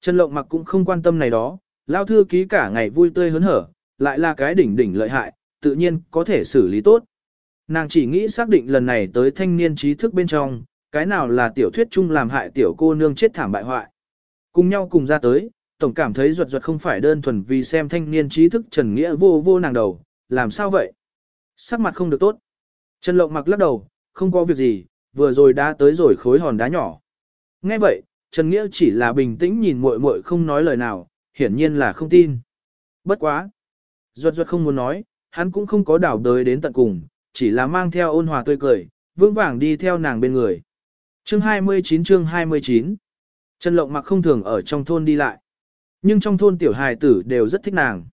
Trần Lộng mặc cũng không quan tâm này đó, lao thư ký cả ngày vui tươi hớn hở, lại là cái đỉnh đỉnh lợi hại, tự nhiên có thể xử lý tốt. Nàng chỉ nghĩ xác định lần này tới thanh niên trí thức bên trong, cái nào là tiểu thuyết chung làm hại tiểu cô nương chết thảm bại hoại. Cùng nhau cùng ra tới, tổng cảm thấy ruột ruột không phải đơn thuần vì xem thanh niên trí thức Trần Nghĩa vô vô nàng đầu, làm sao vậy? Sắc mặt không được tốt. Trần Lộng mặc lắc đầu, không có việc gì, vừa rồi đã tới rồi khối hòn đá nhỏ. Nghe vậy, Trần Nghĩa chỉ là bình tĩnh nhìn muội muội không nói lời nào, hiển nhiên là không tin. Bất quá. Duật duật không muốn nói, hắn cũng không có đảo đới đến tận cùng, chỉ là mang theo ôn hòa tươi cười, vững vàng đi theo nàng bên người. Chương 29 chương 29 Trần Lộng mặc không thường ở trong thôn đi lại. Nhưng trong thôn tiểu hài tử đều rất thích nàng.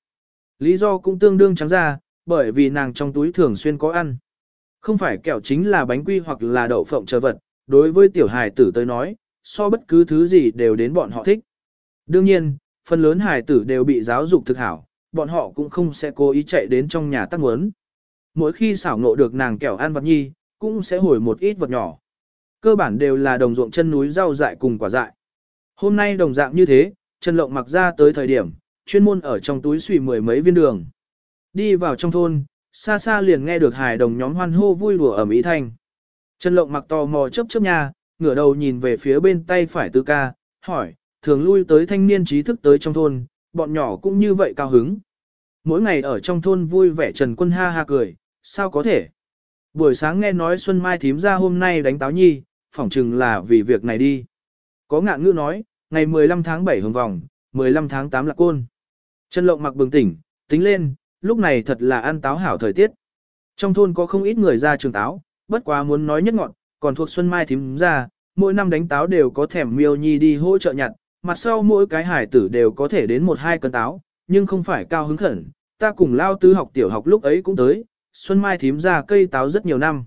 Lý do cũng tương đương trắng ra, bởi vì nàng trong túi thường xuyên có ăn. Không phải kẹo chính là bánh quy hoặc là đậu phộng chờ vật, đối với tiểu hài tử tới nói, so bất cứ thứ gì đều đến bọn họ thích. Đương nhiên, phần lớn hài tử đều bị giáo dục thực hảo, bọn họ cũng không sẽ cố ý chạy đến trong nhà tác muốn. Mỗi khi xảo ngộ được nàng kẹo ăn vật nhi, cũng sẽ hồi một ít vật nhỏ. Cơ bản đều là đồng ruộng chân núi rau dại cùng quả dại. Hôm nay đồng dạng như thế, Trần Lộng mặc ra tới thời điểm, chuyên môn ở trong túi xùy mười mấy viên đường. Đi vào trong thôn, xa xa liền nghe được hài đồng nhóm hoan hô vui đùa ở Mỹ Thanh. Trần Lộng mặc tò mò chớp chớp nha, ngửa đầu nhìn về phía bên tay phải tư ca, hỏi, thường lui tới thanh niên trí thức tới trong thôn, bọn nhỏ cũng như vậy cao hứng. Mỗi ngày ở trong thôn vui vẻ Trần Quân ha ha cười, sao có thể? Buổi sáng nghe nói Xuân Mai thím ra hôm nay đánh táo nhi, phỏng chừng là vì việc này đi. Có ngạn ngữ nói, ngày 15 tháng 7 hồng vòng, 15 tháng 8 là côn. Trần Lộng mặc bừng tỉnh, tính lên, lúc này thật là ăn táo hảo thời tiết. Trong thôn có không ít người ra trường táo, bất quá muốn nói nhất ngọn, còn thuộc Xuân Mai thím ra, mỗi năm đánh táo đều có thèm miêu nhi đi hỗ trợ nhặt, mặt sau mỗi cái hải tử đều có thể đến một hai cân táo, nhưng không phải cao hứng khẩn. Ta cùng lao tứ học tiểu học lúc ấy cũng tới, Xuân Mai thím ra cây táo rất nhiều năm.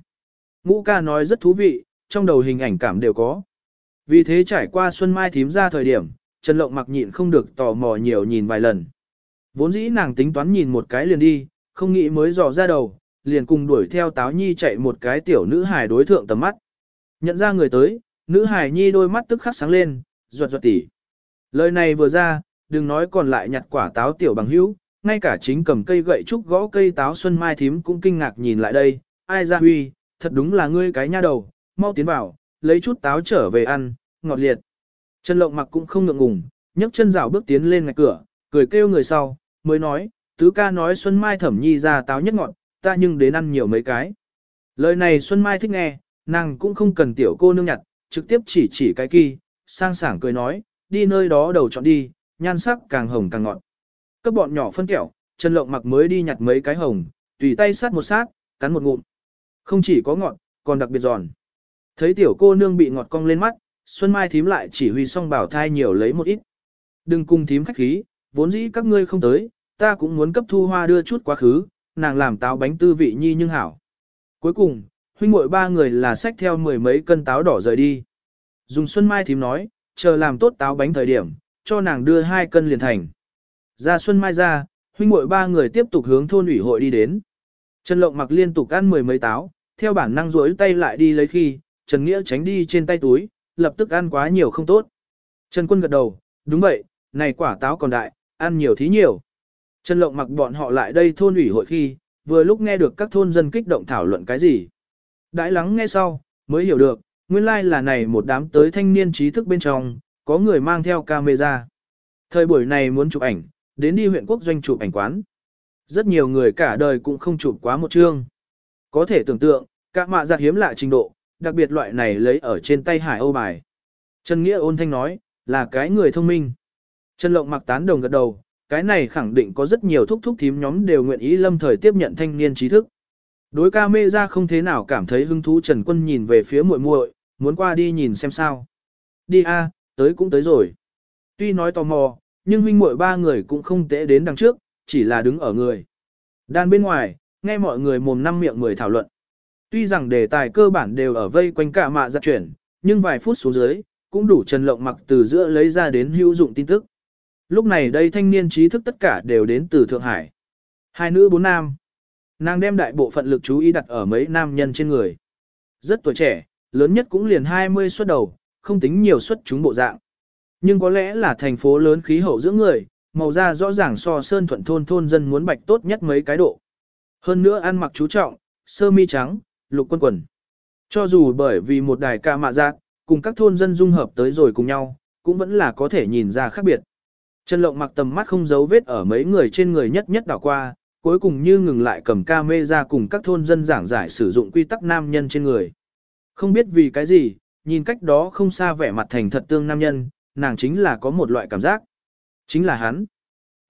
Ngũ ca nói rất thú vị, trong đầu hình ảnh cảm đều có. Vì thế trải qua Xuân Mai thím ra thời điểm, Trần Lộng mặc nhịn không được tò mò nhiều nhìn vài lần. Vốn dĩ nàng tính toán nhìn một cái liền đi, không nghĩ mới dò ra đầu, liền cùng đuổi theo táo nhi chạy một cái tiểu nữ hài đối thượng tầm mắt. Nhận ra người tới, nữ hài nhi đôi mắt tức khắc sáng lên, ruột ruột tỉ. Lời này vừa ra, đừng nói còn lại nhặt quả táo tiểu bằng hữu, ngay cả chính cầm cây gậy trúc gõ cây táo xuân mai thím cũng kinh ngạc nhìn lại đây, ai ra huy, thật đúng là ngươi cái nha đầu, mau tiến vào, lấy chút táo trở về ăn, ngọt liệt. Trần Lộng mặc cũng không ngượng ngùng, nhấc chân rào bước tiến lên ngạch cửa, cười kêu người sau, mới nói, tứ ca nói Xuân Mai thẩm nhi ra táo nhất ngọt, ta nhưng đến ăn nhiều mấy cái. Lời này Xuân Mai thích nghe, nàng cũng không cần tiểu cô nương nhặt, trực tiếp chỉ chỉ cái kỳ, sang sảng cười nói, đi nơi đó đầu chọn đi, nhan sắc càng hồng càng ngọt. Các bọn nhỏ phân kẹo, Trần Lộng mặc mới đi nhặt mấy cái hồng, tùy tay sát một sát, cắn một ngụm. Không chỉ có ngọt, còn đặc biệt giòn. Thấy tiểu cô nương bị ngọt cong lên mắt, Xuân Mai thím lại chỉ huy xong bảo thai nhiều lấy một ít. Đừng cùng thím khách khí, vốn dĩ các ngươi không tới, ta cũng muốn cấp thu hoa đưa chút quá khứ, nàng làm táo bánh tư vị nhi nhưng hảo. Cuối cùng, huynh muội ba người là xách theo mười mấy cân táo đỏ rời đi. Dùng Xuân Mai thím nói, chờ làm tốt táo bánh thời điểm, cho nàng đưa hai cân liền thành. Ra Xuân Mai ra, huynh muội ba người tiếp tục hướng thôn ủy hội đi đến. Trần Lộng mặc liên tục ăn mười mấy táo, theo bản năng rỗi tay lại đi lấy khi, Trần Nghĩa tránh đi trên tay túi, lập tức ăn quá nhiều không tốt. Trần Quân gật đầu, đúng vậy, này quả táo còn đại, ăn nhiều thí nhiều. Trần Lộng mặc bọn họ lại đây thôn ủy hội khi, vừa lúc nghe được các thôn dân kích động thảo luận cái gì. Đãi lắng nghe sau, mới hiểu được, nguyên lai like là này một đám tới thanh niên trí thức bên trong, có người mang theo camera. Thời buổi này muốn chụp ảnh, đến đi huyện quốc doanh chụp ảnh quán. Rất nhiều người cả đời cũng không chụp quá một chương. Có thể tưởng tượng, các mạ giặt hiếm lạ trình độ, đặc biệt loại này lấy ở trên tay hải âu bài. Trần Nghĩa ôn thanh nói, là cái người thông minh. Trần Lộng mặc tán đồng gật đầu, cái này khẳng định có rất nhiều thúc thúc thím nhóm đều nguyện ý lâm thời tiếp nhận thanh niên trí thức. Đối ca mê ra không thế nào cảm thấy hứng thú Trần Quân nhìn về phía muội muội, muốn qua đi nhìn xem sao. Đi a, tới cũng tới rồi. Tuy nói tò mò, nhưng huynh muội ba người cũng không tệ đến đằng trước, chỉ là đứng ở người. Đan bên ngoài, nghe mọi người mồm năm miệng mười thảo luận. Tuy rằng đề tài cơ bản đều ở vây quanh cả mạ giặt chuyển, nhưng vài phút xuống dưới, cũng đủ Trần Lộng mặc từ giữa lấy ra đến hữu dụng tin tức. Lúc này đây thanh niên trí thức tất cả đều đến từ Thượng Hải. Hai nữ bốn nam. Nàng đem đại bộ phận lực chú ý đặt ở mấy nam nhân trên người. Rất tuổi trẻ, lớn nhất cũng liền 20 xuất đầu, không tính nhiều xuất chúng bộ dạng. Nhưng có lẽ là thành phố lớn khí hậu giữa người, màu da rõ ràng so sơn thuận thôn thôn dân muốn bạch tốt nhất mấy cái độ. Hơn nữa ăn mặc chú trọng, sơ mi trắng, lục quân quần. Cho dù bởi vì một đài ca mạ giác, cùng các thôn dân dung hợp tới rồi cùng nhau, cũng vẫn là có thể nhìn ra khác biệt. Trần Lộng mặc tầm mắt không giấu vết ở mấy người trên người nhất nhất đảo qua, cuối cùng như ngừng lại cầm ca mê ra cùng các thôn dân giảng giải sử dụng quy tắc nam nhân trên người. Không biết vì cái gì, nhìn cách đó không xa vẻ mặt thành thật tương nam nhân, nàng chính là có một loại cảm giác. Chính là hắn.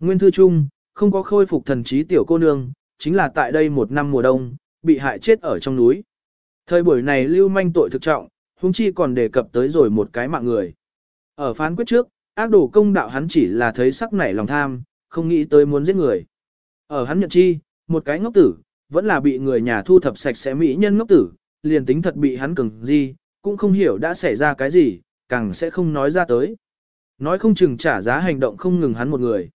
Nguyên thư chung, không có khôi phục thần trí tiểu cô nương, chính là tại đây một năm mùa đông, bị hại chết ở trong núi. Thời buổi này lưu manh tội thực trọng, huống chi còn đề cập tới rồi một cái mạng người. Ở phán quyết trước, ác đồ công đạo hắn chỉ là thấy sắc nảy lòng tham, không nghĩ tới muốn giết người. Ở hắn nhận chi, một cái ngốc tử, vẫn là bị người nhà thu thập sạch sẽ mỹ nhân ngốc tử, liền tính thật bị hắn cứng gì, cũng không hiểu đã xảy ra cái gì, càng sẽ không nói ra tới. Nói không chừng trả giá hành động không ngừng hắn một người.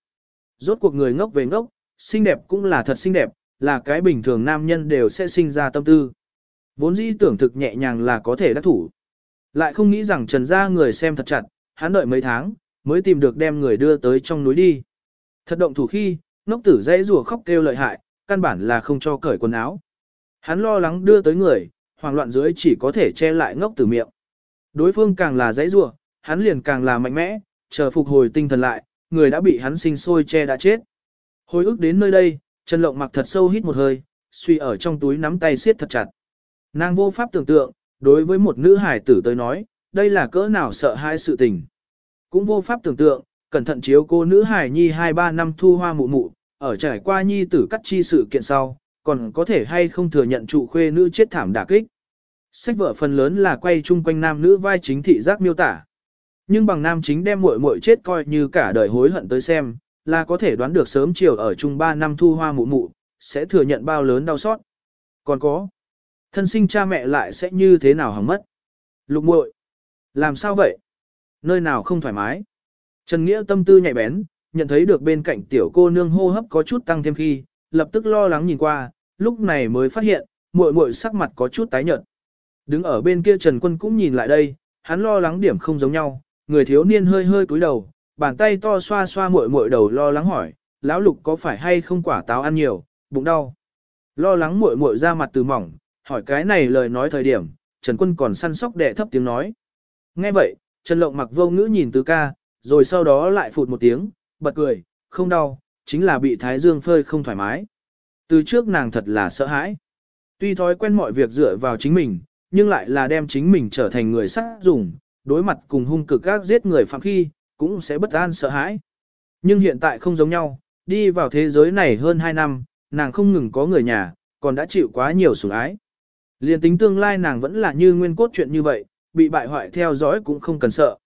Rốt cuộc người ngốc về ngốc, xinh đẹp cũng là thật xinh đẹp, là cái bình thường nam nhân đều sẽ sinh ra tâm tư. Vốn dĩ tưởng thực nhẹ nhàng là có thể đắc thủ. Lại không nghĩ rằng trần gia người xem thật chặt, hắn đợi mấy tháng, mới tìm được đem người đưa tới trong núi đi. Thật động thủ khi, ngốc tử dãy rùa khóc kêu lợi hại, căn bản là không cho cởi quần áo. Hắn lo lắng đưa tới người, hoảng loạn dưới chỉ có thể che lại ngốc tử miệng. Đối phương càng là dãy rùa, hắn liền càng là mạnh mẽ, chờ phục hồi tinh thần lại, người đã bị hắn sinh sôi che đã chết. Hồi ức đến nơi đây, Trần Lộng mặc thật sâu hít một hơi, suy ở trong túi nắm tay siết thật chặt. Nàng vô pháp tưởng tượng, đối với một nữ hải tử tới nói, đây là cỡ nào sợ hai sự tình. Cũng vô pháp tưởng tượng, cẩn thận chiếu cô nữ hải nhi 2-3 năm thu hoa mụ mụ, ở trải qua nhi tử cắt chi sự kiện sau, còn có thể hay không thừa nhận trụ khuê nữ chết thảm đả kích. Sách vở phần lớn là quay chung quanh nam nữ vai chính thị giác miêu tả. Nhưng bằng nam chính đem muội muội chết coi như cả đời hối hận tới xem, là có thể đoán được sớm chiều ở chung 3 năm thu hoa mụ mụ, sẽ thừa nhận bao lớn đau xót. Còn có, thân sinh cha mẹ lại sẽ như thế nào hỏng mất. Lục muội, làm sao vậy? Nơi nào không thoải mái? Trần Nghĩa tâm tư nhạy bén, nhận thấy được bên cạnh tiểu cô nương hô hấp có chút tăng thêm khi, lập tức lo lắng nhìn qua, lúc này mới phát hiện, muội muội sắc mặt có chút tái nhợt. Đứng ở bên kia Trần Quân cũng nhìn lại đây, hắn lo lắng điểm không giống nhau, người thiếu niên hơi hơi cúi đầu, bàn tay to xoa xoa muội muội đầu lo lắng hỏi, lão lục có phải hay không quả táo ăn nhiều, bụng đau. Lo lắng muội muội ra mặt từ mỏng, hỏi cái này lời nói thời điểm, Trần Quân còn săn sóc đệ thấp tiếng nói. Nghe vậy, Trần Lộng mặc vô ngữ nhìn tứ ca, rồi sau đó lại phụt một tiếng, bật cười, không đau, chính là bị thái dương phơi không thoải mái. Từ trước nàng thật là sợ hãi. Tuy thói quen mọi việc dựa vào chính mình, nhưng lại là đem chính mình trở thành người sát dùng, đối mặt cùng hung cực các giết người phạm khi, cũng sẽ bất an sợ hãi. Nhưng hiện tại không giống nhau, đi vào thế giới này hơn 2 năm, nàng không ngừng có người nhà, còn đã chịu quá nhiều sủng ái. Liên tính tương lai nàng vẫn là như nguyên cốt chuyện như vậy, bị bại hoại theo dõi cũng không cần sợ.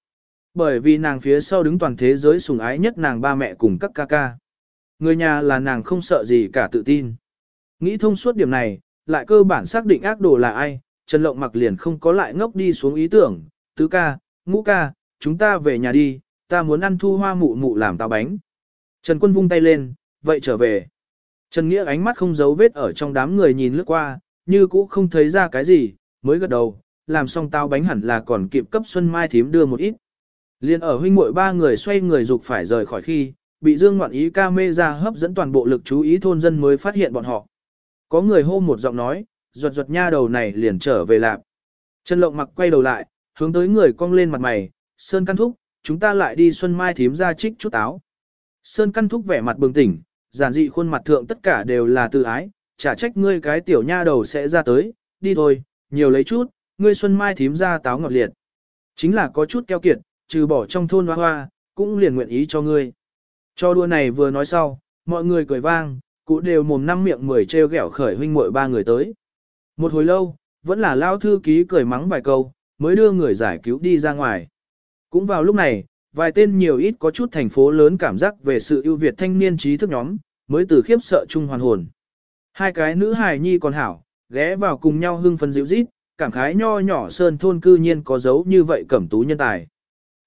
Bởi vì nàng phía sau đứng toàn thế giới sùng ái nhất nàng ba mẹ cùng các ca ca. Người nhà là nàng không sợ gì cả tự tin. Nghĩ thông suốt điểm này, lại cơ bản xác định ác đồ là ai, Trần Lộng mặc liền không có lại ngốc đi xuống ý tưởng, tứ ca, ngũ ca, chúng ta về nhà đi, ta muốn ăn thu hoa mụ mụ làm táo bánh. Trần Quân vung tay lên, vậy trở về. Trần Nghĩa ánh mắt không giấu vết ở trong đám người nhìn lướt qua, như cũ không thấy ra cái gì, mới gật đầu, làm xong tao bánh hẳn là còn kịp cấp Xuân Mai thím đưa một ít. Liên ở huynh muội ba người xoay người dục phải rời khỏi khi, bị Dương Ngoạn Ý ca mê ra hấp dẫn toàn bộ lực chú ý thôn dân mới phát hiện bọn họ. Có người hô một giọng nói, ruột ruột nha đầu này liền trở về lạp. Trần Lộng mặc quay đầu lại, hướng tới người cong lên mặt mày, Sơn Căn Thúc, chúng ta lại đi Xuân Mai thím ra trích chút áo. Sơn Căn Thúc vẻ mặt bừng tỉnh, giản dị khuôn mặt thượng tất cả đều là tự ái, chả trách ngươi cái tiểu nha đầu sẽ ra tới, đi thôi, nhiều lấy chút, ngươi Xuân Mai thím ra táo ngọt liệt. Chính là có chút keo kiệt, trừ bỏ trong thôn hoa hoa, cũng liền nguyện ý cho ngươi. Cho đua này vừa nói sau, mọi người cười vang, cụ đều mồm năm miệng mười treo gẻo khởi huynh muội ba người tới. Một hồi lâu, vẫn là lao thư ký cười mắng vài câu, mới đưa người giải cứu đi ra ngoài. Cũng vào lúc này, vài tên nhiều ít có chút thành phố lớn cảm giác về sự ưu việt thanh niên trí thức nhóm, mới từ khiếp sợ chung hoàn hồn. Hai cái nữ hài nhi còn hảo, ghé vào cùng nhau hưng phấn dịu rít, cảm khái nho nhỏ sơn thôn cư nhiên có dấu như vậy cẩm tú nhân tài.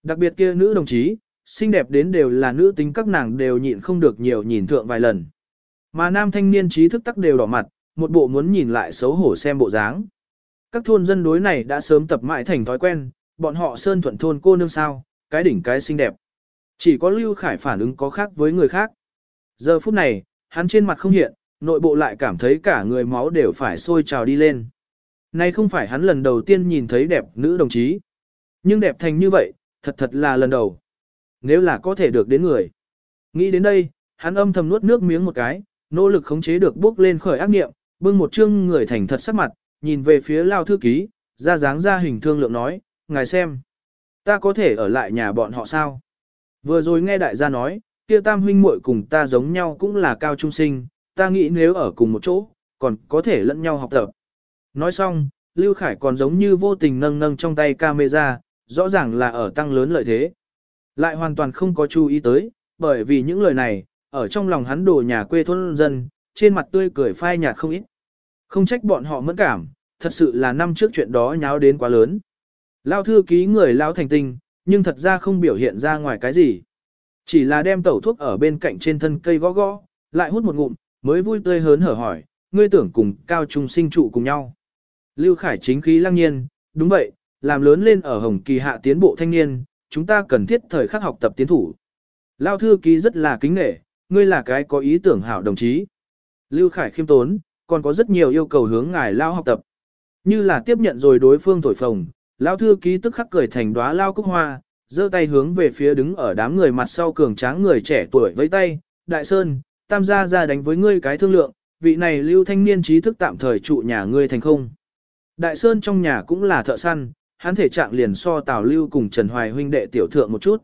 Đặc biệt kia nữ đồng chí, xinh đẹp đến đều là nữ tính các nàng đều nhịn không được nhiều nhìn thượng vài lần. Mà nam thanh niên trí thức tắc đều đỏ mặt, một bộ muốn nhìn lại xấu hổ xem bộ dáng. Các thôn dân đối này đã sớm tập mãi thành thói quen, bọn họ sơn thuận thôn cô nương sao, cái đỉnh cái xinh đẹp. Chỉ có Lưu Khải phản ứng có khác với người khác. Giờ phút này, hắn trên mặt không hiện, nội bộ lại cảm thấy cả người máu đều phải sôi trào đi lên. Nay không phải hắn lần đầu tiên nhìn thấy đẹp nữ đồng chí. Nhưng đẹp thành như vậy, thật thật là lần đầu. Nếu là có thể được đến người. Nghĩ đến đây, hắn âm thầm nuốt nước miếng một cái, nỗ lực khống chế được bước lên khởi ác nghiệm, bưng một chương người thành thật sắc mặt, nhìn về phía lao thư ký, ra dáng ra hình thương lượng nói, ngài xem. Ta có thể ở lại nhà bọn họ sao? Vừa rồi nghe đại gia nói, kia tam huynh muội cùng ta giống nhau cũng là cao trung sinh, ta nghĩ nếu ở cùng một chỗ, còn có thể lẫn nhau học tập. Nói xong, Lưu Khải còn giống như vô tình nâng nâng trong tay camera, rõ ràng là ở tăng lớn lợi thế. Lại hoàn toàn không có chú ý tới, bởi vì những lời này, ở trong lòng hắn đồ nhà quê thôn dân, trên mặt tươi cười phai nhạt không ít. Không trách bọn họ mẫn cảm, thật sự là năm trước chuyện đó nháo đến quá lớn. Lao thư ký người lao thành tinh, nhưng thật ra không biểu hiện ra ngoài cái gì. Chỉ là đem tẩu thuốc ở bên cạnh trên thân cây gõ gõ, lại hút một ngụm, mới vui tươi hớn hở hỏi, ngươi tưởng cùng cao trung sinh trụ cùng nhau. Lưu Khải chính khí lăng nhiên, đúng vậy, làm lớn lên ở Hồng Kỳ hạ tiến bộ thanh niên, chúng ta cần thiết thời khắc học tập tiến thủ. Lao thư ký rất là kính nể, ngươi là cái có ý tưởng hảo đồng chí. Lưu Khải khiêm tốn, còn có rất nhiều yêu cầu hướng ngài Lao học tập. Như là tiếp nhận rồi đối phương thổi phồng, Lao thư ký tức khắc cười thành đóa Lao cúc hoa, giơ tay hướng về phía đứng ở đám người mặt sau cường tráng người trẻ tuổi với tay, Đại Sơn, tam gia ra đánh với ngươi cái thương lượng, vị này lưu thanh niên trí thức tạm thời trụ nhà ngươi thành không. Đại Sơn trong nhà cũng là thợ săn, hắn thể trạng liền so Tào Lưu cùng Trần Hoài huynh đệ tiểu thượng một chút.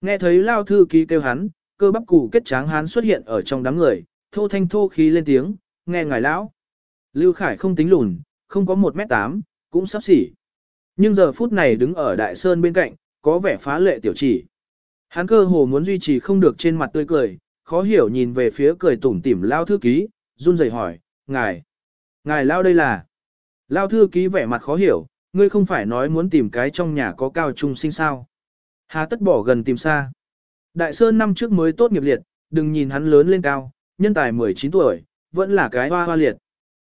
Nghe thấy Lao thư ký kêu hắn, cơ bắp củ kết tráng hắn xuất hiện ở trong đám người, thô thanh thô khí lên tiếng, nghe ngài lão. Lưu Khải không tính lùn, không có 1 mét 8, cũng sắp xỉ. Nhưng giờ phút này đứng ở Đại Sơn bên cạnh, có vẻ phá lệ tiểu chỉ. Hắn cơ hồ muốn duy trì không được trên mặt tươi cười, khó hiểu nhìn về phía cười tủm tỉm Lao thư ký, run rẩy hỏi, ngài, ngài Lao đây là. Lao thư ký vẻ mặt khó hiểu, ngươi không phải nói muốn tìm cái trong nhà có cao trung sinh sao. Hà tất bỏ gần tìm xa. Đại Sơn năm trước mới tốt nghiệp liệt, đừng nhìn hắn lớn lên cao, nhân tài 19 tuổi, vẫn là cái hoa hoa liệt.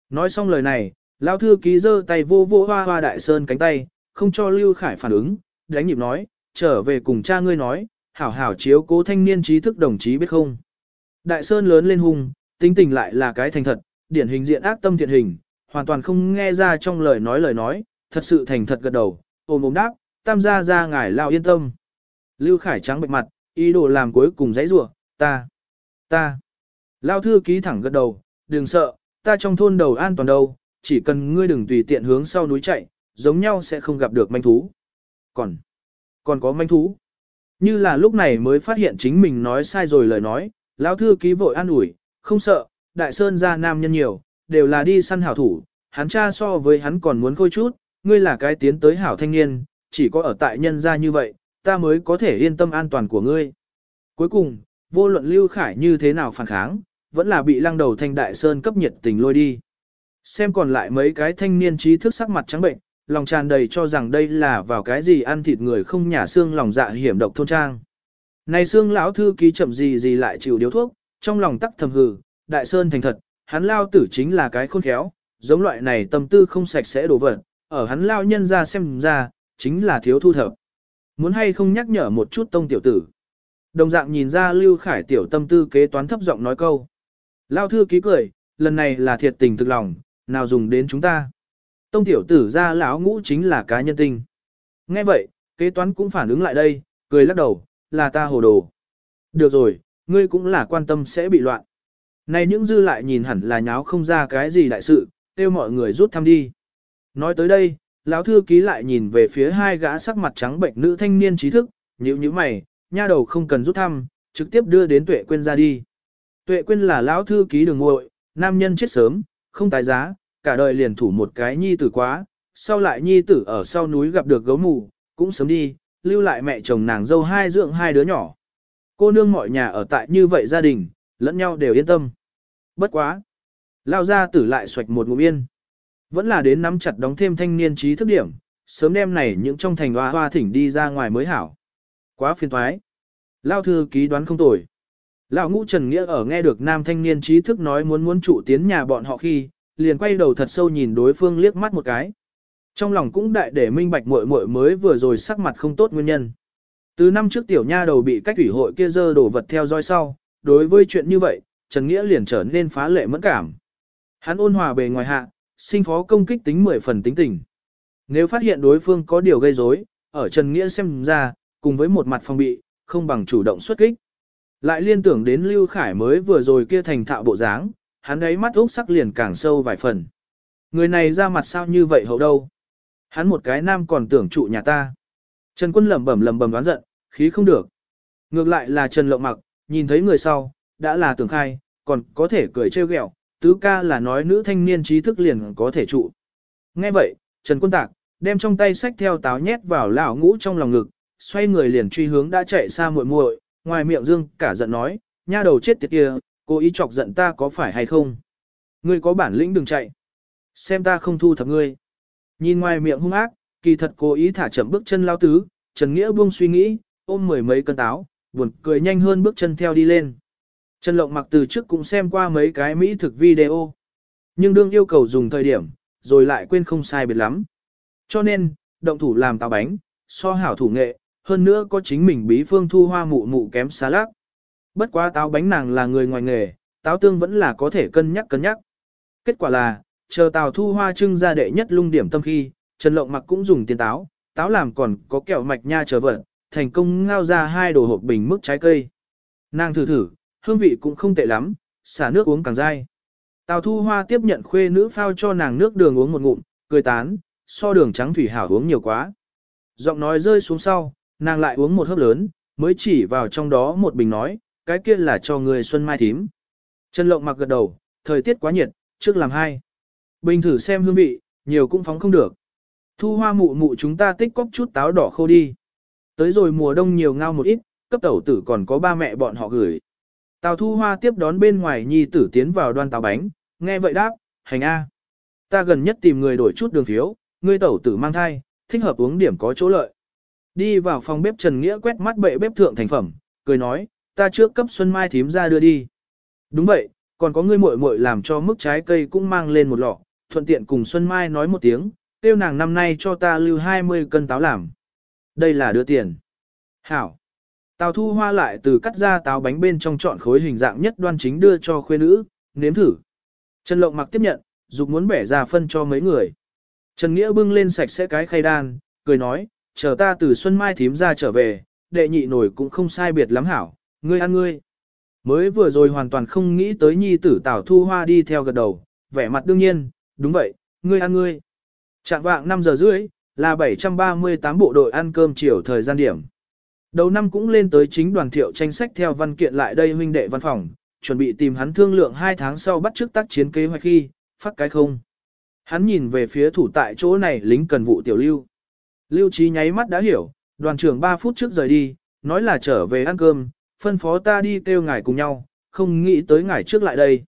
Nói xong lời này, Lao thư ký giơ tay vô vô hoa hoa Đại Sơn cánh tay, không cho Lưu Khải phản ứng, đánh nhịp nói, trở về cùng cha ngươi nói, hảo hảo chiếu cố thanh niên trí thức đồng chí biết không. Đại Sơn lớn lên hung, tính tình lại là cái thành thật, điển hình diện ác tâm thiện hình, hoàn toàn không nghe ra trong lời nói lời nói, thật sự thành thật gật đầu, ôm ôm đáp, tam gia ra ngài lao yên tâm. Lưu Khải trắng bệnh mặt, ý đồ làm cuối cùng giấy rủa ta, ta. Lao thư ký thẳng gật đầu, đừng sợ, ta trong thôn đầu an toàn đâu, chỉ cần ngươi đừng tùy tiện hướng sau núi chạy, giống nhau sẽ không gặp được manh thú. Còn, còn có manh thú. Như là lúc này mới phát hiện chính mình nói sai rồi lời nói, lão thư ký vội an ủi, không sợ, đại sơn gia nam nhân nhiều, đều là đi săn hảo thủ, hắn cha so với hắn còn muốn khôi chút, ngươi là cái tiến tới hảo thanh niên, chỉ có ở tại nhân gia như vậy, ta mới có thể yên tâm an toàn của ngươi. Cuối cùng, vô luận Lưu Khải như thế nào phản kháng, vẫn là bị lăng đầu thanh đại sơn cấp nhiệt tình lôi đi. Xem còn lại mấy cái thanh niên trí thức sắc mặt trắng bệnh, lòng tràn đầy cho rằng đây là vào cái gì ăn thịt người không nhả xương lòng dạ hiểm độc thôn trang. Này xương lão thư ký chậm gì gì lại chịu điếu thuốc, trong lòng tắc thầm hừ, đại sơn thành thật, hắn lao tử chính là cái khôn khéo, giống loại này tâm tư không sạch sẽ đổ vật, ở hắn lao nhân ra xem ra, chính là thiếu thu thập. Muốn hay không nhắc nhở một chút tông tiểu tử. Đồng dạng nhìn ra Lưu Khải tiểu tâm tư kế toán thấp giọng nói câu. Lao thư ký cười, lần này là thiệt tình thực lòng, nào dùng đến chúng ta. Tông tiểu tử ra lão ngũ chính là cá nhân tinh. Nghe vậy, kế toán cũng phản ứng lại đây, cười lắc đầu, là ta hồ đồ. Được rồi, ngươi cũng là quan tâm sẽ bị loạn. Này những dư lại nhìn hẳn là nháo không ra cái gì đại sự, kêu mọi người rút thăm đi. Nói tới đây, lão thư ký lại nhìn về phía hai gã sắc mặt trắng bệnh nữ thanh niên trí thức, nhíu nhíu mày, nha đầu không cần rút thăm, trực tiếp đưa đến tuệ quyên ra đi. Tuệ quyên là lão thư ký đường muội, nam nhân chết sớm, không tái giá, cả đời liền thủ một cái nhi tử quá, sau lại nhi tử ở sau núi gặp được gấu mù, cũng sớm đi, lưu lại mẹ chồng nàng dâu hai dưỡng hai đứa nhỏ. Cô nương mọi nhà ở tại như vậy gia đình, lẫn nhau đều yên tâm. Bất quá. Lao ra tử lại xoạch một ngụm yên. Vẫn là đến nắm chặt đóng thêm thanh niên trí thức điểm, sớm đêm này những trong thành hoa hoa thỉnh đi ra ngoài mới hảo. Quá phiền thoái. Lao thư ký đoán không tồi. Lão ngũ Trần Nghĩa ở nghe được nam thanh niên trí thức nói muốn muốn trụ tiến nhà bọn họ khi, liền quay đầu thật sâu nhìn đối phương liếc mắt một cái. Trong lòng cũng đại để minh bạch muội muội mới vừa rồi sắc mặt không tốt nguyên nhân. Từ năm trước tiểu nha đầu bị cách ủy hội kia dơ đổ vật theo dõi sau, đối với chuyện như vậy, Trần Nghĩa liền trở nên phá lệ mẫn cảm. Hắn ôn hòa bề ngoài hạ, sinh phó công kích tính 10 phần tính tình. Nếu phát hiện đối phương có điều gây rối, ở Trần Nghĩa xem ra, cùng với một mặt phòng bị, không bằng chủ động xuất kích. Lại liên tưởng đến Lưu Khải mới vừa rồi kia thành thạo bộ dáng, hắn ấy mắt úc sắc liền càng sâu vài phần. Người này ra mặt sao như vậy hậu đâu? Hắn một cái nam còn tưởng trụ nhà ta. Trần Quân lẩm bẩm lẩm bẩm đoán giận, khí không được. Ngược lại là Trần Lộng Mặc, nhìn thấy người sau, đã là tưởng khai, còn có thể cười trêu ghẹo, tứ ca là nói nữ thanh niên trí thức liền có thể trụ. Nghe vậy, Trần Quân Tạc, đem trong tay sách theo táo nhét vào lão ngũ trong lòng ngực, xoay người liền truy hướng đã chạy xa muội muội, ngoài miệng dương cả giận nói, nha đầu chết tiệt kia, cố ý chọc giận ta có phải hay không? Ngươi có bản lĩnh đừng chạy. Xem ta không thu thập ngươi. Nhìn ngoài miệng hung ác, kỳ thật cố ý thả chậm bước chân lao tứ, Trần Nghĩa buông suy nghĩ, ôm mười mấy cân táo, buồn cười nhanh hơn bước chân theo đi lên. Trần Lộng mặc từ trước cũng xem qua mấy cái mỹ thực video. Nhưng đương yêu cầu dùng thời điểm, rồi lại quên không sai biệt lắm. Cho nên, động thủ làm táo bánh, so hảo thủ nghệ, hơn nữa có chính mình bí phương thu hoa mụ mụ kém xa lác. Bất quá táo bánh nàng là người ngoài nghề, táo tương vẫn là có thể cân nhắc cân nhắc. Kết quả là, chờ tàu thu hoa trưng ra đệ nhất lung điểm tâm khi, Trần Lộng mặc cũng dùng tiền táo, táo làm còn có kẹo mạch nha chờ vật, thành công ngao ra hai đồ hộp bình mức trái cây. Nàng thử thử, hương vị cũng không tệ lắm, xả nước uống càng dai. Tào thu hoa tiếp nhận khuê nữ phao cho nàng nước đường uống một ngụm, cười tán, so đường trắng thủy hảo uống nhiều quá. Giọng nói rơi xuống sau, nàng lại uống một hớp lớn, mới chỉ vào trong đó một bình nói, cái kia là cho người xuân mai thím. Trần lộng mặc gật đầu, thời tiết quá nhiệt, trước làm hai. Bình thử xem hương vị, nhiều cũng phóng không được. Thu hoa mụ mụ chúng ta tích cóp chút táo đỏ khô đi. Tới rồi mùa đông nhiều ngao một ít, cấp tẩu tử còn có ba mẹ bọn họ gửi. Tào thu hoa tiếp đón bên ngoài nhi tử tiến vào đoan tàu bánh, nghe vậy đáp, hành A. Ta gần nhất tìm người đổi chút đường phiếu, ngươi tẩu tử mang thai, thích hợp uống điểm có chỗ lợi. Đi vào phòng bếp Trần Nghĩa quét mắt bệ bếp thượng thành phẩm, cười nói, ta trước cấp Xuân Mai thím ra đưa đi. Đúng vậy, còn có ngươi muội muội làm cho mức trái cây cũng mang lên một lọ, thuận tiện cùng Xuân Mai nói một tiếng, tiêu nàng năm nay cho ta lưu 20 cân táo làm. Đây là đưa tiền. Hảo. Tào thu hoa lại từ cắt ra táo bánh bên trong chọn khối hình dạng nhất đoan chính đưa cho khuê nữ, nếm thử. Trần Lộng mặc tiếp nhận, dục muốn bẻ ra phân cho mấy người. Trần Nghĩa bưng lên sạch sẽ cái khay đan, cười nói, chờ ta từ Xuân Mai thím ra trở về, đệ nhị nổi cũng không sai biệt lắm hảo, ngươi ăn ngươi. Mới vừa rồi hoàn toàn không nghĩ tới nhi tử Tào Thu Hoa đi theo gật đầu, vẻ mặt đương nhiên, đúng vậy, ngươi ăn ngươi. Trạng vạng 5 giờ rưỡi, là 738 bộ đội ăn cơm chiều thời gian điểm. Đầu năm cũng lên tới chính đoàn thiệu tranh sách theo văn kiện lại đây huynh đệ văn phòng, chuẩn bị tìm hắn thương lượng 2 tháng sau bắt trước tác chiến kế hoạch khi, phát cái không. Hắn nhìn về phía thủ tại chỗ này lính cần vụ tiểu lưu. Lưu trí nháy mắt đã hiểu, đoàn trưởng 3 phút trước rời đi, nói là trở về ăn cơm, phân phó ta đi kêu ngài cùng nhau, không nghĩ tới ngài trước lại đây.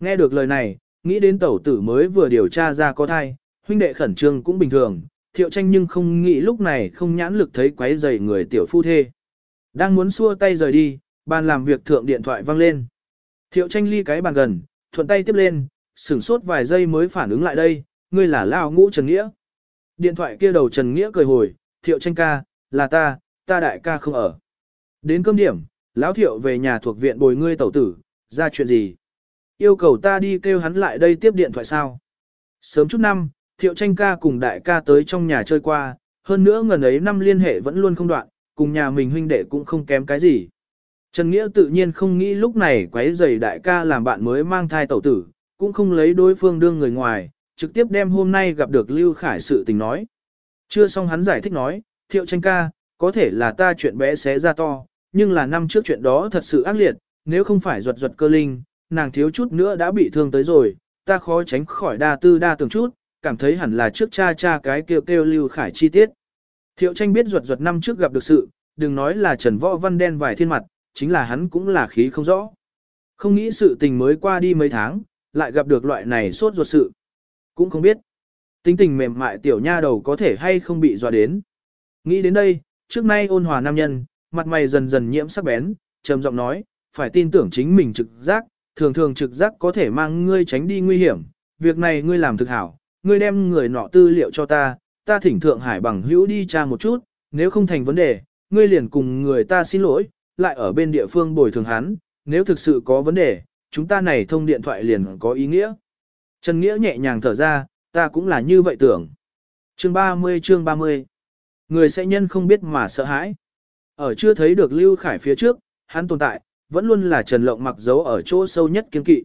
Nghe được lời này, nghĩ đến tẩu tử mới vừa điều tra ra có thai, huynh đệ khẩn trương cũng bình thường, thiệu tranh nhưng không nghĩ lúc này không nhãn lực thấy quấy rầy người tiểu phu thê. Đang muốn xua tay rời đi, bàn làm việc thượng điện thoại vang lên. Thiệu tranh ly cái bàn gần, thuận tay tiếp lên, sửng sốt vài giây mới phản ứng lại đây, ngươi là Lao Ngũ Trần Nghĩa. Điện thoại kia đầu Trần Nghĩa cười hồi, thiệu tranh ca, là ta, ta đại ca không ở. Đến cơm điểm, lão thiệu về nhà thuộc viện bồi ngươi tẩu tử, ra chuyện gì? Yêu cầu ta đi kêu hắn lại đây tiếp điện thoại sao? Sớm chút năm, thiệu tranh ca cùng đại ca tới trong nhà chơi qua, hơn nữa ngần ấy năm liên hệ vẫn luôn không đoạn, cùng nhà mình huynh đệ cũng không kém cái gì. Trần Nghĩa tự nhiên không nghĩ lúc này quấy giày đại ca làm bạn mới mang thai tẩu tử, cũng không lấy đối phương đương người ngoài, trực tiếp đem hôm nay gặp được Lưu Khải sự tình nói. Chưa xong hắn giải thích nói, thiệu tranh ca, có thể là ta chuyện bé xé ra to, nhưng là năm trước chuyện đó thật sự ác liệt, nếu không phải ruột ruột cơ linh, nàng thiếu chút nữa đã bị thương tới rồi, ta khó tránh khỏi đa tư đa tưởng chút, cảm thấy hẳn là trước cha cha cái kêu kêu Lưu Khải chi tiết. Thiệu tranh biết ruột ruột năm trước gặp được sự, đừng nói là Trần Võ Văn đen vài thiên mặt, chính là hắn cũng là khí không rõ. Không nghĩ sự tình mới qua đi mấy tháng, lại gặp được loại này sốt ruột sự. Cũng không biết, tính tình mềm mại tiểu nha đầu có thể hay không bị dọa đến. Nghĩ đến đây, trước nay ôn hòa nam nhân, mặt mày dần dần nhiễm sắc bén, trầm giọng nói, phải tin tưởng chính mình trực giác, thường thường trực giác có thể mang ngươi tránh đi nguy hiểm, việc này ngươi làm thực hảo, ngươi đem người nọ tư liệu cho ta, ta thỉnh Thượng Hải bằng hữu đi tra một chút, nếu không thành vấn đề, ngươi liền cùng người ta xin lỗi, lại ở bên địa phương bồi thường hắn, nếu thực sự có vấn đề, chúng ta này thông điện thoại liền có ý nghĩa. Trần Nghĩa nhẹ nhàng thở ra, ta cũng là như vậy tưởng. Chương 30 chương 30 Người sẽ nhân không biết mà sợ hãi. Ở chưa thấy được Lưu Khải phía trước, hắn tồn tại, vẫn luôn là Trần Lộng mặc dấu ở chỗ sâu nhất kiên kỵ.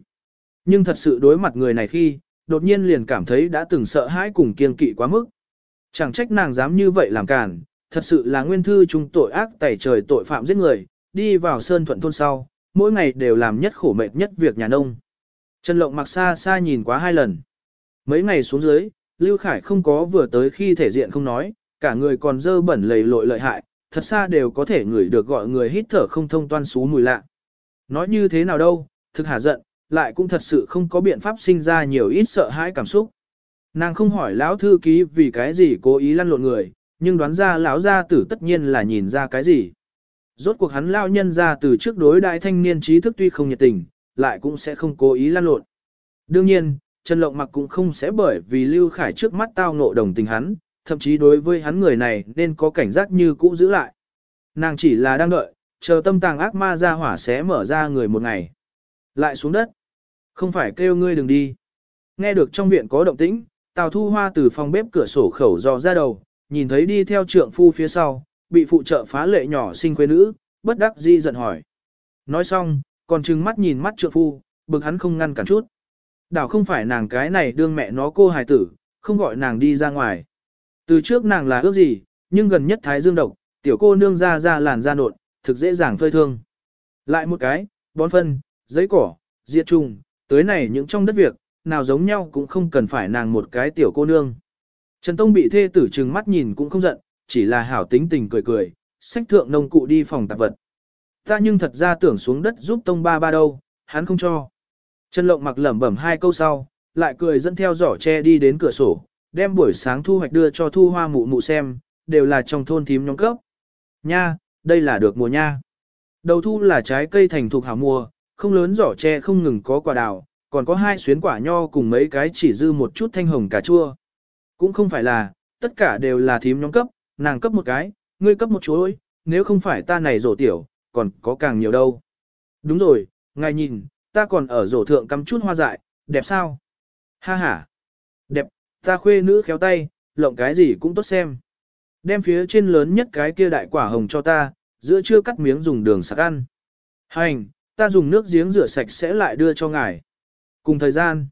Nhưng thật sự đối mặt người này khi, đột nhiên liền cảm thấy đã từng sợ hãi cùng kiên kỵ quá mức. Chẳng trách nàng dám như vậy làm cản, thật sự là nguyên thư trung tội ác tẩy trời tội phạm giết người, đi vào sơn thuận thôn sau, mỗi ngày đều làm nhất khổ mệt nhất việc nhà nông. Trần Lộng mặc xa xa nhìn quá hai lần. Mấy ngày xuống dưới, Lưu Khải không có vừa tới khi thể diện không nói, cả người còn dơ bẩn lầy lội lợi hại, thật xa đều có thể ngửi được gọi người hít thở không thông toan xú mùi lạ. Nói như thế nào đâu, thực hà giận, lại cũng thật sự không có biện pháp sinh ra nhiều ít sợ hãi cảm xúc. Nàng không hỏi lão thư ký vì cái gì cố ý lăn lộn người, nhưng đoán ra lão gia tử tất nhiên là nhìn ra cái gì. Rốt cuộc hắn lão nhân ra từ trước đối đại thanh niên trí thức tuy không nhiệt tình, lại cũng sẽ không cố ý lăn lộn. Đương nhiên, Trần Lộng Mặc cũng không sẽ bởi vì Lưu Khải trước mắt tao ngộ đồng tình hắn, thậm chí đối với hắn người này nên có cảnh giác như cũ giữ lại. Nàng chỉ là đang đợi, chờ tâm tàng ác ma ra hỏa sẽ mở ra người một ngày. Lại xuống đất. Không phải kêu ngươi đừng đi. Nghe được trong viện có động tĩnh, Tào Thu Hoa từ phòng bếp cửa sổ khẩu dò ra đầu, nhìn thấy đi theo trượng phu phía sau, bị phụ trợ phá lệ nhỏ sinh quê nữ, bất đắc di giận hỏi. Nói xong, còn trừng mắt nhìn mắt trượng phu, bực hắn không ngăn cản chút. Đảo không phải nàng cái này đương mẹ nó cô hài tử, không gọi nàng đi ra ngoài. Từ trước nàng là ước gì, nhưng gần nhất thái dương độc, tiểu cô nương ra ra làn da nột, thực dễ dàng phơi thương. Lại một cái, bón phân, giấy cỏ, diệt trùng, tới này những trong đất việc, nào giống nhau cũng không cần phải nàng một cái tiểu cô nương. Trần Tông bị thê tử trừng mắt nhìn cũng không giận, chỉ là hảo tính tình cười cười, sách thượng nông cụ đi phòng tạp vật. Ta nhưng thật ra tưởng xuống đất giúp Tông ba ba đâu, hắn không cho. Trần Lộng mặc lẩm bẩm hai câu sau, lại cười dẫn theo giỏ tre đi đến cửa sổ, đem buổi sáng thu hoạch đưa cho thu hoa mụ mụ xem, đều là trong thôn thím nhóm cấp. Nha, đây là được mùa nha. Đầu thu là trái cây thành thuộc hảo mùa, không lớn giỏ tre không ngừng có quả đào, còn có hai xuyến quả nho cùng mấy cái chỉ dư một chút thanh hồng cà chua. Cũng không phải là, tất cả đều là thím nhóm cấp, nàng cấp một cái, ngươi cấp một chuối, nếu không phải ta này rổ tiểu, còn có càng nhiều đâu. Đúng rồi, ngài nhìn, ta còn ở rổ thượng cắm chút hoa dại, đẹp sao? Ha ha, đẹp, ta khuê nữ khéo tay, lộng cái gì cũng tốt xem. Đem phía trên lớn nhất cái kia đại quả hồng cho ta, giữa chưa cắt miếng dùng đường sạc ăn. Hành, ta dùng nước giếng rửa sạch sẽ lại đưa cho ngài. Cùng thời gian,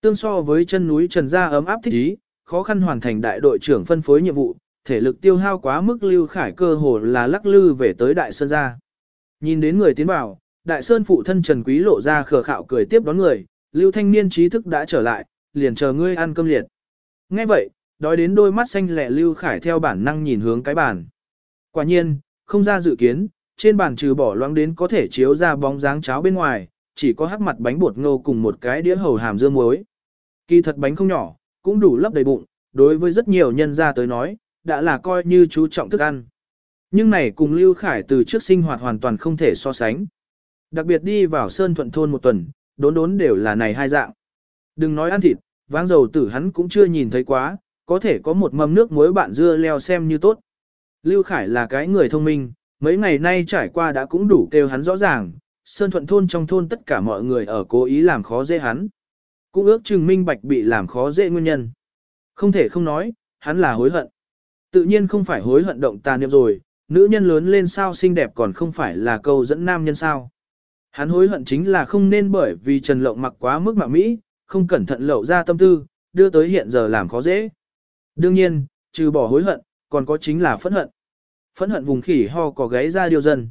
tương so với chân núi Trần Gia ấm áp thích ý, khó khăn hoàn thành đại đội trưởng phân phối nhiệm vụ, thể lực tiêu hao quá mức lưu khải cơ hồ là lắc lư về tới đại sơn gia. Nhìn đến người tiến vào, đại sơn phụ thân Trần Quý lộ ra khờ khạo cười tiếp đón người, lưu thanh niên trí thức đã trở lại, liền chờ ngươi ăn cơm liệt. Nghe vậy, đói đến đôi mắt xanh lẻ lưu khải theo bản năng nhìn hướng cái bàn. Quả nhiên, không ra dự kiến, trên bàn trừ bỏ loãng đến có thể chiếu ra bóng dáng cháo bên ngoài, chỉ có hắc mặt bánh bột ngô cùng một cái đĩa hầu hàm dưa muối. Kỳ thật bánh không nhỏ, cũng đủ lấp đầy bụng, đối với rất nhiều nhân gia tới nói, đã là coi như chú trọng thức ăn. Nhưng này cùng Lưu Khải từ trước sinh hoạt hoàn toàn không thể so sánh. Đặc biệt đi vào Sơn Thuận Thôn một tuần, đốn đốn đều là này hai dạng. Đừng nói ăn thịt, váng dầu tử hắn cũng chưa nhìn thấy quá, có thể có một mâm nước muối bạn dưa leo xem như tốt. Lưu Khải là cái người thông minh, mấy ngày nay trải qua đã cũng đủ kêu hắn rõ ràng, Sơn Thuận Thôn trong thôn tất cả mọi người ở cố ý làm khó dễ hắn. Cũng ước chừng minh bạch bị làm khó dễ nguyên nhân. Không thể không nói, hắn là hối hận. Tự nhiên không phải hối hận động tà niệm rồi, nữ nhân lớn lên sao xinh đẹp còn không phải là câu dẫn nam nhân sao. Hắn hối hận chính là không nên bởi vì Trần Lộng mặc quá mức mạo mỹ, không cẩn thận lậu ra tâm tư, đưa tới hiện giờ làm khó dễ. Đương nhiên, trừ bỏ hối hận, còn có chính là phẫn hận. Phẫn hận vùng khỉ ho có gáy ra điều dân.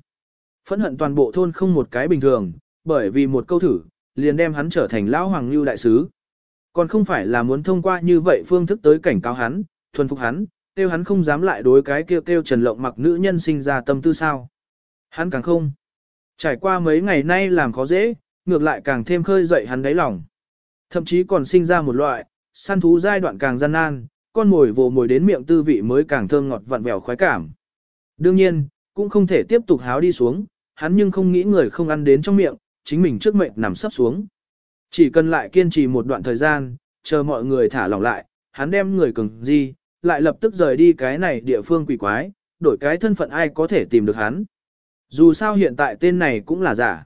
Phẫn hận toàn bộ thôn không một cái bình thường, bởi vì một câu thử, liền đem hắn trở thành lão hoàng lưu đại sứ. Còn không phải là muốn thông qua như vậy phương thức tới cảnh cáo hắn, thuần phục hắn, tiêu hắn không dám lại đối cái kêu kêu trần lộng mặc nữ nhân sinh ra tâm tư sao. Hắn càng không. Trải qua mấy ngày nay làm khó dễ, ngược lại càng thêm khơi dậy hắn đáy lòng. Thậm chí còn sinh ra một loại, săn thú giai đoạn càng gian nan, con mồi vồ mồi đến miệng tư vị mới càng thơm ngọt vặn vẹo khoái cảm. Đương nhiên, cũng không thể tiếp tục háo đi xuống, hắn nhưng không nghĩ người không ăn đến trong miệng, chính mình trước mệnh nằm sắp xuống. Chỉ cần lại kiên trì một đoạn thời gian, chờ mọi người thả lỏng lại, hắn đem người cứng gì, lại lập tức rời đi cái này địa phương quỷ quái, đổi cái thân phận ai có thể tìm được hắn. Dù sao hiện tại tên này cũng là giả.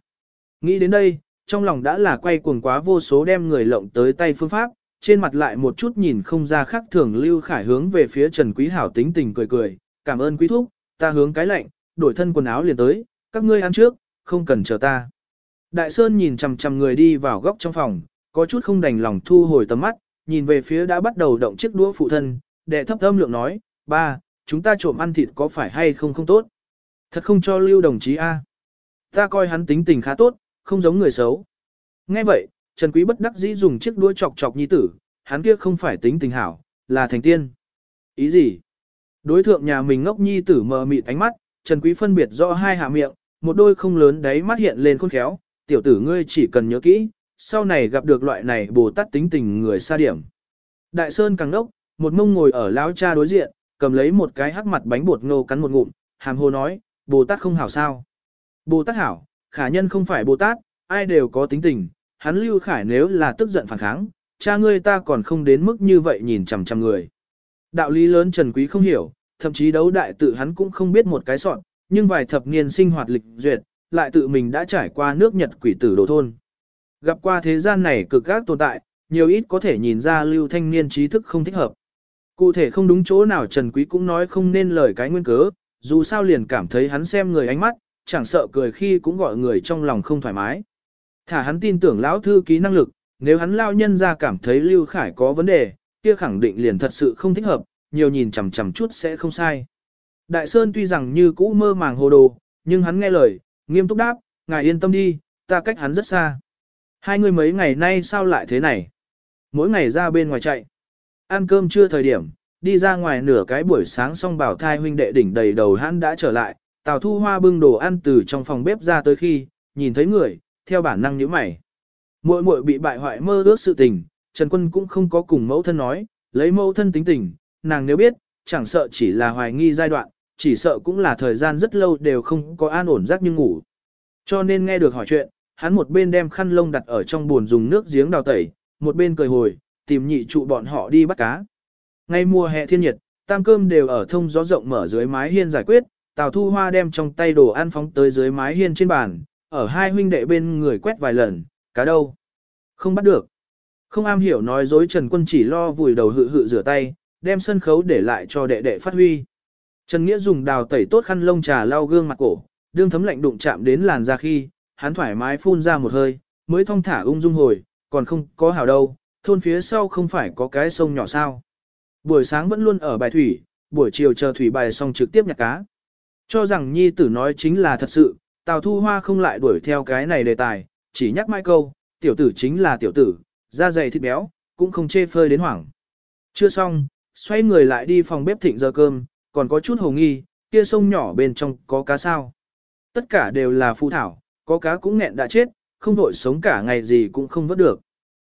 Nghĩ đến đây, trong lòng đã là quay cuồng quá vô số đem người lộng tới tay phương pháp, trên mặt lại một chút nhìn không ra khác thường Lưu Khải hướng về phía Trần Quý Hảo tính tình cười cười, cảm ơn quý thúc, ta hướng cái lạnh, đổi thân quần áo liền tới, các ngươi ăn trước, không cần chờ ta. Đại Sơn nhìn chằm chằm người đi vào góc trong phòng, có chút không đành lòng thu hồi tầm mắt, nhìn về phía đã bắt đầu động chiếc đũa phụ thân, đệ thấp âm lượng nói, ba, chúng ta trộm ăn thịt có phải hay không không tốt? Thật không cho lưu đồng chí A. Ta coi hắn tính tình khá tốt, không giống người xấu. Nghe vậy, Trần Quý bất đắc dĩ dùng chiếc đũa chọc chọc nhi tử, hắn kia không phải tính tình hảo, là thành tiên. Ý gì? Đối thượng nhà mình ngốc nhi tử mờ mịt ánh mắt, Trần Quý phân biệt rõ hai hạ miệng, một đôi không lớn đấy mắt hiện lên khôn khéo, tiểu tử ngươi chỉ cần nhớ kỹ, sau này gặp được loại này Bồ Tát tính tình người xa điểm. Đại Sơn càng đốc, một mông ngồi ở lão cha đối diện, cầm lấy một cái hắc mặt bánh bột ngô cắn một ngụm, hàm hồ nói, Bồ Tát không hảo sao. Bồ Tát hảo, khả nhân không phải Bồ Tát, ai đều có tính tình, hắn Lưu Khải nếu là tức giận phản kháng, cha ngươi ta còn không đến mức như vậy nhìn chằm chằm người. Đạo lý lớn Trần Quý không hiểu, thậm chí đấu đại tự hắn cũng không biết một cái soạn, nhưng vài thập niên sinh hoạt lịch duyệt, lại tự mình đã trải qua nước Nhật quỷ tử đồ thôn. Gặp qua thế gian này cực các tồn tại, nhiều ít có thể nhìn ra lưu thanh niên trí thức không thích hợp. Cụ thể không đúng chỗ nào Trần Quý cũng nói không nên lời cái nguyên cớ, dù sao liền cảm thấy hắn xem người ánh mắt, chẳng sợ cười khi cũng gọi người trong lòng không thoải mái. Thả hắn tin tưởng lão thư ký năng lực, nếu hắn lao nhân ra cảm thấy Lưu Khải có vấn đề, kia khẳng định liền thật sự không thích hợp, nhiều nhìn chằm chằm chút sẽ không sai. Đại Sơn tuy rằng như cũ mơ màng hồ đồ, nhưng hắn nghe lời, nghiêm túc đáp, ngài yên tâm đi, ta cách hắn rất xa. Hai người mấy ngày nay sao lại thế này? Mỗi ngày ra bên ngoài chạy. Ăn cơm chưa thời điểm, đi ra ngoài nửa cái buổi sáng xong bảo thai huynh đệ đỉnh đầy đầu hắn đã trở lại, Tào Thu Hoa bưng đồ ăn từ trong phòng bếp ra tới khi, nhìn thấy người, theo bản năng nhíu mày. Muội muội bị bại hoại mơ ước sự tình, Trần Quân cũng không có cùng mẫu thân nói, lấy mẫu thân tính tình, nàng nếu biết, chẳng sợ chỉ là hoài nghi giai đoạn, chỉ sợ cũng là thời gian rất lâu đều không có an ổn giấc như ngủ. Cho nên nghe được hỏi chuyện, hắn một bên đem khăn lông đặt ở trong buồn dùng nước giếng đào tẩy, một bên cười hồi, tìm nhị trụ bọn họ đi bắt cá. Ngay mùa hè thiên nhiệt, tam cơm đều ở thông gió rộng mở dưới mái hiên giải quyết, Tào Thu Hoa đem trong tay đồ ăn phóng tới dưới mái hiên trên bàn, ở hai huynh đệ bên người quét vài lần, cá đâu? Không bắt được. Không am hiểu nói dối Trần Quân chỉ lo vùi đầu hự hự rửa tay, đem sân khấu để lại cho đệ đệ phát huy. Trần Nghĩa dùng đào tẩy tốt khăn lông trà lau gương mặt cổ, đương thấm lạnh đụng chạm đến làn da khi, hắn thoải mái phun ra một hơi, mới thong thả ung dung hồi, còn không có hảo đâu, thôn phía sau không phải có cái sông nhỏ sao. Buổi sáng vẫn luôn ở bài thủy, buổi chiều chờ thủy bài xong trực tiếp nhặt cá. Cho rằng nhi tử nói chính là thật sự, Tào Thu Hoa không lại đuổi theo cái này đề tài, chỉ nhắc mai câu, tiểu tử chính là tiểu tử, da dày thịt béo, cũng không chê phơi đến hoảng. Chưa xong, xoay người lại đi phòng bếp thịnh giờ cơm, còn có chút hồ nghi, kia sông nhỏ bên trong có cá sao. Tất cả đều là phụ thảo, có cá cũng nghẹn đã chết, không vội sống cả ngày gì cũng không vớt được.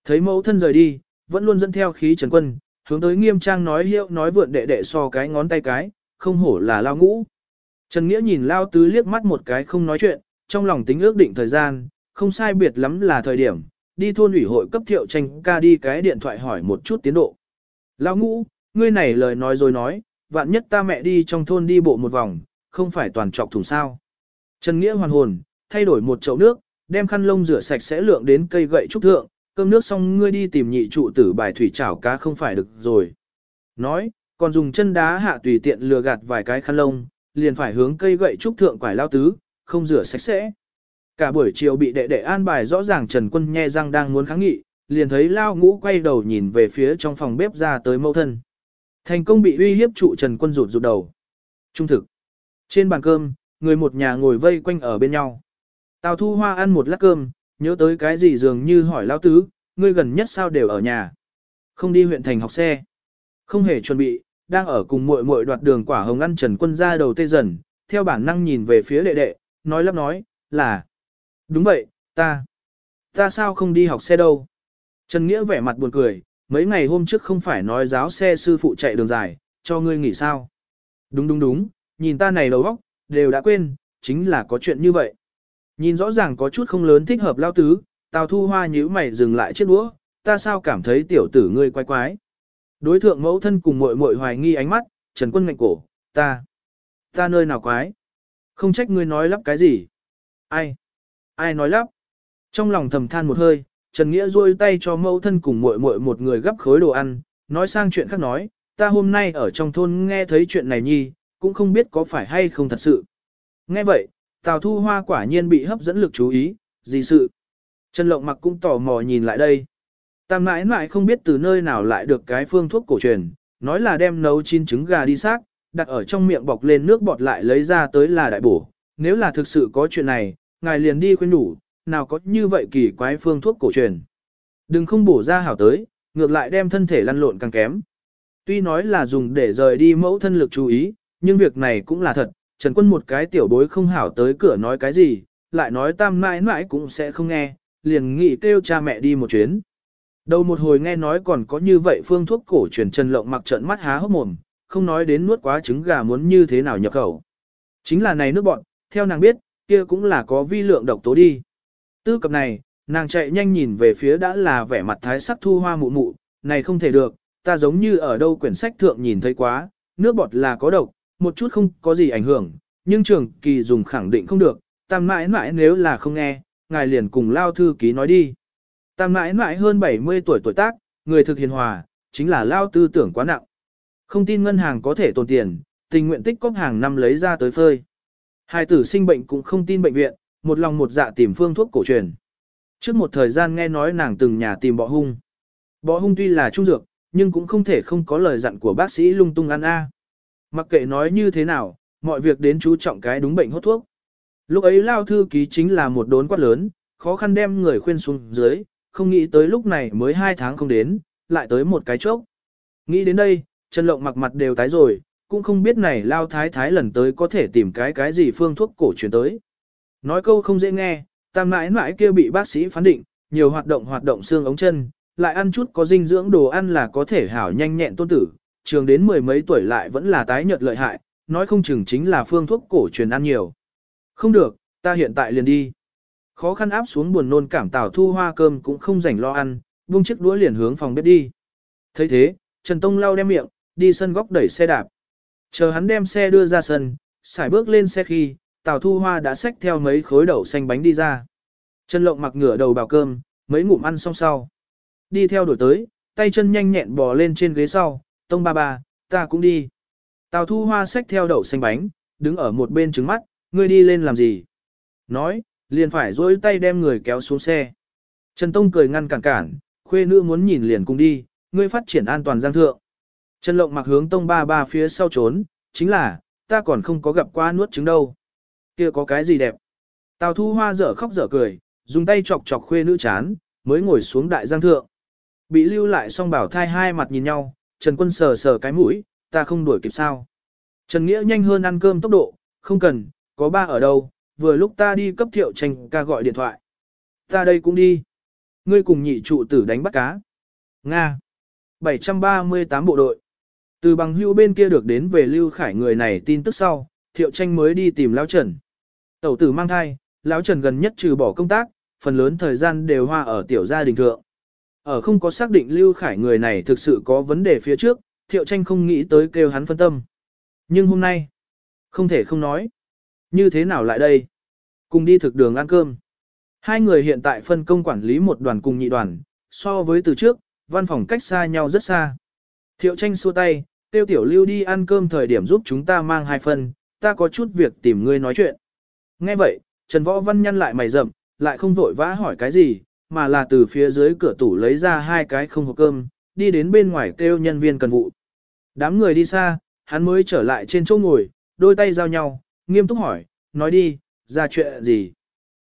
Thấy mẫu thân rời đi, vẫn luôn dẫn theo khí trần quân, hướng tới nghiêm trang nói hiệu nói vượn đệ đệ so cái ngón tay cái, không hổ là lao ngũ. Trần Nghĩa nhìn lao tứ liếc mắt một cái không nói chuyện, trong lòng tính ước định thời gian, không sai biệt lắm là thời điểm, đi thôn ủy hội cấp thiệu tranh ca đi cái điện thoại hỏi một chút tiến độ. Lão ngũ, ngươi này lời nói rồi nói, vạn nhất ta mẹ đi trong thôn đi bộ một vòng, không phải toàn trọc thùng sao. Trần Nghĩa hoàn hồn, thay đổi một chậu nước, đem khăn lông rửa sạch sẽ lượng đến cây gậy trúc thượng, cơm nước xong ngươi đi tìm nhị trụ tử bài thủy chảo cá không phải được rồi. Nói, còn dùng chân đá hạ tùy tiện lừa gạt vài cái khăn lông, liền phải hướng cây gậy trúc thượng quải lao tứ, không rửa sạch sẽ. Cả buổi chiều bị đệ đệ an bài rõ ràng Trần Quân nhe răng đang muốn kháng nghị, liền thấy lao ngũ quay đầu nhìn về phía trong phòng bếp ra tới mâu thân. Thành công bị uy hiếp trụ Trần Quân rụt rụt đầu. Trung thực. Trên bàn cơm, người một nhà ngồi vây quanh ở bên nhau. Tào Thu Hoa ăn một lát cơm, nhớ tới cái gì dường như hỏi lao tứ, ngươi gần nhất sao đều ở nhà. Không đi huyện thành học xe. Không hề chuẩn bị, đang ở cùng muội muội đoạt đường quả hồng ăn Trần Quân ra đầu tê dần, theo bản năng nhìn về phía đệ đệ, nói lắp nói, là. Đúng vậy, ta. Ta sao không đi học xe đâu? Trần Nghĩa vẻ mặt buồn cười, mấy ngày hôm trước không phải nói giáo xe sư phụ chạy đường dài, cho ngươi nghỉ sao? Đúng đúng đúng, nhìn ta này đầu óc, đều đã quên, chính là có chuyện như vậy. Nhìn rõ ràng có chút không lớn thích hợp lao tứ, Tào Thu Hoa nhíu mày dừng lại chiếc đũa, ta sao cảm thấy tiểu tử ngươi quái quái. Đối thượng mẫu thân cùng muội muội hoài nghi ánh mắt, Trần Quân ngạnh cổ, ta, Ta nơi nào quái? Không trách ngươi nói lắp cái gì? Ai? Ai nói lắp? Trong lòng thầm than một hơi, Trần Nghĩa duỗi tay cho mẫu thân cùng muội muội một người gấp khối đồ ăn, nói sang chuyện khác nói, ta hôm nay ở trong thôn nghe thấy chuyện này nhi, cũng không biết có phải hay không thật sự. Nghe vậy, Tào Thu Hoa quả nhiên bị hấp dẫn lực chú ý, gì sự? Trần Lộng mặc cũng tò mò nhìn lại đây. Tam mãi mãi không biết từ nơi nào lại được cái phương thuốc cổ truyền, nói là đem nấu chín trứng gà đi xác, đặt ở trong miệng bọc lên nước bọt lại lấy ra tới là đại bổ. Nếu là thực sự có chuyện này, ngài liền đi khuyên đủ, nào có như vậy kỳ quái phương thuốc cổ truyền. Đừng không bổ ra hảo tới, ngược lại đem thân thể lăn lộn càng kém. Tuy nói là dùng để rời đi mẫu thân lực chú ý, nhưng việc này cũng là thật, Trần Quân một cái tiểu bối không hảo tới cửa nói cái gì, lại nói tam mãi mãi cũng sẽ không nghe, liền nghĩ kêu cha mẹ đi một chuyến. Đầu một hồi nghe nói còn có như vậy phương thuốc cổ truyền Trần Lộng mặc trận mắt há hốc mồm, không nói đến nuốt quá trứng gà muốn như thế nào nhập khẩu. Chính là này nước bọn, theo nàng biết, kia cũng là có vi lượng độc tố đi. Tư cập này, nàng chạy nhanh nhìn về phía đã là vẻ mặt thái sắc thu hoa mụ mụ, này không thể được, ta giống như ở đâu quyển sách thượng nhìn thấy quá, nước bọt là có độc, một chút không có gì ảnh hưởng, nhưng trường kỳ dùng khẳng định không được, tam mãi mãi nếu là không nghe, ngài liền cùng lao thư ký nói đi. Tam mãi mãi hơn 70 tuổi tuổi tác, người thực hiền hòa, chính là lao tư tưởng quá nặng. Không tin ngân hàng có thể tồn tiền, tình nguyện tích cóp hàng năm lấy ra tới phơi. Hai tử sinh bệnh cũng không tin bệnh viện, một lòng một dạ tìm phương thuốc cổ truyền. Trước một thời gian nghe nói nàng từng nhà tìm bọ hung. Bọ hung tuy là trung dược, nhưng cũng không thể không có lời dặn của bác sĩ lung tung ăn a. Mặc kệ nói như thế nào, mọi việc đến chú trọng cái đúng bệnh hốt thuốc. Lúc ấy lao thư ký chính là một đốn quát lớn, khó khăn đem người khuyên xuống dưới, không nghĩ tới lúc này mới hai tháng không đến, lại tới một cái chốc. Nghĩ đến đây, Trần Lộng mặc mặt đều tái rồi, cũng không biết này lao thái thái lần tới có thể tìm cái cái gì phương thuốc cổ truyền tới. Nói câu không dễ nghe, tam mãi mãi kia bị bác sĩ phán định, nhiều hoạt động hoạt động xương ống chân, lại ăn chút có dinh dưỡng đồ ăn là có thể hảo nhanh nhẹn tôn tử, trường đến mười mấy tuổi lại vẫn là tái nhợt lợi hại, nói không chừng chính là phương thuốc cổ truyền ăn nhiều. Không được, ta hiện tại liền đi. Khó khăn áp xuống buồn nôn cảm tảo thu hoa cơm cũng không rảnh lo ăn, buông chiếc đũa liền hướng phòng bếp đi. thấy thế, Trần Tông lau đem miệng, đi sân góc đẩy xe đạp. Chờ hắn đem xe đưa ra sân, xài bước lên xe khi, Tào Thu Hoa đã xách theo mấy khối đậu xanh bánh đi ra. chân Lộng mặc ngửa đầu bào cơm, mấy ngụm ăn xong sau. Đi theo đổi tới, tay chân nhanh nhẹn bò lên trên ghế sau, tông ba ba, ta cũng đi. Tào Thu Hoa xách theo đậu xanh bánh, đứng ở một bên trứng mắt, ngươi đi lên làm gì? Nói, liền phải dối tay đem người kéo xuống xe. Trần Tông cười ngăn cản cản, khuê nữ muốn nhìn liền cùng đi, ngươi phát triển an toàn giang thượng. Trần Lộng mặc hướng Tông ba ba phía sau trốn, chính là, ta còn không có gặp qua nuốt trứng đâu. Kia có cái gì đẹp? Tào Thu Hoa dở khóc dở cười, dùng tay chọc chọc khuê nữ chán, mới ngồi xuống đại giang thượng. Bị lưu lại song bảo thai hai mặt nhìn nhau, Trần Quân sờ sờ cái mũi, ta không đuổi kịp sao. Trần Nghĩa nhanh hơn ăn cơm tốc độ, không cần, có ba ở đâu, vừa lúc ta đi cấp thiệu tranh ca gọi điện thoại. Ta đây cũng đi. Ngươi cùng nhị trụ tử đánh bắt cá. Nga. 738 bộ đội. Từ bằng hưu bên kia được đến về Lưu Khải người này tin tức sau, Thiệu Tranh mới đi tìm Lão Trần. Tẩu tử mang thai, Lão Trần gần nhất trừ bỏ công tác, phần lớn thời gian đều hoa ở tiểu gia đình thượng. Ở không có xác định Lưu Khải người này thực sự có vấn đề phía trước, Thiệu Tranh không nghĩ tới kêu hắn phân tâm. Nhưng hôm nay, không thể không nói. Như thế nào lại đây? Cùng đi thực đường ăn cơm. Hai người hiện tại phân công quản lý một đoàn cùng nhị đoàn, so với từ trước, văn phòng cách xa nhau rất xa. Thiệu tranh xua tay, tiêu tiểu lưu đi ăn cơm thời điểm giúp chúng ta mang hai phân, ta có chút việc tìm ngươi nói chuyện. Nghe vậy, Trần Võ Văn nhăn lại mày rậm, lại không vội vã hỏi cái gì, mà là từ phía dưới cửa tủ lấy ra hai cái không hộp cơm, đi đến bên ngoài kêu nhân viên cần vụ. Đám người đi xa, hắn mới trở lại trên chỗ ngồi, đôi tay giao nhau, nghiêm túc hỏi, nói đi, ra chuyện gì.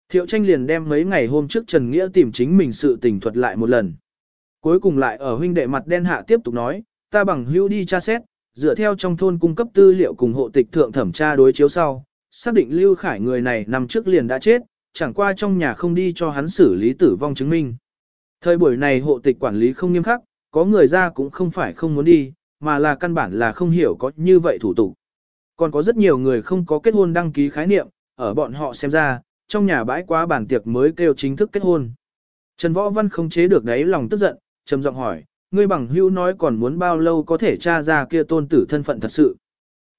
Thiệu tranh liền đem mấy ngày hôm trước Trần Nghĩa tìm chính mình sự tình thuật lại một lần. Cuối cùng lại ở huynh đệ mặt đen hạ tiếp tục nói, ta bằng hữu đi tra xét, dựa theo trong thôn cung cấp tư liệu cùng hộ tịch thượng thẩm tra đối chiếu sau, xác định Lưu Khải người này nằm trước liền đã chết, chẳng qua trong nhà không đi cho hắn xử lý tử vong chứng minh. Thời buổi này hộ tịch quản lý không nghiêm khắc, có người ra cũng không phải không muốn đi, mà là căn bản là không hiểu có như vậy thủ tục. Còn có rất nhiều người không có kết hôn đăng ký khái niệm, ở bọn họ xem ra, trong nhà bãi quá bản tiệc mới kêu chính thức kết hôn. Trần Võ Văn không chế được đấy lòng tức giận, trầm giọng hỏi, ngươi bằng hữu nói còn muốn bao lâu có thể tra ra kia tôn tử thân phận thật sự.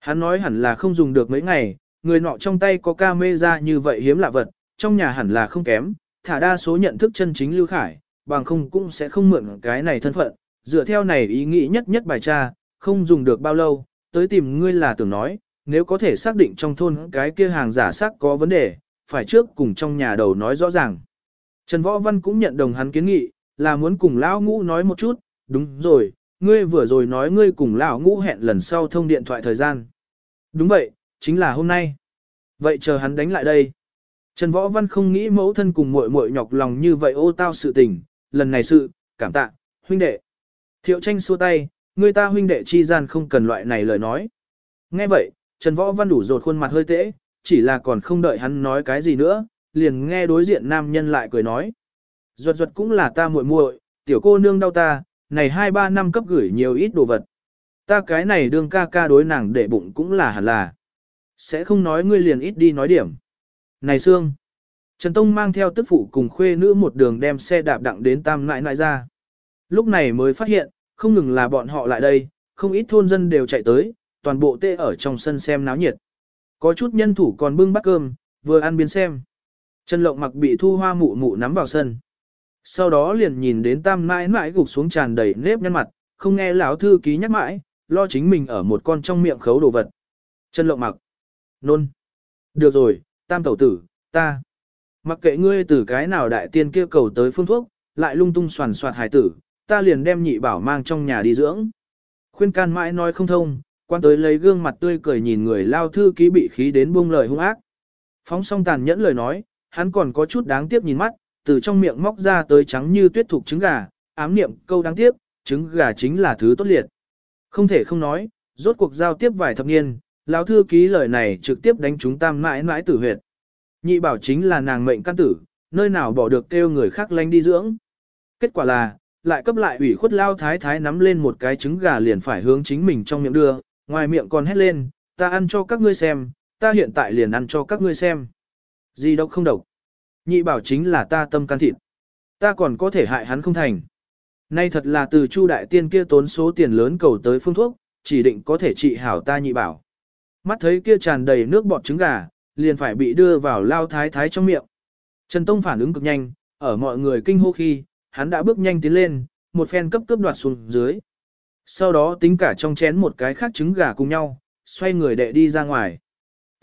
Hắn nói hẳn là không dùng được mấy ngày, người nọ trong tay có ca mê ra như vậy hiếm lạ vật, trong nhà hẳn là không kém, thả đa số nhận thức chân chính Lưu Khải, bằng không cũng sẽ không mượn cái này thân phận, dựa theo này ý nghĩ nhất nhất bài tra, không dùng được bao lâu, tới tìm ngươi là tưởng nói, nếu có thể xác định trong thôn cái kia hàng giả sắc có vấn đề, phải trước cùng trong nhà đầu nói rõ ràng. Trần Võ Văn cũng nhận đồng hắn kiến nghị, là muốn cùng Lão Ngũ nói một chút, đúng rồi, ngươi vừa rồi nói ngươi cùng Lão Ngũ hẹn lần sau thông điện thoại thời gian. Đúng vậy, chính là hôm nay. Vậy chờ hắn đánh lại đây. Trần Võ Văn không nghĩ mẫu thân cùng muội muội nhọc lòng như vậy ô tao sự tình, lần này sự, cảm tạ, huynh đệ. Thiệu tranh xua tay, người ta huynh đệ chi gian không cần loại này lời nói. Nghe vậy, Trần Võ Văn đủ rột khuôn mặt hơi tễ, chỉ là còn không đợi hắn nói cái gì nữa, liền nghe đối diện nam nhân lại cười nói. Ruột ruột cũng là ta muội muội, tiểu cô nương đau ta, này hai ba năm cấp gửi nhiều ít đồ vật. Ta cái này đương ca ca đối nàng để bụng cũng là hẳn là. Sẽ không nói ngươi liền ít đi nói điểm. Này Sương! Trần Tông mang theo tức phụ cùng khuê nữ một đường đem xe đạp đặng đến tam nại nại ra. Lúc này mới phát hiện, không ngừng là bọn họ lại đây, không ít thôn dân đều chạy tới, toàn bộ tê ở trong sân xem náo nhiệt. Có chút nhân thủ còn bưng bát cơm, vừa ăn biến xem. Trần Lộng mặc bị thu hoa mụ mụ nắm vào sân. Sau đó liền nhìn đến tam mãi mãi gục xuống tràn đầy nếp nhăn mặt, không nghe lão thư ký nhắc mãi, lo chính mình ở một con trong miệng khấu đồ vật. chân Lộng mặc. Nôn. Được rồi, tam tẩu tử, ta. Mặc kệ ngươi từ cái nào đại tiên kia cầu tới phương thuốc, lại lung tung soàn soạt hải tử, ta liền đem nhị bảo mang trong nhà đi dưỡng. Khuyên can mãi nói không thông, quan tới lấy gương mặt tươi cười nhìn người lao thư ký bị khí đến buông lời hung ác. Phóng song tàn nhẫn lời nói, hắn còn có chút đáng tiếc nhìn mắt, từ trong miệng móc ra tới trắng như tuyết thục trứng gà, ám niệm câu đáng tiếc, trứng gà chính là thứ tốt liệt. Không thể không nói, rốt cuộc giao tiếp vài thập niên, lão thư ký lời này trực tiếp đánh chúng tam mãi mãi tử huyệt. Nhị bảo chính là nàng mệnh căn tử, nơi nào bỏ được kêu người khác lanh đi dưỡng. Kết quả là, lại cấp lại ủy khuất lao thái thái nắm lên một cái trứng gà liền phải hướng chính mình trong miệng đưa, ngoài miệng còn hét lên, ta ăn cho các ngươi xem, ta hiện tại liền ăn cho các ngươi xem. Gì độc không độc. Nhị bảo chính là ta tâm can thịt. Ta còn có thể hại hắn không thành. Nay thật là từ Chu đại tiên kia tốn số tiền lớn cầu tới phương thuốc, chỉ định có thể trị hảo ta nhị bảo. Mắt thấy kia tràn đầy nước bọt trứng gà, liền phải bị đưa vào lao thái thái trong miệng. Trần Tông phản ứng cực nhanh, ở mọi người kinh hô khi, hắn đã bước nhanh tiến lên, một phen cấp cướp đoạt xuống dưới. Sau đó tính cả trong chén một cái khác trứng gà cùng nhau, xoay người đệ đi ra ngoài.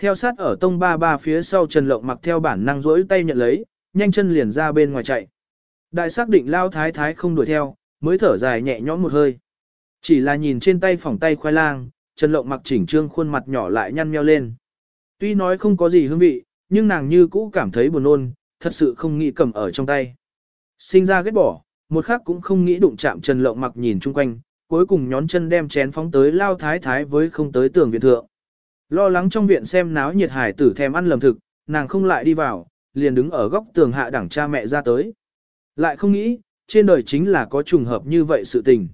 Theo sát ở tông ba ba phía sau Trần Lộng mặc theo bản năng rỗi tay nhận lấy, nhanh chân liền ra bên ngoài chạy. Đại xác định lao thái thái không đuổi theo, mới thở dài nhẹ nhõm một hơi. Chỉ là nhìn trên tay phòng tay khoai lang, Trần Lộng mặc chỉnh trương khuôn mặt nhỏ lại nhăn nheo lên. Tuy nói không có gì hương vị, nhưng nàng như cũ cảm thấy buồn nôn, thật sự không nghĩ cầm ở trong tay. Sinh ra ghét bỏ, một khắc cũng không nghĩ đụng chạm Trần Lộng mặc nhìn chung quanh, cuối cùng nhón chân đem chén phóng tới lao thái thái với không tới tường viện thượng. Lo lắng trong viện xem náo nhiệt hải tử thèm ăn lầm thực, nàng không lại đi vào, liền đứng ở góc tường hạ đẳng cha mẹ ra tới. Lại không nghĩ, trên đời chính là có trùng hợp như vậy sự tình.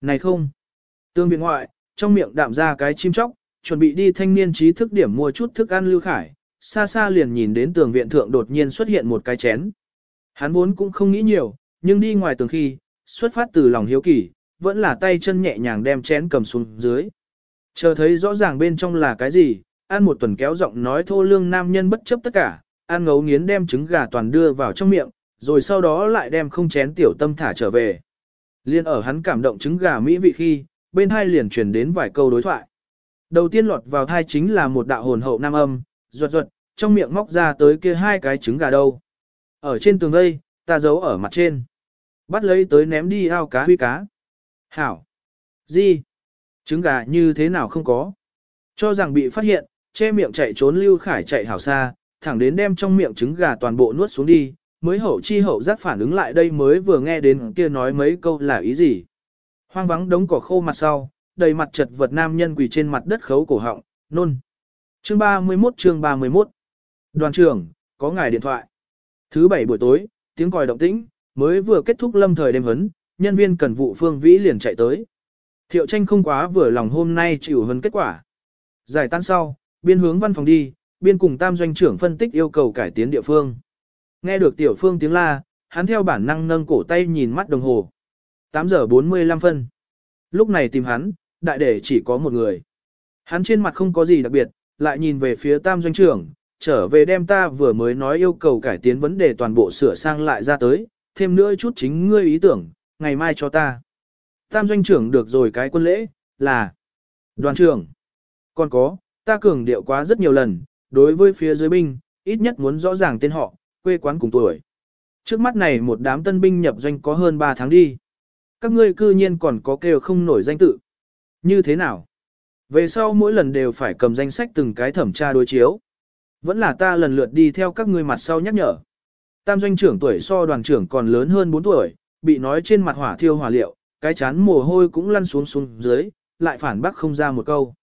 Này không, tương viện ngoại, trong miệng đạm ra cái chim chóc, chuẩn bị đi thanh niên trí thức điểm mua chút thức ăn lưu khải, xa xa liền nhìn đến tường viện thượng đột nhiên xuất hiện một cái chén. Hắn vốn cũng không nghĩ nhiều, nhưng đi ngoài tường khi, xuất phát từ lòng hiếu kỳ, vẫn là tay chân nhẹ nhàng đem chén cầm xuống dưới. Chờ thấy rõ ràng bên trong là cái gì, ăn một tuần kéo giọng nói thô lương nam nhân bất chấp tất cả, ăn ngấu nghiến đem trứng gà toàn đưa vào trong miệng, rồi sau đó lại đem không chén tiểu tâm thả trở về. Liên ở hắn cảm động trứng gà mỹ vị khi, bên hai liền truyền đến vài câu đối thoại. Đầu tiên lọt vào thai chính là một đạo hồn hậu nam âm, ruột ruột, trong miệng móc ra tới kia hai cái trứng gà đâu. Ở trên tường đây, ta giấu ở mặt trên. Bắt lấy tới ném đi ao cá huy cá. Hảo. Gì? Trứng gà như thế nào không có? Cho rằng bị phát hiện, che miệng chạy trốn Lưu Khải chạy hảo xa, thẳng đến đem trong miệng trứng gà toàn bộ nuốt xuống đi, mới hậu chi hậu giác phản ứng lại đây mới vừa nghe đến kia nói mấy câu là ý gì. Hoang vắng đống cỏ khô mặt sau, đầy mặt chật vật nam nhân quỳ trên mặt đất khấu cổ họng, nôn. Chương 31 chương 31 Đoàn trưởng, có ngài điện thoại. Thứ bảy buổi tối, tiếng còi động tĩnh, mới vừa kết thúc lâm thời đêm hấn nhân viên cần vụ phương vĩ liền chạy tới. Thiệu tranh không quá vừa lòng hôm nay chịu hơn kết quả. Giải tan sau, biên hướng văn phòng đi, biên cùng tam doanh trưởng phân tích yêu cầu cải tiến địa phương. Nghe được tiểu phương tiếng la, hắn theo bản năng nâng cổ tay nhìn mắt đồng hồ. 8 giờ 45 phân. Lúc này tìm hắn, đại để chỉ có một người. Hắn trên mặt không có gì đặc biệt, lại nhìn về phía tam doanh trưởng, trở về đem ta vừa mới nói yêu cầu cải tiến vấn đề toàn bộ sửa sang lại ra tới, thêm nữa chút chính ngươi ý tưởng, ngày mai cho ta. Tam doanh trưởng được rồi cái quân lễ, là đoàn trưởng. Còn có, ta cường điệu quá rất nhiều lần, đối với phía dưới binh, ít nhất muốn rõ ràng tên họ, quê quán cùng tuổi. Trước mắt này một đám tân binh nhập doanh có hơn 3 tháng đi. Các ngươi cư nhiên còn có kêu không nổi danh tự. Như thế nào? Về sau mỗi lần đều phải cầm danh sách từng cái thẩm tra đối chiếu. Vẫn là ta lần lượt đi theo các ngươi mặt sau nhắc nhở. Tam doanh trưởng tuổi so đoàn trưởng còn lớn hơn 4 tuổi, bị nói trên mặt hỏa thiêu hỏa liệu, cái chán mồ hôi cũng lăn xuống xuống dưới, lại phản bác không ra một câu.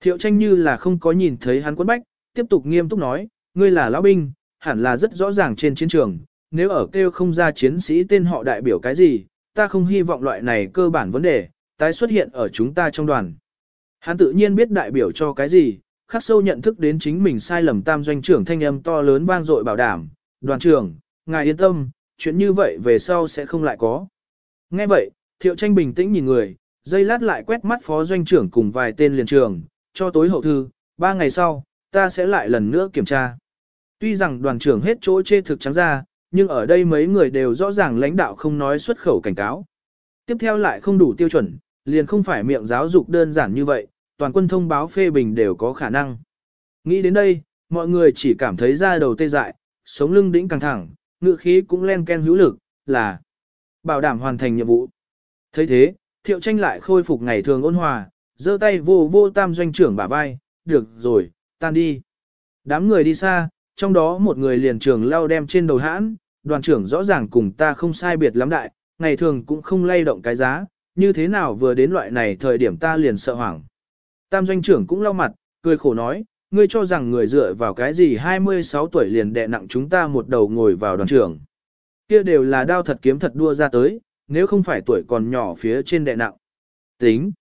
Thiệu tranh như là không có nhìn thấy hắn quấn bách, tiếp tục nghiêm túc nói, ngươi là lão binh, hẳn là rất rõ ràng trên chiến trường, nếu ở kêu không ra chiến sĩ tên họ đại biểu cái gì, ta không hy vọng loại này cơ bản vấn đề, tái xuất hiện ở chúng ta trong đoàn. Hắn tự nhiên biết đại biểu cho cái gì, khắc sâu nhận thức đến chính mình sai lầm tam doanh trưởng thanh âm to lớn vang dội bảo đảm, đoàn trưởng, ngài yên tâm, chuyện như vậy về sau sẽ không lại có. Nghe vậy, thiệu tranh bình tĩnh nhìn người, dây lát lại quét mắt phó doanh trưởng cùng vài tên liền trường, cho tối hậu thư, ba ngày sau, ta sẽ lại lần nữa kiểm tra. Tuy rằng đoàn trưởng hết chỗ chê thực trắng ra, nhưng ở đây mấy người đều rõ ràng lãnh đạo không nói xuất khẩu cảnh cáo. Tiếp theo lại không đủ tiêu chuẩn, liền không phải miệng giáo dục đơn giản như vậy, toàn quân thông báo phê bình đều có khả năng. Nghĩ đến đây, mọi người chỉ cảm thấy da đầu tê dại, sống lưng đĩnh căng thẳng, ngựa khí cũng len ken hữu lực, là bảo đảm hoàn thành nhiệm vụ thấy thế, thiệu tranh lại khôi phục ngày thường ôn hòa, giơ tay vô vô tam doanh trưởng bả vai, được rồi, tan đi. Đám người đi xa, trong đó một người liền trưởng lao đem trên đầu hãn, đoàn trưởng rõ ràng cùng ta không sai biệt lắm đại, ngày thường cũng không lay động cái giá, như thế nào vừa đến loại này thời điểm ta liền sợ hoảng. Tam doanh trưởng cũng lau mặt, cười khổ nói, ngươi cho rằng người dựa vào cái gì 26 tuổi liền đè nặng chúng ta một đầu ngồi vào đoàn trưởng. Kia đều là đao thật kiếm thật đua ra tới, nếu không phải tuổi còn nhỏ phía trên đệ nặng. Tính.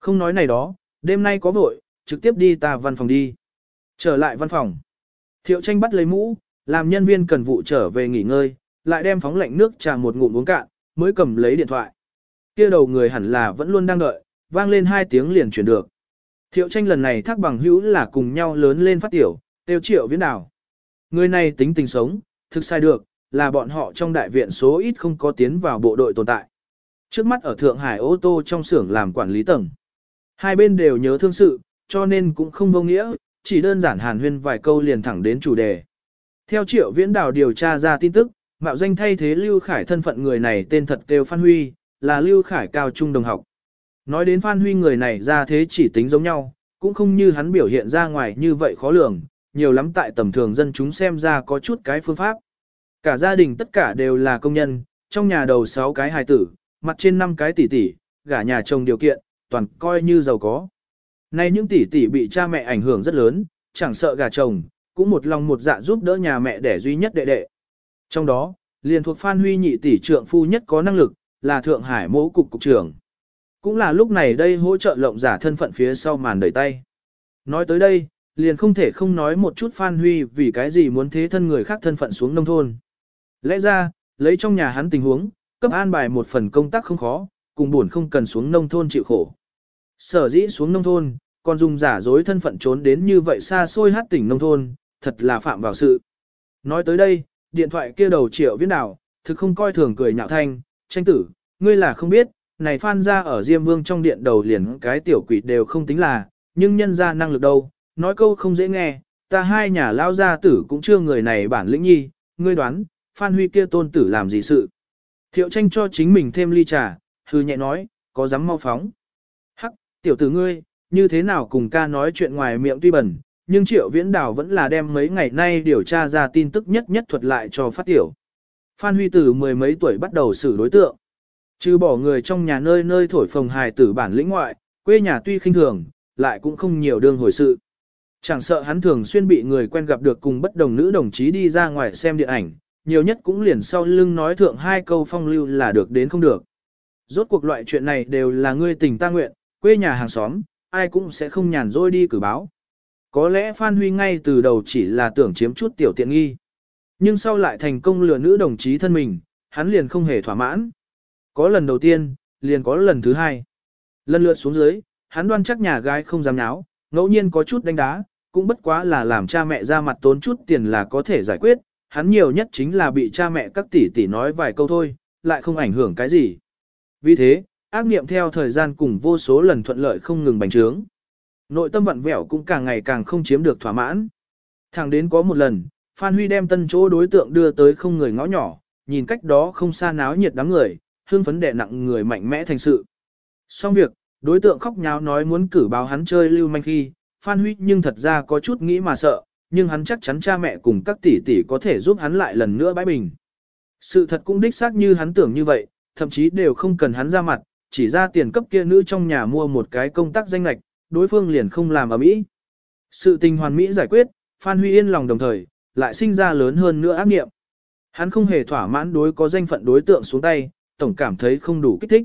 Không nói này đó, đêm nay có vội, trực tiếp đi ta văn phòng đi. Trở lại văn phòng. Thiệu tranh bắt lấy mũ, làm nhân viên cần vụ trở về nghỉ ngơi, lại đem phóng lạnh nước trà một ngụm uống cạn, mới cầm lấy điện thoại. Kia đầu người hẳn là vẫn luôn đang đợi, vang lên hai tiếng liền chuyển được. Thiệu tranh lần này thác bằng hữu là cùng nhau lớn lên phát tiểu, tiêu triệu viễn đảo. Người này tính tình sống, thực sai được, là bọn họ trong đại viện số ít không có tiến vào bộ đội tồn tại. Trước mắt ở Thượng Hải ô tô trong xưởng làm quản lý tầng. Hai bên đều nhớ thương sự, cho nên cũng không vô nghĩa, chỉ đơn giản hàn huyên vài câu liền thẳng đến chủ đề. Theo triệu viễn đảo điều tra ra tin tức, mạo danh thay thế Lưu Khải thân phận người này tên thật kêu Phan Huy, là Lưu Khải cao trung đồng học. Nói đến Phan Huy người này ra thế chỉ tính giống nhau, cũng không như hắn biểu hiện ra ngoài như vậy khó lường, nhiều lắm tại tầm thường dân chúng xem ra có chút cái phương pháp. Cả gia đình tất cả đều là công nhân, trong nhà đầu 6 cái hài tử, mặt trên 5 cái tỷ tỷ, gả nhà chồng điều kiện, toàn coi như giàu có. Nay những tỷ tỷ bị cha mẹ ảnh hưởng rất lớn, chẳng sợ gả chồng, cũng một lòng một dạ giúp đỡ nhà mẹ để duy nhất đệ đệ. Trong đó, liền thuộc Phan Huy nhị tỷ trượng phu nhất có năng lực, là Thượng Hải mẫu cục cục trưởng. Cũng là lúc này đây hỗ trợ lộng giả thân phận phía sau màn đẩy tay. Nói tới đây, liền không thể không nói một chút Phan Huy vì cái gì muốn thế thân người khác thân phận xuống nông thôn. Lẽ ra, lấy trong nhà hắn tình huống, cấp an bài một phần công tác không khó, cùng buồn không cần xuống nông thôn chịu khổ. Sở dĩ xuống nông thôn, còn dùng giả dối thân phận trốn đến như vậy xa xôi hát tỉnh nông thôn, thật là phạm vào sự. Nói tới đây, điện thoại kia đầu triệu viễn đảo, thực không coi thường cười nhạo thanh, tranh tử, ngươi là không biết, này phan ra ở Diêm Vương trong điện đầu liền cái tiểu quỷ đều không tính là, nhưng nhân ra năng lực đâu, nói câu không dễ nghe, ta hai nhà lao gia tử cũng chưa người này bản lĩnh nhi, ngươi đoán, Phan Huy kia tôn tử làm gì sự. Thiệu tranh cho chính mình thêm ly trà, hư nhẹ nói, có dám mau phóng. Hắc, tiểu tử ngươi, như thế nào cùng ca nói chuyện ngoài miệng tuy bẩn, nhưng triệu viễn đảo vẫn là đem mấy ngày nay điều tra ra tin tức nhất nhất thuật lại cho phát tiểu. Phan Huy từ mười mấy tuổi bắt đầu xử đối tượng. Trừ bỏ người trong nhà nơi nơi thổi phồng hài tử bản lĩnh ngoại, quê nhà tuy khinh thường, lại cũng không nhiều đương hồi sự. Chẳng sợ hắn thường xuyên bị người quen gặp được cùng bất đồng nữ đồng chí đi ra ngoài xem điện ảnh, nhiều nhất cũng liền sau lưng nói thượng hai câu phong lưu là được đến không được. Rốt cuộc loại chuyện này đều là ngươi tình ta nguyện, quê nhà hàng xóm, ai cũng sẽ không nhàn rỗi đi cử báo. Có lẽ Phan Huy ngay từ đầu chỉ là tưởng chiếm chút tiểu tiện nghi. Nhưng sau lại thành công lừa nữ đồng chí thân mình, hắn liền không hề thỏa mãn. Có lần đầu tiên, liền có lần thứ hai. Lần lượt xuống dưới, hắn đoan chắc nhà gái không dám nháo, Ngẫu nhiên có chút đánh đá, cũng bất quá là làm cha mẹ ra mặt tốn chút tiền là có thể giải quyết, hắn nhiều nhất chính là bị cha mẹ các tỷ tỷ nói vài câu thôi, lại không ảnh hưởng cái gì. Vì thế, ác niệm theo thời gian cùng vô số lần thuận lợi không ngừng bành trướng. Nội tâm vặn vẹo cũng càng ngày càng không chiếm được thỏa mãn. Thẳng đến có một lần, Phan Huy đem tân chỗ đối tượng đưa tới không người ngõ nhỏ, nhìn cách đó không xa náo nhiệt đám người, hương phấn đệ nặng người mạnh mẽ thành sự. Xong việc, đối tượng khóc nháo nói muốn cử báo hắn chơi lưu manh khi, Phan Huy nhưng thật ra có chút nghĩ mà sợ, nhưng hắn chắc chắn cha mẹ cùng các tỷ tỷ có thể giúp hắn lại lần nữa bãi bình. Sự thật cũng đích xác như hắn tưởng như vậy, thậm chí đều không cần hắn ra mặt, chỉ ra tiền cấp kia nữ trong nhà mua một cái công tác danh lạch, đối phương liền không làm ở mỹ. Sự tình hoàn mỹ giải quyết, Phan Huy yên lòng đồng thời, lại sinh ra lớn hơn nữa ác nghiệm. Hắn không hề thỏa mãn đối có danh phận đối tượng xuống tay, tổng cảm thấy không đủ kích thích.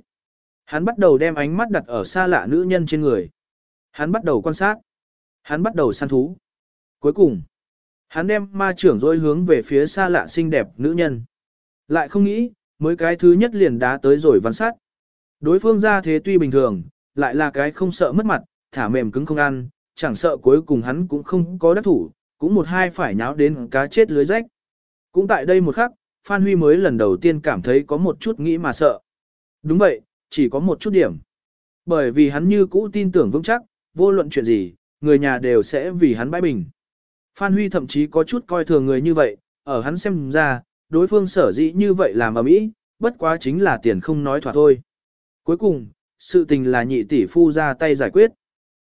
Hắn bắt đầu đem ánh mắt đặt ở xa lạ nữ nhân trên người. Hắn bắt đầu quan sát. Hắn bắt đầu săn thú. Cuối cùng, hắn đem ma trưởng dối hướng về phía xa lạ xinh đẹp nữ nhân. Lại không nghĩ, mới cái thứ nhất liền đá tới rồi văn sát. Đối phương ra thế tuy bình thường, lại là cái không sợ mất mặt, thả mềm cứng không ăn, chẳng sợ cuối cùng hắn cũng không có đắc thủ, cũng một hai phải nháo đến cá chết lưới rách. Cũng tại đây một khắc, Phan Huy mới lần đầu tiên cảm thấy có một chút nghĩ mà sợ. Đúng vậy, chỉ có một chút điểm. Bởi vì hắn như cũ tin tưởng vững chắc, vô luận chuyện gì, người nhà đều sẽ vì hắn bãi bình. Phan Huy thậm chí có chút coi thường người như vậy, ở hắn xem ra, đối phương sở dĩ như vậy làm ở mỹ, bất quá chính là tiền không nói thỏa thôi. Cuối cùng, sự tình là nhị tỷ phu ra tay giải quyết.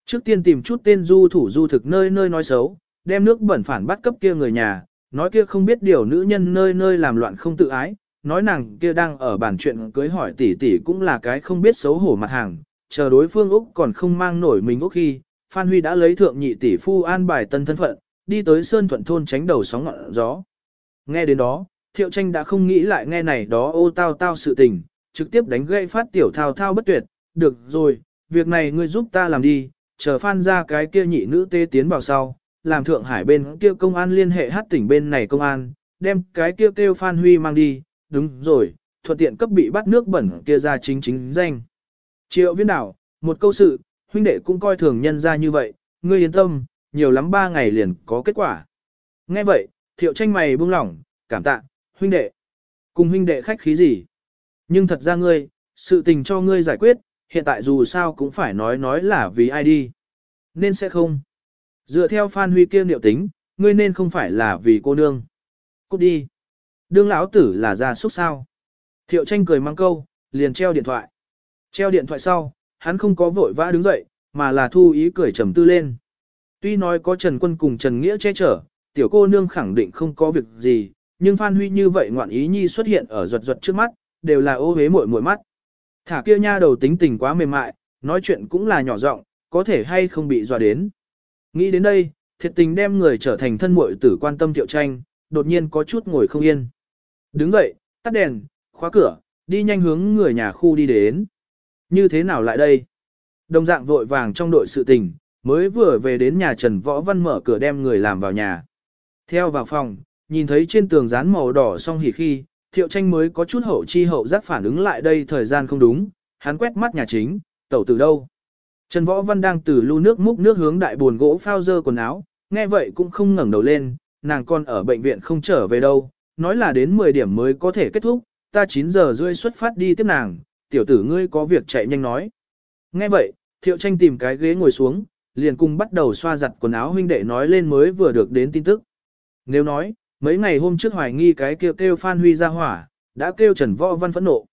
Trước tiên tìm chút tên du thủ du thực nơi nơi nói xấu, đem nước bẩn phản bắt cấp kia người nhà, nói kia không biết điều nữ nhân nơi nơi làm loạn không tự ái, nói nàng kia đang ở bàn chuyện cưới hỏi tỷ tỷ cũng là cái không biết xấu hổ mặt hàng, chờ đối phương Úc còn không mang nổi mình Úc khi, Phan Huy đã lấy thượng nhị tỷ phu an bài tân thân phận, đi tới Sơn Thuận thôn tránh đầu sóng ngọn gió. Nghe đến đó, Thiệu Tranh đã không nghĩ lại nghe này đó ô tao tao sự tình, trực tiếp đánh gậy phát tiểu thao thao bất tuyệt, được rồi, việc này ngươi giúp ta làm đi, chờ Phan ra cái kia nhị nữ tê tiến vào sau, làm Thượng Hải bên kia công an liên hệ hát tỉnh bên này công an, đem cái kia kêu Phan Huy mang đi, đúng rồi, thuận tiện cấp bị bắt nước bẩn kia ra chính chính danh. Triệu viên đảo, một câu sự, huynh đệ cũng coi thường nhân ra như vậy, ngươi yên tâm, nhiều lắm ba ngày liền có kết quả. Nghe vậy, thiệu tranh mày buông lỏng, cảm tạ, huynh đệ. Cùng huynh đệ khách khí gì? Nhưng thật ra ngươi, sự tình cho ngươi giải quyết, hiện tại dù sao cũng phải nói nói là vì ai đi. Nên sẽ không. Dựa theo Phan Huy kia liệu tính, ngươi nên không phải là vì cô nương. Cút đi. Đương lão tử là gia súc sao. Thiệu tranh cười mang câu, liền treo điện thoại. Treo điện thoại sau, hắn không có vội vã đứng dậy, mà là thu ý cười trầm tư lên. Tuy nói có Trần Quân cùng Trần Nghĩa che chở, tiểu cô nương khẳng định không có việc gì, nhưng Phan Huy như vậy ngoạn ý nhi xuất hiện ở ruột ruột trước mắt, đều là ô hế muội muội mắt. Thả kia nha đầu tính tình quá mềm mại, nói chuyện cũng là nhỏ giọng, có thể hay không bị dọa đến. Nghĩ đến đây, thiệt tình đem người trở thành thân muội tử quan tâm tiểu Tranh, đột nhiên có chút ngồi không yên. Đứng dậy, tắt đèn, khóa cửa, đi nhanh hướng người nhà khu đi đến. Như thế nào lại đây? Đồng dạng vội vàng trong đội sự tình, mới vừa về đến nhà Trần Võ Văn mở cửa đem người làm vào nhà. Theo vào phòng, nhìn thấy trên tường dán màu đỏ song hỉ khi, thiệu tranh mới có chút hậu chi hậu giác phản ứng lại đây thời gian không đúng, hắn quét mắt nhà chính, tẩu từ đâu. Trần Võ Văn đang từ lưu nước múc nước hướng đại buồn gỗ phao dơ quần áo, nghe vậy cũng không ngẩng đầu lên, nàng con ở bệnh viện không trở về đâu, nói là đến 10 điểm mới có thể kết thúc, ta 9 giờ rưỡi xuất phát đi tiếp nàng, tiểu tử ngươi có việc chạy nhanh nói. Nghe vậy, thiệu tranh tìm cái ghế ngồi xuống, liền cùng bắt đầu xoa giặt quần áo huynh đệ nói lên mới vừa được đến tin tức. Nếu nói, mấy ngày hôm trước hoài nghi cái kêu kêu Phan Huy ra hỏa, đã kêu Trần Võ Văn phẫn nộ.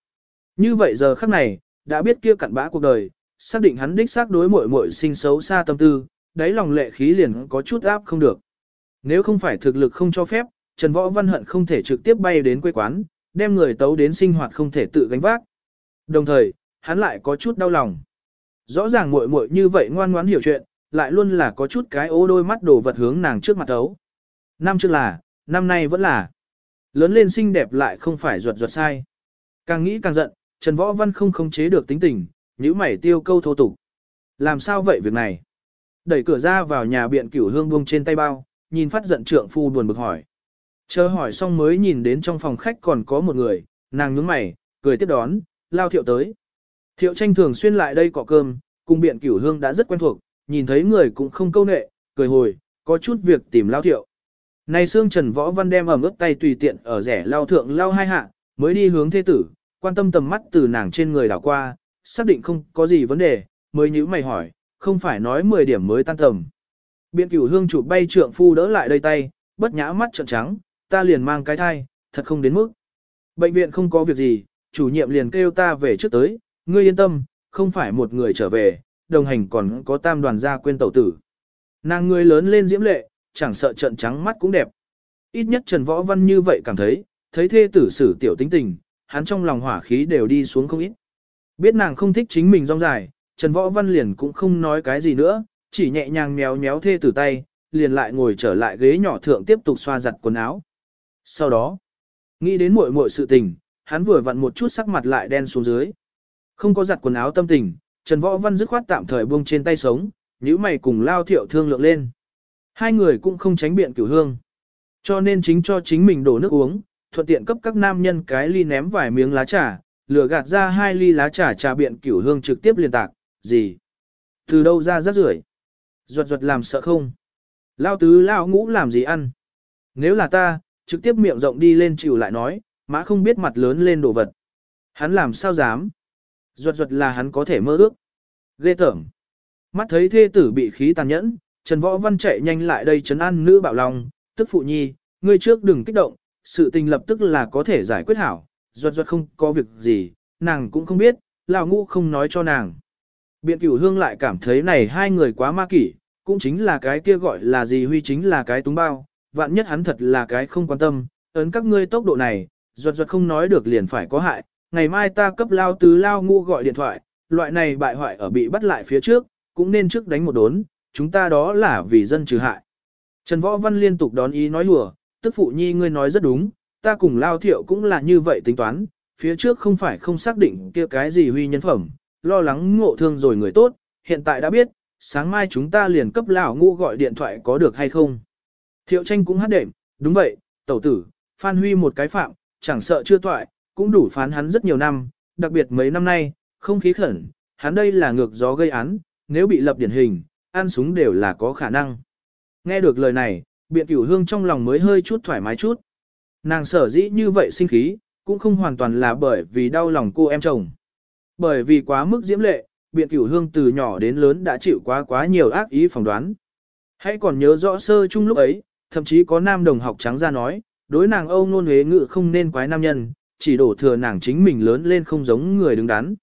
Như vậy giờ khắc này, đã biết kia cặn bã cuộc đời, xác định hắn đích xác đối muội muội sinh xấu xa tâm tư, đáy lòng lệ khí liền có chút áp không được. Nếu không phải thực lực không cho phép, Trần Võ Văn hận không thể trực tiếp bay đến quê quán, đem người tấu đến sinh hoạt không thể tự gánh vác. Đồng thời, hắn lại có chút đau lòng. Rõ ràng muội muội như vậy ngoan ngoãn hiểu chuyện, lại luôn là có chút cái ô đôi mắt đồ vật hướng nàng trước mặt tấu. Năm trước là, năm nay vẫn là. Lớn lên xinh đẹp lại không phải ruột ruột sai. Càng nghĩ càng giận, Trần Võ Văn không khống chế được tính tình, nhíu mày tiêu câu thô tục. Làm sao vậy việc này? Đẩy cửa ra vào nhà biện cửu hương buông trên tay bao, nhìn phát giận trượng phu buồn bực hỏi. Chờ hỏi xong mới nhìn đến trong phòng khách còn có một người, nàng nhướng mày, cười tiếp đón, lao thiệu tới. Thiệu tranh thường xuyên lại đây cọ cơm, cùng biện cửu hương đã rất quen thuộc, nhìn thấy người cũng không câu nệ, cười hồi, có chút việc tìm lao thiệu. Này xương Trần Võ Văn đem ẩm ướt tay tùy tiện ở rẻ lao thượng lao hai hạ, mới đi hướng thế tử, quan tâm tầm mắt từ nàng trên người đảo qua, xác định không có gì vấn đề, mới nhữ mày hỏi, không phải nói 10 điểm mới tan tầm. Biện cửu hương chụp bay trượng phu đỡ lại đây tay, bất nhã mắt trợn trắng, ta liền mang cái thai, thật không đến mức. Bệnh viện không có việc gì, chủ nhiệm liền kêu ta về trước tới, ngươi yên tâm, không phải một người trở về, đồng hành còn có tam đoàn gia quên tẩu tử. Nàng người lớn lên diễm lệ, chẳng sợ trận trắng mắt cũng đẹp. Ít nhất Trần Võ Văn như vậy cảm thấy, thấy thê tử xử tiểu tính tình, hắn trong lòng hỏa khí đều đi xuống không ít. Biết nàng không thích chính mình rong dài, Trần Võ Văn liền cũng không nói cái gì nữa, chỉ nhẹ nhàng méo méo thê tử tay, liền lại ngồi trở lại ghế nhỏ thượng tiếp tục xoa giặt quần áo. Sau đó, nghĩ đến muội muội sự tình, hắn vừa vặn một chút sắc mặt lại đen xuống dưới. Không có giặt quần áo tâm tình, Trần Võ Văn dứt khoát tạm thời buông trên tay sống, nhíu mày cùng lao thiệu thương lượng lên. Hai người cũng không tránh biện cửu hương. Cho nên chính cho chính mình đổ nước uống, thuận tiện cấp các nam nhân cái ly ném vài miếng lá trà, lửa gạt ra hai ly lá trà trà biện cửu hương trực tiếp liên tạc, gì? Từ đâu ra rác rưởi? Ruột ruột làm sợ không? Lao tứ lao ngũ làm gì ăn? Nếu là ta, trực tiếp miệng rộng đi lên chịu lại nói, mã không biết mặt lớn lên đồ vật. Hắn làm sao dám? Ruột ruột là hắn có thể mơ ước. Ghê tởm. Mắt thấy thê tử bị khí tàn nhẫn, Trần Võ Văn chạy nhanh lại đây chấn an nữ bảo lòng, tức phụ nhi, ngươi trước đừng kích động, sự tình lập tức là có thể giải quyết hảo, ruột ruột không có việc gì, nàng cũng không biết, lão ngũ không nói cho nàng. Biện cửu hương lại cảm thấy này hai người quá ma kỷ, cũng chính là cái kia gọi là gì huy chính là cái túng bao, vạn nhất hắn thật là cái không quan tâm, ấn các ngươi tốc độ này, ruột ruột không nói được liền phải có hại, ngày mai ta cấp lao tứ lao ngu gọi điện thoại, loại này bại hoại ở bị bắt lại phía trước, cũng nên trước đánh một đốn, chúng ta đó là vì dân trừ hại. Trần Võ Văn liên tục đón ý nói hùa, tức phụ nhi ngươi nói rất đúng, ta cùng lao thiệu cũng là như vậy tính toán, phía trước không phải không xác định kia cái gì huy nhân phẩm, lo lắng ngộ thương rồi người tốt, hiện tại đã biết, sáng mai chúng ta liền cấp lão ngu gọi điện thoại có được hay không. Thiệu tranh cũng hát đệm, đúng vậy, tẩu tử, Phan Huy một cái phạm, chẳng sợ chưa toại, cũng đủ phán hắn rất nhiều năm, đặc biệt mấy năm nay, không khí khẩn, hắn đây là ngược gió gây án, nếu bị lập điển hình, ăn súng đều là có khả năng. Nghe được lời này, biện cửu hương trong lòng mới hơi chút thoải mái chút. Nàng sở dĩ như vậy sinh khí, cũng không hoàn toàn là bởi vì đau lòng cô em chồng. Bởi vì quá mức diễm lệ, biện cửu hương từ nhỏ đến lớn đã chịu quá quá nhiều ác ý phỏng đoán. Hãy còn nhớ rõ sơ chung lúc ấy, thậm chí có nam đồng học trắng ra nói, đối nàng Âu nôn huế ngự không nên quái nam nhân, chỉ đổ thừa nàng chính mình lớn lên không giống người đứng đắn.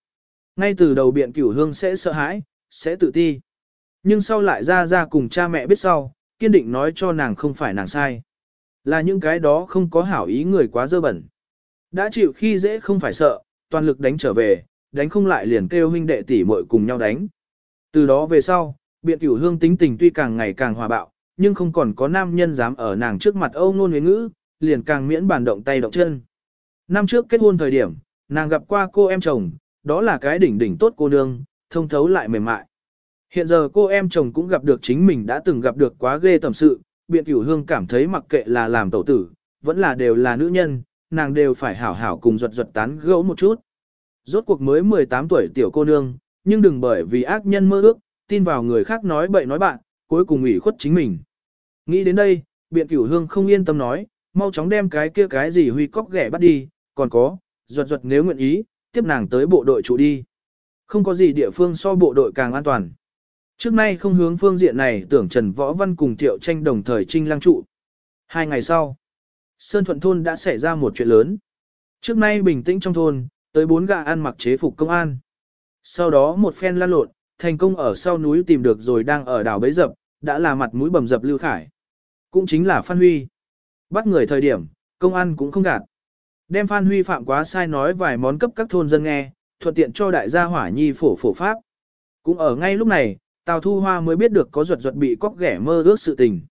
Ngay từ đầu biện cửu hương sẽ sợ hãi, sẽ tự ti. Nhưng sau lại ra ra cùng cha mẹ biết sau, kiên định nói cho nàng không phải nàng sai. Là những cái đó không có hảo ý người quá dơ bẩn. Đã chịu khi dễ không phải sợ, toàn lực đánh trở về, đánh không lại liền kêu huynh đệ tỷ muội cùng nhau đánh. Từ đó về sau, biện cửu hương tính tình tuy càng ngày càng hòa bạo, nhưng không còn có nam nhân dám ở nàng trước mặt âu ngôn huyến ngữ, liền càng miễn bàn động tay động chân. Năm trước kết hôn thời điểm, nàng gặp qua cô em chồng, đó là cái đỉnh đỉnh tốt cô nương, thông thấu lại mềm mại. Hiện giờ cô em chồng cũng gặp được chính mình đã từng gặp được quá ghê tầm sự, biện cửu hương cảm thấy mặc kệ là làm tẩu tử, vẫn là đều là nữ nhân, nàng đều phải hảo hảo cùng ruột ruột tán gẫu một chút. Rốt cuộc mới 18 tuổi tiểu cô nương, nhưng đừng bởi vì ác nhân mơ ước, tin vào người khác nói bậy nói bạn, cuối cùng ủy khuất chính mình. Nghĩ đến đây, biện cửu hương không yên tâm nói, mau chóng đem cái kia cái gì huy cóc ghẻ bắt đi, còn có, ruột ruột nếu nguyện ý, tiếp nàng tới bộ đội trụ đi. Không có gì địa phương so bộ đội càng an toàn. Trước nay không hướng phương diện này tưởng Trần Võ Văn cùng Thiệu Tranh đồng thời trinh lăng trụ. Hai ngày sau, Sơn Thuận Thôn đã xảy ra một chuyện lớn. Trước nay bình tĩnh trong thôn, tới bốn gã ăn mặc chế phục công an. Sau đó một phen lan lộn, thành công ở sau núi tìm được rồi đang ở đảo bấy dập, đã là mặt mũi bầm dập Lưu Khải. Cũng chính là Phan Huy. Bắt người thời điểm, công an cũng không gạt. Đem Phan Huy phạm quá sai nói vài món cấp các thôn dân nghe, thuận tiện cho đại gia hỏa nhi phổ phổ pháp. Cũng ở ngay lúc này, Tào Thu Hoa mới biết được có ruột ruột bị cóc ghẻ mơ ước sự tình.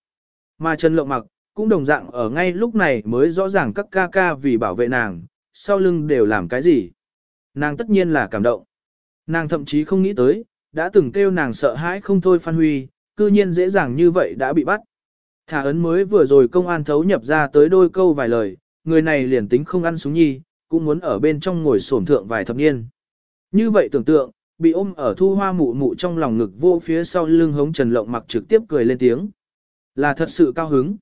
Mà Trần Lộng Mặc, cũng đồng dạng ở ngay lúc này mới rõ ràng các ca ca vì bảo vệ nàng, sau lưng đều làm cái gì. Nàng tất nhiên là cảm động. Nàng thậm chí không nghĩ tới, đã từng kêu nàng sợ hãi không thôi Phan Huy, cư nhiên dễ dàng như vậy đã bị bắt. Thả ấn mới vừa rồi công an thấu nhập ra tới đôi câu vài lời, người này liền tính không ăn súng nhi, cũng muốn ở bên trong ngồi sổm thượng vài thập niên. Như vậy tưởng tượng, Bị ôm ở thu hoa mụ mụ trong lòng ngực vô phía sau lưng hống Trần Lộng mặc trực tiếp cười lên tiếng. Là thật sự cao hứng.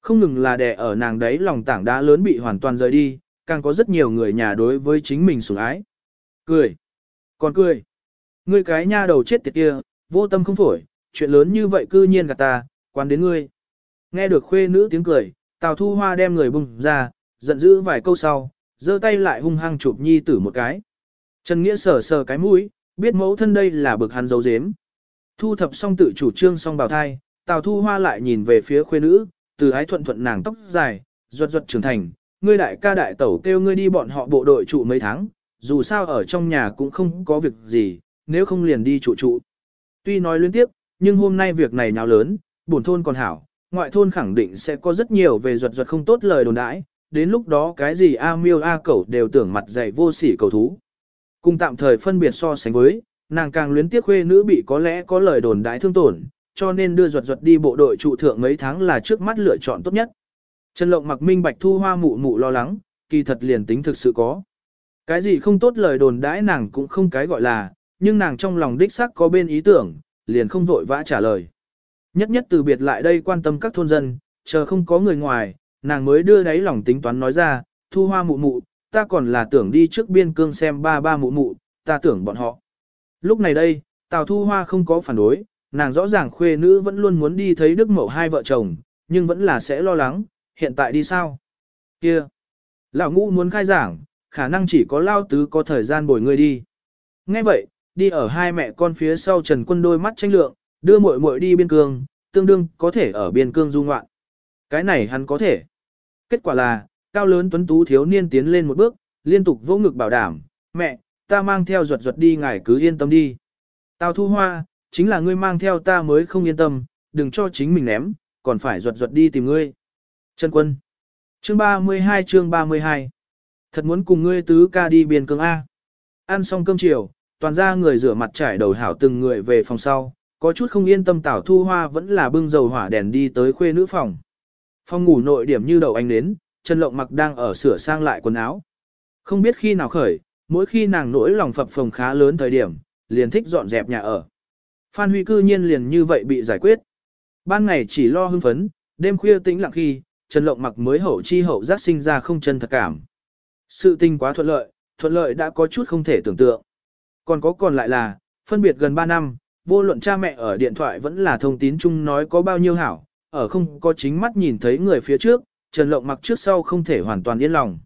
Không ngừng là đè ở nàng đấy lòng tảng đá lớn bị hoàn toàn rời đi, càng có rất nhiều người nhà đối với chính mình sủng ái. Cười. Còn cười. Ngươi cái nha đầu chết tiệt kia, vô tâm không phổi, chuyện lớn như vậy cư nhiên gạt ta, quan đến ngươi. Nghe được khuê nữ tiếng cười, Tào Thu Hoa đem người bùng ra, giận dữ vài câu sau, giơ tay lại hung hăng chụp nhi tử một cái. Trần Nghĩa sờ sờ cái mũi, biết mẫu thân đây là bực hắn dấu dếm. Thu thập xong tự chủ trương xong bào thai, Tào Thu Hoa lại nhìn về phía khuê nữ, từ ái thuận thuận nàng tóc dài, ruột ruột trưởng thành, ngươi đại ca đại tẩu kêu ngươi đi bọn họ bộ đội trụ mấy tháng, dù sao ở trong nhà cũng không có việc gì, nếu không liền đi trụ trụ. Tuy nói liên tiếp, nhưng hôm nay việc này nhào lớn, bổn thôn còn hảo, ngoại thôn khẳng định sẽ có rất nhiều về ruột ruột không tốt lời đồn đãi, đến lúc đó cái gì A miêu A cẩu đều tưởng mặt dày vô sỉ cầu thú. Cùng tạm thời phân biệt so sánh với, nàng càng luyến tiếc khuê nữ bị có lẽ có lời đồn đãi thương tổn, cho nên đưa ruột ruột đi bộ đội trụ thượng mấy tháng là trước mắt lựa chọn tốt nhất. Trần Lộng mặc minh bạch thu hoa mụ mụ lo lắng, kỳ thật liền tính thực sự có. Cái gì không tốt lời đồn đãi nàng cũng không cái gọi là, nhưng nàng trong lòng đích xác có bên ý tưởng, liền không vội vã trả lời. Nhất nhất từ biệt lại đây quan tâm các thôn dân, chờ không có người ngoài, nàng mới đưa đáy lòng tính toán nói ra, thu hoa mụ mụ, ta còn là tưởng đi trước biên cương xem ba ba mụ mụ, ta tưởng bọn họ. Lúc này đây, Tào Thu Hoa không có phản đối, nàng rõ ràng khuê nữ vẫn luôn muốn đi thấy Đức Mậu hai vợ chồng, nhưng vẫn là sẽ lo lắng, hiện tại đi sao? Kia! Lão ngũ muốn khai giảng, khả năng chỉ có lao tứ có thời gian bồi người đi. Nghe vậy, đi ở hai mẹ con phía sau Trần Quân đôi mắt tranh lượng, đưa muội muội đi biên cương, tương đương có thể ở biên cương du ngoạn. Cái này hắn có thể. Kết quả là, cao lớn tuấn tú thiếu niên tiến lên một bước, liên tục vỗ ngực bảo đảm, mẹ, ta mang theo ruột ruột đi ngài cứ yên tâm đi. Tào thu hoa, chính là ngươi mang theo ta mới không yên tâm, đừng cho chính mình ném, còn phải ruột ruột đi tìm ngươi. Trần quân. Chương 32 chương 32. Thật muốn cùng ngươi tứ ca đi biên cương A. Ăn xong cơm chiều, toàn ra người rửa mặt trải đầu hảo từng người về phòng sau, có chút không yên tâm tảo Thu Hoa vẫn là bưng dầu hỏa đèn đi tới khuê nữ phòng. Phòng ngủ nội điểm như đầu ánh nến, Trần Lộng mặc đang ở sửa sang lại quần áo. Không biết khi nào khởi, mỗi khi nàng nỗi lòng phập phồng khá lớn thời điểm, liền thích dọn dẹp nhà ở. Phan Huy cư nhiên liền như vậy bị giải quyết. Ban ngày chỉ lo hưng phấn, đêm khuya tĩnh lặng khi, Trần Lộng mặc mới hậu chi hậu giác sinh ra không chân thật cảm. Sự tình quá thuận lợi, thuận lợi đã có chút không thể tưởng tượng. Còn có còn lại là, phân biệt gần 3 năm, vô luận cha mẹ ở điện thoại vẫn là thông tín chung nói có bao nhiêu hảo, ở không có chính mắt nhìn thấy người phía trước, Trần Lộng mặc trước sau không thể hoàn toàn yên lòng.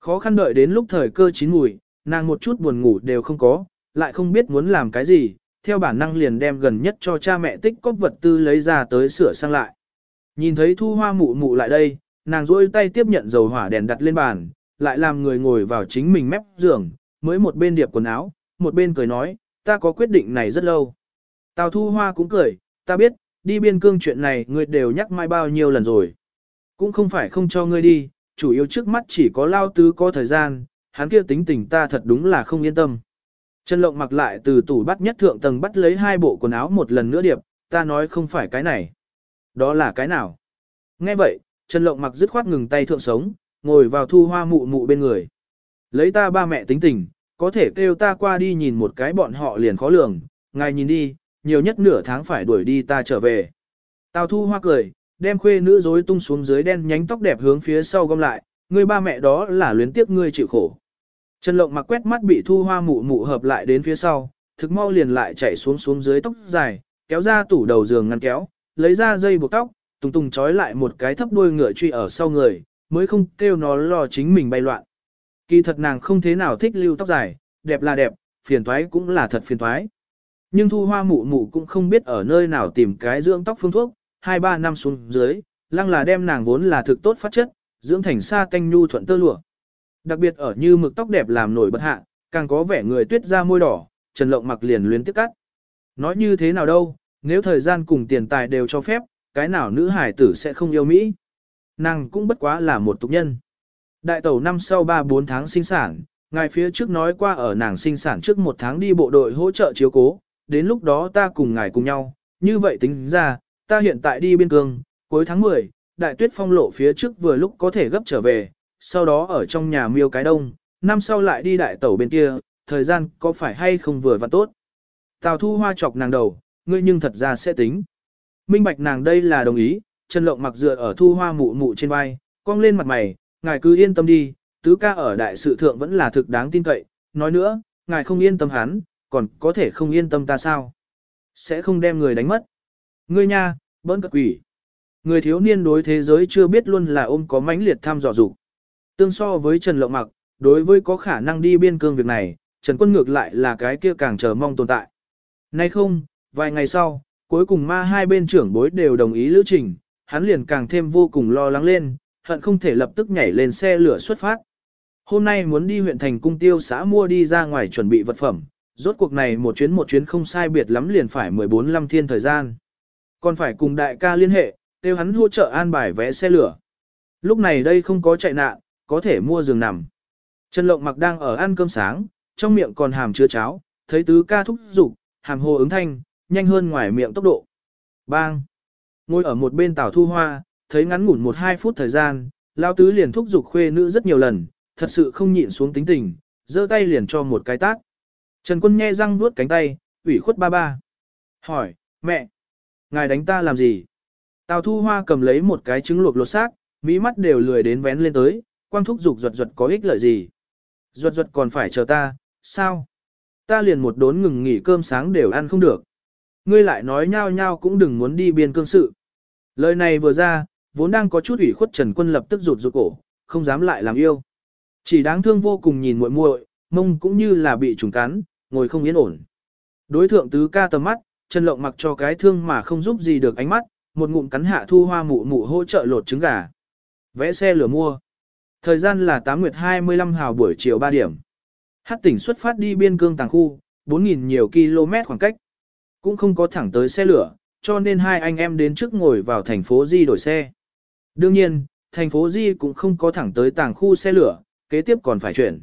Khó khăn đợi đến lúc thời cơ chín mùi, nàng một chút buồn ngủ đều không có, lại không biết muốn làm cái gì, theo bản năng liền đem gần nhất cho cha mẹ tích cóp vật tư lấy ra tới sửa sang lại. Nhìn thấy thu hoa mụ mụ lại đây, nàng rôi tay tiếp nhận dầu hỏa đèn đặt lên bàn, lại làm người ngồi vào chính mình mép giường, mới một bên điệp quần áo, một bên cười nói, ta có quyết định này rất lâu. Tào thu hoa cũng cười, ta biết, đi biên cương chuyện này ngươi đều nhắc mai bao nhiêu lần rồi. Cũng không phải không cho ngươi đi, chủ yếu trước mắt chỉ có lao tứ có thời gian, hắn kia tính tình ta thật đúng là không yên tâm. Trần Lộng mặc lại từ tủ bắt nhất thượng tầng bắt lấy hai bộ quần áo một lần nữa điệp, ta nói không phải cái này. Đó là cái nào? Nghe vậy, Trần Lộng mặc dứt khoát ngừng tay thượng sống, ngồi vào thu hoa mụ mụ bên người. Lấy ta ba mẹ tính tình, có thể kêu ta qua đi nhìn một cái bọn họ liền khó lường, ngài nhìn đi, nhiều nhất nửa tháng phải đuổi đi ta trở về. Tào thu hoa cười, đem khuê nữ rối tung xuống dưới đen nhánh tóc đẹp hướng phía sau gom lại, người ba mẹ đó là luyến tiếc ngươi chịu khổ. Trần Lộng mặc quét mắt bị thu hoa mụ mụ hợp lại đến phía sau, thực mau liền lại chạy xuống xuống dưới tóc dài, kéo ra tủ đầu giường ngăn kéo, lấy ra dây buộc tóc, tùng tùng trói lại một cái thấp đuôi ngựa truy ở sau người, mới không kêu nó lo chính mình bay loạn. Kỳ thật nàng không thế nào thích lưu tóc dài, đẹp là đẹp, phiền toái cũng là thật phiền toái. Nhưng thu hoa mụ mụ cũng không biết ở nơi nào tìm cái dưỡng tóc phương thuốc, 2-3 năm xuống dưới, lăng là đem nàng vốn là thực tốt phát chất, dưỡng thành sa canh nhu thuận tơ lụa. Đặc biệt ở như mực tóc đẹp làm nổi bật hạ, càng có vẻ người tuyết ra môi đỏ, Trần Lộng mặc liền luyến tiếc cắt. Nói như thế nào đâu, nếu thời gian cùng tiền tài đều cho phép, cái nào nữ hải tử sẽ không yêu Mỹ. Nàng cũng bất quá là một tục nhân. Đại tẩu năm sau 3-4 tháng sinh sản, ngài phía trước nói qua ở nàng sinh sản trước một tháng đi bộ đội hỗ trợ chiếu cố, đến lúc đó ta cùng ngài cùng nhau, như vậy tính ra, ta hiện tại đi biên cương, cuối tháng 10, đại tuyết phong lộ phía trước vừa lúc có thể gấp trở về, sau đó ở trong nhà miêu cái đông, năm sau lại đi đại tẩu bên kia, thời gian có phải hay không vừa và tốt. Tào thu hoa chọc nàng đầu, ngươi nhưng thật ra sẽ tính. Minh bạch nàng đây là đồng ý, Trần Lộng mặc dựa ở thu hoa mụ mụ trên vai, cong lên mặt mày, ngài cứ yên tâm đi, tứ ca ở đại sự thượng vẫn là thực đáng tin cậy, nói nữa, ngài không yên tâm hắn, còn có thể không yên tâm ta sao? Sẽ không đem người đánh mất. Ngươi nha, bỡn cất quỷ. Người thiếu niên đối thế giới chưa biết luôn là ôm có mãnh liệt tham dò dục. Tương so với Trần Lộng Mặc, đối với có khả năng đi biên cương việc này, Trần Quân ngược lại là cái kia càng chờ mong tồn tại. Nay không, vài ngày sau, cuối cùng ma hai bên trưởng bối đều đồng ý lữ trình, hắn liền càng thêm vô cùng lo lắng lên, hận không thể lập tức nhảy lên xe lửa xuất phát. Hôm nay muốn đi huyện thành cung tiêu xã mua đi ra ngoài chuẩn bị vật phẩm, rốt cuộc này một chuyến một chuyến không sai biệt lắm liền phải 14 năm thiên thời gian. Còn phải cùng đại ca liên hệ, kêu hắn hỗ trợ an bài vé xe lửa. Lúc này đây không có chạy nạn, có thể mua giường nằm. Trần Lộng mặc đang ở ăn cơm sáng, trong miệng còn hàm chứa cháo, thấy tứ ca thúc giục, hàm hồ ứng thanh, nhanh hơn ngoài miệng tốc độ. Bang! Ngồi ở một bên tảo thu hoa, thấy ngắn ngủn một hai phút thời gian, lao tứ liền thúc giục khuê nữ rất nhiều lần, thật sự không nhịn xuống tính tình, giơ tay liền cho một cái tát. Trần quân nhe răng vuốt cánh tay, ủy khuất ba ba. Hỏi, mẹ, ngài đánh ta làm gì? Tào thu hoa cầm lấy một cái trứng luộc lột xác, mỹ mắt đều lười đến vén lên tới, quang thúc giục ruột ruột có ích lợi gì? Ruột ruột còn phải chờ ta, sao? Ta liền một đốn ngừng nghỉ cơm sáng đều ăn không được. Ngươi lại nói nhao nhao cũng đừng muốn đi biên cương sự. Lời này vừa ra, vốn đang có chút ủy khuất Trần Quân lập tức rụt rụt cổ, không dám lại làm yêu. Chỉ đáng thương vô cùng nhìn muội muội, mông cũng như là bị trùng cắn, ngồi không yên ổn. Đối thượng tứ ca tầm mắt, Trần Lộng mặc cho cái thương mà không giúp gì được ánh mắt, một ngụm cắn hạ thu hoa mụ mụ hỗ trợ lột trứng gà. Vẽ xe lửa mua. Thời gian là 8 nguyệt 25 hào buổi chiều 3 điểm. Hát tỉnh xuất phát đi biên cương tàng khu, 4.000 nhiều km khoảng cách. Cũng không có thẳng tới xe lửa, cho nên hai anh em đến trước ngồi vào thành phố Di đổi xe. Đương nhiên, thành phố Di cũng không có thẳng tới tàng khu xe lửa, kế tiếp còn phải chuyển.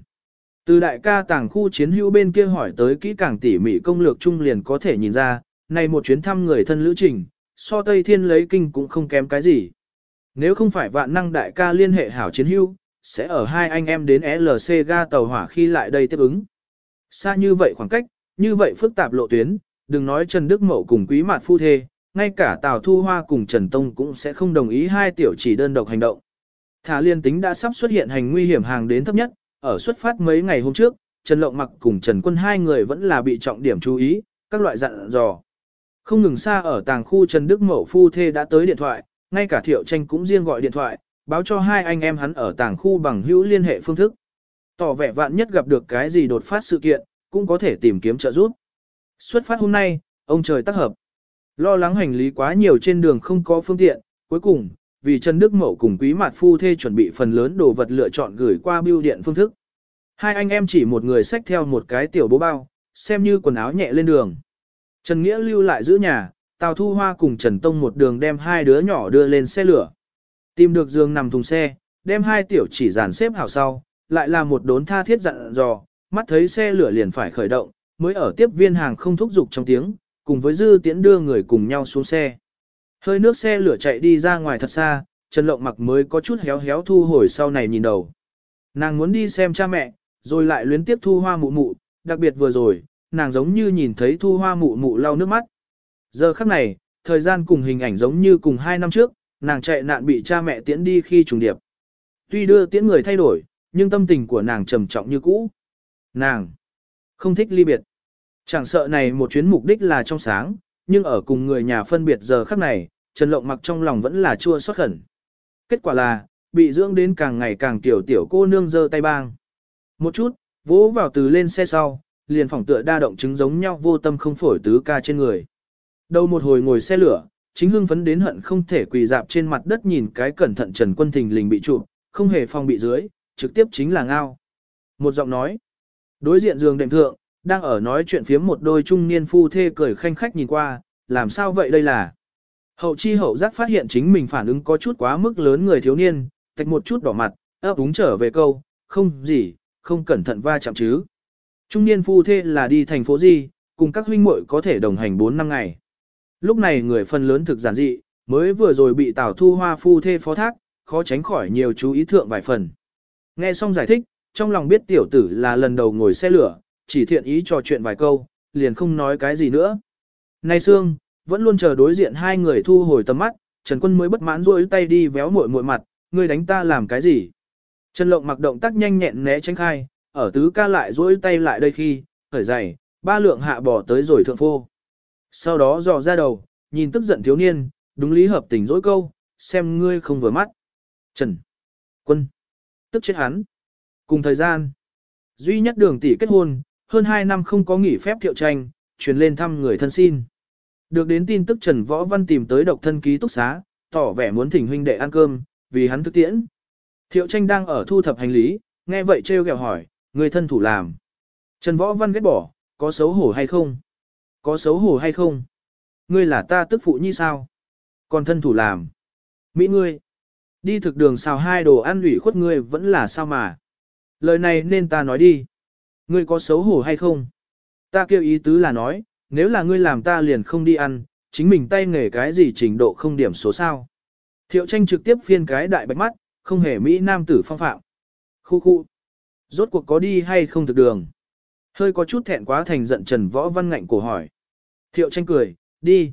Từ đại ca tàng khu chiến hữu bên kia hỏi tới kỹ càng tỉ mỉ công lược chung liền có thể nhìn ra, này một chuyến thăm người thân lữ trình, so Tây Thiên lấy kinh cũng không kém cái gì. Nếu không phải vạn năng đại ca liên hệ hảo chiến hữu, sẽ ở hai anh em đến LC ga tàu hỏa khi lại đây tiếp ứng. Xa như vậy khoảng cách, như vậy phức tạp lộ tuyến, đừng nói Trần Đức Mậu cùng quý mạt phu thê, ngay cả Tào Thu Hoa cùng Trần Tông cũng sẽ không đồng ý hai tiểu chỉ đơn độc hành động. Thả liên tính đã sắp xuất hiện hành nguy hiểm hàng đến thấp nhất, ở xuất phát mấy ngày hôm trước, Trần Lộng Mặc cùng Trần Quân hai người vẫn là bị trọng điểm chú ý, các loại dặn dò. Không ngừng xa ở tàng khu Trần Đức Mậu phu thê đã tới điện thoại, ngay cả Thiệu Tranh cũng riêng gọi điện thoại, báo cho hai anh em hắn ở tàng khu bằng hữu liên hệ phương thức. Tỏ vẻ vạn nhất gặp được cái gì đột phát sự kiện, cũng có thể tìm kiếm trợ giúp. Xuất phát hôm nay, ông trời tác hợp. Lo lắng hành lý quá nhiều trên đường không có phương tiện, cuối cùng, vì Trần Đức Mậu cùng Quý Mạt Phu Thê chuẩn bị phần lớn đồ vật lựa chọn gửi qua bưu điện phương thức. Hai anh em chỉ một người xách theo một cái tiểu bố bao, xem như quần áo nhẹ lên đường. Trần Nghĩa lưu lại giữ nhà, Tào Thu Hoa cùng Trần Tông một đường đem hai đứa nhỏ đưa lên xe lửa. Tìm được giường nằm thùng xe, đem hai tiểu chỉ dàn xếp hảo sau, lại là một đốn tha thiết dặn dò, mắt thấy xe lửa liền phải khởi động, mới ở tiếp viên hàng không thúc giục trong tiếng, cùng với dư tiễn đưa người cùng nhau xuống xe. Hơi nước xe lửa chạy đi ra ngoài thật xa, Trần Lộng mặc mới có chút héo héo thu hồi sau này nhìn đầu. Nàng muốn đi xem cha mẹ, rồi lại luyến tiếp thu hoa mụ mụ, đặc biệt vừa rồi, nàng giống như nhìn thấy thu hoa mụ mụ lau nước mắt. Giờ khắc này, thời gian cùng hình ảnh giống như cùng hai năm trước, nàng chạy nạn bị cha mẹ tiễn đi khi trùng điệp. Tuy đưa tiễn người thay đổi, nhưng tâm tình của nàng trầm trọng như cũ. Nàng không thích ly biệt. Chẳng sợ này một chuyến mục đích là trong sáng, nhưng ở cùng người nhà phân biệt giờ khắc này, Trần Lộng mặc trong lòng vẫn là chua xót khẩn. Kết quả là, bị dưỡng đến càng ngày càng tiểu tiểu cô nương giơ tay bang. Một chút, vỗ vào từ lên xe sau, liền phỏng tựa đa động chứng giống nhau vô tâm không phổi tứ ca trên người. Đầu một hồi ngồi xe lửa, chính hưng phấn đến hận không thể quỳ dạp trên mặt đất nhìn cái cẩn thận Trần Quân Thình lình bị chụp, không hề phong bị dưới, trực tiếp chính là ngao. Một giọng nói, đối diện giường đệm thượng, đang ở nói chuyện phiếm một đôi trung niên phu thê cười khanh khách nhìn qua, làm sao vậy đây là. Hậu chi hậu giác phát hiện chính mình phản ứng có chút quá mức lớn người thiếu niên, tạch một chút đỏ mặt, ấp úng trở về câu, không gì, không cẩn thận va chạm chứ. Trung niên phu thê là đi thành phố gì, cùng các huynh muội có thể đồng hành 4 năm ngày. Lúc này người phần lớn thực giản dị, mới vừa rồi bị Tào Thu Hoa phu thê phó thác, khó tránh khỏi nhiều chú ý thượng vài phần. Nghe xong giải thích, trong lòng biết tiểu tử là lần đầu ngồi xe lửa, chỉ thiện ý trò chuyện vài câu, liền không nói cái gì nữa. Nay Sương, vẫn luôn chờ đối diện hai người thu hồi tầm mắt, Trần Quân mới bất mãn rôi tay đi véo muội muội mặt, ngươi đánh ta làm cái gì? Trần Lộng mặc động tác nhanh nhẹn né tránh khai, ở tứ ca lại rôi tay lại đây khi, khởi giày, ba lượng hạ bỏ tới rồi thượng phô. Sau đó dò ra đầu, nhìn tức giận thiếu niên, đúng lý hợp tình dỗi câu, xem ngươi không vừa mắt. Trần Quân tức chết hắn. Cùng thời gian, duy nhất đường tỷ kết hôn, hơn 2 năm không có nghỉ phép thiệu tranh, truyền lên thăm người thân xin. Được đến tin tức Trần Võ Văn tìm tới độc thân ký túc xá, tỏ vẻ muốn thỉnh huynh đệ ăn cơm, vì hắn thức tiễn. Thiệu tranh đang ở thu thập hành lý, nghe vậy trêu ghẹo hỏi, người thân thủ làm. Trần Võ Văn ghét bỏ, có xấu hổ hay không? Có xấu hổ hay không? Ngươi là ta tức phụ như sao? Còn thân thủ làm. Mỹ ngươi. Đi thực đường xào hai đồ ăn ủy khuất ngươi vẫn là sao mà. Lời này nên ta nói đi. Ngươi có xấu hổ hay không? Ta kêu ý tứ là nói, nếu là ngươi làm ta liền không đi ăn, chính mình tay nghề cái gì trình độ không điểm số sao. Thiệu tranh trực tiếp phiên cái đại bạch mắt, không hề Mỹ nam tử phong phạm. Khu khu. Rốt cuộc có đi hay không thực đường? Hơi có chút thẹn quá thành giận Trần Võ Văn ngạnh cổ hỏi. Thiệu tranh cười, đi.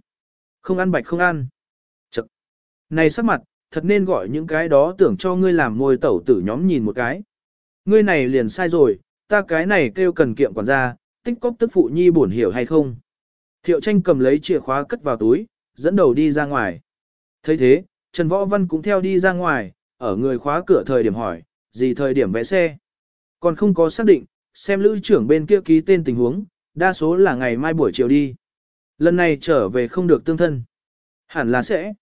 Không ăn bạch không ăn. Chật. Này sắc mặt, thật nên gọi những cái đó tưởng cho ngươi làm môi tẩu tử nhóm nhìn một cái. Ngươi này liền sai rồi, ta cái này kêu cần kiệm quản gia, tích cóp tức phụ nhi buồn hiểu hay không. Thiệu tranh cầm lấy chìa khóa cất vào túi, dẫn đầu đi ra ngoài. thấy thế, Trần Võ Văn cũng theo đi ra ngoài, ở người khóa cửa thời điểm hỏi, gì thời điểm vẽ xe. Còn không có xác định, xem lữ trưởng bên kia ký tên tình huống, đa số là ngày mai buổi chiều đi. Lần này trở về không được tương thân. Hẳn là sẽ.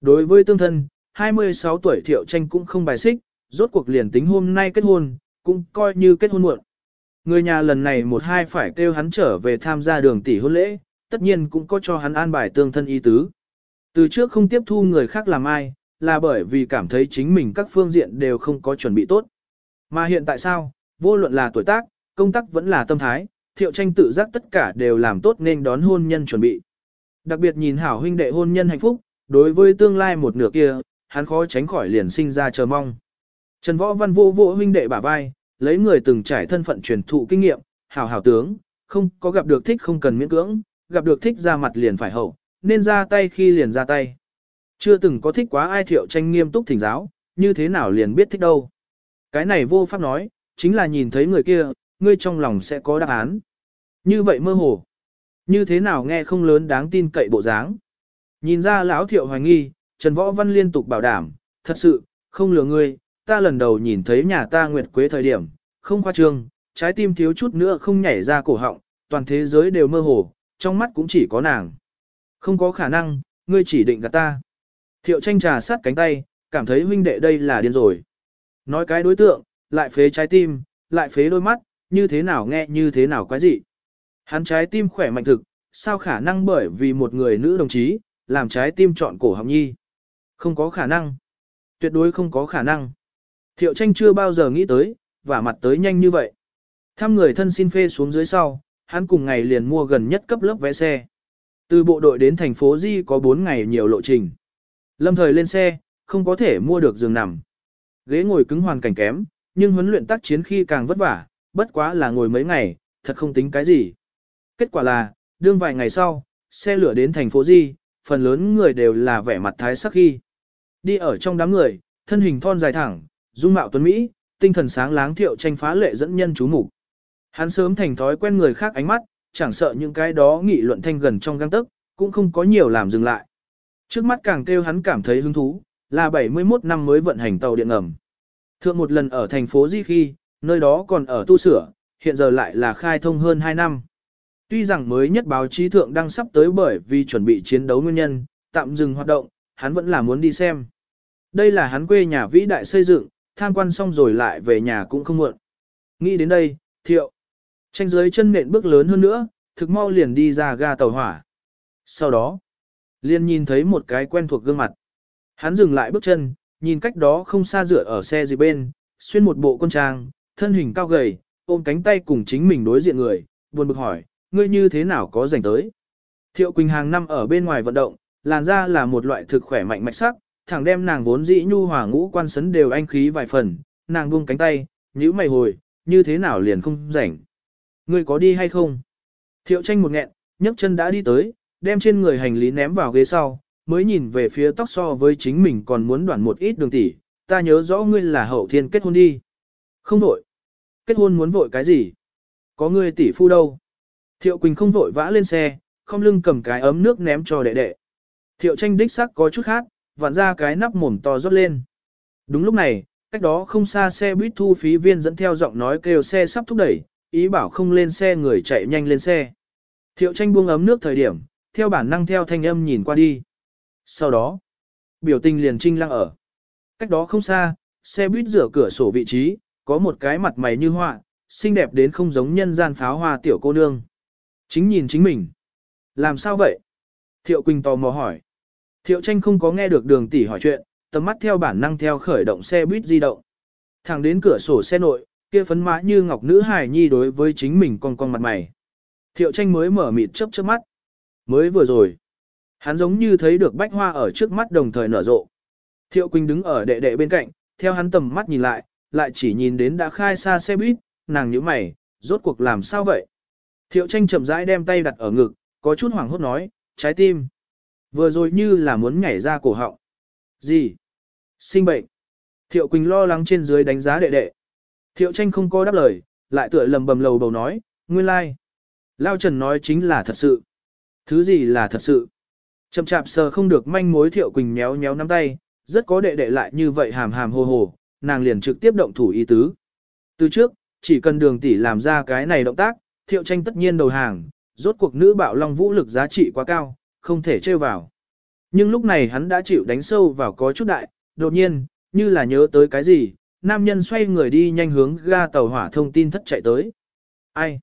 Đối với tương thân, 26 tuổi thiệu tranh cũng không bài xích, rốt cuộc liền tính hôm nay kết hôn, cũng coi như kết hôn muộn. Người nhà lần này một hai phải kêu hắn trở về tham gia đường tỷ hôn lễ, tất nhiên cũng có cho hắn an bài tương thân y tứ. Từ trước không tiếp thu người khác làm ai, là bởi vì cảm thấy chính mình các phương diện đều không có chuẩn bị tốt. Mà hiện tại sao, vô luận là tuổi tác, công tác vẫn là tâm thái, thiệu tranh tự giác tất cả đều làm tốt nên đón hôn nhân chuẩn bị. Đặc biệt nhìn hảo huynh đệ hôn nhân hạnh phúc, đối với tương lai một nửa kia, hắn khó tránh khỏi liền sinh ra chờ mong. Trần Võ Văn vô vô huynh đệ bả vai, lấy người từng trải thân phận truyền thụ kinh nghiệm, hảo hảo tướng, không có gặp được thích không cần miễn cưỡng, gặp được thích ra mặt liền phải hậu, nên ra tay khi liền ra tay. Chưa từng có thích quá ai thiệu tranh nghiêm túc thỉnh giáo, như thế nào liền biết thích đâu. Cái này vô pháp nói, chính là nhìn thấy người kia, ngươi trong lòng sẽ có đáp án. Như vậy mơ hồ. Như thế nào nghe không lớn đáng tin cậy bộ dáng. Nhìn ra lão thiệu hoài nghi, Trần Võ Văn liên tục bảo đảm, thật sự, không lừa ngươi, ta lần đầu nhìn thấy nhà ta Nguyệt Quế thời điểm, không khoa trương, trái tim thiếu chút nữa không nhảy ra cổ họng, toàn thế giới đều mơ hồ, trong mắt cũng chỉ có nàng. Không có khả năng, ngươi chỉ định gạt ta. Thiệu tranh trà sát cánh tay, cảm thấy huynh đệ đây là điên rồi. Nói cái đối tượng, lại phế trái tim, lại phế đôi mắt, như thế nào nghe như thế nào quái dị. Hắn trái tim khỏe mạnh thực, sao khả năng bởi vì một người nữ đồng chí, làm trái tim chọn cổ học nhi. Không có khả năng. Tuyệt đối không có khả năng. Thiệu tranh chưa bao giờ nghĩ tới, và mặt tới nhanh như vậy. Thăm người thân xin phê xuống dưới sau, hắn cùng ngày liền mua gần nhất cấp lớp vé xe. Từ bộ đội đến thành phố Di có 4 ngày nhiều lộ trình. Lâm thời lên xe, không có thể mua được giường nằm. Ghế ngồi cứng hoàn cảnh kém, nhưng huấn luyện tác chiến khi càng vất vả, bất quá là ngồi mấy ngày, thật không tính cái gì. Kết quả là, đương vài ngày sau, xe lửa đến thành phố Di, phần lớn người đều là vẻ mặt thái sắc khi. Đi ở trong đám người, thân hình thon dài thẳng, dung mạo tuấn Mỹ, tinh thần sáng láng thiệu tranh phá lệ dẫn nhân chú mục Hắn sớm thành thói quen người khác ánh mắt, chẳng sợ những cái đó nghị luận thanh gần trong găng tức, cũng không có nhiều làm dừng lại. Trước mắt càng kêu hắn cảm thấy hứng thú, là 71 năm mới vận hành tàu điện ngầm. Thượng một lần ở thành phố Di khi, nơi đó còn ở tu sửa, hiện giờ lại là khai thông hơn 2 năm. Tuy rằng mới nhất báo chí thượng đang sắp tới bởi vì chuẩn bị chiến đấu nguyên nhân, tạm dừng hoạt động, hắn vẫn là muốn đi xem. Đây là hắn quê nhà vĩ đại xây dựng, tham quan xong rồi lại về nhà cũng không muộn. Nghĩ đến đây, thiệu. Tranh dưới chân nện bước lớn hơn nữa, thực mau liền đi ra ga tàu hỏa. Sau đó, liền nhìn thấy một cái quen thuộc gương mặt. Hắn dừng lại bước chân, nhìn cách đó không xa dựa ở xe gì bên, xuyên một bộ quân trang, thân hình cao gầy, ôm cánh tay cùng chính mình đối diện người, buồn bực hỏi, ngươi như thế nào có rảnh tới. Thiệu Quỳnh hàng năm ở bên ngoài vận động, làn da là một loại thực khỏe mạnh mạch sắc, thẳng đem nàng vốn dĩ nhu hòa ngũ quan sấn đều anh khí vài phần, nàng buông cánh tay, nhíu mày hồi, như thế nào liền không rảnh. Ngươi có đi hay không? Thiệu tranh một nghẹn, nhấc chân đã đi tới, đem trên người hành lý ném vào ghế sau, mới nhìn về phía tóc so với chính mình còn muốn đoạn một ít đường tỷ, ta nhớ rõ ngươi là hậu thiên kết hôn đi. Không vội. Kết hôn muốn vội cái gì? Có ngươi tỷ phu đâu? Thiệu Quỳnh không vội vã lên xe, không lưng cầm cái ấm nước ném cho đệ đệ. Thiệu tranh đích sắc có chút khác, vặn ra cái nắp mồm to rót lên. Đúng lúc này, cách đó không xa xe buýt thu phí viên dẫn theo giọng nói kêu xe sắp thúc đẩy, ý bảo không lên xe người chạy nhanh lên xe. Thiệu tranh buông ấm nước thời điểm, theo bản năng theo thanh âm nhìn qua đi. Sau đó, biểu tình liền trinh lăng ở. Cách đó không xa, xe buýt rửa cửa sổ vị trí, có một cái mặt mày như họa, xinh đẹp đến không giống nhân gian pháo hoa tiểu cô nương. Chính nhìn chính mình. Làm sao vậy? Thiệu Quỳnh tò mò hỏi. Thiệu tranh không có nghe được đường tỷ hỏi chuyện, tầm mắt theo bản năng theo khởi động xe buýt di động. Thẳng đến cửa sổ xe nội, kia phấn mã như ngọc nữ hài nhi đối với chính mình con con mặt mày. Thiệu tranh mới mở mịt chớp chớp mắt. Mới vừa rồi, hắn giống như thấy được bách hoa ở trước mắt đồng thời nở rộ. Thiệu Quỳnh đứng ở đệ đệ bên cạnh, theo hắn tầm mắt nhìn lại, lại chỉ nhìn đến đã khai xa xe buýt, nàng nhíu mày, rốt cuộc làm sao vậy? Thiệu tranh chậm rãi đem tay đặt ở ngực, có chút hoảng hốt nói, trái tim. Vừa rồi như là muốn nhảy ra cổ họng. Gì? Sinh bệnh. Thiệu Quỳnh lo lắng trên dưới đánh giá đệ đệ. Thiệu tranh không có đáp lời, lại tựa lầm bầm lầu bầu nói, nguyên lai. Like. Lao Trần nói chính là thật sự. Thứ gì là thật sự? Chậm chạp sờ không được manh mối Thiệu Quỳnh méo méo nắm tay, rất có đệ đệ lại như vậy hàm hàm hồ hồ, nàng liền trực tiếp động thủ ý tứ. Từ trước, chỉ cần đường tỷ làm ra cái này động tác, Thiệu tranh tất nhiên đầu hàng, rốt cuộc nữ bạo long vũ lực giá trị quá cao, không thể chơi vào. Nhưng lúc này hắn đã chịu đánh sâu vào có chút đại, đột nhiên, như là nhớ tới cái gì, nam nhân xoay người đi nhanh hướng ga tàu hỏa thông tin thất chạy tới. Ai?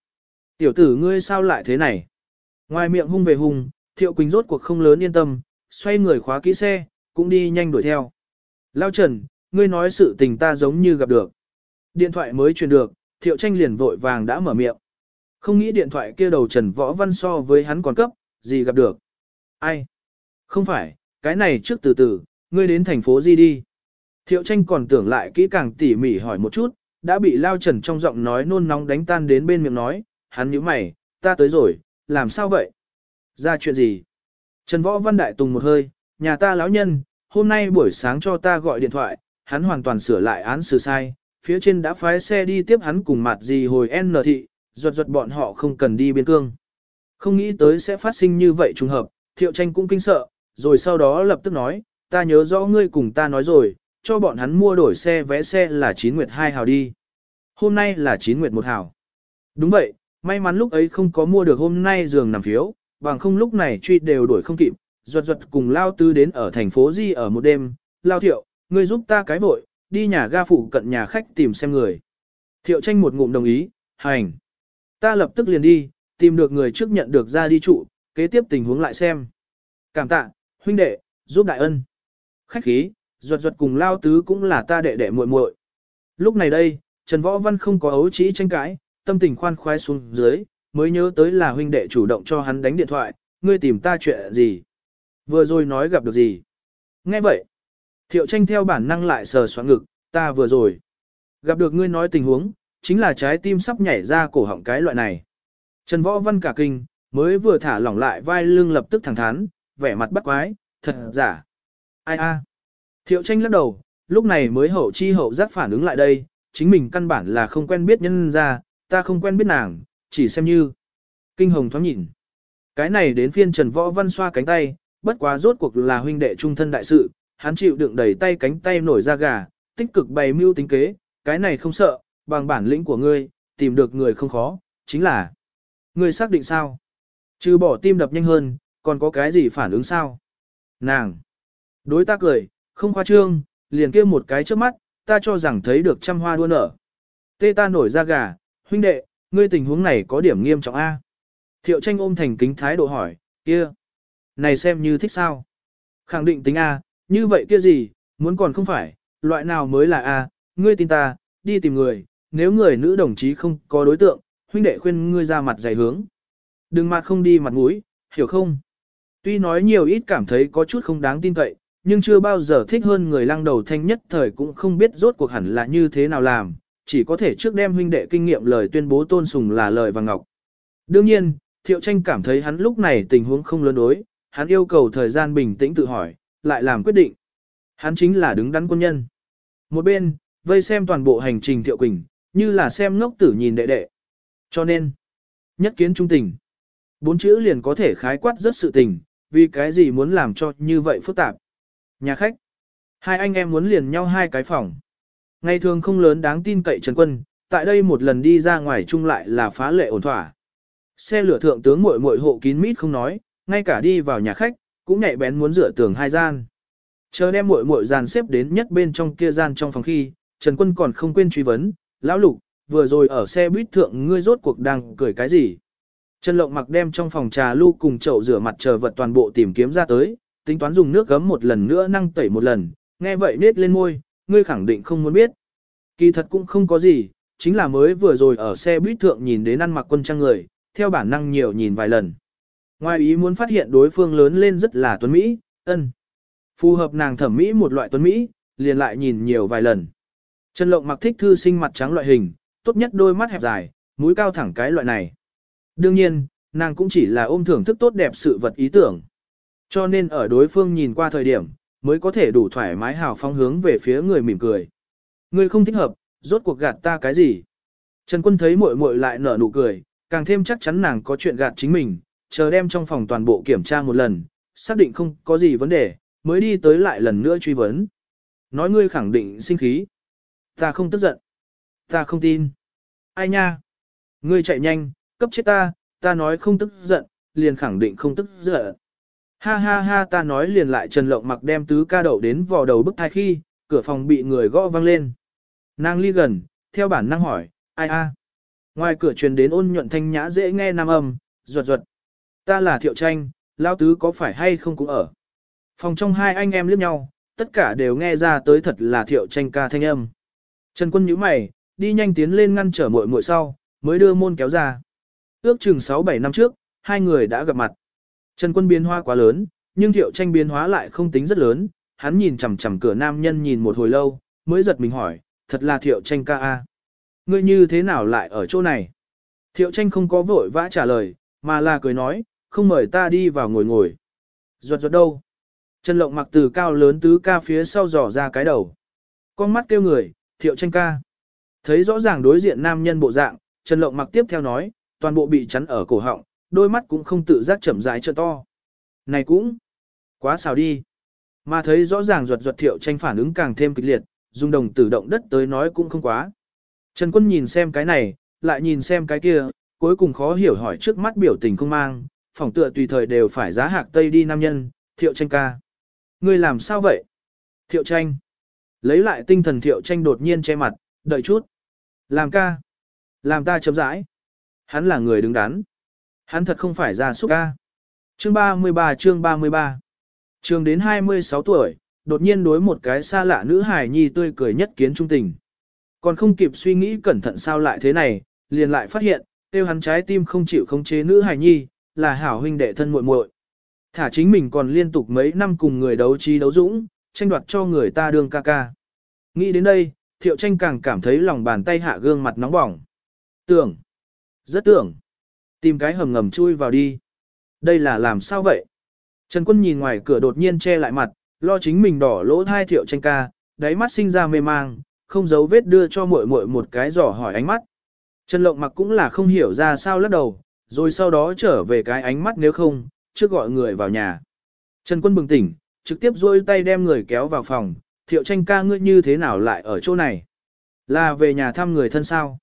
Tiểu tử ngươi sao lại thế này? Ngoài miệng hung về hung, Thiệu Quỳnh rốt cuộc không lớn yên tâm, xoay người khóa kỹ xe, cũng đi nhanh đuổi theo. Lao Trần, ngươi nói sự tình ta giống như gặp được. Điện thoại mới truyền được, Thiệu Tranh liền vội vàng đã mở miệng. Không nghĩ điện thoại kia đầu Trần Võ Văn so với hắn còn cấp, gì gặp được. Ai? Không phải, cái này trước từ từ, ngươi đến thành phố gì đi. Thiệu tranh còn tưởng lại kỹ càng tỉ mỉ hỏi một chút, đã bị lao trần trong giọng nói nôn nóng đánh tan đến bên miệng nói, hắn nhíu mày, ta tới rồi, làm sao vậy? Ra chuyện gì? Trần Võ Văn Đại Tùng một hơi, nhà ta lão nhân, hôm nay buổi sáng cho ta gọi điện thoại, hắn hoàn toàn sửa lại án xử sai, phía trên đã phái xe đi tiếp hắn cùng mặt gì hồi N thị, ruột ruột bọn họ không cần đi biên cương. Không nghĩ tới sẽ phát sinh như vậy trùng hợp, thiệu tranh cũng kinh sợ, rồi sau đó lập tức nói, ta nhớ rõ ngươi cùng ta nói rồi, cho bọn hắn mua đổi xe vé xe là 9 nguyệt 2 hào đi. Hôm nay là 9 nguyệt 1 hào. Đúng vậy, may mắn lúc ấy không có mua được hôm nay giường nằm phiếu, bằng không lúc này truy đều đổi không kịp, ruột ruột cùng Lao Tư đến ở thành phố Di ở một đêm, Lao Thiệu, ngươi giúp ta cái vội, đi nhà ga phụ cận nhà khách tìm xem người. Thiệu tranh một ngụm đồng ý, hành. Ta lập tức liền đi, tìm được người trước nhận được ra đi trụ, kế tiếp tình huống lại xem. Cảm tạ, huynh đệ, giúp đại ân. Khách khí, ruột ruột cùng lao tứ cũng là ta đệ đệ muội muội. Lúc này đây, Trần Võ Văn không có ấu trĩ tranh cãi, tâm tình khoan khoái xuống dưới, mới nhớ tới là huynh đệ chủ động cho hắn đánh điện thoại, ngươi tìm ta chuyện gì? Vừa rồi nói gặp được gì? Nghe vậy, thiệu tranh theo bản năng lại sờ soạn ngực, ta vừa rồi. Gặp được ngươi nói tình huống, chính là trái tim sắp nhảy ra cổ họng cái loại này. Trần Võ Văn cả kinh, mới vừa thả lỏng lại vai lưng lập tức thẳng thắn, vẻ mặt bắt quái, thật giả. Ai a? Thiệu tranh lắc đầu, lúc này mới hậu chi hậu giác phản ứng lại đây, chính mình căn bản là không quen biết nhân ra, ta không quen biết nàng, chỉ xem như. Kinh hồng thoáng nhìn. Cái này đến phiên Trần Võ Văn xoa cánh tay, bất quá rốt cuộc là huynh đệ trung thân đại sự, hắn chịu đựng đẩy tay cánh tay nổi ra gà, tích cực bày mưu tính kế, cái này không sợ, bằng bản lĩnh của ngươi, tìm được người không khó, chính là. Ngươi xác định sao? Trừ bỏ tim đập nhanh hơn, còn có cái gì phản ứng sao? Nàng! Đối tác cười, không khoa trương, liền kia một cái trước mắt, ta cho rằng thấy được trăm hoa đua nở. Tê ta nổi ra gà, huynh đệ, ngươi tình huống này có điểm nghiêm trọng A. Thiệu tranh ôm thành kính thái độ hỏi, kia, này xem như thích sao. Khẳng định tính A, như vậy kia gì, muốn còn không phải, loại nào mới là A, ngươi tin ta, đi tìm người, nếu người nữ đồng chí không có đối tượng, huynh đệ khuyên ngươi ra mặt dày hướng. Đừng mặt không đi mặt mũi, hiểu không? Tuy nói nhiều ít cảm thấy có chút không đáng tin cậy, nhưng chưa bao giờ thích hơn người lăng đầu thanh nhất thời cũng không biết rốt cuộc hẳn là như thế nào làm, chỉ có thể trước đem huynh đệ kinh nghiệm lời tuyên bố tôn sùng là lời và ngọc. Đương nhiên, Thiệu Tranh cảm thấy hắn lúc này tình huống không lớn đối, hắn yêu cầu thời gian bình tĩnh tự hỏi, lại làm quyết định. Hắn chính là đứng đắn quân nhân. Một bên, vây xem toàn bộ hành trình Thiệu Quỳnh, như là xem ngốc tử nhìn đệ đệ. Cho nên, nhất kiến trung tình. Bốn chữ liền có thể khái quát rất sự tình, vì cái gì muốn làm cho như vậy phức tạp. Nhà khách. Hai anh em muốn liền nhau hai cái phòng. Ngày thường không lớn đáng tin cậy Trần Quân, tại đây một lần đi ra ngoài chung lại là phá lệ ổn thỏa. Xe lửa thượng tướng muội muội hộ kín mít không nói, ngay cả đi vào nhà khách, cũng nhạy bén muốn rửa tường hai gian. Chờ đem muội muội dàn xếp đến nhất bên trong kia gian trong phòng khi, Trần Quân còn không quên truy vấn, lão lục, vừa rồi ở xe buýt thượng ngươi rốt cuộc đang cười cái gì? Trần Lộng mặc đem trong phòng trà lu cùng chậu rửa mặt chờ vật toàn bộ tìm kiếm ra tới, tính toán dùng nước gấm một lần nữa năng tẩy một lần, nghe vậy nết lên môi, ngươi khẳng định không muốn biết. Kỳ thật cũng không có gì, chính là mới vừa rồi ở xe buýt thượng nhìn đến ăn mặc quân trang người, theo bản năng nhiều nhìn vài lần. Ngoài ý muốn phát hiện đối phương lớn lên rất là tuấn Mỹ, ân. Phù hợp nàng thẩm mỹ một loại tuấn Mỹ, liền lại nhìn nhiều vài lần. Trần Lộng mặc thích thư sinh mặt trắng loại hình, tốt nhất đôi mắt hẹp dài, mũi cao thẳng cái loại này. Đương nhiên, nàng cũng chỉ là ôm thưởng thức tốt đẹp sự vật ý tưởng. Cho nên ở đối phương nhìn qua thời điểm, mới có thể đủ thoải mái hào phong hướng về phía người mỉm cười. Người không thích hợp, rốt cuộc gạt ta cái gì? Trần Quân thấy muội muội lại nở nụ cười, càng thêm chắc chắn nàng có chuyện gạt chính mình, chờ đem trong phòng toàn bộ kiểm tra một lần, xác định không có gì vấn đề, mới đi tới lại lần nữa truy vấn. Nói ngươi khẳng định sinh khí. Ta không tức giận. Ta không tin. Ai nha? Ngươi chạy nhanh, cấp chết ta, ta nói không tức giận, liền khẳng định không tức giận. Ha ha ha ta nói liền lại Trần Lộng mặc đem tứ ca đậu đến vò đầu bức thai khi, cửa phòng bị người gõ vang lên. Nàng ly gần, theo bản năng hỏi, ai a? Ngoài cửa truyền đến ôn nhuận thanh nhã dễ nghe nam âm, ruột ruột. Ta là Thiệu Tranh, lao tứ có phải hay không cũng ở. Phòng trong hai anh em liếc nhau, tất cả đều nghe ra tới thật là Thiệu Tranh ca thanh âm. Trần Quân nhíu mày, đi nhanh tiến lên ngăn trở muội muội sau, mới đưa môn kéo ra. Ước chừng 6-7 năm trước, hai người đã gặp mặt. Trần Quân biến hóa quá lớn, nhưng Thiệu Tranh biến hóa lại không tính rất lớn, hắn nhìn chằm chằm cửa nam nhân nhìn một hồi lâu, mới giật mình hỏi, thật là Thiệu Tranh ca a. Ngươi như thế nào lại ở chỗ này? Thiệu Tranh không có vội vã trả lời, mà là cười nói, không mời ta đi vào ngồi ngồi. Ruột ruột đâu? Trần Lộng mặc từ cao lớn tứ ca phía sau dò ra cái đầu. Con mắt kêu người, Thiệu Tranh ca. Thấy rõ ràng đối diện nam nhân bộ dạng, Trần Lộng mặc tiếp theo nói, toàn bộ bị chắn ở cổ họng, đôi mắt cũng không tự giác chậm rãi trợ to. Này cũng, quá xào đi. Mà thấy rõ ràng ruột ruột thiệu tranh phản ứng càng thêm kịch liệt, dùng đồng tử động đất tới nói cũng không quá. Trần Quân nhìn xem cái này, lại nhìn xem cái kia, cuối cùng khó hiểu hỏi trước mắt biểu tình không mang, phỏng tựa tùy thời đều phải giá hạc tây đi nam nhân, thiệu tranh ca. Ngươi làm sao vậy? Thiệu tranh. Lấy lại tinh thần thiệu tranh đột nhiên che mặt, đợi chút. Làm ca. Làm ta chấm rãi. Hắn là người đứng đắn. Hắn thật không phải ra súc ca. Chương 33 chương 33 Trường đến 26 tuổi, đột nhiên đối một cái xa lạ nữ hài nhi tươi cười nhất kiến trung tình. Còn không kịp suy nghĩ cẩn thận sao lại thế này, liền lại phát hiện, tiêu hắn trái tim không chịu khống chế nữ hài nhi, là hảo huynh đệ thân muội muội. Thả chính mình còn liên tục mấy năm cùng người đấu trí đấu dũng, tranh đoạt cho người ta đương ca ca. Nghĩ đến đây, thiệu tranh càng cảm thấy lòng bàn tay hạ gương mặt nóng bỏng. Tưởng, rất tưởng, tìm cái hầm ngầm chui vào đi. Đây là làm sao vậy? Trần Quân nhìn ngoài cửa đột nhiên che lại mặt, lo chính mình đỏ lỗ thai thiệu tranh ca, đáy mắt sinh ra mê mang, không giấu vết đưa cho muội muội một cái giỏ hỏi ánh mắt. Trần Lộng mặc cũng là không hiểu ra sao lắc đầu, rồi sau đó trở về cái ánh mắt nếu không, trước gọi người vào nhà. Trần Quân bừng tỉnh, trực tiếp duỗi tay đem người kéo vào phòng, thiệu tranh ca ngươi như thế nào lại ở chỗ này? Là về nhà thăm người thân sao?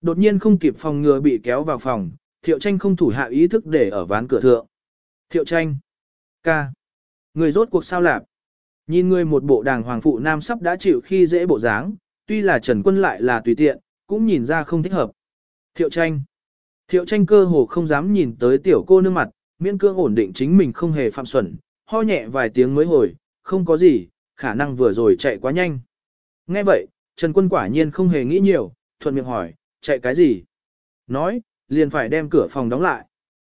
Đột nhiên không kịp phòng ngừa bị kéo vào phòng, thiệu tranh không thủ hạ ý thức để ở ván cửa thượng. Thiệu tranh. Ca. Người rốt cuộc sao lạp. Nhìn ngươi một bộ đàng hoàng phụ nam sắp đã chịu khi dễ bộ dáng, tuy là Trần Quân lại là tùy tiện, cũng nhìn ra không thích hợp. Thiệu tranh. Thiệu tranh cơ hồ không dám nhìn tới tiểu cô nương mặt, miễn cương ổn định chính mình không hề phạm xuẩn, ho nhẹ vài tiếng mới hồi, không có gì, khả năng vừa rồi chạy quá nhanh. Nghe vậy, Trần Quân quả nhiên không hề nghĩ nhiều, thuận miệng hỏi, chạy cái gì? Nói, liền phải đem cửa phòng đóng lại.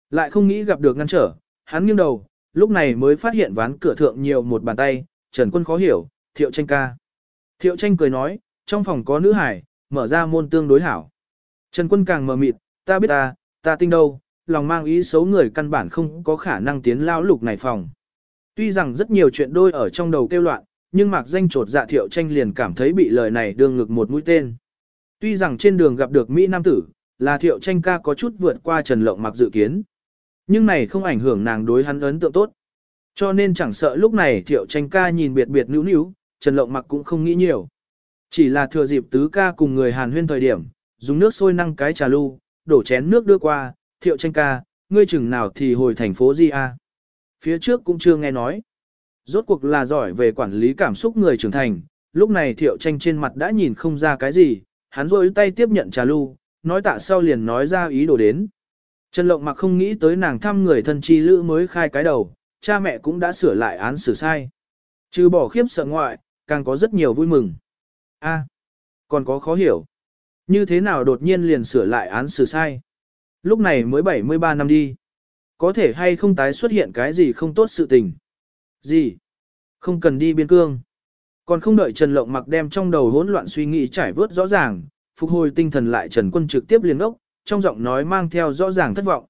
Lại không nghĩ gặp được ngăn trở, hắn nghiêng đầu, lúc này mới phát hiện ván cửa thượng nhiều một bàn tay, Trần Quân khó hiểu, thiệu tranh ca. Thiệu tranh cười nói, trong phòng có nữ hải, mở ra môn tương đối hảo. Trần Quân càng mờ mịt, ta biết ta, ta tinh đâu, lòng mang ý xấu người căn bản không có khả năng tiến lao lục này phòng. Tuy rằng rất nhiều chuyện đôi ở trong đầu kêu loạn, nhưng mạc danh trột dạ thiệu tranh liền cảm thấy bị lời này đương ngực một mũi tên. Tuy rằng trên đường gặp được Mỹ Nam Tử, là thiệu tranh ca có chút vượt qua Trần Lộng mặc dự kiến. Nhưng này không ảnh hưởng nàng đối hắn ấn tượng tốt. Cho nên chẳng sợ lúc này thiệu tranh ca nhìn biệt biệt níu níu, Trần Lộng mặc cũng không nghĩ nhiều. Chỉ là thừa dịp tứ ca cùng người Hàn huyên thời điểm, dùng nước sôi năng cái trà lu, đổ chén nước đưa qua, thiệu tranh ca, ngươi chừng nào thì hồi thành phố Di A. Phía trước cũng chưa nghe nói. Rốt cuộc là giỏi về quản lý cảm xúc người trưởng thành, lúc này thiệu tranh trên mặt đã nhìn không ra cái gì, hắn rôi tay tiếp nhận trà lu, nói tạ sau liền nói ra ý đồ đến. Trần Lộng mặc không nghĩ tới nàng thăm người thân chi lữ mới khai cái đầu, cha mẹ cũng đã sửa lại án xử sai. Trừ bỏ khiếp sợ ngoại, càng có rất nhiều vui mừng. a à, còn có khó hiểu. Như thế nào đột nhiên liền sửa lại án xử sai? Lúc này mới 73 năm đi. Có thể hay không tái xuất hiện cái gì không tốt sự tình? Gì? Không cần đi biên cương. Còn không đợi Trần Lộng mặc đem trong đầu hỗn loạn suy nghĩ trải vớt rõ ràng, phục hồi tinh thần lại Trần Quân trực tiếp liền ốc, trong giọng nói mang theo rõ ràng thất vọng.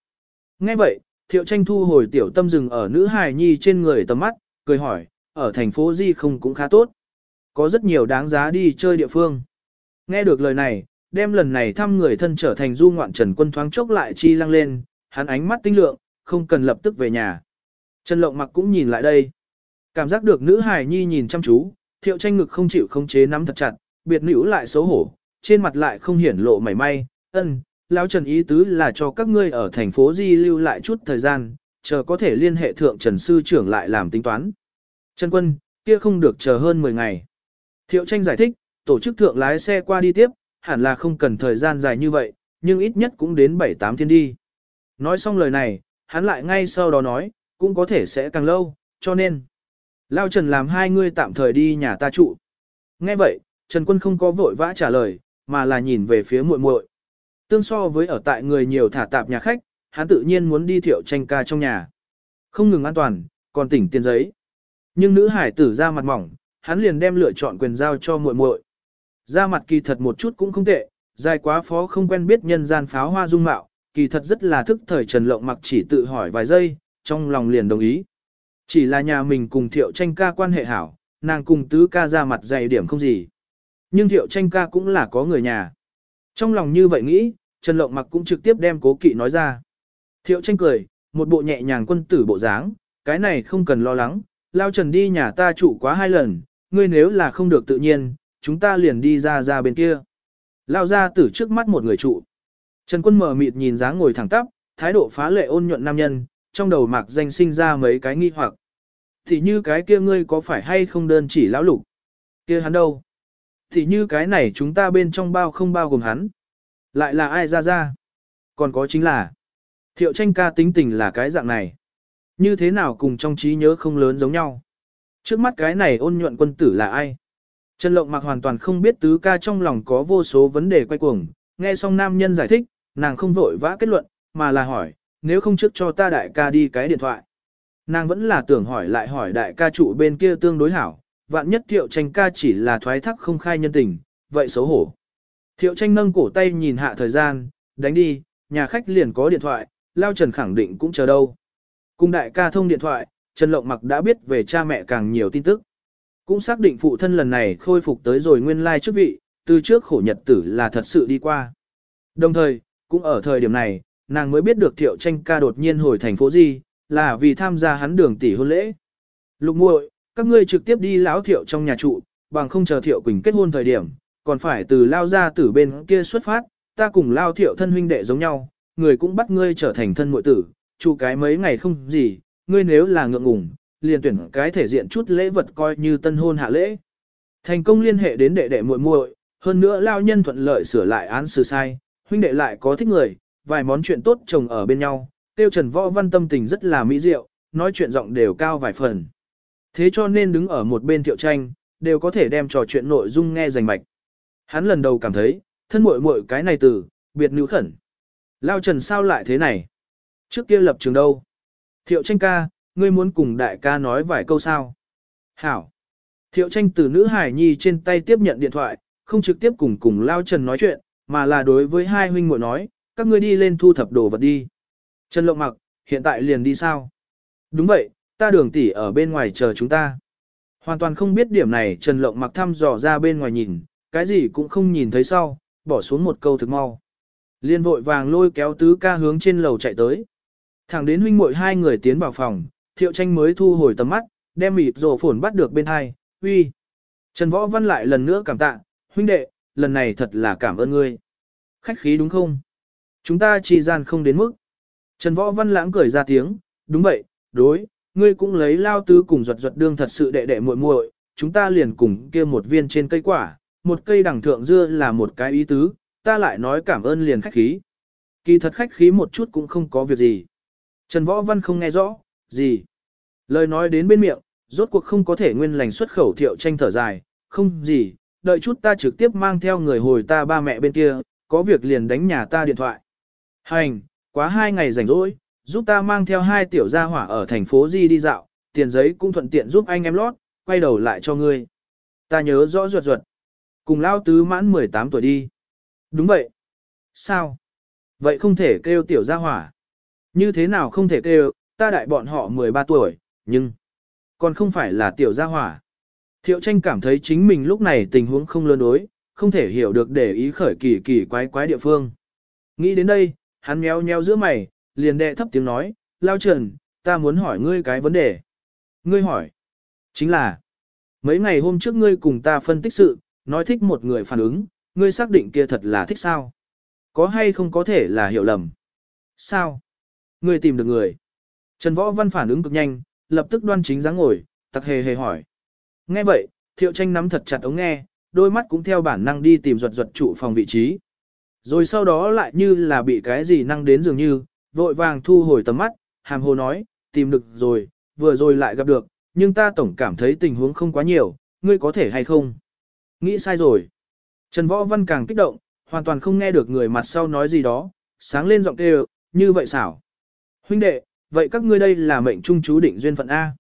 Nghe vậy, Thiệu Tranh thu hồi tiểu tâm dừng ở nữ hài nhi trên người tầm mắt, cười hỏi, ở thành phố Di không cũng khá tốt. Có rất nhiều đáng giá đi chơi địa phương. Nghe được lời này, đem lần này thăm người thân trở thành du ngoạn Trần Quân thoáng chốc lại chi lăng lên, hắn ánh mắt tinh lượng, không cần lập tức về nhà. Trần Lộng mặc cũng nhìn lại đây. Cảm giác được nữ hài nhi nhìn chăm chú, thiệu tranh ngực không chịu không chế nắm thật chặt, biệt nữ lại xấu hổ, trên mặt lại không hiển lộ mảy may, ân, lão Trần ý tứ là cho các ngươi ở thành phố Di lưu lại chút thời gian, chờ có thể liên hệ thượng Trần Sư trưởng lại làm tính toán. Trần Quân, kia không được chờ hơn 10 ngày. Thiệu tranh giải thích, tổ chức thượng lái xe qua đi tiếp, hẳn là không cần thời gian dài như vậy, nhưng ít nhất cũng đến 7-8 thiên đi. Nói xong lời này, hắn lại ngay sau đó nói, cũng có thể sẽ càng lâu, cho nên. Lao Trần làm hai ngươi tạm thời đi nhà ta trụ. Nghe vậy, Trần Quân không có vội vã trả lời, mà là nhìn về phía muội muội. Tương so với ở tại người nhiều thả tạp nhà khách, hắn tự nhiên muốn đi thiệu tranh ca trong nhà. Không ngừng an toàn, còn tỉnh tiền giấy. Nhưng nữ hải tử ra mặt mỏng, hắn liền đem lựa chọn quyền giao cho muội muội. Ra mặt kỳ thật một chút cũng không tệ, dài quá phó không quen biết nhân gian pháo hoa dung mạo, kỳ thật rất là thức thời Trần Lộng mặc chỉ tự hỏi vài giây, trong lòng liền đồng ý. Chỉ là nhà mình cùng thiệu tranh ca quan hệ hảo, nàng cùng tứ ca ra mặt dày điểm không gì. Nhưng thiệu tranh ca cũng là có người nhà. Trong lòng như vậy nghĩ, Trần Lộng mặc cũng trực tiếp đem cố kỵ nói ra. Thiệu tranh cười, một bộ nhẹ nhàng quân tử bộ dáng, cái này không cần lo lắng, lao trần đi nhà ta trụ quá hai lần, ngươi nếu là không được tự nhiên, chúng ta liền đi ra ra bên kia. Lao ra từ trước mắt một người trụ. Trần quân mở mịt nhìn dáng ngồi thẳng tắp, thái độ phá lệ ôn nhuận nam nhân, trong đầu mạc danh sinh ra mấy cái nghi hoặc. Thì như cái kia ngươi có phải hay không đơn chỉ lão lục? kia hắn đâu? Thì như cái này chúng ta bên trong bao không bao gồm hắn. Lại là ai ra ra? Còn có chính là, thiệu tranh ca tính tình là cái dạng này. Như thế nào cùng trong trí nhớ không lớn giống nhau? Trước mắt cái này ôn nhuận quân tử là ai? Trần Lộng mặc hoàn toàn không biết tứ ca trong lòng có vô số vấn đề quay cuồng, nghe xong nam nhân giải thích, nàng không vội vã kết luận, mà là hỏi, nếu không trước cho ta đại ca đi cái điện thoại. Nàng vẫn là tưởng hỏi lại hỏi đại ca trụ bên kia tương đối hảo, vạn nhất thiệu tranh ca chỉ là thoái thác không khai nhân tình, vậy xấu hổ. Thiệu tranh nâng cổ tay nhìn hạ thời gian, đánh đi, nhà khách liền có điện thoại, Lao Trần khẳng định cũng chờ đâu. Cùng đại ca thông điện thoại, Trần Lộng mặc đã biết về cha mẹ càng nhiều tin tức. Cũng xác định phụ thân lần này khôi phục tới rồi nguyên lai chức vị, từ trước khổ nhật tử là thật sự đi qua. Đồng thời, cũng ở thời điểm này, nàng mới biết được thiệu tranh ca đột nhiên hồi thành phố gì, là vì tham gia hắn đường tỷ hôn lễ. Lục muội, các ngươi trực tiếp đi lão thiệu trong nhà trụ, bằng không chờ thiệu quỳnh kết hôn thời điểm, còn phải từ lao ra từ bên kia xuất phát, ta cùng lao thiệu thân huynh đệ giống nhau, người cũng bắt ngươi trở thành thân muội tử, trụ cái mấy ngày không gì, ngươi nếu là ngượng ngùng, liền tuyển cái thể diện chút lễ vật coi như tân hôn hạ lễ. Thành công liên hệ đến đệ đệ muội muội, hơn nữa lao nhân thuận lợi sửa lại án xử sai, huynh đệ lại có thích người, vài món chuyện tốt chồng ở bên nhau, tiêu trần võ văn tâm tình rất là mỹ diệu, nói chuyện giọng đều cao vài phần. Thế cho nên đứng ở một bên thiệu tranh, đều có thể đem trò chuyện nội dung nghe rành mạch. Hắn lần đầu cảm thấy, thân muội muội cái này từ, biệt nữ khẩn. Lao trần sao lại thế này? Trước kia lập trường đâu? Thiệu tranh ca, ngươi muốn cùng đại ca nói vài câu sao? Hảo. Thiệu tranh từ nữ hải nhi trên tay tiếp nhận điện thoại, không trực tiếp cùng cùng Lao Trần nói chuyện, mà là đối với hai huynh muội nói, các ngươi đi lên thu thập đồ vật đi. Trần Lộng mặc, hiện tại liền đi sao? Đúng vậy, ta đường tỷ ở bên ngoài chờ chúng ta. Hoàn toàn không biết điểm này Trần Lộng mặc thăm dò ra bên ngoài nhìn, cái gì cũng không nhìn thấy sau, bỏ xuống một câu thực mau. Liên vội vàng lôi kéo tứ ca hướng trên lầu chạy tới. Thẳng đến huynh muội hai người tiến vào phòng, thiệu tranh mới thu hồi tầm mắt, đem mịt rổ phổn bắt được bên hai, uy. Trần Võ Văn lại lần nữa cảm tạ, huynh đệ, lần này thật là cảm ơn ngươi. Khách khí đúng không? Chúng ta chỉ gian không đến mức. Trần Võ Văn lãng cười ra tiếng, đúng vậy, đối, ngươi cũng lấy lao tứ cùng ruột ruột đương thật sự đệ đệ muội muội, chúng ta liền cùng kia một viên trên cây quả, một cây đằng thượng dưa là một cái ý tứ, ta lại nói cảm ơn liền khách khí. Kỳ thật khách khí một chút cũng không có việc gì. Trần Võ Văn không nghe rõ, gì. Lời nói đến bên miệng, rốt cuộc không có thể nguyên lành xuất khẩu thiệu tranh thở dài, không gì, đợi chút ta trực tiếp mang theo người hồi ta ba mẹ bên kia, có việc liền đánh nhà ta điện thoại. Hành, quá hai ngày rảnh rỗi, giúp ta mang theo hai tiểu gia hỏa ở thành phố Di đi dạo, tiền giấy cũng thuận tiện giúp anh em lót, quay đầu lại cho ngươi. Ta nhớ rõ ruột ruột. Cùng lao tứ mãn 18 tuổi đi. Đúng vậy. Sao? Vậy không thể kêu tiểu gia hỏa. Như thế nào không thể kêu, ta đại bọn họ 13 tuổi, nhưng còn không phải là tiểu gia hỏa. Thiệu tranh cảm thấy chính mình lúc này tình huống không lớn đối, không thể hiểu được để ý khởi kỳ kỳ quái quái địa phương. Nghĩ đến đây, hắn méo nheo giữa mày, liền đệ thấp tiếng nói, Lao Trần, ta muốn hỏi ngươi cái vấn đề. Ngươi hỏi, chính là, mấy ngày hôm trước ngươi cùng ta phân tích sự, nói thích một người phản ứng, ngươi xác định kia thật là thích sao? Có hay không có thể là hiểu lầm? Sao? Ngươi tìm được người. Trần Võ Văn phản ứng cực nhanh, lập tức đoan chính dáng ngồi, tặc hề hề hỏi. Nghe vậy, Thiệu Tranh nắm thật chặt ống nghe, đôi mắt cũng theo bản năng đi tìm ruột ruột trụ phòng vị trí. Rồi sau đó lại như là bị cái gì năng đến dường như, vội vàng thu hồi tầm mắt, hàm hồ nói, tìm được rồi, vừa rồi lại gặp được, nhưng ta tổng cảm thấy tình huống không quá nhiều, ngươi có thể hay không? Nghĩ sai rồi. Trần Võ Văn càng kích động, hoàn toàn không nghe được người mặt sau nói gì đó, sáng lên giọng kêu, như vậy xảo. Huynh đệ, vậy các ngươi đây là mệnh trung chú định duyên phận A.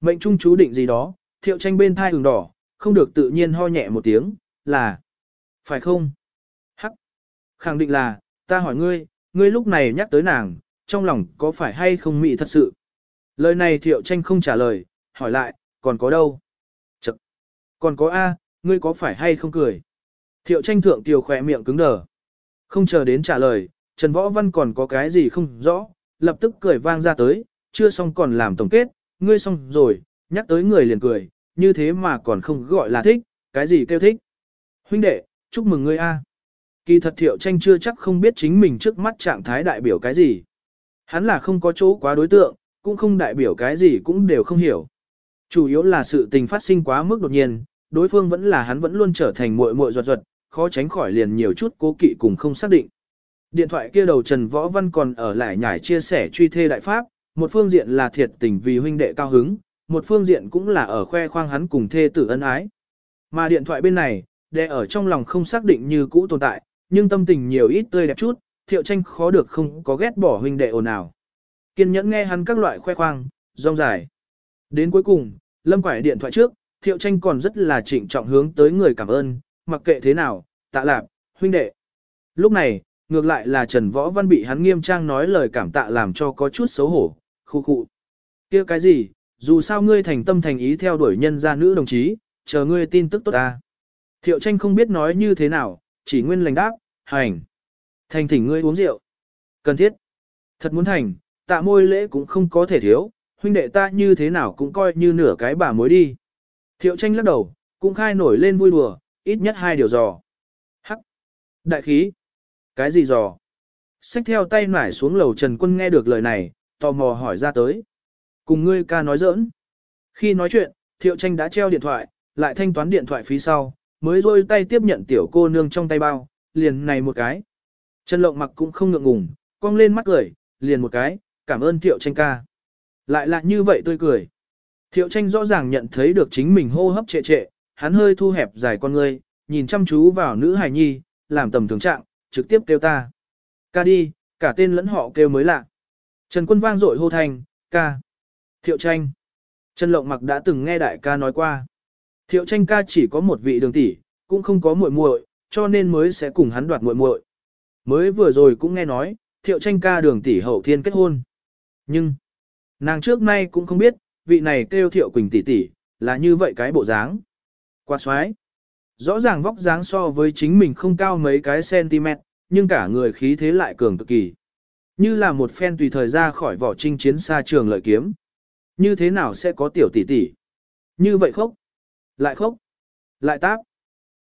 Mệnh trung chú định gì đó, thiệu tranh bên thai hừng đỏ, không được tự nhiên ho nhẹ một tiếng, là. Phải không? Hắc. Khẳng định là, ta hỏi ngươi, ngươi lúc này nhắc tới nàng, trong lòng có phải hay không mị thật sự? Lời này thiệu tranh không trả lời, hỏi lại, còn có đâu? Chậc! Còn có A, ngươi có phải hay không cười? Thiệu tranh thượng tiểu khỏe miệng cứng đờ. Không chờ đến trả lời, Trần Võ Văn còn có cái gì không rõ, lập tức cười vang ra tới, chưa xong còn làm tổng kết, ngươi xong rồi, nhắc tới người liền cười, như thế mà còn không gọi là thích, cái gì kêu thích. Huynh đệ, chúc mừng ngươi a. Kỳ thật thiệu tranh chưa chắc không biết chính mình trước mắt trạng thái đại biểu cái gì. Hắn là không có chỗ quá đối tượng, cũng không đại biểu cái gì cũng đều không hiểu. Chủ yếu là sự tình phát sinh quá mức đột nhiên, đối phương vẫn là hắn vẫn luôn trở thành muội muội ruột ruột, khó tránh khỏi liền nhiều chút cố kỵ cùng không xác định. Điện thoại kia đầu Trần Võ Văn còn ở lại nhải chia sẻ truy thê đại pháp, một phương diện là thiệt tình vì huynh đệ cao hứng, một phương diện cũng là ở khoe khoang hắn cùng thê tử ân ái. Mà điện thoại bên này, đệ ở trong lòng không xác định như cũ tồn tại, nhưng tâm tình nhiều ít tươi đẹp chút, thiệu tranh khó được không có ghét bỏ huynh đệ ồn ào. Kiên nhẫn nghe hắn các loại khoe khoang, rong dài. Đến cuối cùng, lâm quải điện thoại trước, thiệu tranh còn rất là trịnh trọng hướng tới người cảm ơn, mặc kệ thế nào, tạ lạp, huynh đệ. Lúc này, ngược lại là Trần Võ Văn bị hắn nghiêm trang nói lời cảm tạ làm cho có chút xấu hổ, khu khu. kia cái gì, dù sao ngươi thành tâm thành ý theo đuổi nhân gia nữ đồng chí, chờ ngươi tin tức tốt ta. Thiệu tranh không biết nói như thế nào, chỉ nguyên lành đáp, hành. Thành thỉnh ngươi uống rượu. Cần thiết. Thật muốn thành, tạ môi lễ cũng không có thể thiếu, huynh đệ ta như thế nào cũng coi như nửa cái bà mối đi. Thiệu tranh lắc đầu, cũng khai nổi lên vui đùa, ít nhất hai điều dò. Hắc. Đại khí. Cái gì dò? Xách theo tay nải xuống lầu Trần Quân nghe được lời này, tò mò hỏi ra tới. Cùng ngươi ca nói giỡn. Khi nói chuyện, Thiệu Tranh đã treo điện thoại, lại thanh toán điện thoại phí sau, mới rôi tay tiếp nhận tiểu cô nương trong tay bao, liền này một cái. Trần Lộng mặc cũng không ngượng ngùng, cong lên mắt cười, liền một cái, cảm ơn Thiệu Tranh ca. Lại là như vậy tươi cười. Thiệu Tranh rõ ràng nhận thấy được chính mình hô hấp trệ trệ, hắn hơi thu hẹp dài con ngươi, nhìn chăm chú vào nữ hài nhi, làm tầm thường trạng, trực tiếp kêu ta. Ca đi, cả tên lẫn họ kêu mới lạ. Trần Quân vang dội hô thanh, ca. Thiệu tranh. Trần Lộng Mặc đã từng nghe đại ca nói qua. Thiệu tranh ca chỉ có một vị đường tỷ, cũng không có muội muội, cho nên mới sẽ cùng hắn đoạt muội muội. Mới vừa rồi cũng nghe nói, thiệu tranh ca đường tỷ hậu thiên kết hôn. Nhưng, nàng trước nay cũng không biết, vị này kêu thiệu quỳnh tỷ tỷ, là như vậy cái bộ dáng. Qua xoái. Rõ ràng vóc dáng so với chính mình không cao mấy cái cm, nhưng cả người khí thế lại cường cực kỳ. Như là một phen tùy thời ra khỏi vỏ trinh chiến xa trường lợi kiếm. Như thế nào sẽ có tiểu tỷ tỷ? Như vậy khốc. Lại khốc. Lại táp.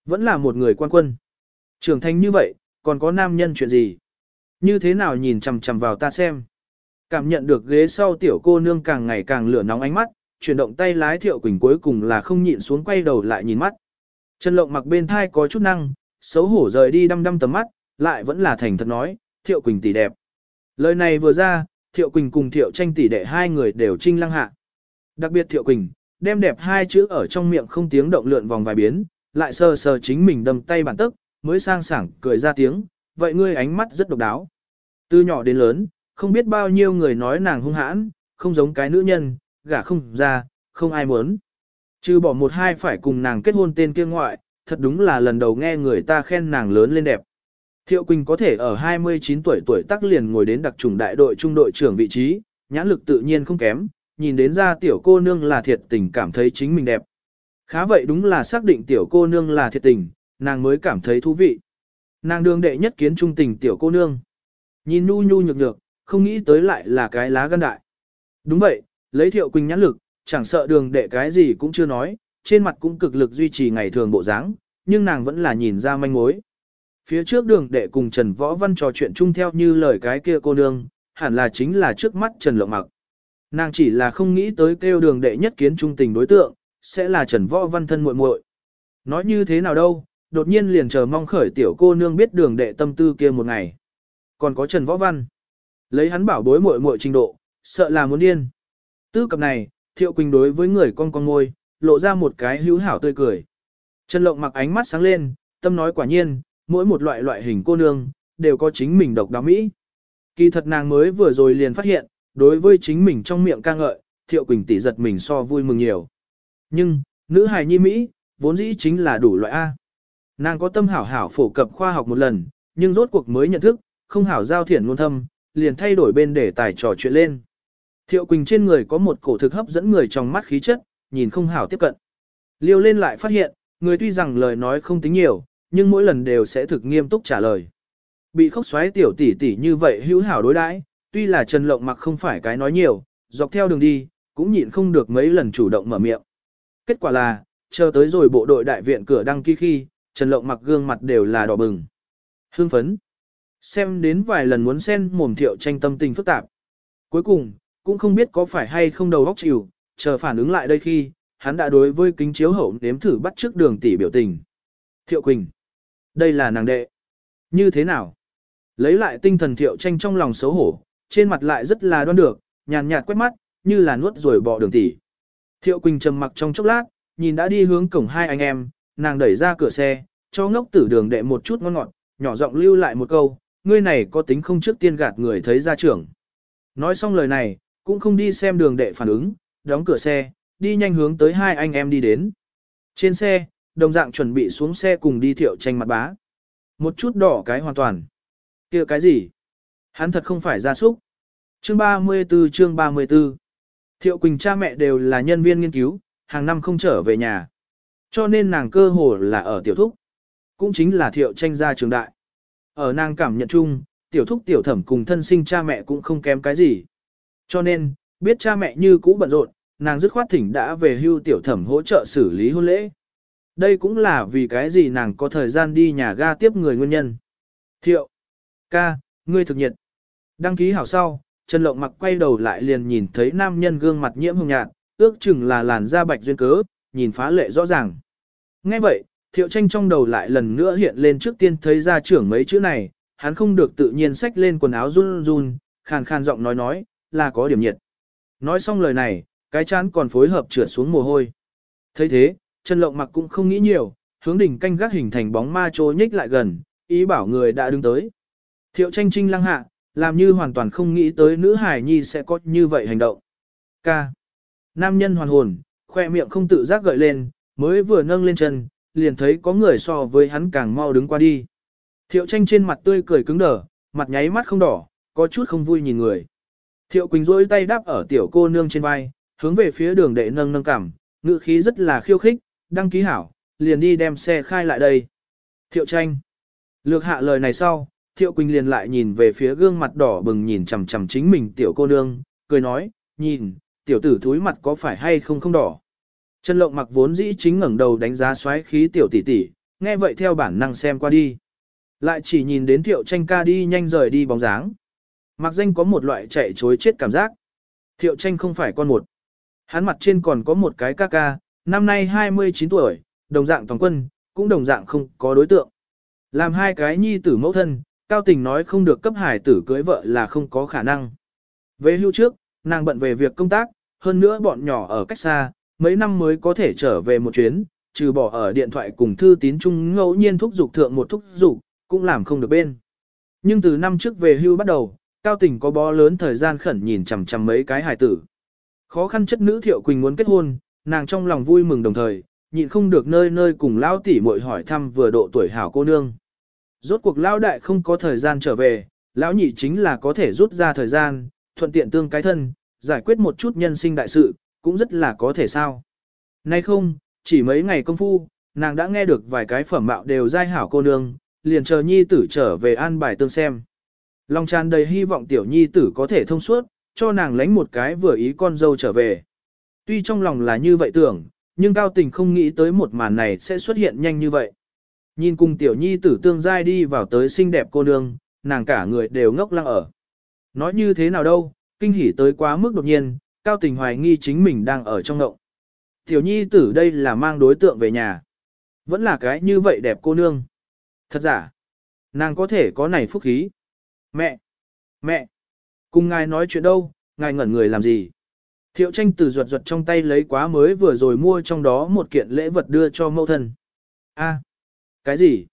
Vẫn là một người quan quân. Trưởng thành như vậy, còn có nam nhân chuyện gì? Như thế nào nhìn chằm chằm vào ta xem? Cảm nhận được ghế sau tiểu cô nương càng ngày càng lửa nóng ánh mắt, chuyển động tay lái thiệu quỳnh cuối cùng là không nhịn xuống quay đầu lại nhìn mắt. Trần lộng mặc bên thai có chút năng, xấu hổ rời đi đăm đăm tầm mắt, lại vẫn là thành thật nói, thiệu quỳnh tỷ đẹp. Lời này vừa ra, thiệu quỳnh cùng thiệu tranh tỷ đệ hai người đều trinh lăng hạ. Đặc biệt thiệu quỳnh, đem đẹp hai chữ ở trong miệng không tiếng động lượn vòng vài biến, lại sờ sờ chính mình đâm tay bản tức, mới sang sảng cười ra tiếng, vậy ngươi ánh mắt rất độc đáo. Từ nhỏ đến lớn, không biết bao nhiêu người nói nàng hung hãn, không giống cái nữ nhân, gả không ra, không ai muốn. Chứ bỏ một hai phải cùng nàng kết hôn tên kia ngoại, thật đúng là lần đầu nghe người ta khen nàng lớn lên đẹp. Thiệu Quỳnh có thể ở 29 tuổi tuổi tác liền ngồi đến đặc trùng đại đội trung đội trưởng vị trí, nhãn lực tự nhiên không kém, nhìn đến ra tiểu cô nương là thiệt tình cảm thấy chính mình đẹp. Khá vậy đúng là xác định tiểu cô nương là thiệt tình, nàng mới cảm thấy thú vị. Nàng đương đệ nhất kiến trung tình tiểu cô nương. Nhìn nhu nhu nhược nhược, không nghĩ tới lại là cái lá gan đại. Đúng vậy, lấy thiệu quỳnh nhãn lực, chẳng sợ đường đệ cái gì cũng chưa nói, trên mặt cũng cực lực duy trì ngày thường bộ dáng, nhưng nàng vẫn là nhìn ra manh mối. Phía trước đường đệ cùng Trần Võ Văn trò chuyện chung theo như lời cái kia cô nương, hẳn là chính là trước mắt Trần Lộng Mặc. Nàng chỉ là không nghĩ tới kêu đường đệ nhất kiến trung tình đối tượng, sẽ là Trần Võ Văn thân muội muội. Nói như thế nào đâu, đột nhiên liền chờ mong khởi tiểu cô nương biết đường đệ tâm tư kia một ngày. Còn có Trần Võ Văn. Lấy hắn bảo bối muội muội trình độ, sợ là muốn điên. Tư cập này, Thiệu Quỳnh đối với người con con ngôi, lộ ra một cái hữu hảo tươi cười. Trần Lộng mặc ánh mắt sáng lên, tâm nói quả nhiên, mỗi một loại loại hình cô nương, đều có chính mình độc đáo mỹ. Kỳ thật nàng mới vừa rồi liền phát hiện, đối với chính mình trong miệng ca ngợi, Thiệu Quỳnh tỷ giật mình so vui mừng nhiều. Nhưng, nữ hài nhi Mỹ, vốn dĩ chính là đủ loại A. Nàng có tâm hảo hảo phổ cập khoa học một lần, nhưng rốt cuộc mới nhận thức, không hảo giao thiển ngôn thâm, liền thay đổi bên để tài trò chuyện lên. Thiệu Quỳnh trên người có một cổ thực hấp dẫn người trong mắt khí chất, nhìn không hảo tiếp cận. Liêu lên lại phát hiện, người tuy rằng lời nói không tính nhiều, nhưng mỗi lần đều sẽ thực nghiêm túc trả lời. Bị khóc xoáy tiểu tỷ tỷ như vậy hữu hảo đối đãi, tuy là Trần Lộng mặc không phải cái nói nhiều, dọc theo đường đi, cũng nhịn không được mấy lần chủ động mở miệng. Kết quả là, chờ tới rồi bộ đội đại viện cửa đăng ký khi, Trần Lộng mặc gương mặt đều là đỏ bừng. Hưng phấn. Xem đến vài lần muốn xen mồm thiệu tranh tâm tình phức tạp. Cuối cùng, cũng không biết có phải hay không đầu óc chịu, chờ phản ứng lại đây khi, hắn đã đối với kính chiếu hậu nếm thử bắt trước đường tỷ biểu tình. Thiệu Quỳnh. Đây là nàng đệ. Như thế nào? Lấy lại tinh thần thiệu tranh trong lòng xấu hổ, trên mặt lại rất là đoan được, nhàn nhạt quét mắt, như là nuốt rồi bỏ đường tỷ. Thiệu Quỳnh trầm mặc trong chốc lát, nhìn đã đi hướng cổng hai anh em, nàng đẩy ra cửa xe, cho ngốc tử đường đệ một chút ngon ngọt, nhỏ giọng lưu lại một câu, ngươi này có tính không trước tiên gạt người thấy ra trưởng. Nói xong lời này, cũng không đi xem đường đệ phản ứng, đóng cửa xe, đi nhanh hướng tới hai anh em đi đến. Trên xe, đồng dạng chuẩn bị xuống xe cùng đi thiệu tranh mặt bá. Một chút đỏ cái hoàn toàn. kia cái gì? Hắn thật không phải gia súc. Chương 34 chương 34 Thiệu Quỳnh cha mẹ đều là nhân viên nghiên cứu, hàng năm không trở về nhà. Cho nên nàng cơ hồ là ở tiểu thúc. Cũng chính là thiệu tranh gia trường đại. Ở nàng cảm nhận chung, tiểu thúc tiểu thẩm cùng thân sinh cha mẹ cũng không kém cái gì. Cho nên, biết cha mẹ như cũ bận rộn, nàng dứt khoát thỉnh đã về hưu tiểu thẩm hỗ trợ xử lý hôn lễ. Đây cũng là vì cái gì nàng có thời gian đi nhà ga tiếp người nguyên nhân. Thiệu, ca, ngươi thực nhiệt. Đăng ký hảo sau, Trần Lộng mặc quay đầu lại liền nhìn thấy nam nhân gương mặt nhiễm hồng nhạt, ước chừng là làn da bạch duyên cớ, nhìn phá lệ rõ ràng. Nghe vậy, thiệu tranh trong đầu lại lần nữa hiện lên trước tiên thấy ra trưởng mấy chữ này, hắn không được tự nhiên xách lên quần áo run run, khàn khàn giọng nói nói, là có điểm nhiệt. Nói xong lời này, cái chán còn phối hợp trượt xuống mồ hôi. thấy thế, Trần Lộng mặc cũng không nghĩ nhiều, hướng đỉnh canh gác hình thành bóng ma trôi nhích lại gần, ý bảo người đã đứng tới. Thiệu tranh trinh lăng hạ, làm như hoàn toàn không nghĩ tới nữ hải nhi sẽ có như vậy hành động. K. Nam nhân hoàn hồn, khoe miệng không tự giác gợi lên, mới vừa nâng lên chân, liền thấy có người so với hắn càng mau đứng qua đi. Thiệu tranh trên mặt tươi cười cứng đờ, mặt nháy mắt không đỏ, có chút không vui nhìn người. Thiệu Quỳnh rôi tay đáp ở tiểu cô nương trên vai, hướng về phía đường đệ nâng nâng cảm, ngự khí rất là khiêu khích, đăng ký hảo, liền đi đem xe khai lại đây. Thiệu tranh. Lược hạ lời này sau, Thiệu Quỳnh liền lại nhìn về phía gương mặt đỏ bừng nhìn chằm chằm chính mình tiểu cô nương, cười nói, nhìn, tiểu tử thúi mặt có phải hay không không đỏ. Trần Lộng mặc vốn dĩ chính ngẩng đầu đánh giá xoáy khí tiểu tỷ tỷ, nghe vậy theo bản năng xem qua đi. Lại chỉ nhìn đến Thiệu tranh ca đi nhanh rời đi bóng dáng. Mặc danh có một loại chạy chối chết cảm giác. Thiệu tranh không phải con một. Hắn mặt trên còn có một cái ca ca, năm nay 29 tuổi, đồng dạng toàn quân, cũng đồng dạng không có đối tượng. Làm hai cái nhi tử mẫu thân, cao tình nói không được cấp hải tử cưới vợ là không có khả năng. Về hưu trước, nàng bận về việc công tác, hơn nữa bọn nhỏ ở cách xa, mấy năm mới có thể trở về một chuyến, trừ bỏ ở điện thoại cùng thư tín chung ngẫu nhiên thúc dục thượng một thúc dục, cũng làm không được bên. Nhưng từ năm trước về hưu bắt đầu, cao tình có bó lớn thời gian khẩn nhìn chằm chằm mấy cái hài tử. Khó khăn chất nữ Thiệu Quỳnh muốn kết hôn, nàng trong lòng vui mừng đồng thời, nhịn không được nơi nơi cùng lão tỷ muội hỏi thăm vừa độ tuổi hảo cô nương. Rốt cuộc lão đại không có thời gian trở về, lão nhị chính là có thể rút ra thời gian, thuận tiện tương cái thân, giải quyết một chút nhân sinh đại sự, cũng rất là có thể sao. Nay không, chỉ mấy ngày công phu, nàng đã nghe được vài cái phẩm mạo đều giai hảo cô nương, liền chờ nhi tử trở về an bài tương xem. Lòng tràn đầy hy vọng tiểu nhi tử có thể thông suốt, cho nàng lánh một cái vừa ý con dâu trở về. Tuy trong lòng là như vậy tưởng, nhưng cao tình không nghĩ tới một màn này sẽ xuất hiện nhanh như vậy. Nhìn cùng tiểu nhi tử tương giai đi vào tới xinh đẹp cô nương, nàng cả người đều ngốc lăng ở. Nói như thế nào đâu, kinh hỉ tới quá mức đột nhiên, cao tình hoài nghi chính mình đang ở trong ngộng. Tiểu nhi tử đây là mang đối tượng về nhà. Vẫn là cái như vậy đẹp cô nương. Thật giả, nàng có thể có này phúc khí. Mẹ! Mẹ! Cùng ngài nói chuyện đâu, ngài ngẩn người làm gì? Thiệu tranh từ ruột ruột trong tay lấy quá mới vừa rồi mua trong đó một kiện lễ vật đưa cho mẫu thân. A, cái gì?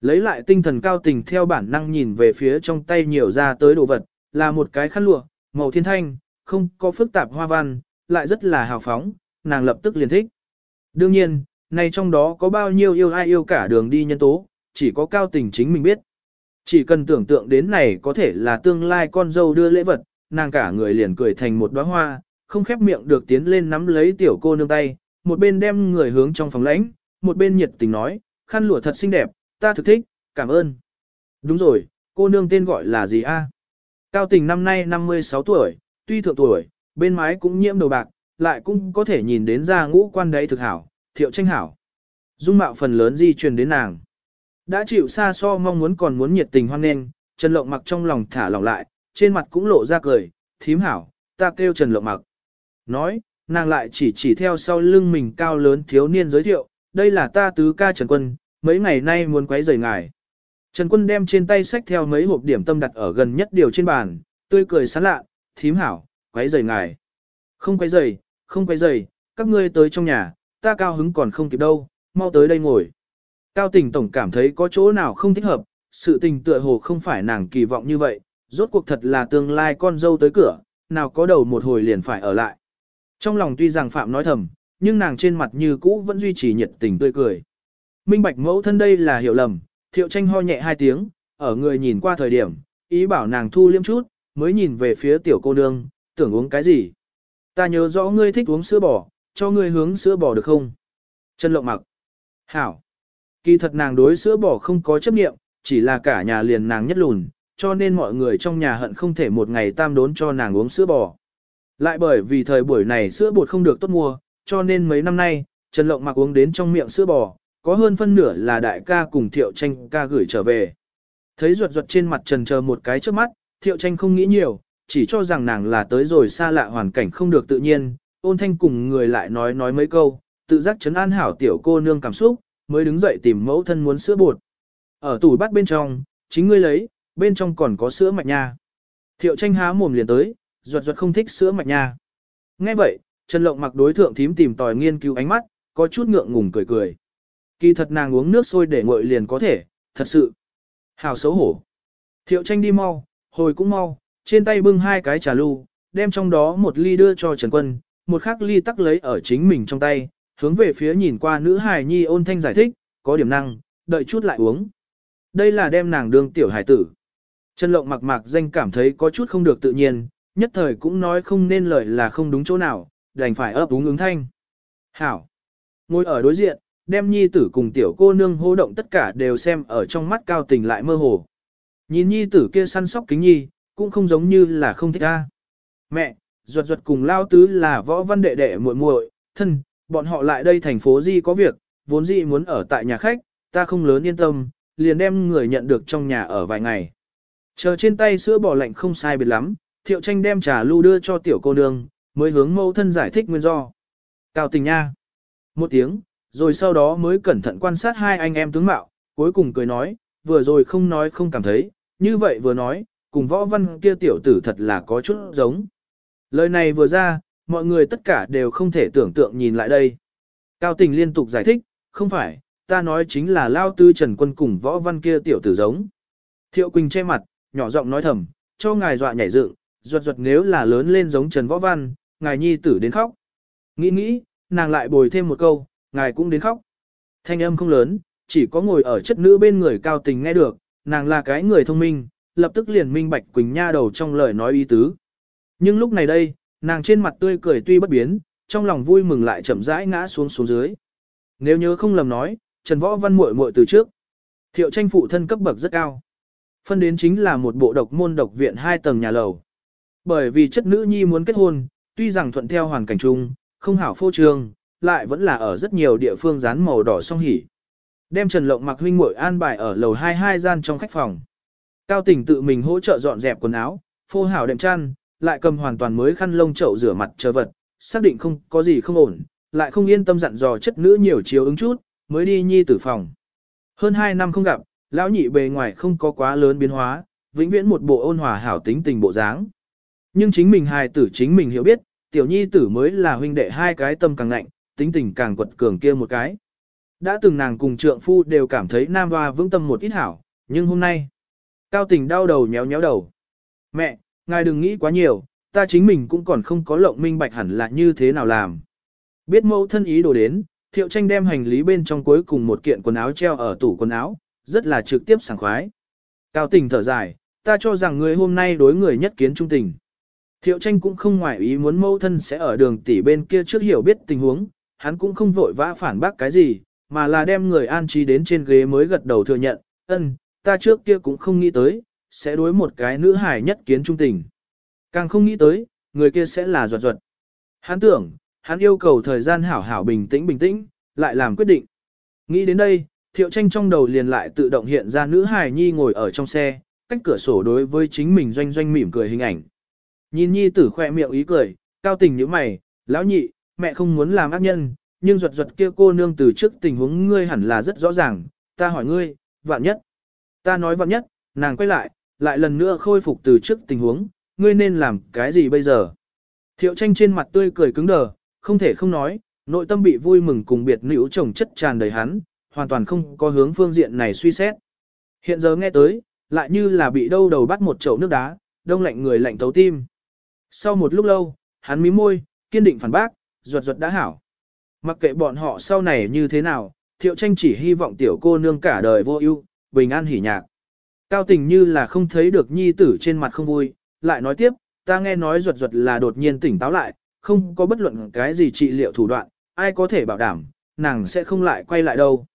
Lấy lại tinh thần cao tình theo bản năng nhìn về phía trong tay nhiều ra tới đồ vật, là một cái khăn lụa, màu thiên thanh, không có phức tạp hoa văn, lại rất là hào phóng, nàng lập tức liền thích. Đương nhiên, này trong đó có bao nhiêu yêu ai yêu cả đường đi nhân tố, chỉ có cao tình chính mình biết. Chỉ cần tưởng tượng đến này có thể là tương lai con dâu đưa lễ vật, nàng cả người liền cười thành một đóa hoa, không khép miệng được tiến lên nắm lấy tiểu cô nương tay, một bên đem người hướng trong phòng lãnh, một bên nhiệt tình nói, khăn lụa thật xinh đẹp, ta thực thích, cảm ơn. Đúng rồi, cô nương tên gọi là gì a? Cao tình năm nay 56 tuổi, tuy thượng tuổi, bên mái cũng nhiễm đầu bạc, lại cũng có thể nhìn đến ra ngũ quan đấy thực hảo, thiệu tranh hảo. Dung mạo phần lớn di truyền đến nàng. Đã chịu xa so mong muốn còn muốn nhiệt tình hoan nghênh, Trần Lộng mặc trong lòng thả lỏng lại, trên mặt cũng lộ ra cười, thím hảo, ta kêu Trần Lộng mặc. Nói, nàng lại chỉ chỉ theo sau lưng mình cao lớn thiếu niên giới thiệu, đây là ta tứ ca Trần Quân, mấy ngày nay muốn quấy rầy ngài. Trần Quân đem trên tay sách theo mấy hộp điểm tâm đặt ở gần nhất điều trên bàn, tươi cười sán lạ, thím hảo, quấy rầy ngài. Không quấy rầy, không quấy rầy, các ngươi tới trong nhà, ta cao hứng còn không kịp đâu, mau tới đây ngồi. Cao tình tổng cảm thấy có chỗ nào không thích hợp, sự tình tựa hồ không phải nàng kỳ vọng như vậy, rốt cuộc thật là tương lai con dâu tới cửa, nào có đầu một hồi liền phải ở lại. Trong lòng tuy rằng Phạm nói thầm, nhưng nàng trên mặt như cũ vẫn duy trì nhiệt tình tươi cười. Minh bạch mẫu thân đây là hiểu lầm, thiệu tranh ho nhẹ hai tiếng, ở người nhìn qua thời điểm, ý bảo nàng thu liêm chút, mới nhìn về phía tiểu cô nương, tưởng uống cái gì. Ta nhớ rõ ngươi thích uống sữa bò, cho ngươi hướng sữa bò được không? Trần lộng mặc. Hảo. Kỳ thật nàng đối sữa bò không có chấp nghiệm, chỉ là cả nhà liền nàng nhất lùn, cho nên mọi người trong nhà hận không thể một ngày tam đốn cho nàng uống sữa bò. Lại bởi vì thời buổi này sữa bột không được tốt mua, cho nên mấy năm nay, Trần Lộng mặc uống đến trong miệng sữa bò, có hơn phân nửa là đại ca cùng Thiệu Tranh ca gửi trở về. Thấy ruột ruột trên mặt Trần chờ một cái trước mắt, Thiệu Tranh không nghĩ nhiều, chỉ cho rằng nàng là tới rồi xa lạ hoàn cảnh không được tự nhiên, ôn thanh cùng người lại nói nói mấy câu, tự giác chấn an hảo tiểu cô nương cảm xúc, mới đứng dậy tìm mẫu thân muốn sữa bột. Ở tủ bắt bên trong, chính ngươi lấy, bên trong còn có sữa mạch nha. Thiệu tranh há mồm liền tới, ruột ruột không thích sữa mạch nha. Nghe vậy, Trần Lộng mặc đối thượng thím tìm tòi nghiên cứu ánh mắt, có chút ngượng ngùng cười cười. Kỳ thật nàng uống nước sôi để nguội liền có thể, thật sự. Hào xấu hổ. Thiệu tranh đi mau, hồi cũng mau, trên tay bưng hai cái trà lưu, đem trong đó một ly đưa cho Trần Quân, một khác ly tắc lấy ở chính mình trong tay, hướng về phía nhìn qua nữ hài nhi ôn thanh giải thích, có điểm năng, đợi chút lại uống. Đây là đem nàng đương tiểu hài tử. Trần Lộng mặc mạc danh cảm thấy có chút không được tự nhiên, nhất thời cũng nói không nên lời là không đúng chỗ nào, đành phải ấp úng ứng thanh. Hảo. Ngồi ở đối diện, đem nhi tử cùng tiểu cô nương hô động tất cả đều xem ở trong mắt cao tình lại mơ hồ. Nhìn nhi tử kia săn sóc kính nhi, cũng không giống như là không thích a. Mẹ, ruột ruột cùng lao tứ là võ văn đệ đệ muội muội, thân, bọn họ lại đây thành phố Di có việc, vốn dĩ muốn ở tại nhà khách, ta không lớn yên tâm, liền đem người nhận được trong nhà ở vài ngày. Chờ trên tay sữa bò lạnh không sai biệt lắm, thiệu tranh đem trà lưu đưa cho tiểu cô nương, mới hướng mâu thân giải thích nguyên do. Cao tình nha. Một tiếng, rồi sau đó mới cẩn thận quan sát hai anh em tướng mạo, cuối cùng cười nói, vừa rồi không nói không cảm thấy, như vậy vừa nói, cùng võ văn kia tiểu tử thật là có chút giống. Lời này vừa ra, mọi người tất cả đều không thể tưởng tượng nhìn lại đây. Cao tình liên tục giải thích, không phải, ta nói chính là lao tư trần quân cùng võ văn kia tiểu tử giống. Thiệu Quỳnh che mặt, nhỏ giọng nói thầm, cho ngài dọa nhảy dựng, ruột ruột nếu là lớn lên giống Trần Võ Văn, ngài nhi tử đến khóc. Nghĩ nghĩ, nàng lại bồi thêm một câu, ngài cũng đến khóc. Thanh âm không lớn, chỉ có ngồi ở chất nữ bên người cao tình nghe được, nàng là cái người thông minh, lập tức liền minh bạch Quỳnh Nha đầu trong lời nói ý tứ. Nhưng lúc này đây, nàng trên mặt tươi cười tuy bất biến, trong lòng vui mừng lại chậm rãi ngã xuống xuống dưới. Nếu nhớ không lầm nói, Trần Võ Văn muội muội từ trước. Thiệu tranh phụ thân cấp bậc rất cao. Phân đến chính là một bộ độc môn độc viện hai tầng nhà lầu. Bởi vì chất nữ nhi muốn kết hôn, tuy rằng thuận theo hoàn cảnh chung, không hảo phô trương, lại vẫn là ở rất nhiều địa phương dán màu đỏ song hỉ. Đem Trần Lộng mặc huynh muội an bài ở lầu 22 gian trong khách phòng. Cao Tình tự mình hỗ trợ dọn dẹp quần áo, phô hảo đệm chăn, lại cầm hoàn toàn mới khăn lông chậu rửa mặt chờ vật, xác định không có gì không ổn, lại không yên tâm dặn dò chất nữ nhiều chiếu ứng chút, mới đi nhi tử phòng. Hơn 2 năm không gặp, lão nhị bề ngoài không có quá lớn biến hóa, vĩnh viễn một bộ ôn hòa hảo tính tình bộ dáng. Nhưng chính mình hài tử chính mình hiểu biết, tiểu nhi tử mới là huynh đệ hai cái tâm càng lạnh, tính tình càng quật cường kia một cái. Đã từng nàng cùng trượng phu đều cảm thấy nam hoa vững tâm một ít hảo, nhưng hôm nay, cao tình đau đầu nhéo nhéo đầu. Mẹ, ngài đừng nghĩ quá nhiều, ta chính mình cũng còn không có lộng minh bạch hẳn là như thế nào làm. Biết mẫu thân ý đồ đến, thiệu tranh đem hành lý bên trong cuối cùng một kiện quần áo treo ở tủ quần áo, rất là trực tiếp sảng khoái. Cao tình thở dài, ta cho rằng người hôm nay đối người nhất kiến trung tình. Thiệu tranh cũng không ngoại ý muốn Mẫu thân sẽ ở đường tỷ bên kia trước hiểu biết tình huống, hắn cũng không vội vã phản bác cái gì, mà là đem người an trí đến trên ghế mới gật đầu thừa nhận, ân, ta trước kia cũng không nghĩ tới, sẽ đối một cái nữ hải nhất kiến trung tình. Càng không nghĩ tới, người kia sẽ là ruột ruột. Hắn tưởng, hắn yêu cầu thời gian hảo hảo bình tĩnh bình tĩnh, lại làm quyết định. Nghĩ đến đây, thiệu tranh trong đầu liền lại tự động hiện ra nữ hải nhi ngồi ở trong xe, cách cửa sổ đối với chính mình doanh doanh mỉm cười hình ảnh. Nhìn nhi tử khoe miệng ý cười, cao tình như mày, lão nhị, mẹ không muốn làm ác nhân, nhưng ruột ruột kia cô nương từ trước tình huống ngươi hẳn là rất rõ ràng, ta hỏi ngươi, vạn nhất. Ta nói vạn nhất, nàng quay lại, lại lần nữa khôi phục từ trước tình huống, ngươi nên làm cái gì bây giờ? Thiệu tranh trên mặt tươi cười cứng đờ, không thể không nói, nội tâm bị vui mừng cùng biệt nữ chồng chất tràn đầy hắn, hoàn toàn không có hướng phương diện này suy xét. Hiện giờ nghe tới, lại như là bị đâu đầu bắt một chậu nước đá, đông lạnh người lạnh tấu tim. Sau một lúc lâu, hắn mím môi, kiên định phản bác, ruột ruột đã hảo. Mặc kệ bọn họ sau này như thế nào, thiệu tranh chỉ hy vọng tiểu cô nương cả đời vô ưu, bình an hỉ nhạc. Cao tình như là không thấy được nhi tử trên mặt không vui, lại nói tiếp, ta nghe nói ruột ruột là đột nhiên tỉnh táo lại, không có bất luận cái gì trị liệu thủ đoạn, ai có thể bảo đảm, nàng sẽ không lại quay lại đâu.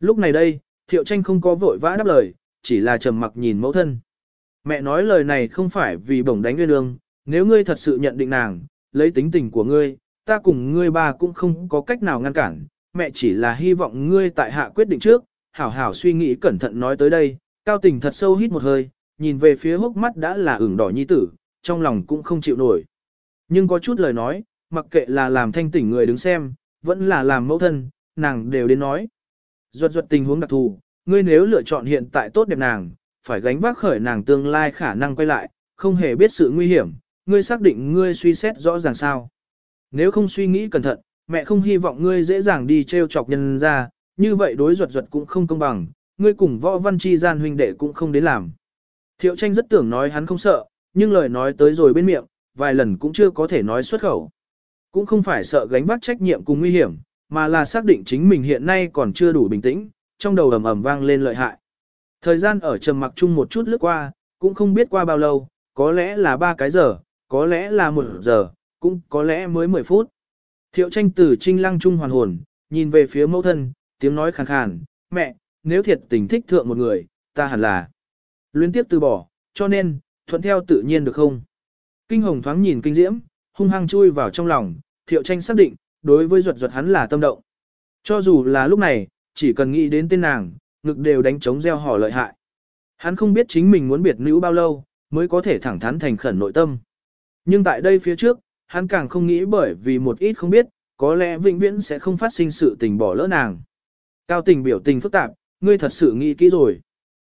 Lúc này đây, thiệu tranh không có vội vã đáp lời, chỉ là trầm mặc nhìn mẫu thân. Mẹ nói lời này không phải vì bổng đánh nguyên lương, nếu ngươi thật sự nhận định nàng, lấy tính tình của ngươi, ta cùng ngươi ba cũng không có cách nào ngăn cản, mẹ chỉ là hy vọng ngươi tại hạ quyết định trước, hảo hảo suy nghĩ cẩn thận nói tới đây, cao tình thật sâu hít một hơi, nhìn về phía hốc mắt đã là ửng đỏ nhi tử, trong lòng cũng không chịu nổi. Nhưng có chút lời nói, mặc kệ là làm thanh tỉnh người đứng xem, vẫn là làm mẫu thân, nàng đều đến nói. Ruột ruột tình huống đặc thù, ngươi nếu lựa chọn hiện tại tốt đẹp nàng, phải gánh vác khởi nàng tương lai khả năng quay lại, không hề biết sự nguy hiểm, ngươi xác định ngươi suy xét rõ ràng sao. Nếu không suy nghĩ cẩn thận, mẹ không hy vọng ngươi dễ dàng đi treo chọc nhân ra, như vậy đối ruột ruột cũng không công bằng, ngươi cùng võ văn chi gian huynh đệ cũng không đến làm. Thiệu tranh rất tưởng nói hắn không sợ, nhưng lời nói tới rồi bên miệng, vài lần cũng chưa có thể nói xuất khẩu. Cũng không phải sợ gánh vác trách nhiệm cùng nguy hiểm, mà là xác định chính mình hiện nay còn chưa đủ bình tĩnh, trong đầu ầm ầm vang lên lợi hại. Thời gian ở trầm mặc chung một chút lướt qua, cũng không biết qua bao lâu, có lẽ là ba cái giờ, có lẽ là một giờ, cũng có lẽ mới 10 phút. Thiệu tranh từ trinh lăng trung hoàn hồn, nhìn về phía mẫu thân, tiếng nói khàn khàn, mẹ, nếu thiệt tình thích thượng một người, ta hẳn là luyến tiếp từ bỏ, cho nên, thuận theo tự nhiên được không? Kinh hồng thoáng nhìn kinh diễm, hung hăng chui vào trong lòng, thiệu tranh xác định, đối với ruột ruột hắn là tâm động. Cho dù là lúc này, chỉ cần nghĩ đến tên nàng, ngực đều đánh trống gieo hò lợi hại. Hắn không biết chính mình muốn biệt nữ bao lâu, mới có thể thẳng thắn thành khẩn nội tâm. Nhưng tại đây phía trước, hắn càng không nghĩ bởi vì một ít không biết, có lẽ vĩnh viễn sẽ không phát sinh sự tình bỏ lỡ nàng. Cao tình biểu tình phức tạp, ngươi thật sự nghĩ kỹ rồi.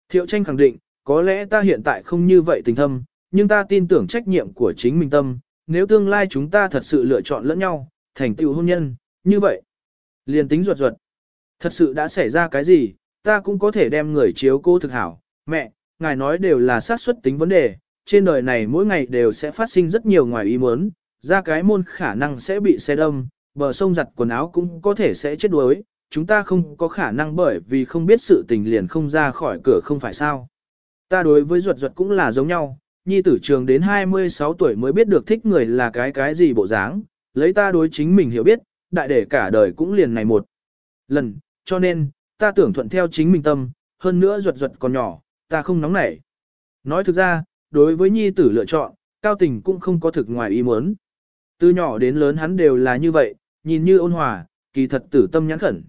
Thiệu tranh khẳng định, có lẽ ta hiện tại không như vậy tình thâm, nhưng ta tin tưởng trách nhiệm của chính mình tâm, nếu tương lai chúng ta thật sự lựa chọn lẫn nhau, thành tựu hôn nhân, như vậy. Liền tính ruột ruột. Thật sự đã xảy ra cái gì, ta cũng có thể đem người chiếu cô thực hảo. Mẹ, ngài nói đều là xác suất tính vấn đề, trên đời này mỗi ngày đều sẽ phát sinh rất nhiều ngoài ý muốn, ra cái môn khả năng sẽ bị xe đâm, bờ sông giặt quần áo cũng có thể sẽ chết đuối, chúng ta không có khả năng bởi vì không biết sự tình liền không ra khỏi cửa không phải sao. Ta đối với ruột ruột cũng là giống nhau, nhi tử trường đến 26 tuổi mới biết được thích người là cái cái gì bộ dáng, lấy ta đối chính mình hiểu biết, đại để cả đời cũng liền này một lần, cho nên, ta tưởng thuận theo chính mình tâm, hơn nữa ruột ruột còn nhỏ, ta không nóng nảy. Nói thực ra, đối với nhi tử lựa chọn, cao tình cũng không có thực ngoài ý muốn. Từ nhỏ đến lớn hắn đều là như vậy, nhìn như ôn hòa, kỳ thật tử tâm nhãn khẩn.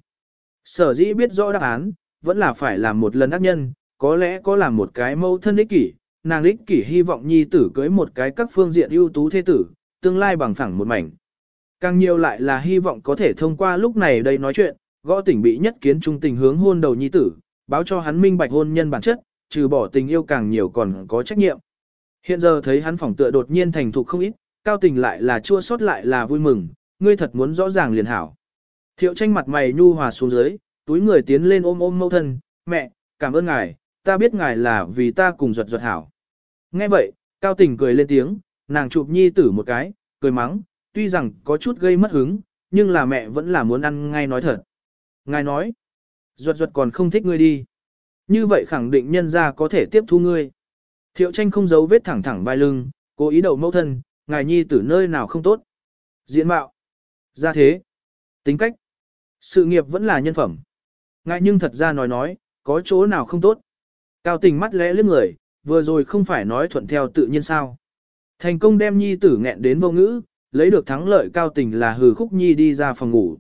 Sở dĩ biết rõ đáp án, vẫn là phải làm một lần ác nhân, có lẽ có làm một cái mâu thân ích kỷ, nàng ích kỷ hy vọng nhi tử cưới một cái các phương diện ưu tú thế tử, tương lai bằng phẳng một mảnh. Càng nhiều lại là hy vọng có thể thông qua lúc này đây nói chuyện, gõ tỉnh bị nhất kiến trung tình hướng hôn đầu nhi tử, báo cho hắn minh bạch hôn nhân bản chất, trừ bỏ tình yêu càng nhiều còn có trách nhiệm. Hiện giờ thấy hắn phỏng tựa đột nhiên thành thục không ít, cao tình lại là chua xót lại là vui mừng, ngươi thật muốn rõ ràng liền hảo. Thiệu tranh mặt mày nhu hòa xuống dưới, túi người tiến lên ôm ôm mâu thân, mẹ, cảm ơn ngài, ta biết ngài là vì ta cùng ruột ruột hảo. Nghe vậy, cao tình cười lên tiếng, nàng chụp nhi tử một cái, cười mắng, tuy rằng có chút gây mất hứng, nhưng là mẹ vẫn là muốn ăn ngay nói thật. Ngài nói, ruột ruột còn không thích ngươi đi. Như vậy khẳng định nhân ra có thể tiếp thu ngươi. Thiệu tranh không giấu vết thẳng thẳng vai lưng, cố ý đầu mẫu thân, ngài nhi tử nơi nào không tốt. Diễn mạo, gia thế, tính cách, sự nghiệp vẫn là nhân phẩm. Ngài nhưng thật ra nói nói, có chỗ nào không tốt. Cao tình mắt lẽ lướt người, vừa rồi không phải nói thuận theo tự nhiên sao. Thành công đem nhi tử nghẹn đến vô ngữ, lấy được thắng lợi cao tình là hừ khúc nhi đi ra phòng ngủ.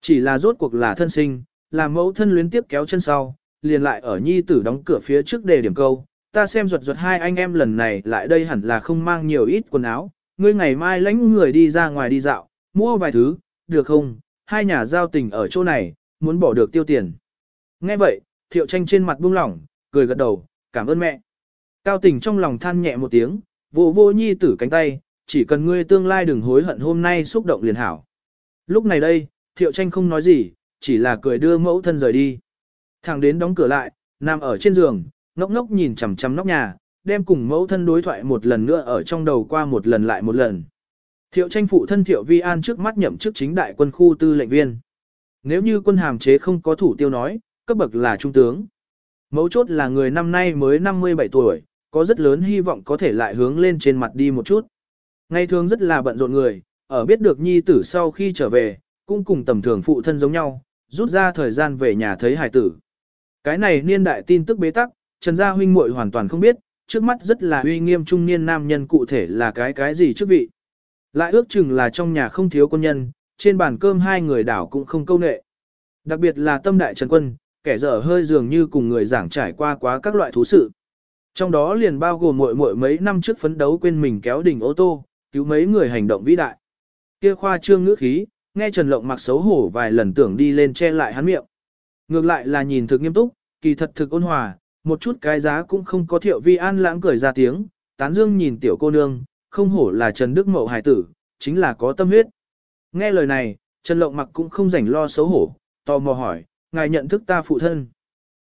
Chỉ là rốt cuộc là thân sinh, làm mẫu thân luyến tiếp kéo chân sau, liền lại ở nhi tử đóng cửa phía trước đề điểm câu. Ta xem ruột ruột hai anh em lần này lại đây hẳn là không mang nhiều ít quần áo, ngươi ngày mai lãnh người đi ra ngoài đi dạo, mua vài thứ, được không? Hai nhà giao tình ở chỗ này, muốn bỏ được tiêu tiền. Nghe vậy, thiệu tranh trên mặt buông lỏng, cười gật đầu, cảm ơn mẹ. Cao tình trong lòng than nhẹ một tiếng, vô vô nhi tử cánh tay, chỉ cần ngươi tương lai đừng hối hận hôm nay xúc động liền hảo. Lúc này đây, thiệu tranh không nói gì, chỉ là cười đưa mẫu thân rời đi. Thẳng đến đóng cửa lại, nằm ở trên giường, ngốc ngốc nhìn chằm chằm nóc nhà, đem cùng mẫu thân đối thoại một lần nữa ở trong đầu qua một lần lại một lần. Thiệu tranh phụ thân Thiệu Vi An trước mắt nhậm chức chính đại quân khu tư lệnh viên. Nếu như quân hàm chế không có thủ tiêu nói, cấp bậc là trung tướng. Mấu chốt là người năm nay mới 57 tuổi, có rất lớn hy vọng có thể lại hướng lên trên mặt đi một chút. Ngày thường rất là bận rộn người, ở biết được nhi tử sau khi trở về, cũng cùng tầm thường phụ thân giống nhau, rút ra thời gian về nhà thấy hải tử. Cái này niên đại tin tức bế tắc, Trần Gia huynh muội hoàn toàn không biết, trước mắt rất là uy nghiêm trung niên nam nhân cụ thể là cái cái gì chức vị. Lại ước chừng là trong nhà không thiếu quân nhân, trên bàn cơm hai người đảo cũng không câu nệ. Đặc biệt là tâm đại Trần Quân, kẻ dở hơi dường như cùng người giảng trải qua quá các loại thú sự. Trong đó liền bao gồm muội muội mấy năm trước phấn đấu quên mình kéo đỉnh ô tô, cứu mấy người hành động vĩ đại. Kia khoa trương ngữ khí, nghe Trần Lộng mặc xấu hổ vài lần tưởng đi lên che lại hắn miệng. Ngược lại là nhìn thực nghiêm túc, kỳ thật thực ôn hòa, một chút cái giá cũng không có thiệu vi an lãng cười ra tiếng, tán dương nhìn tiểu cô nương, không hổ là Trần Đức Mậu hải tử, chính là có tâm huyết. Nghe lời này, Trần Lộng mặc cũng không rảnh lo xấu hổ, tò mò hỏi, ngài nhận thức ta phụ thân.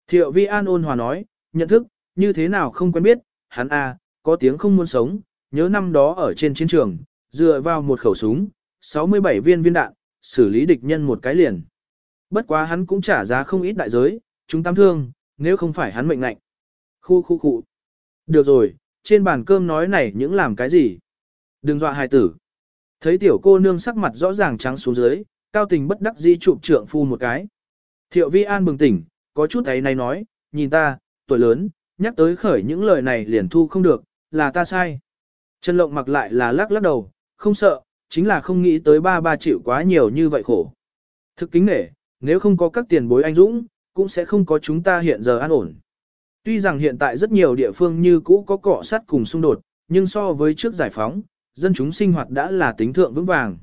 Thiệu vi an ôn hòa nói, nhận thức, như thế nào không quen biết, hắn a, có tiếng không muốn sống, nhớ năm đó ở trên chiến trường, dựa vào một khẩu súng, 67 viên viên đạn, xử lý địch nhân một cái liền. Bất quá hắn cũng trả giá không ít đại giới, chúng tam thương, nếu không phải hắn mệnh lệnh. Khu khu khu. Được rồi, trên bàn cơm nói này những làm cái gì? Đừng dọa hài tử. Thấy tiểu cô nương sắc mặt rõ ràng trắng xuống dưới, cao tình bất đắc dĩ chụp trượng phu một cái. Thiệu vi an bừng tỉnh, có chút ấy này nói, nhìn ta, tuổi lớn, nhắc tới khởi những lời này liền thu không được, là ta sai. Trần lộng mặc lại là lắc lắc đầu, không sợ, chính là không nghĩ tới ba ba chịu quá nhiều như vậy khổ. Thực kính nể, nếu không có các tiền bối anh dũng, cũng sẽ không có chúng ta hiện giờ an ổn. Tuy rằng hiện tại rất nhiều địa phương như cũ có cọ sát cùng xung đột, nhưng so với trước giải phóng, dân chúng sinh hoạt đã là tính thượng vững vàng.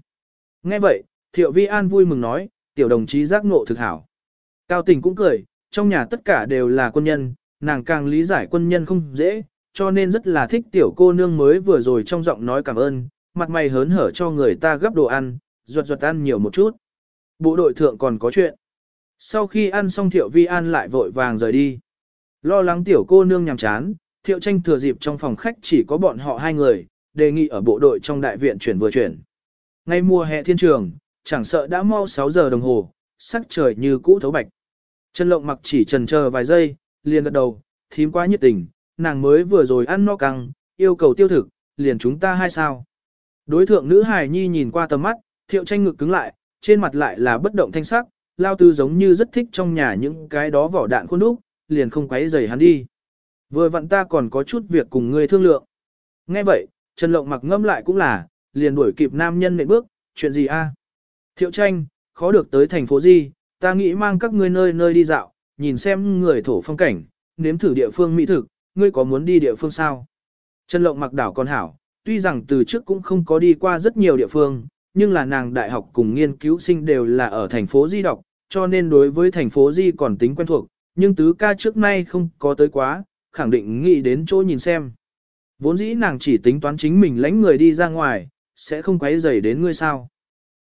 Nghe vậy, Thiệu Vi An vui mừng nói, tiểu đồng chí giác ngộ thực hảo. Cao tình cũng cười, trong nhà tất cả đều là quân nhân, nàng càng lý giải quân nhân không dễ, cho nên rất là thích tiểu cô nương mới vừa rồi trong giọng nói cảm ơn, mặt mày hớn hở cho người ta gấp đồ ăn, ruột ruột ăn nhiều một chút. Bộ đội thượng còn có chuyện. Sau khi ăn xong Thiệu Vi An lại vội vàng rời đi. Lo lắng tiểu cô nương nhằm chán, Thiệu tranh thừa dịp trong phòng khách chỉ có bọn họ hai người, đề nghị ở bộ đội trong đại viện chuyển vừa chuyển. Ngay mùa hè thiên trường, chẳng sợ đã mau 6 giờ đồng hồ, sắc trời như cũ thấu bạch. Trần Lộng mặc chỉ trần chờ vài giây, liền gật đầu, thím quá nhiệt tình, nàng mới vừa rồi ăn no căng, yêu cầu tiêu thực, liền chúng ta hai sao. Đối thượng nữ hài nhi nhìn qua tầm mắt, thiệu tranh ngực cứng lại, trên mặt lại là bất động thanh sắc, lao tư giống như rất thích trong nhà những cái đó vỏ đạn khuôn đúc, liền không quấy rầy hắn đi. Vừa vặn ta còn có chút việc cùng ngươi thương lượng. Nghe vậy, Trần Lộng mặc ngâm lại cũng là, liền đuổi kịp nam nhân nệm bước, chuyện gì a? Thiệu tranh, khó được tới thành phố gì, ta nghĩ mang các ngươi nơi nơi đi dạo, nhìn xem người thổ phong cảnh, nếm thử địa phương mỹ thực, ngươi có muốn đi địa phương sao? Trần Lộng mặc đảo con hảo, tuy rằng từ trước cũng không có đi qua rất nhiều địa phương, nhưng là nàng đại học cùng nghiên cứu sinh đều là ở thành phố Di đọc, cho nên đối với thành phố Di còn tính quen thuộc, nhưng tứ ca trước nay không có tới quá, khẳng định nghĩ đến chỗ nhìn xem. Vốn dĩ nàng chỉ tính toán chính mình lãnh người đi ra ngoài, sẽ không quấy rầy đến ngươi sao.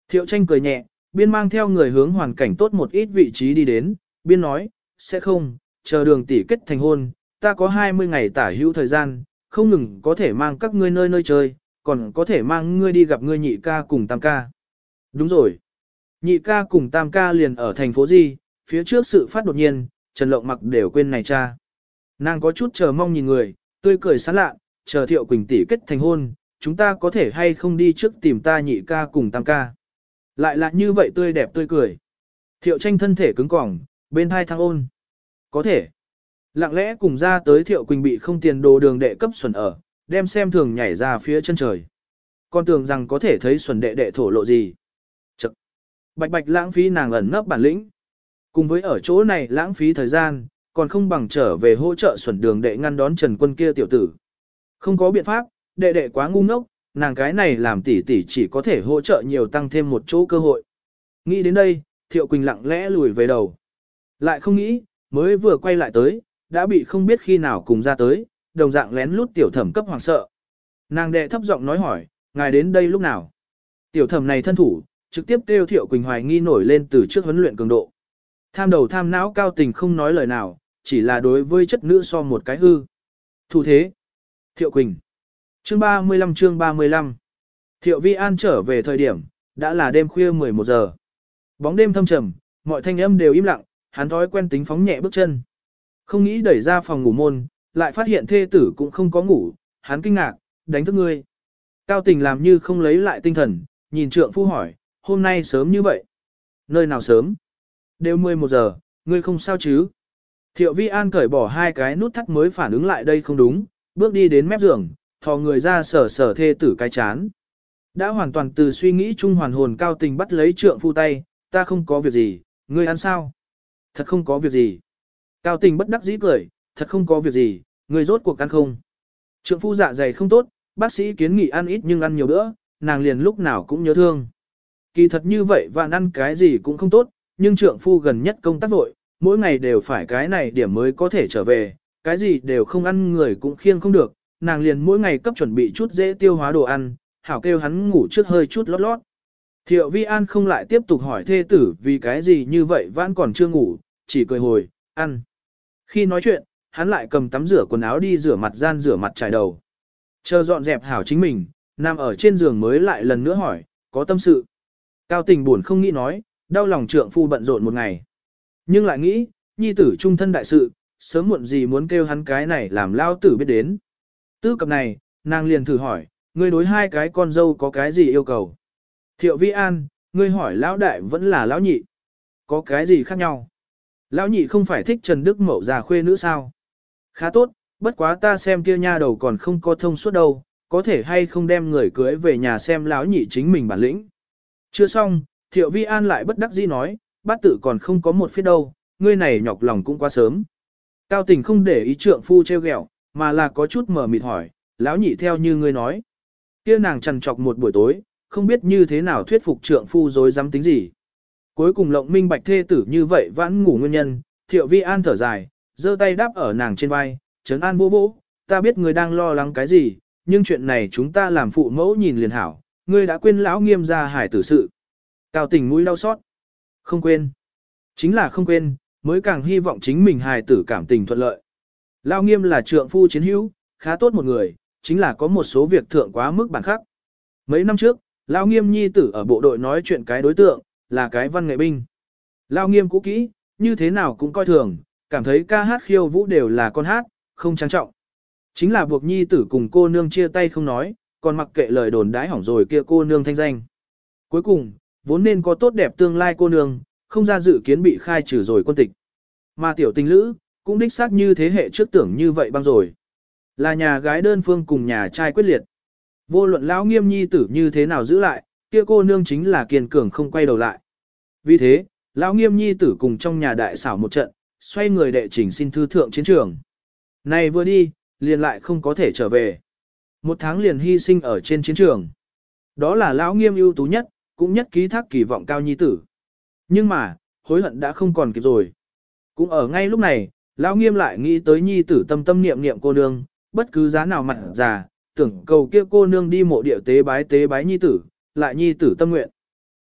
Thiệu tranh cười nhẹ, biên mang theo người hướng hoàn cảnh tốt một ít vị trí đi đến, biên nói, sẽ không, chờ đường tỷ kết thành hôn, ta có 20 ngày tả hữu thời gian, không ngừng có thể mang các ngươi nơi nơi chơi, còn có thể mang ngươi đi gặp ngươi nhị ca cùng tam ca. Đúng rồi. Nhị ca cùng tam ca liền ở thành phố gì, phía trước sự phát đột nhiên, Trần Lộng mặc đều quên này cha. Nàng có chút chờ mong nhìn người, tươi cười sán lạ, chờ Thiệu Quỳnh tỷ kết thành hôn, chúng ta có thể hay không đi trước tìm ta nhị ca cùng tam ca. Lại là như vậy tươi đẹp tươi cười. Thiệu tranh thân thể cứng cỏng, bên hai thăng ôn. Có thể. Lặng lẽ cùng ra tới Thiệu Quỳnh bị không tiền đồ đường đệ cấp xuẩn ở, đem xem thường nhảy ra phía chân trời. Con tưởng rằng có thể thấy xuẩn đệ đệ thổ lộ gì. Chật. Bạch bạch lãng phí nàng ẩn nấp bản lĩnh. Cùng với ở chỗ này lãng phí thời gian, còn không bằng trở về hỗ trợ xuẩn đường đệ ngăn đón Trần Quân kia tiểu tử. Không có biện pháp, đệ đệ quá ngu ngốc, nàng cái này làm tỷ tỷ chỉ có thể hỗ trợ nhiều tăng thêm một chỗ cơ hội. Nghĩ đến đây, Thiệu Quỳnh lặng lẽ lùi về đầu. Lại không nghĩ, mới vừa quay lại tới, đã bị không biết khi nào cùng ra tới, đồng dạng lén lút tiểu thẩm cấp hoàng sợ. Nàng đệ thấp giọng nói hỏi, ngài đến đây lúc nào? Tiểu thẩm này thân thủ, trực tiếp kêu Thiệu Quỳnh hoài nghi nổi lên từ trước huấn luyện cường độ. Tham đầu tham não cao tình không nói lời nào, chỉ là đối với chất nữ so một cái hư. Thủ thế. Thiệu Quỳnh. Chương 35 chương 35. Thiệu Vi An trở về thời điểm, đã là đêm khuya 11 giờ. Bóng đêm thâm trầm, mọi thanh âm đều im lặng, hắn thói quen tính phóng nhẹ bước chân. Không nghĩ đẩy ra phòng ngủ môn, lại phát hiện thê tử cũng không có ngủ, hắn kinh ngạc, đánh thức ngươi. Cao tình làm như không lấy lại tinh thần, nhìn trượng phu hỏi, hôm nay sớm như vậy. Nơi nào sớm? Đều 11 giờ, ngươi không sao chứ? Thiệu Vi An cởi bỏ hai cái nút thắt mới phản ứng lại đây không đúng, bước đi đến mép giường, thò người ra sở sở thê tử cái chán. Đã hoàn toàn từ suy nghĩ chung hoàn hồn cao tình bắt lấy trượng phu tay, ta không có việc gì, ngươi ăn sao? Thật không có việc gì. Cao tình bất đắc dĩ cười, thật không có việc gì, người rốt cuộc ăn không? Trượng phu dạ dày không tốt, bác sĩ kiến nghị ăn ít nhưng ăn nhiều bữa, nàng liền lúc nào cũng nhớ thương. Kỳ thật như vậy và ăn cái gì cũng không tốt, nhưng trượng phu gần nhất công tác vội, mỗi ngày đều phải cái này điểm mới có thể trở về, cái gì đều không ăn người cũng khiêng không được, nàng liền mỗi ngày cấp chuẩn bị chút dễ tiêu hóa đồ ăn, hảo kêu hắn ngủ trước hơi chút lót lót. Thiệu Vi An không lại tiếp tục hỏi thê tử vì cái gì như vậy vẫn còn chưa ngủ, chỉ cười hồi, ăn. Khi nói chuyện, hắn lại cầm tắm rửa quần áo đi rửa mặt gian rửa mặt trải đầu. Chờ dọn dẹp hảo chính mình, nằm ở trên giường mới lại lần nữa hỏi, có tâm sự. Cao tình buồn không nghĩ nói, đau lòng trượng phu bận rộn một ngày. Nhưng lại nghĩ, nhi tử trung thân đại sự, sớm muộn gì muốn kêu hắn cái này làm lao tử biết đến. Tư cập này, nàng liền thử hỏi, ngươi đối hai cái con dâu có cái gì yêu cầu? Thiệu Vi An, ngươi hỏi lão đại vẫn là lão nhị. Có cái gì khác nhau? Lão nhị không phải thích Trần Đức Mậu già khuê nữ sao? Khá tốt, bất quá ta xem kia nha đầu còn không có thông suốt đâu, có thể hay không đem người cưới về nhà xem lão nhị chính mình bản lĩnh. Chưa xong, Thiệu Vi An lại bất đắc dĩ nói, bát tự còn không có một phía đâu, ngươi này nhọc lòng cũng quá sớm. Cao tình không để ý trượng phu treo ghẹo, mà là có chút mở mịt hỏi, lão nhị theo như ngươi nói. kia nàng trằn trọc một buổi tối, không biết như thế nào thuyết phục trượng phu dối dám tính gì. Cuối cùng lộng minh bạch thê tử như vậy vãn ngủ nguyên nhân, thiệu vi an thở dài, giơ tay đáp ở nàng trên vai, trấn an vô vỗ, ta biết ngươi đang lo lắng cái gì, nhưng chuyện này chúng ta làm phụ mẫu nhìn liền hảo, ngươi đã quên lão nghiêm gia hải tử sự. Cao tình mũi đau xót. Không quên. Chính là không quên, mới càng hy vọng chính mình hài tử cảm tình thuận lợi. Lão nghiêm là trượng phu chiến hữu, khá tốt một người, chính là có một số việc thượng quá mức bản khắc. Mấy năm trước, Lão nghiêm nhi tử ở bộ đội nói chuyện cái đối tượng, là cái văn nghệ binh. Lão nghiêm cũ kỹ, như thế nào cũng coi thường, cảm thấy ca hát khiêu vũ đều là con hát, không trang trọng. Chính là buộc nhi tử cùng cô nương chia tay không nói, còn mặc kệ lời đồn đãi hỏng rồi kia cô nương thanh danh. Cuối cùng, vốn nên có tốt đẹp tương lai cô nương, không ra dự kiến bị khai trừ rồi quân tịch. Mà tiểu tình lữ, cũng đích xác như thế hệ trước tưởng như vậy băng rồi. Là nhà gái đơn phương cùng nhà trai quyết liệt. Vô luận lão nghiêm nhi tử như thế nào giữ lại, kia cô nương chính là kiên cường không quay đầu lại. Vì thế, lão nghiêm nhi tử cùng trong nhà đại xảo một trận, xoay người đệ trình xin thư thượng chiến trường. Này vừa đi, liền lại không có thể trở về. Một tháng liền hy sinh ở trên chiến trường. Đó là lão nghiêm ưu tú nhất, cũng nhất ký thác kỳ vọng cao nhi tử. Nhưng mà, hối hận đã không còn kịp rồi. Cũng ở ngay lúc này, lão nghiêm lại nghĩ tới nhi tử tâm tâm niệm niệm cô nương, bất cứ giá nào mặt già, tưởng cầu kia cô nương đi mộ địa tế bái tế bái nhi tử, lại nhi tử tâm nguyện.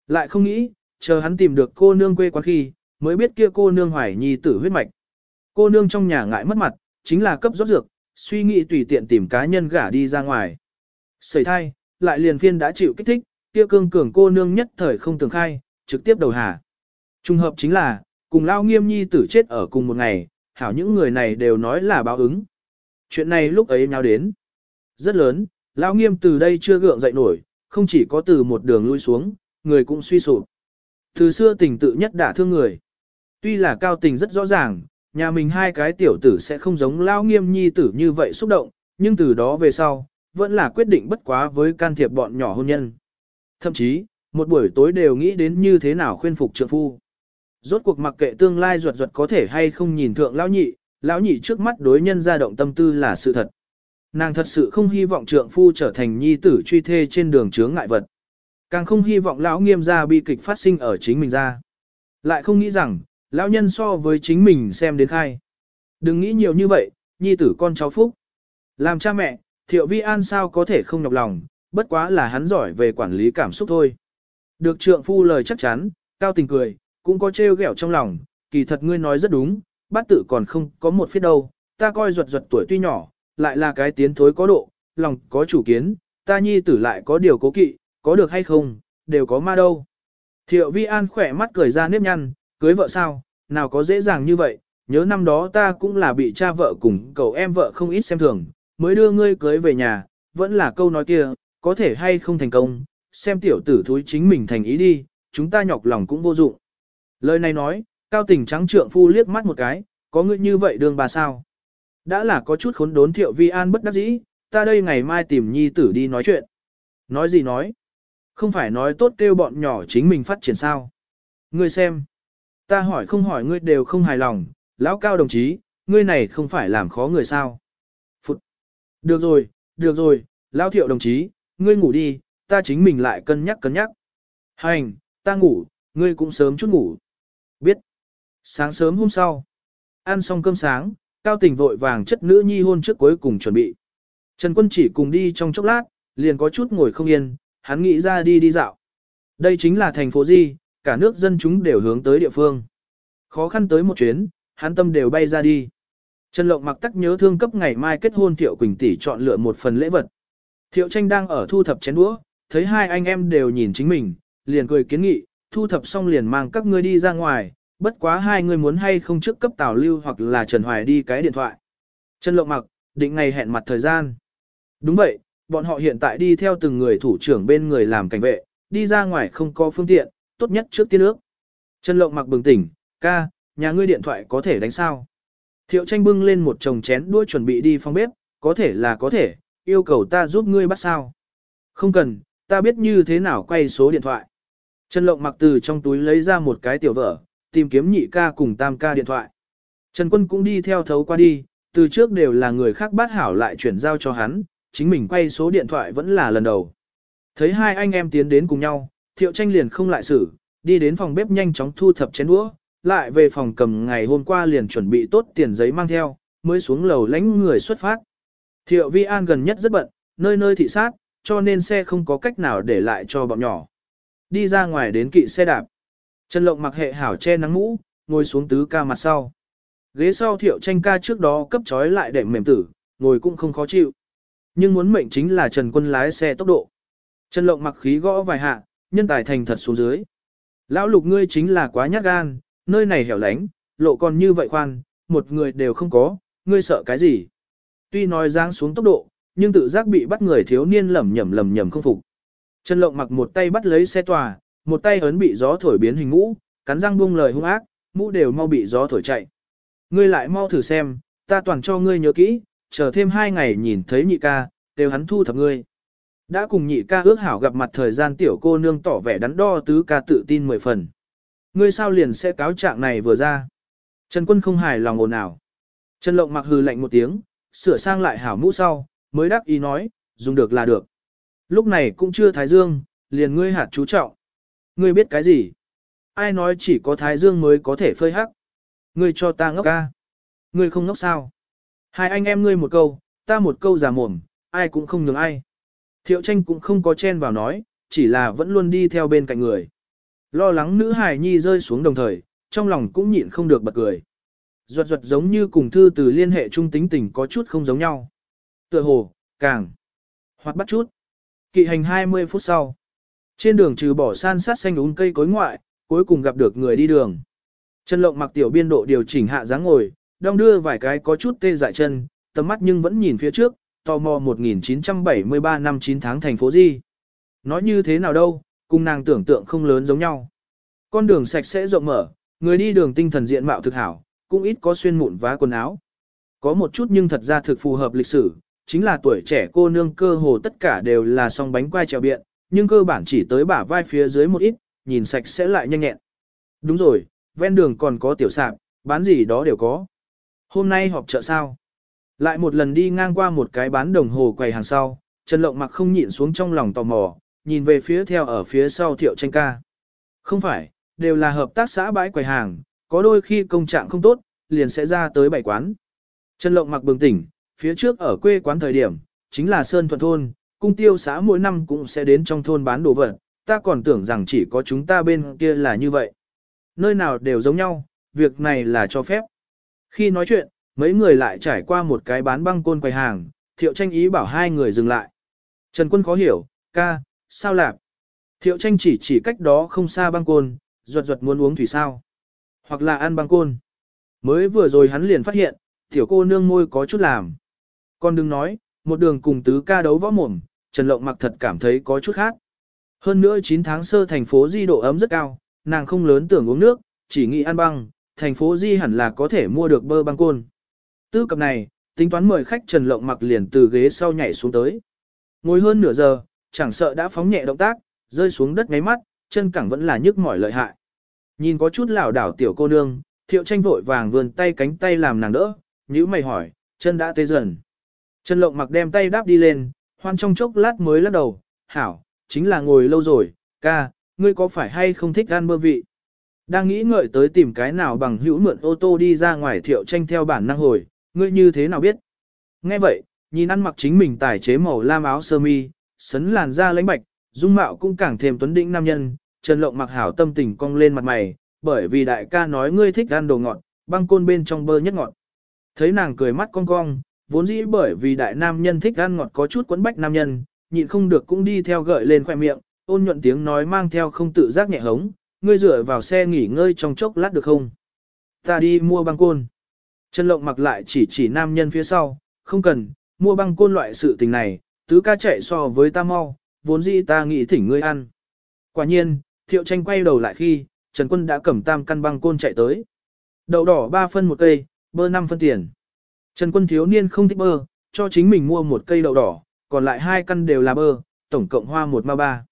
Lại không nghĩ, chờ hắn tìm được cô nương quê quán khi, mới biết kia cô nương hoài nhi tử huyết mạch. Cô nương trong nhà ngại mất mặt, chính là cấp rót dược, suy nghĩ tùy tiện tìm cá nhân gả đi ra ngoài. Sởi thai, lại liền phiên đã chịu kích thích, kia cương cường cô nương nhất thời không tường khai, trực tiếp đầu hà. Trung hợp chính là, cùng lao nghiêm nhi tử chết ở cùng một ngày, hảo những người này đều nói là báo ứng. Chuyện này lúc ấy nhau đến. Rất lớn, lao nghiêm từ đây chưa gượng dậy nổi, không chỉ có từ một đường lui xuống, người cũng suy sụp. Từ xưa tình tự nhất đả thương người. Tuy là cao tình rất rõ ràng, nhà mình hai cái tiểu tử sẽ không giống lao nghiêm nhi tử như vậy xúc động, nhưng từ đó về sau, vẫn là quyết định bất quá với can thiệp bọn nhỏ hôn nhân. Thậm chí, một buổi tối đều nghĩ đến như thế nào khuyên phục trượng phu. Rốt cuộc mặc kệ tương lai ruột ruột có thể hay không nhìn thượng lão nhị, lão nhị trước mắt đối nhân ra động tâm tư là sự thật. Nàng thật sự không hy vọng trượng phu trở thành nhi tử truy thê trên đường chướng ngại vật. Càng không hy vọng lão nghiêm gia bi kịch phát sinh ở chính mình ra. Lại không nghĩ rằng, lão nhân so với chính mình xem đến khai. Đừng nghĩ nhiều như vậy, nhi tử con cháu phúc. Làm cha mẹ, thiệu vi an sao có thể không nhọc lòng, bất quá là hắn giỏi về quản lý cảm xúc thôi. Được trượng phu lời chắc chắn, cao tình cười, cũng có trêu ghẹo trong lòng, kỳ thật ngươi nói rất đúng, bát tự còn không có một phía đâu, ta coi ruột ruột tuổi tuy nhỏ, lại là cái tiến thối có độ, lòng có chủ kiến, ta nhi tử lại có điều cố kỵ, có được hay không, đều có ma đâu. Thiệu vi an khỏe mắt cười ra nếp nhăn, cưới vợ sao, nào có dễ dàng như vậy, nhớ năm đó ta cũng là bị cha vợ cùng cậu em vợ không ít xem thường, mới đưa ngươi cưới về nhà, vẫn là câu nói kia, có thể hay không thành công, xem tiểu tử thúi chính mình thành ý đi, chúng ta nhọc lòng cũng vô dụng. Lời này nói, cao tình trắng trượng phu liếc mắt một cái, có ngươi như vậy đường bà sao. Đã là có chút khốn đốn thiệu vi an bất đắc dĩ, ta đây ngày mai tìm nhi tử đi nói chuyện. Nói gì nói? Không phải nói tốt kêu bọn nhỏ chính mình phát triển sao? Ngươi xem. Ta hỏi không hỏi ngươi đều không hài lòng, lão cao đồng chí, ngươi này không phải làm khó người sao? Phụt. Được rồi, được rồi, lão thiệu đồng chí, ngươi ngủ đi, ta chính mình lại cân nhắc cân nhắc. Hành, ta ngủ, ngươi cũng sớm chút ngủ. Biết. Sáng sớm hôm sau, ăn xong cơm sáng, cao tình vội vàng chất nữ nhi hôn trước cuối cùng chuẩn bị. Trần quân chỉ cùng đi trong chốc lát, liền có chút ngồi không yên, hắn nghĩ ra đi đi dạo. Đây chính là thành phố Di, cả nước dân chúng đều hướng tới địa phương. Khó khăn tới một chuyến, hắn tâm đều bay ra đi. Trần Lộng mặc tắc nhớ thương cấp ngày mai kết hôn Thiệu Quỳnh tỷ chọn lựa một phần lễ vật. Thiệu tranh đang ở thu thập chén đũa, thấy hai anh em đều nhìn chính mình, liền cười kiến nghị, thu thập xong liền mang các ngươi đi ra ngoài, bất quá hai người muốn hay không trước cấp Tào Lưu hoặc là Trần Hoài đi cái điện thoại. Trần Lộng mặc, định ngày hẹn mặt thời gian. Đúng vậy, bọn họ hiện tại đi theo từng người thủ trưởng bên người làm cảnh vệ, đi ra ngoài không có phương tiện, tốt nhất trước tiên nước. Trần Lộng mặc bừng tỉnh, ca, nhà ngươi điện thoại có thể đánh sao? Thiệu tranh bưng lên một chồng chén đuôi chuẩn bị đi phòng bếp, có thể là có thể, yêu cầu ta giúp ngươi bắt sao. Không cần, ta biết như thế nào quay số điện thoại. Trần Lộng mặc từ trong túi lấy ra một cái tiểu vở, tìm kiếm nhị ca cùng tam ca điện thoại. Trần Quân cũng đi theo thấu qua đi, từ trước đều là người khác bắt hảo lại chuyển giao cho hắn, chính mình quay số điện thoại vẫn là lần đầu. Thấy hai anh em tiến đến cùng nhau, thiệu tranh liền không lại xử, đi đến phòng bếp nhanh chóng thu thập chén đũa, lại về phòng cầm ngày hôm qua liền chuẩn bị tốt tiền giấy mang theo, mới xuống lầu lãnh người xuất phát. Thiệu Vi An gần nhất rất bận, nơi nơi thị sát, cho nên xe không có cách nào để lại cho bọn nhỏ. Đi ra ngoài đến kỵ xe đạp. Trần Lộng mặc hệ hảo che nắng mũ, ngồi xuống tứ ca mặt sau. Ghế sau thiệu tranh ca trước đó cấp trói lại đệm mềm tử, ngồi cũng không khó chịu. Nhưng muốn mệnh chính là Trần Quân lái xe tốc độ. Trần Lộng mặc khí gõ vài hạ, nhân tài thành thật xuống dưới. Lão lục ngươi chính là quá nhát gan, nơi này hẻo lánh, lộ còn như vậy khoan, một người đều không có, ngươi sợ cái gì? Tuy nói giáng xuống tốc độ, nhưng tự giác bị bắt người thiếu niên lầm nhầm lầm nhầm không phục. Trần Lộng mặc một tay bắt lấy xe tòa, một tay ấn bị gió thổi biến hình ngũ, cắn răng buông lời hung ác, mũ đều mau bị gió thổi chạy. Ngươi lại mau thử xem, ta toàn cho ngươi nhớ kỹ, chờ thêm hai ngày nhìn thấy nhị ca, đều hắn thu thập ngươi. Đã cùng nhị ca ước hảo gặp mặt thời gian tiểu cô nương tỏ vẻ đắn đo tứ ca tự tin mười phần. Ngươi sao liền sẽ cáo trạng này vừa ra. Trần quân không hài lòng ồn ào. Trần lộng mặc hừ lạnh một tiếng, sửa sang lại hảo mũ sau, mới đắc ý nói, dùng được là được. Lúc này cũng chưa thái dương, liền ngươi hạt chú trọng. Ngươi biết cái gì? Ai nói chỉ có thái dương mới có thể phơi hắc? Ngươi cho ta ngốc ca. Ngươi không ngốc sao? Hai anh em ngươi một câu, ta một câu giả mồm, ai cũng không nhường ai. Thiệu tranh cũng không có chen vào nói, chỉ là vẫn luôn đi theo bên cạnh người. Lo lắng nữ hài nhi rơi xuống đồng thời, trong lòng cũng nhịn không được bật cười. Ruột ruột giống như cùng thư từ liên hệ trung tính tình có chút không giống nhau. Tựa hồ, càng, hoặc bắt chút. Kỵ hành 20 phút sau. Trên đường trừ bỏ san sát xanh úng cây cối ngoại, cuối cùng gặp được người đi đường. Chân Lộng mặc tiểu biên độ điều chỉnh hạ dáng ngồi, đong đưa vài cái có chút tê dại chân, tầm mắt nhưng vẫn nhìn phía trước, tò mò 1973 năm 9 tháng thành phố gì. Nói như thế nào đâu, cùng nàng tưởng tượng không lớn giống nhau. Con đường sạch sẽ rộng mở, người đi đường tinh thần diện mạo thực hảo, cũng ít có xuyên mụn vá quần áo. Có một chút nhưng thật ra thực phù hợp lịch sử, chính là tuổi trẻ cô nương cơ hồ tất cả đều là song bánh quai trèo biện, nhưng cơ bản chỉ tới bả vai phía dưới một ít, nhìn sạch sẽ lại nhanh nhẹn. Đúng rồi, ven đường còn có tiểu sạp, bán gì đó đều có. Hôm nay họp chợ sao? Lại một lần đi ngang qua một cái bán đồng hồ quầy hàng sau, Trần Lộng mặc không nhịn xuống trong lòng tò mò, nhìn về phía theo ở phía sau thiệu tranh ca. Không phải, đều là hợp tác xã bãi quầy hàng, có đôi khi công trạng không tốt, liền sẽ ra tới bảy quán. Trần Lộng mặc bừng tỉnh, phía trước ở quê quán thời điểm, chính là Sơn Thuận Thôn, cung tiêu xã mỗi năm cũng sẽ đến trong thôn bán đồ vật, ta còn tưởng rằng chỉ có chúng ta bên kia là như vậy. Nơi nào đều giống nhau, việc này là cho phép. Khi nói chuyện, mấy người lại trải qua một cái bán băng côn quầy hàng, thiệu tranh ý bảo hai người dừng lại. Trần quân khó hiểu, ca, sao lạp? Thiệu tranh chỉ chỉ cách đó không xa băng côn, ruột ruột muốn uống thủy sao. Hoặc là ăn băng côn. Mới vừa rồi hắn liền phát hiện, tiểu cô nương môi có chút làm. Con đừng nói, một đường cùng tứ ca đấu võ mồm, Trần Lộng mặc thật cảm thấy có chút khác. Hơn nữa 9 tháng sơ thành phố di độ ấm rất cao, nàng không lớn tưởng uống nước, chỉ nghĩ ăn băng, thành phố di hẳn là có thể mua được bơ băng côn. Tư cập này, tính toán mời khách Trần Lộng mặc liền từ ghế sau nhảy xuống tới. Ngồi hơn nửa giờ, chẳng sợ đã phóng nhẹ động tác, rơi xuống đất ngáy mắt, chân cẳng vẫn là nhức mỏi lợi hại. Nhìn có chút lảo đảo tiểu cô nương, thiệu tranh vội vàng vươn tay cánh tay làm nàng đỡ, nhữ mày hỏi, chân đã tê dần. Trần Lộng mặc đem tay đáp đi lên, hoan trong chốc lát mới lắc đầu, hảo, chính là ngồi lâu rồi, ca, ngươi có phải hay không thích ăn bơ vị? Đang nghĩ ngợi tới tìm cái nào bằng hữu mượn ô tô đi ra ngoài thiệu tranh theo bản năng hồi, ngươi như thế nào biết? Nghe vậy, nhìn ăn mặc chính mình tài chế màu lam áo sơ mi, sấn làn da lãnh bạch, dung mạo cũng càng thêm tuấn đĩnh nam nhân, Trần Lộng mặc hảo tâm tình cong lên mặt mày, bởi vì đại ca nói ngươi thích ăn đồ ngọt, băng côn bên trong bơ nhất ngọt. Thấy nàng cười mắt cong cong, vốn dĩ bởi vì đại nam nhân thích ăn ngọt có chút quấn bách nam nhân, nhịn không được cũng đi theo gợi lên khoe miệng, ôn nhuận tiếng nói mang theo không tự giác nhẹ hống, ngươi dựa vào xe nghỉ ngơi trong chốc lát được không? Ta đi mua băng côn. Trần Lộng mặc lại chỉ chỉ nam nhân phía sau, không cần, mua băng côn loại sự tình này, tứ ca chạy so với ta mau, vốn dĩ ta nghĩ thỉnh ngươi ăn. Quả nhiên, thiệu tranh quay đầu lại khi, Trần Quân đã cầm tam căn băng côn chạy tới. Đậu đỏ 3 phân một cây, bơ 5 phân tiền. Trần Quân thiếu niên không thích bơ, cho chính mình mua một cây đậu đỏ, còn lại hai căn đều là bơ, tổng cộng hoa một ma ba.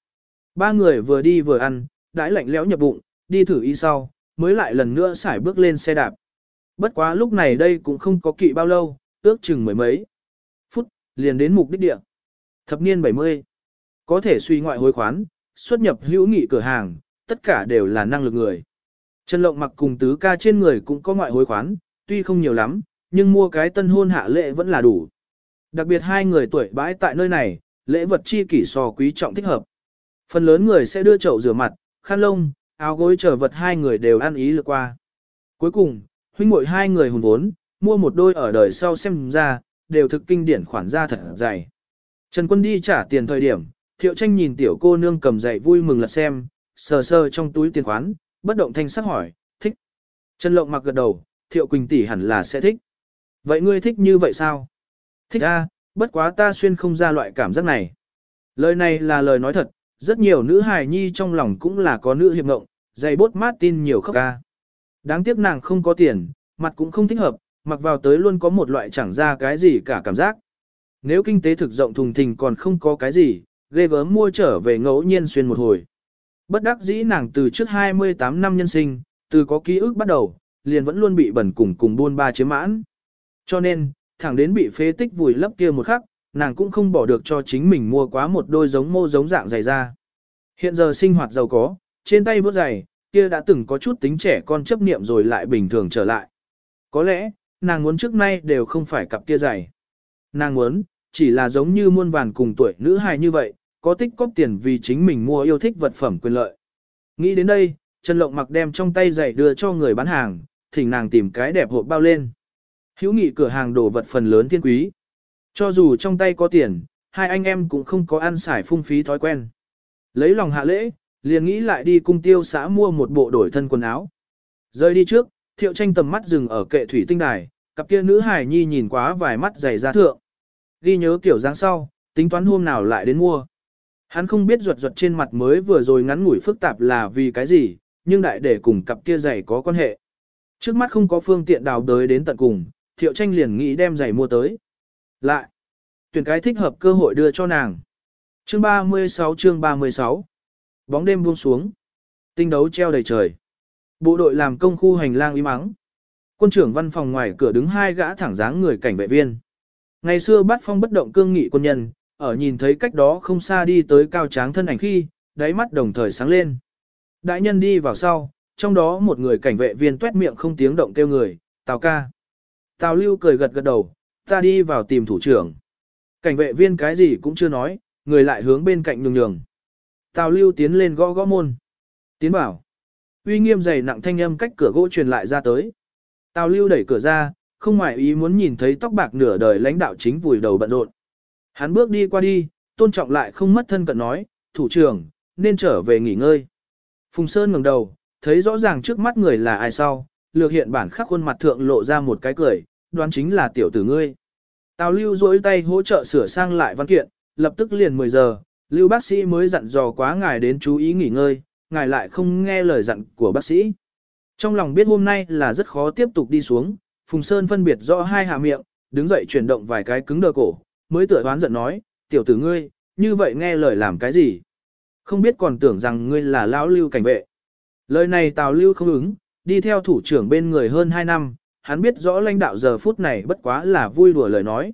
Ba người vừa đi vừa ăn, đãi lạnh lẽo nhập bụng, đi thử y sau, mới lại lần nữa xải bước lên xe đạp. Bất quá lúc này đây cũng không có kỵ bao lâu, ước chừng mười mấy phút, liền đến mục đích địa. Thập niên 70. Có thể suy ngoại hối khoán, xuất nhập hữu nghị cửa hàng, tất cả đều là năng lực người. Trần Lộng mặc cùng tứ ca trên người cũng có ngoại hối khoán, tuy không nhiều lắm, nhưng mua cái tân hôn hạ lệ vẫn là đủ. Đặc biệt hai người tuổi bãi tại nơi này, lễ vật chi kỷ so quý trọng thích hợp. Phần lớn người sẽ đưa chậu rửa mặt, khăn lông, áo gối chờ vật hai người đều ăn ý lượt qua. Cuối cùng, huynh muội hai người hùn vốn, mua một đôi ở đời sau xem ra, đều thực kinh điển khoản ra thật dày. Trần Quân đi trả tiền thời điểm, Thiệu Tranh nhìn tiểu cô nương cầm giày vui mừng lật xem, sờ sờ trong túi tiền khoán, bất động thanh sắc hỏi, thích. Trần Lộng mặc gật đầu, Thiệu Quỳnh tỷ hẳn là sẽ thích. Vậy ngươi thích như vậy sao? Thích a, bất quá ta xuyên không ra loại cảm giác này. Lời này là lời nói thật, rất nhiều nữ hài nhi trong lòng cũng là có nữ hiệp ngộng, dày bốt mát tin nhiều khóc ca. Đáng tiếc nàng không có tiền, mặt cũng không thích hợp, mặc vào tới luôn có một loại chẳng ra cái gì cả cảm giác. Nếu kinh tế thực rộng thùng thình còn không có cái gì, ghê gớm mua trở về ngẫu nhiên xuyên một hồi. Bất đắc dĩ nàng từ trước 28 năm nhân sinh, từ có ký ức bắt đầu, liền vẫn luôn bị bẩn cùng cùng buôn ba chiếm mãn. Cho nên, thẳng đến bị phế tích vùi lấp kia một khắc, nàng cũng không bỏ được cho chính mình mua quá một đôi giống mô giống dạng giày ra. Hiện giờ sinh hoạt giàu có, trên tay vớt giày, kia đã từng có chút tính trẻ con chấp niệm rồi lại bình thường trở lại. Có lẽ, nàng muốn trước nay đều không phải cặp kia giày. Nàng muốn, chỉ là giống như muôn vàn cùng tuổi nữ hài như vậy, có tích cóp tiền vì chính mình mua yêu thích vật phẩm quyền lợi. Nghĩ đến đây, Trần Lộng mặc đem trong tay giày đưa cho người bán hàng, thỉnh nàng tìm cái đẹp hộp bao lên. Hữu nghị cửa hàng đồ vật phần lớn thiên quý. Cho dù trong tay có tiền, hai anh em cũng không có ăn xài phung phí thói quen. Lấy lòng hạ lễ, liền nghĩ lại đi cung tiêu xã mua một bộ đổi thân quần áo. Rơi đi trước, thiệu tranh tầm mắt dừng ở kệ thủy tinh đài, cặp kia nữ hải nhi nhìn quá vài mắt dày ra thượng. Ghi nhớ kiểu dáng sau, tính toán hôm nào lại đến mua. Hắn không biết ruột ruột trên mặt mới vừa rồi ngắn ngủi phức tạp là vì cái gì, nhưng đại để cùng cặp kia giày có quan hệ. Trước mắt không có phương tiện đào đới đến tận cùng, thiệu tranh liền nghĩ đem giày mua tới. Lại, tuyển cái thích hợp cơ hội đưa cho nàng. Chương 36 chương 36 Bóng đêm buông xuống. Tinh đấu treo đầy trời. Bộ đội làm công khu hành lang im mắng. Quân trưởng văn phòng ngoài cửa đứng hai gã thẳng dáng người cảnh vệ viên. Ngày xưa bắt phong bất động cương nghị quân nhân, ở nhìn thấy cách đó không xa đi tới cao tráng thân ảnh khi, đáy mắt đồng thời sáng lên. Đại nhân đi vào sau, trong đó một người cảnh vệ viên tuét miệng không tiếng động kêu người, Tào ca. Tào lưu cười gật gật đầu, ta đi vào tìm thủ trưởng. Cảnh vệ viên cái gì cũng chưa nói, người lại hướng bên cạnh nhường nhường. Tào lưu tiến lên gõ gõ môn. Tiến bảo. Uy nghiêm dày nặng thanh âm cách cửa gỗ truyền lại ra tới. Tào lưu đẩy cửa ra, không ngoài ý muốn nhìn thấy tóc bạc nửa đời lãnh đạo chính vùi đầu bận rộn. Hắn bước đi qua đi, tôn trọng lại không mất thân cận nói, thủ trưởng, nên trở về nghỉ ngơi. Phùng Sơn ngẩng đầu, thấy rõ ràng trước mắt người là ai sau, lược hiện bản khắc khuôn mặt thượng lộ ra một cái cười, đoán chính là tiểu tử ngươi. Tào lưu duỗi tay hỗ trợ sửa sang lại văn kiện, lập tức liền 10 giờ, lưu bác sĩ mới dặn dò quá ngài đến chú ý nghỉ ngơi, ngài lại không nghe lời dặn của bác sĩ. Trong lòng biết hôm nay là rất khó tiếp tục đi xuống, Phùng Sơn phân biệt rõ hai hạ miệng, đứng dậy chuyển động vài cái cứng đờ cổ, mới tựa đoán giận nói, tiểu tử ngươi, như vậy nghe lời làm cái gì? Không biết còn tưởng rằng ngươi là lão lưu cảnh vệ. Lời này Tào Lưu không ứng, đi theo thủ trưởng bên người hơn 2 năm, hắn biết rõ lãnh đạo giờ phút này bất quá là vui đùa lời nói.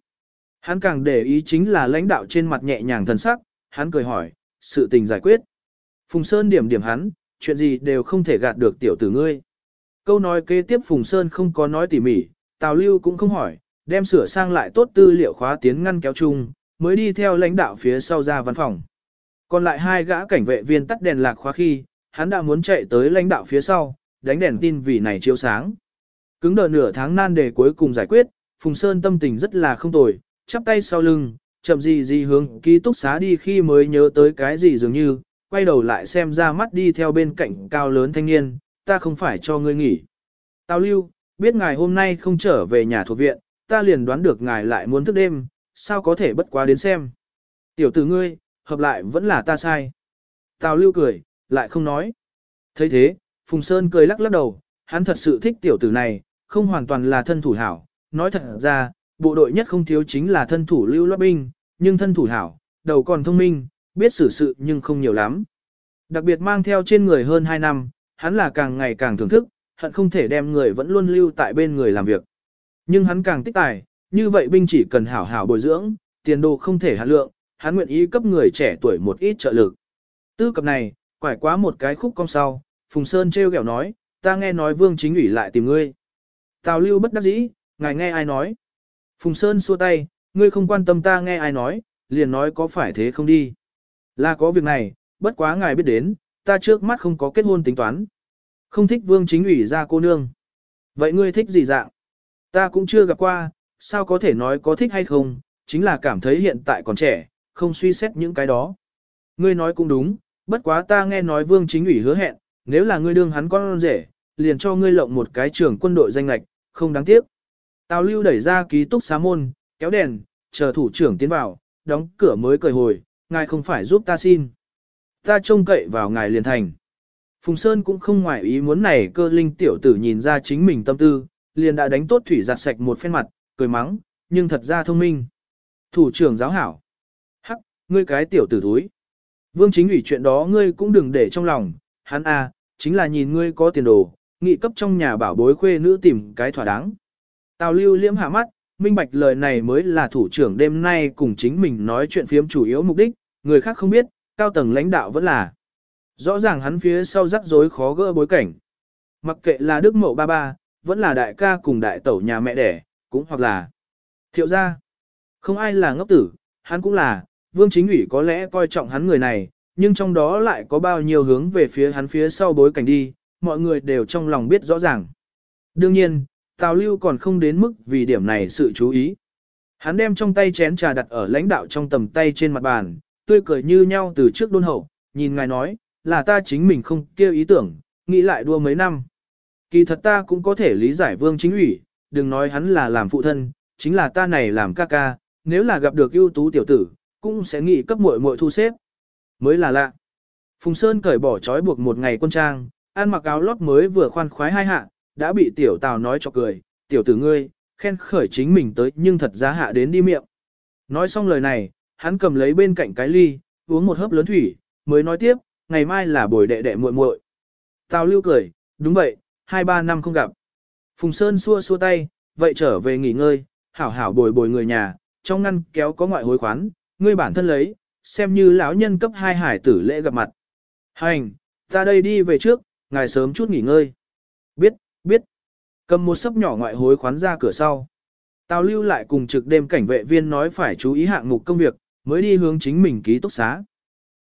Hắn càng để ý chính là lãnh đạo trên mặt nhẹ nhàng thần sắc, hắn cười hỏi, sự tình giải quyết. Phùng Sơn điểm điểm hắn, chuyện gì đều không thể gạt được tiểu tử ngươi. Câu nói kế tiếp Phùng Sơn không có nói tỉ mỉ, Tào Lưu cũng không hỏi, đem sửa sang lại tốt tư liệu khóa tiến ngăn kéo chung, mới đi theo lãnh đạo phía sau ra văn phòng. Còn lại hai gã cảnh vệ viên tắt đèn lạc khóa khi, hắn đã muốn chạy tới lãnh đạo phía sau, đánh đèn tin vì này chiếu sáng. Cứng đờ nửa tháng nan đề cuối cùng giải quyết, Phùng Sơn tâm tình rất là không tồi, chắp tay sau lưng, chậm gì gì hướng ký túc xá đi khi mới nhớ tới cái gì dường như, quay đầu lại xem ra mắt đi theo bên cạnh cao lớn thanh niên, ta không phải cho ngươi nghỉ. Tào lưu, biết ngài hôm nay không trở về nhà thuộc viện, ta liền đoán được ngài lại muốn thức đêm, sao có thể bất quá đến xem. Tiểu tử ngươi, hợp lại vẫn là ta sai. Tào lưu cười, lại không nói. thấy thế, Phùng Sơn cười lắc lắc đầu, hắn thật sự thích tiểu tử này, không hoàn toàn là thân thủ hảo. Nói thật ra, bộ đội nhất không thiếu chính là thân thủ lưu loát binh, nhưng thân thủ hảo, đầu còn thông minh, biết xử sự nhưng không nhiều lắm. Đặc biệt mang theo trên người hơn 2 năm, hắn là càng ngày càng thưởng thức, hận không thể đem người vẫn luôn lưu tại bên người làm việc. Nhưng hắn càng tích tài, như vậy binh chỉ cần hảo hảo bồi dưỡng, tiền đồ không thể hạ lượng, hắn nguyện ý cấp người trẻ tuổi một ít trợ lực. Tư cập này, quải quá một cái khúc cong sau, Phùng Sơn treo kẹo nói, ta nghe nói Vương Chính ủy lại tìm ngươi. Tào Lưu bất đắc dĩ, ngài nghe ai nói. Phùng Sơn xua tay, ngươi không quan tâm ta nghe ai nói, liền nói có phải thế không đi. Là có việc này, bất quá ngài biết đến, ta trước mắt không có kết hôn tính toán. Không thích Vương Chính ủy ra cô nương. Vậy ngươi thích gì dạng? Ta cũng chưa gặp qua, sao có thể nói có thích hay không, chính là cảm thấy hiện tại còn trẻ, không suy xét những cái đó. Ngươi nói cũng đúng, bất quá ta nghe nói vương chính ủy hứa hẹn, nếu là ngươi đương hắn con rể, liền cho ngươi lộng một cái trưởng quân đội danh lạch, không đáng tiếc. Tào lưu đẩy ra ký túc xá môn, kéo đèn, chờ thủ trưởng tiến vào, đóng cửa mới cười hồi, ngài không phải giúp ta xin. Ta trông cậy vào ngài liền thành. Phùng Sơn cũng không ngoại ý muốn này cơ linh tiểu tử nhìn ra chính mình tâm tư, liền đã đánh tốt thủy giặt sạch một phen mặt, cười mắng, nhưng thật ra thông minh. Thủ trưởng giáo hảo. Hắc, ngươi cái tiểu tử thúi. Vương chính ủy chuyện đó ngươi cũng đừng để trong lòng, hắn a, à, chính là nhìn ngươi có tiền đồ, nghị cấp trong nhà bảo bối khuê nữ tìm cái thỏa đáng. Tào lưu liễm hạ mắt, minh bạch lời này mới là thủ trưởng đêm nay cùng chính mình nói chuyện phiếm chủ yếu mục đích, người khác không biết, cao tầng lãnh đạo vẫn là. Rõ ràng hắn phía sau rắc rối khó gỡ bối cảnh. Mặc kệ là Đức Mậu Ba Ba, vẫn là đại ca cùng đại tẩu nhà mẹ đẻ, cũng hoặc là thiệu gia. Không ai là ngốc tử, hắn cũng là, vương chính ủy có lẽ coi trọng hắn người này, nhưng trong đó lại có bao nhiêu hướng về phía hắn phía sau bối cảnh đi, mọi người đều trong lòng biết rõ ràng. Đương nhiên, Tào Lưu còn không đến mức vì điểm này sự chú ý. Hắn đem trong tay chén trà đặt ở lãnh đạo trong tầm tay trên mặt bàn, tươi cười như nhau từ trước đôn hậu, nhìn ngài nói, là ta chính mình không kêu ý tưởng, nghĩ lại đua mấy năm. Kỳ thật ta cũng có thể lý giải vương chính ủy, đừng nói hắn là làm phụ thân, chính là ta này làm ca ca, nếu là gặp được ưu tú tiểu tử, cũng sẽ nghĩ cấp muội muội thu xếp. Mới là lạ. Phùng Sơn cởi bỏ trói buộc một ngày quân trang, ăn mặc áo lót mới vừa khoan khoái hai hạ, đã bị tiểu tào nói cho cười, tiểu tử ngươi, khen khởi chính mình tới nhưng thật ra hạ đến đi miệng. Nói xong lời này, hắn cầm lấy bên cạnh cái ly, uống một hớp lớn thủy, mới nói tiếp, ngày mai là buổi đệ đệ muội muội. Tào lưu cười, đúng vậy, hai ba năm không gặp. Phùng Sơn xua xua tay, vậy trở về nghỉ ngơi, hảo hảo bồi bồi người nhà, trong ngăn kéo có ngoại hối khoán, ngươi bản thân lấy, xem như lão nhân cấp hai hải tử lễ gặp mặt. Hành, ta đây đi về trước, ngài sớm chút nghỉ ngơi. Biết, biết. Cầm một sấp nhỏ ngoại hối khoán ra cửa sau. Tào lưu lại cùng trực đêm cảnh vệ viên nói phải chú ý hạng mục công việc, mới đi hướng chính mình ký túc xá.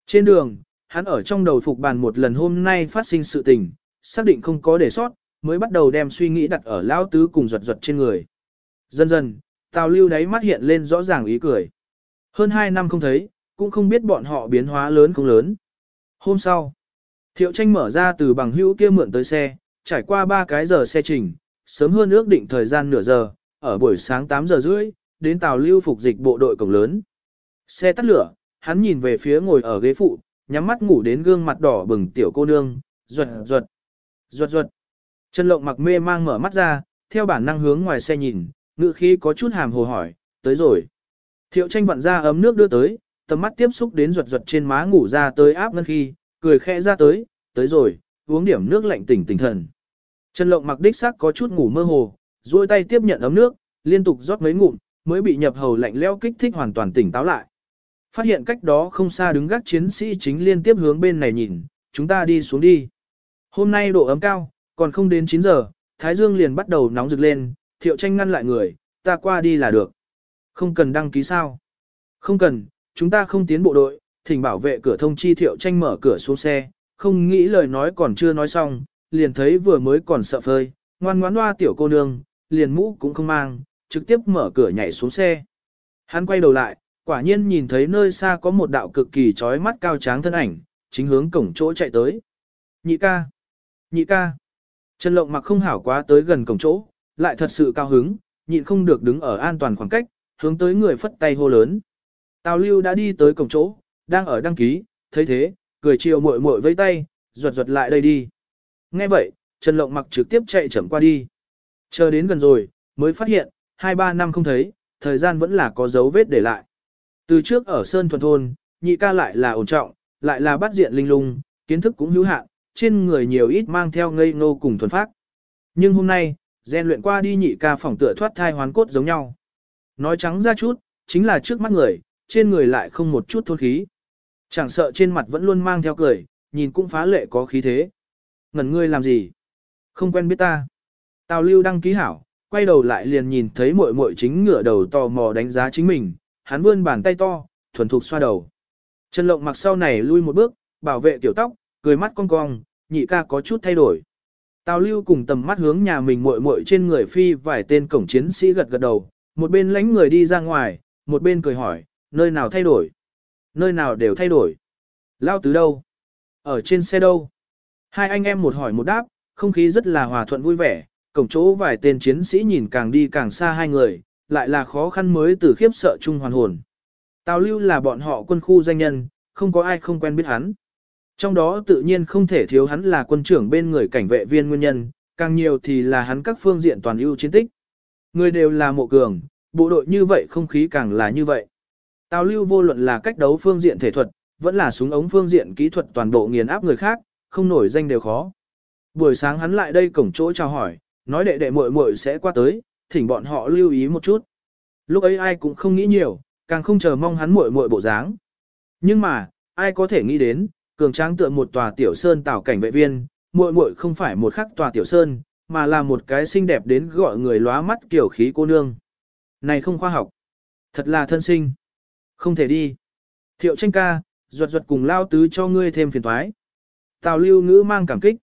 Trên đường, hắn ở trong đầu phục bàn một lần hôm nay phát sinh sự tình, xác định không có để sót, mới bắt đầu đem suy nghĩ đặt ở lão tứ cùng ruột ruột trên người. Dần dần, Tào lưu đáy mắt hiện lên rõ ràng ý cười. Hơn 2 năm không thấy, cũng không biết bọn họ biến hóa lớn không lớn. Hôm sau, Thiệu tranh mở ra từ bằng hữu kia mượn tới xe, trải qua 3 cái giờ xe trình, sớm hơn ước định thời gian nửa giờ, ở buổi sáng 8 giờ rưỡi, đến tàu lưu phục dịch bộ đội cổng lớn. Xe tắt lửa, hắn nhìn về phía ngồi ở ghế phụ, nhắm mắt ngủ đến gương mặt đỏ bừng tiểu cô nương, ruột ruột, ruột ruột. Trần Lộng mặc mê mang mở mắt ra, theo bản năng hướng ngoài xe nhìn, ngự khí có chút hàm hồ hỏi, tới rồi. Thiệu tranh vặn ra ấm nước đưa tới, tầm mắt tiếp xúc đến ruột ruột trên má ngủ ra tới áp ngân khi, cười khẽ ra tới, tới rồi, uống điểm nước lạnh tỉnh tỉnh thần. Trần Lộng mặc đích xác có chút ngủ mơ hồ, duỗi tay tiếp nhận ấm nước, liên tục rót mấy ngụm, mới bị nhập hầu lạnh leo kích thích hoàn toàn tỉnh táo lại. Phát hiện cách đó không xa đứng gác chiến sĩ chính liên tiếp hướng bên này nhìn, chúng ta đi xuống đi. Hôm nay độ ấm cao, còn không đến 9 giờ, Thái Dương liền bắt đầu nóng rực lên, thiệu tranh ngăn lại người, ta qua đi là được. Không cần đăng ký sao? Không cần, chúng ta không tiến bộ đội, thỉnh bảo vệ cửa thông chi thiệu tranh mở cửa xuống xe, không nghĩ lời nói còn chưa nói xong, liền thấy vừa mới còn sợ phơi, ngoan ngoãn hoa tiểu cô nương, liền mũ cũng không mang, trực tiếp mở cửa nhảy xuống xe. Hắn quay đầu lại, quả nhiên nhìn thấy nơi xa có một đạo cực kỳ chói mắt cao tráng thân ảnh, chính hướng cổng chỗ chạy tới. Nhị ca, nhị ca. Trần Lộng mặc không hảo quá tới gần cổng chỗ, lại thật sự cao hứng, nhịn không được đứng ở an toàn khoảng cách, hướng tới người phất tay hô lớn. Tào Lưu đã đi tới cổng chỗ, đang ở đăng ký, thấy thế, cười chiều muội muội vẫy tay, ruột ruột lại đây đi. Nghe vậy, Trần Lộng mặc trực tiếp chạy chậm qua đi. Chờ đến gần rồi, mới phát hiện, 2-3 năm không thấy, thời gian vẫn là có dấu vết để lại. Từ trước ở Sơn Thuần Thôn, nhị ca lại là ổn trọng, lại là bắt diện linh lung, kiến thức cũng hữu hạn, trên người nhiều ít mang theo ngây ngô cùng thuần phát. Nhưng hôm nay, gian luyện qua đi nhị ca phỏng tựa thoát thai hoán cốt giống nhau. Nói trắng ra chút, chính là trước mắt người, trên người lại không một chút thôn khí. Chẳng sợ trên mặt vẫn luôn mang theo cười, nhìn cũng phá lệ có khí thế. Ngẩn ngươi làm gì? Không quen biết ta. Tào lưu đăng ký hảo, quay đầu lại liền nhìn thấy muội muội chính ngửa đầu tò mò đánh giá chính mình, hắn vươn bàn tay to, thuần thục xoa đầu. Trần Lộng mặc sau này lui một bước, bảo vệ tiểu tóc, cười mắt cong cong, nhị ca có chút thay đổi. Tào lưu cùng tầm mắt hướng nhà mình muội muội trên người phi vài tên cổng chiến sĩ gật gật đầu, một bên lánh người đi ra ngoài, một bên cười hỏi, nơi nào thay đổi? Nơi nào đều thay đổi. Lao tứ đâu? Ở trên xe đâu? Hai anh em một hỏi một đáp, không khí rất là hòa thuận vui vẻ, cổng chỗ vài tên chiến sĩ nhìn càng đi càng xa hai người, lại là khó khăn mới từ khiếp sợ chung hoàn hồn. Tào lưu là bọn họ quân khu danh nhân, không có ai không quen biết hắn. Trong đó tự nhiên không thể thiếu hắn là quân trưởng bên người cảnh vệ viên nguyên nhân, càng nhiều thì là hắn các phương diện toàn ưu chiến tích. Người đều là mộ cường, bộ đội như vậy không khí càng là như vậy. Tào lưu vô luận là cách đấu phương diện thể thuật, vẫn là súng ống phương diện kỹ thuật toàn bộ nghiền áp người khác, không nổi danh đều khó. Buổi sáng hắn lại đây cổng chỗ chào hỏi, nói đệ đệ muội muội sẽ qua tới, thỉnh bọn họ lưu ý một chút. Lúc ấy ai cũng không nghĩ nhiều, càng không chờ mong hắn muội muội bộ dáng. Nhưng mà, ai có thể nghĩ đến, cường tráng tựa một tòa tiểu sơn tạo cảnh vệ viên, muội muội không phải một khắc tòa tiểu sơn, mà là một cái xinh đẹp đến gọi người lóa mắt kiểu khí cô nương. Này không khoa học, thật là thân sinh. Không thể đi. Thiệu tranh ca, ruột ruột cùng lao tứ cho ngươi thêm phiền thoái. Tào lưu ngữ mang cảm kích.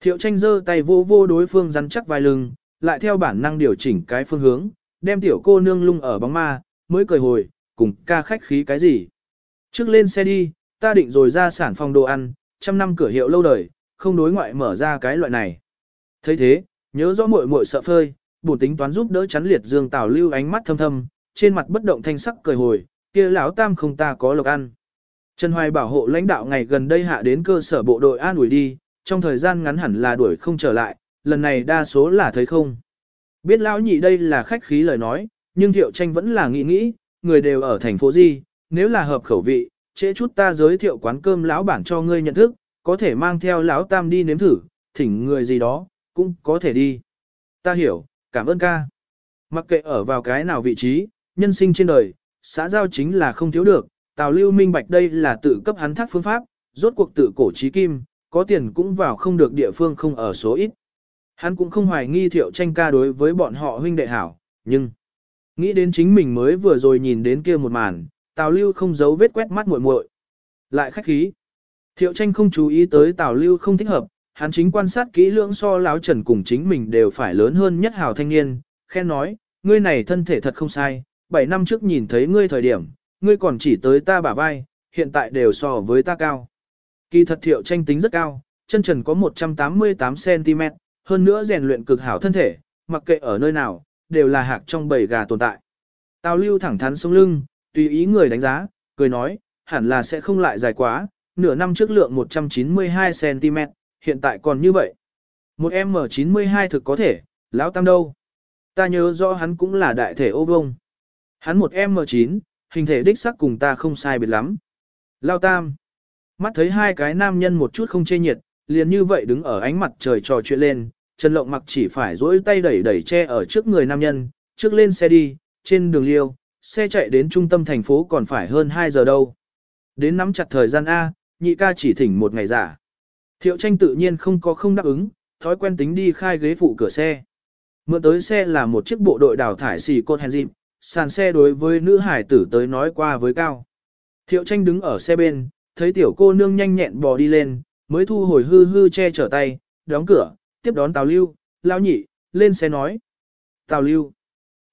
Thiệu tranh giơ tay vô vô đối phương rắn chắc vai lưng, lại theo bản năng điều chỉnh cái phương hướng, đem tiểu cô nương lung ở bóng ma, mới cười hồi, cùng ca khách khí cái gì. Trước lên xe đi, ta định rồi ra sản phòng đồ ăn, trăm năm cửa hiệu lâu đời, không đối ngoại mở ra cái loại này. thấy thế, nhớ rõ muội muội sợ phơi, bổn tính toán giúp đỡ chắn liệt dương tào lưu ánh mắt thâm thâm, trên mặt bất động thanh sắc cười hồi, kia lão tam không ta có lộc ăn. Trần Hoài bảo hộ lãnh đạo ngày gần đây hạ đến cơ sở bộ đội an ủi đi, trong thời gian ngắn hẳn là đuổi không trở lại, lần này đa số là thấy không. Biết lão nhị đây là khách khí lời nói, nhưng thiệu tranh vẫn là nghĩ nghĩ, người đều ở thành phố gì, nếu là hợp khẩu vị, trễ chút ta giới thiệu quán cơm lão bản cho ngươi nhận thức, có thể mang theo lão tam đi nếm thử, thỉnh người gì đó, cũng có thể đi. Ta hiểu, cảm ơn ca. Mặc kệ ở vào cái nào vị trí, nhân sinh trên đời, xã giao chính là không thiếu được, Tào Lưu minh bạch đây là tự cấp hắn thác phương pháp, rốt cuộc tự cổ trí kim, có tiền cũng vào không được địa phương không ở số ít. Hắn cũng không hoài nghi thiệu tranh ca đối với bọn họ huynh đệ hảo, nhưng nghĩ đến chính mình mới vừa rồi nhìn đến kia một màn, Tào Lưu không giấu vết quét mắt muội muội, lại khách khí. Thiệu tranh không chú ý tới Tào Lưu không thích hợp, hắn chính quan sát kỹ lưỡng so láo trần cùng chính mình đều phải lớn hơn nhất hào thanh niên, khen nói, ngươi này thân thể thật không sai, 7 năm trước nhìn thấy ngươi thời điểm, ngươi còn chỉ tới ta bả vai, hiện tại đều so với ta cao. Kỳ thật thiệu tranh tính rất cao, chân trần có 188cm, hơn nữa rèn luyện cực hảo thân thể, mặc kệ ở nơi nào, đều là hạc trong bầy gà tồn tại. Tào lưu thẳng thắn sống lưng, tùy ý người đánh giá, cười nói, hẳn là sẽ không lại dài quá, nửa năm trước lượng 192cm, hiện tại còn như vậy. Một M92 thực có thể, lão tam đâu? Ta nhớ rõ hắn cũng là đại thể ô vông. Hắn một M9, hình thể đích sắc cùng ta không sai biệt lắm. Lao tam. Mắt thấy hai cái nam nhân một chút không chê nhiệt, liền như vậy đứng ở ánh mặt trời trò chuyện lên, Trần Lộng mặc chỉ phải duỗi tay đẩy đẩy che ở trước người nam nhân, trước lên xe đi, trên đường liêu, xe chạy đến trung tâm thành phố còn phải hơn 2 giờ đâu. Đến nắm chặt thời gian A, nhị ca chỉ thỉnh một ngày giả. Thiệu tranh tự nhiên không có không đáp ứng, thói quen tính đi khai ghế phụ cửa xe. Mượn tới xe là một chiếc bộ đội đào thải xì côn hèn dịp, sàn xe đối với nữ hải tử tới nói qua với cao. Thiệu tranh đứng ở xe bên, thấy tiểu cô nương nhanh nhẹn bò đi lên, mới thu hồi hư hư che chở tay, đóng cửa, tiếp đón Tào Lưu, lao nhị, lên xe nói. Tào Lưu.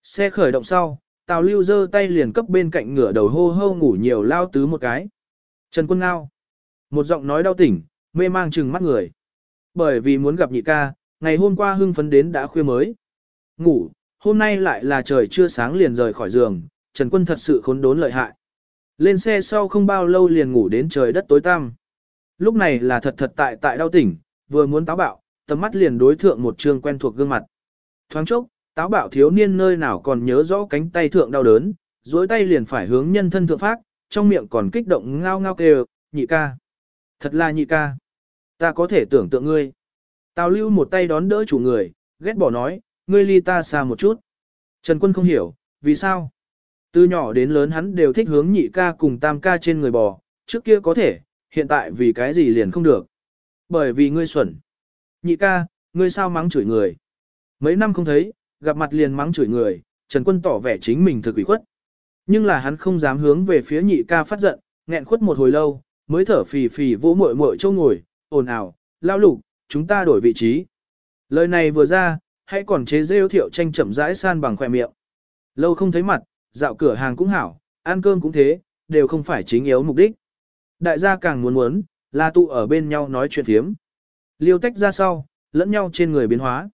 Xe khởi động sau, Tào Lưu giơ tay liền cấp bên cạnh ngửa đầu hô hô ngủ nhiều lao tứ một cái. Trần Quân Ngao. Một giọng nói đau tỉnh, mê mang chừng mắt người. Bởi vì muốn gặp nhị ca, ngày hôm qua hưng phấn đến đã khuya mới. Ngủ, hôm nay lại là trời chưa sáng liền rời khỏi giường, Trần Quân thật sự khốn đốn lợi hại. Lên xe sau không bao lâu liền ngủ đến trời đất tối tăm. Lúc này là thật thật tại tại đau tỉnh, vừa muốn táo bạo, tầm mắt liền đối thượng một trường quen thuộc gương mặt. Thoáng chốc, táo bạo thiếu niên nơi nào còn nhớ rõ cánh tay thượng đau đớn, duỗi tay liền phải hướng nhân thân thượng phát, trong miệng còn kích động ngao ngao kêu, nhị ca. Thật là nhị ca. Ta có thể tưởng tượng ngươi. Tào lưu một tay đón đỡ chủ người, ghét bỏ nói, ngươi ly ta xa một chút. Trần quân không hiểu, vì sao? Từ nhỏ đến lớn hắn đều thích hướng nhị ca cùng tam ca trên người bò, trước kia có thể, hiện tại vì cái gì liền không được. Bởi vì ngươi xuẩn. Nhị ca, ngươi sao mắng chửi người? Mấy năm không thấy, gặp mặt liền mắng chửi người, Trần Quân tỏ vẻ chính mình thực ủy khuất. Nhưng là hắn không dám hướng về phía nhị ca phát giận, nghẹn khuất một hồi lâu, mới thở phì phì vỗ muội muội châu ngồi, ồn ào, lao lục, chúng ta đổi vị trí. Lời này vừa ra, hãy còn chế rêu thiệu tranh chậm rãi san bằng khỏe miệng. Lâu không thấy mặt, dạo cửa hàng cũng hảo, ăn cơm cũng thế, đều không phải chính yếu mục đích. Đại gia càng muốn muốn, là tụ ở bên nhau nói chuyện thiếm. Liêu tách ra sau, lẫn nhau trên người biến hóa.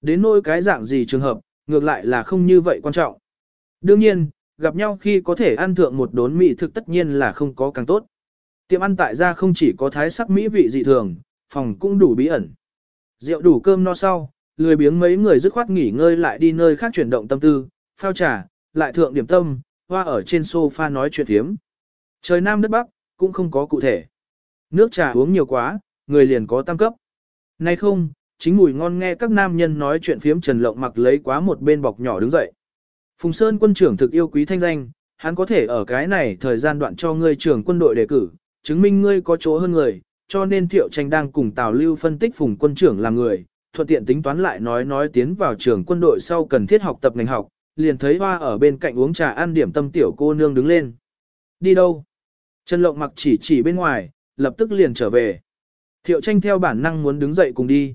Đến nỗi cái dạng gì trường hợp, ngược lại là không như vậy quan trọng. Đương nhiên, gặp nhau khi có thể ăn thượng một đốn mỹ thực tất nhiên là không có càng tốt. Tiệm ăn tại gia không chỉ có thái sắc mỹ vị dị thường, phòng cũng đủ bí ẩn. Rượu đủ cơm no sau, lười biếng mấy người dứt khoát nghỉ ngơi lại đi nơi khác chuyển động tâm tư, phao trà, lại thượng điểm tâm, hoa ở trên sofa nói chuyện thiếm. Trời Nam đất Bắc, cũng không có cụ thể. Nước trà uống nhiều quá, người liền có tăng cấp. Nay không, chính mùi ngon nghe các nam nhân nói chuyện phiếm Trần Lộng mặc lấy quá một bên bọc nhỏ đứng dậy. Phùng Sơn quân trưởng thực yêu quý thanh danh, hắn có thể ở cái này thời gian đoạn cho ngươi trưởng quân đội đề cử, chứng minh ngươi có chỗ hơn người, cho nên Thiệu Tranh đang cùng Tào Lưu phân tích Phùng quân trưởng là người, thuận tiện tính toán lại nói nói tiến vào trường quân đội sau cần thiết học tập ngành học, liền thấy hoa ở bên cạnh uống trà ăn điểm tâm tiểu cô nương đứng lên. Đi đâu? Trần Lộng mặc chỉ chỉ bên ngoài, lập tức liền trở về. Thiệu tranh theo bản năng muốn đứng dậy cùng đi.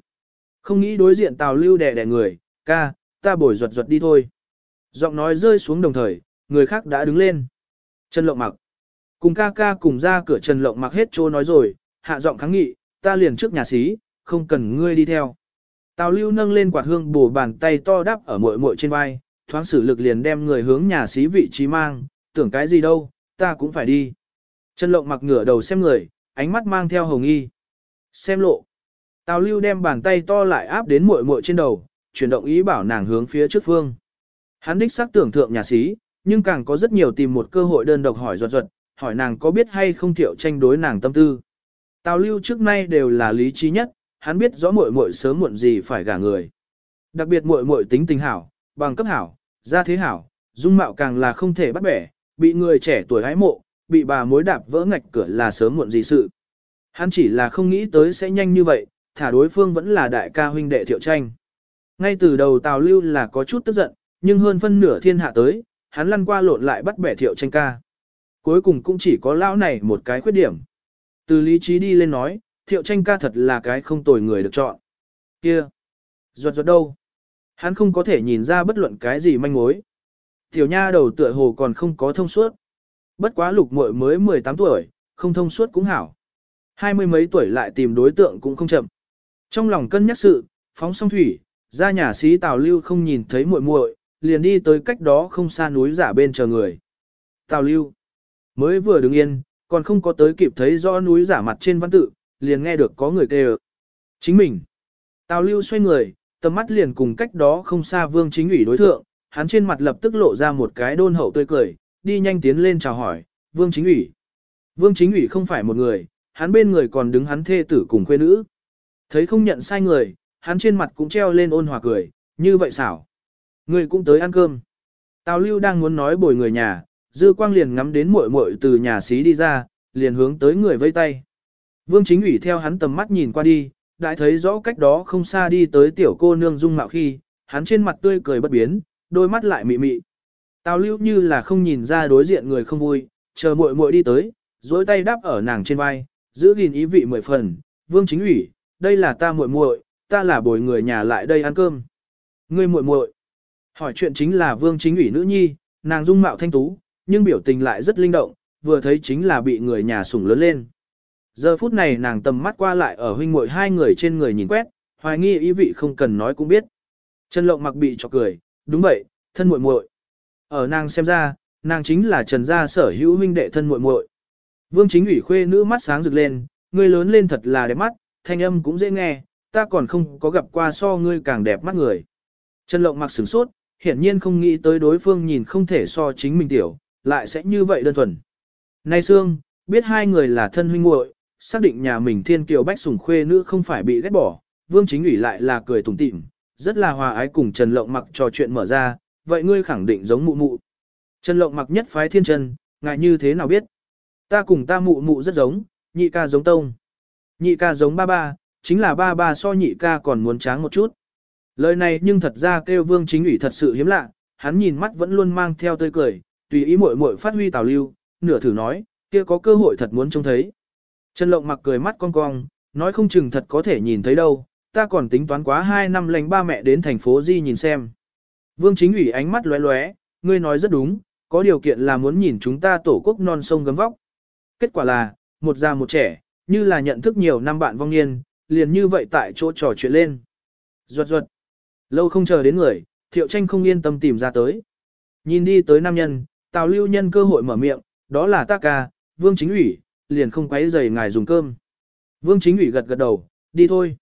Không nghĩ đối diện Tào Lưu đè đè người, ca, ta bồi ruột ruột đi thôi. Giọng nói rơi xuống đồng thời, người khác đã đứng lên. Trần Lộng mặc. Cùng ca ca cùng ra cửa Trần Lộng mặc hết trô nói rồi, hạ giọng kháng nghị, ta liền trước nhà xí, không cần ngươi đi theo. Tào Lưu nâng lên quạt hương bổ bàn tay to đắp ở muội muội trên vai, thoáng sử lực liền đem người hướng nhà xí vị trí mang, tưởng cái gì đâu, ta cũng phải đi. Trần Lộng mặc ngửa đầu xem người, ánh mắt mang theo hồng y. Xem lộ. Tào lưu đem bàn tay to lại áp đến muội muội trên đầu, chuyển động ý bảo nàng hướng phía trước phương. Hắn đích xác tưởng thượng nhà sĩ, nhưng càng có rất nhiều tìm một cơ hội đơn độc hỏi ruột ruột, hỏi nàng có biết hay không thiệu tranh đối nàng tâm tư. Tào lưu trước nay đều là lý trí nhất, hắn biết rõ muội muội sớm muộn gì phải gả người. Đặc biệt muội muội tính tình hảo, bằng cấp hảo, gia thế hảo, dung mạo càng là không thể bắt bẻ, bị người trẻ tuổi hái mộ, bị bà mối đạp vỡ ngạch cửa là sớm muộn gì sự. Hắn chỉ là không nghĩ tới sẽ nhanh như vậy, thả đối phương vẫn là đại ca huynh đệ thiệu tranh. Ngay từ đầu Tào Lưu là có chút tức giận, nhưng hơn phân nửa thiên hạ tới, hắn lăn qua lộn lại bắt bẻ thiệu tranh ca. Cuối cùng cũng chỉ có lão này một cái khuyết điểm. Từ lý trí đi lên nói, thiệu tranh ca thật là cái không tồi người được chọn. Kia! Ruột ruột đâu? Hắn không có thể nhìn ra bất luận cái gì manh mối. Tiểu nha đầu tựa hồ còn không có thông suốt. Bất quá lục muội mới 18 tuổi, không thông suốt cũng hảo. Hai mươi mấy tuổi lại tìm đối tượng cũng không chậm. Trong lòng cân nhắc sự, phóng song thủy, ra nhà sĩ Tào Lưu không nhìn thấy muội muội, liền đi tới cách đó không xa núi giả bên chờ người. Tào Lưu mới vừa đứng yên, còn không có tới kịp thấy rõ núi giả mặt trên văn tự, liền nghe được có người kêu. Chính mình. Tào Lưu xoay người, tầm mắt liền cùng cách đó không xa Vương Chính ủy đối thượng, hắn trên mặt lập tức lộ ra một cái đôn hậu tươi cười, đi nhanh tiến lên chào hỏi, Vương Chính ủy. Vương Chính ủy không phải một người, hắn bên người còn đứng hắn thê tử cùng khuê nữ. Thấy không nhận sai người, hắn trên mặt cũng treo lên ôn hòa cười, như vậy xảo. Người cũng tới ăn cơm. Tào Lưu đang muốn nói bồi người nhà, Dư Quang liền ngắm đến muội muội từ nhà xí đi ra, liền hướng tới người vây tay. Vương Chính ủy theo hắn tầm mắt nhìn qua đi, đã thấy rõ cách đó không xa đi tới tiểu cô nương dung mạo khi, hắn trên mặt tươi cười bất biến, đôi mắt lại mị mị. Tào Lưu như là không nhìn ra đối diện người không vui, chờ muội muội đi tới, dối tay đáp ở nàng trên vai, giữ gìn ý vị mười phần, vương chính ủy, đây là ta muội muội, ta là bồi người nhà lại đây ăn cơm. Ngươi muội muội. Hỏi chuyện chính là vương chính ủy nữ nhi, nàng dung mạo thanh tú, nhưng biểu tình lại rất linh động, vừa thấy chính là bị người nhà sủng lớn lên. Giờ phút này nàng tầm mắt qua lại ở huynh muội hai người trên người nhìn quét, hoài nghi ý vị không cần nói cũng biết. Trần Lộng mặc bị chọc cười, đúng vậy, thân muội muội. Ở nàng xem ra, nàng chính là Trần gia sở hữu huynh đệ thân muội muội. Vương Chính ủy khuê nữ mắt sáng rực lên, ngươi lớn lên thật là đẹp mắt, thanh âm cũng dễ nghe, ta còn không có gặp qua so ngươi càng đẹp mắt người. Trần Lộng mặc sửng sốt, hiển nhiên không nghĩ tới đối phương nhìn không thể so chính mình tiểu, lại sẽ như vậy đơn thuần. Nay Sương, biết hai người là thân huynh muội, xác định nhà mình thiên kiều bách sủng khuê nữ không phải bị ghét bỏ, Vương Chính ủy lại là cười tủm tỉm, rất là hòa ái cùng Trần Lộng mặc trò chuyện mở ra, vậy ngươi khẳng định giống mụ mụ. Trần Lộng mặc nhất phái thiên trần, ngại như thế nào biết? Ta cùng ta mụ mụ rất giống, nhị ca giống tông. Nhị ca giống ba ba, chính là ba ba so nhị ca còn muốn tráng một chút. Lời này nhưng thật ra kêu vương chính ủy thật sự hiếm lạ, hắn nhìn mắt vẫn luôn mang theo tươi cười, tùy ý muội muội phát huy tào lưu, nửa thử nói, kia có cơ hội thật muốn trông thấy. Trần Lộng mặc cười mắt cong cong, nói không chừng thật có thể nhìn thấy đâu, ta còn tính toán quá 2 năm lành ba mẹ đến thành phố Di nhìn xem. Vương chính ủy ánh mắt lóe lóe, ngươi nói rất đúng, có điều kiện là muốn nhìn chúng ta tổ quốc non sông gấm vóc. Kết quả là, một già một trẻ, như là nhận thức nhiều năm bạn vong niên, liền như vậy tại chỗ trò chuyện lên. Ruột ruột. Lâu không chờ đến người, thiệu tranh không yên tâm tìm ra tới. Nhìn đi tới nam nhân, tào lưu nhân cơ hội mở miệng, đó là ta ca, vương chính ủy, liền không quấy rầy ngài dùng cơm. Vương chính ủy gật gật đầu, đi thôi.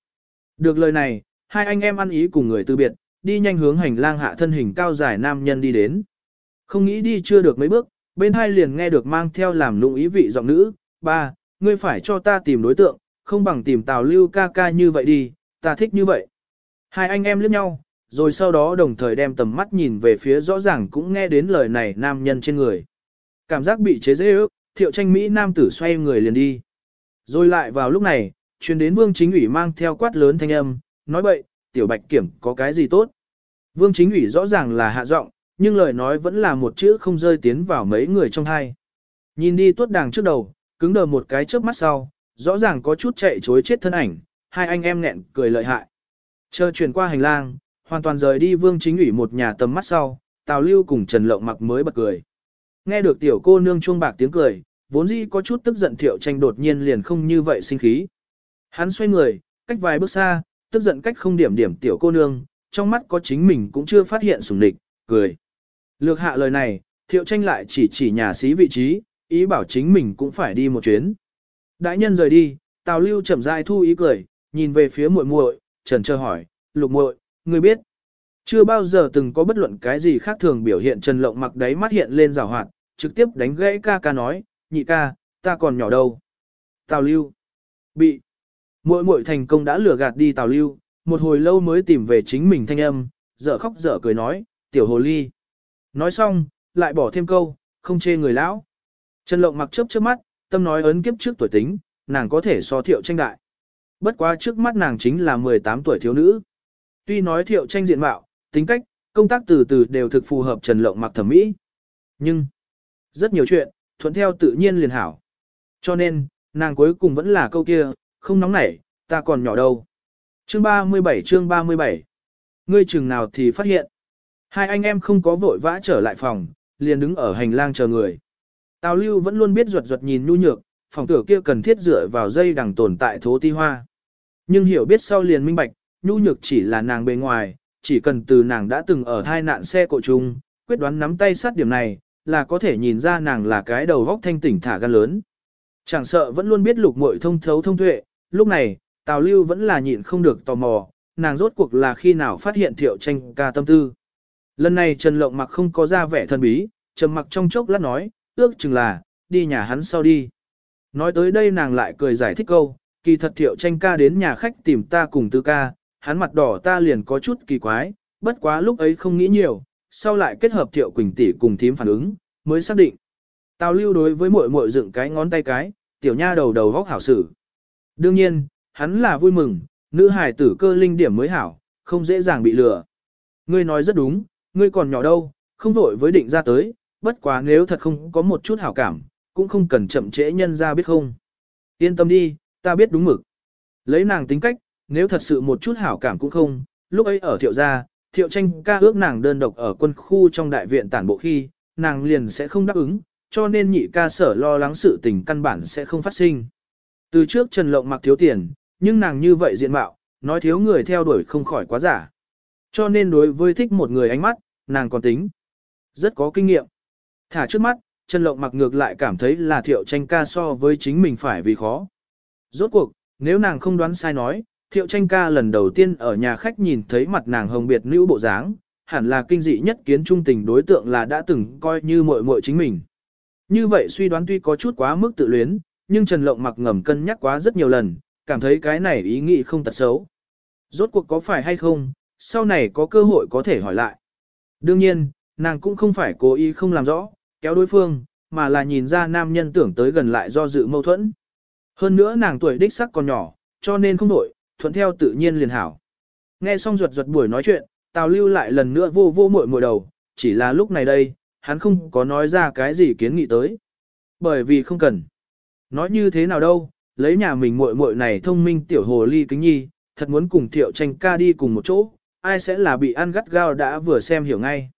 Được lời này, hai anh em ăn ý cùng người từ biệt, đi nhanh hướng hành lang hạ thân hình cao dài nam nhân đi đến. Không nghĩ đi chưa được mấy bước, bên hai liền nghe được mang theo làm lụng ý vị giọng nữ, ba, ngươi phải cho ta tìm đối tượng, không bằng tìm tào lưu ca ca như vậy đi, ta thích như vậy. Hai anh em liếc nhau, rồi sau đó đồng thời đem tầm mắt nhìn về phía rõ ràng cũng nghe đến lời này nam nhân trên người. Cảm giác bị chế dễ ước, thiệu tranh Mỹ nam tử xoay người liền đi. Rồi lại vào lúc này, truyền đến vương chính ủy mang theo quát lớn thanh âm, nói bậy, tiểu bạch kiểm có cái gì tốt. Vương chính ủy rõ ràng là hạ giọng, nhưng lời nói vẫn là một chữ không rơi tiến vào mấy người trong hai. Nhìn đi tuốt đàng trước đầu, cứng đờ một cái trước mắt sau, rõ ràng có chút chạy chối chết thân ảnh, hai anh em nghẹn cười lợi hại. Chờ chuyển qua hành lang, hoàn toàn rời đi vương chính ủy một nhà tầm mắt sau, Tào Lưu cùng Trần Lộng mặc mới bật cười. Nghe được tiểu cô nương chuông bạc tiếng cười, vốn dĩ có chút tức giận thiệu tranh đột nhiên liền không như vậy sinh khí. Hắn xoay người, cách vài bước xa, tức giận cách không điểm điểm tiểu cô nương, trong mắt có chính mình cũng chưa phát hiện sủng địch, cười. Lược hạ lời này, thiệu tranh lại chỉ chỉ nhà xí vị trí, ý bảo chính mình cũng phải đi một chuyến. Đại nhân rời đi, Tào Lưu chậm rãi thu ý cười, nhìn về phía muội muội, trần chờ hỏi, lục muội, ngươi biết? Chưa bao giờ từng có bất luận cái gì khác thường biểu hiện Trần Lộng mặc đáy mắt hiện lên rào hoạt, trực tiếp đánh gãy ca ca nói, nhị ca, ta còn nhỏ đâu. Tào Lưu. Bị. Muội muội thành công đã lừa gạt đi Tào Lưu, một hồi lâu mới tìm về chính mình thanh âm, dở khóc dở cười nói, tiểu hồ ly. Nói xong, lại bỏ thêm câu, không chê người lão. Trần Lộng mặc chớp chớp mắt, tâm nói ấn kiếp trước tuổi tính, nàng có thể so thiệu tranh đại. Bất quá trước mắt nàng chính là 18 tuổi thiếu nữ. Tuy nói thiệu tranh diện mạo, tính cách, công tác từ từ đều thực phù hợp Trần Lộng mặc thẩm mỹ. Nhưng, rất nhiều chuyện, thuận theo tự nhiên liền hảo. Cho nên, nàng cuối cùng vẫn là câu kia, không nóng nảy, ta còn nhỏ đâu. Chương 37 chương 37 Ngươi chừng nào thì phát hiện. Hai anh em không có vội vã trở lại phòng, liền đứng ở hành lang chờ người. Tào lưu vẫn luôn biết ruột ruột nhìn nhu nhược, phòng tử kia cần thiết dựa vào dây đằng tồn tại thố ti hoa. Nhưng hiểu biết sau liền minh bạch, nhu nhược chỉ là nàng bề ngoài, chỉ cần từ nàng đã từng ở thai nạn xe cộ chung, quyết đoán nắm tay sát điểm này, là có thể nhìn ra nàng là cái đầu vóc thanh tỉnh thả gan lớn. Chẳng sợ vẫn luôn biết lục muội thông thấu thông tuệ, lúc này, Tào Lưu vẫn là nhịn không được tò mò, nàng rốt cuộc là khi nào phát hiện thiệu tranh ca tâm tư. Lần này Trần Lộng mặc không có ra vẻ thân bí, trầm mặc trong chốc lát nói, ước chừng là, đi nhà hắn sau đi. Nói tới đây nàng lại cười giải thích câu, kỳ thật thiệu tranh ca đến nhà khách tìm ta cùng tư ca, hắn mặt đỏ ta liền có chút kỳ quái, bất quá lúc ấy không nghĩ nhiều, sau lại kết hợp thiệu quỳnh tỷ cùng thím phản ứng, mới xác định. Tào lưu đối với muội muội dựng cái ngón tay cái, tiểu nha đầu đầu vóc hảo sử. Đương nhiên, hắn là vui mừng, nữ hài tử cơ linh điểm mới hảo, không dễ dàng bị lừa. Ngươi nói rất đúng, ngươi còn nhỏ đâu, không vội với định ra tới, bất quá nếu thật không có một chút hảo cảm, cũng không cần chậm trễ nhân ra biết không. Yên tâm đi, ta biết đúng mực. Lấy nàng tính cách, nếu thật sự một chút hảo cảm cũng không, lúc ấy ở thiệu gia, thiệu tranh ca ước nàng đơn độc ở quân khu trong đại viện tản bộ khi, nàng liền sẽ không đáp ứng, cho nên nhị ca sở lo lắng sự tình căn bản sẽ không phát sinh. Từ trước Trần Lộng mặc thiếu tiền, nhưng nàng như vậy diện mạo, nói thiếu người theo đuổi không khỏi quá giả. Cho nên đối với thích một người ánh mắt, nàng còn tính. Rất có kinh nghiệm. Thả trước mắt, Trần Lộng mặc ngược lại cảm thấy là thiệu tranh ca so với chính mình phải vì khó. Rốt cuộc, nếu nàng không đoán sai nói, thiệu tranh ca lần đầu tiên ở nhà khách nhìn thấy mặt nàng hồng biệt nữ bộ dáng, hẳn là kinh dị nhất kiến trung tình đối tượng là đã từng coi như muội muội chính mình. Như vậy suy đoán tuy có chút quá mức tự luyến, nhưng Trần Lộng mặc ngầm cân nhắc quá rất nhiều lần, cảm thấy cái này ý nghĩ không tật xấu. Rốt cuộc có phải hay không, sau này có cơ hội có thể hỏi lại. Đương nhiên, nàng cũng không phải cố ý không làm rõ, kéo đối phương, mà là nhìn ra nam nhân tưởng tới gần lại do dự mâu thuẫn. Hơn nữa nàng tuổi đích sắc còn nhỏ, cho nên không đổi, thuận theo tự nhiên liền hảo. Nghe xong ruột ruột buổi nói chuyện, Tào Lưu lại lần nữa vô vô muội muội đầu, chỉ là lúc này đây, hắn không có nói ra cái gì kiến nghị tới. Bởi vì không cần. Nói như thế nào đâu, lấy nhà mình muội muội này thông minh tiểu hồ ly kính nhi, thật muốn cùng Thiệu Tranh ca đi cùng một chỗ, ai sẽ là bị ăn gắt gao đã vừa xem hiểu ngay.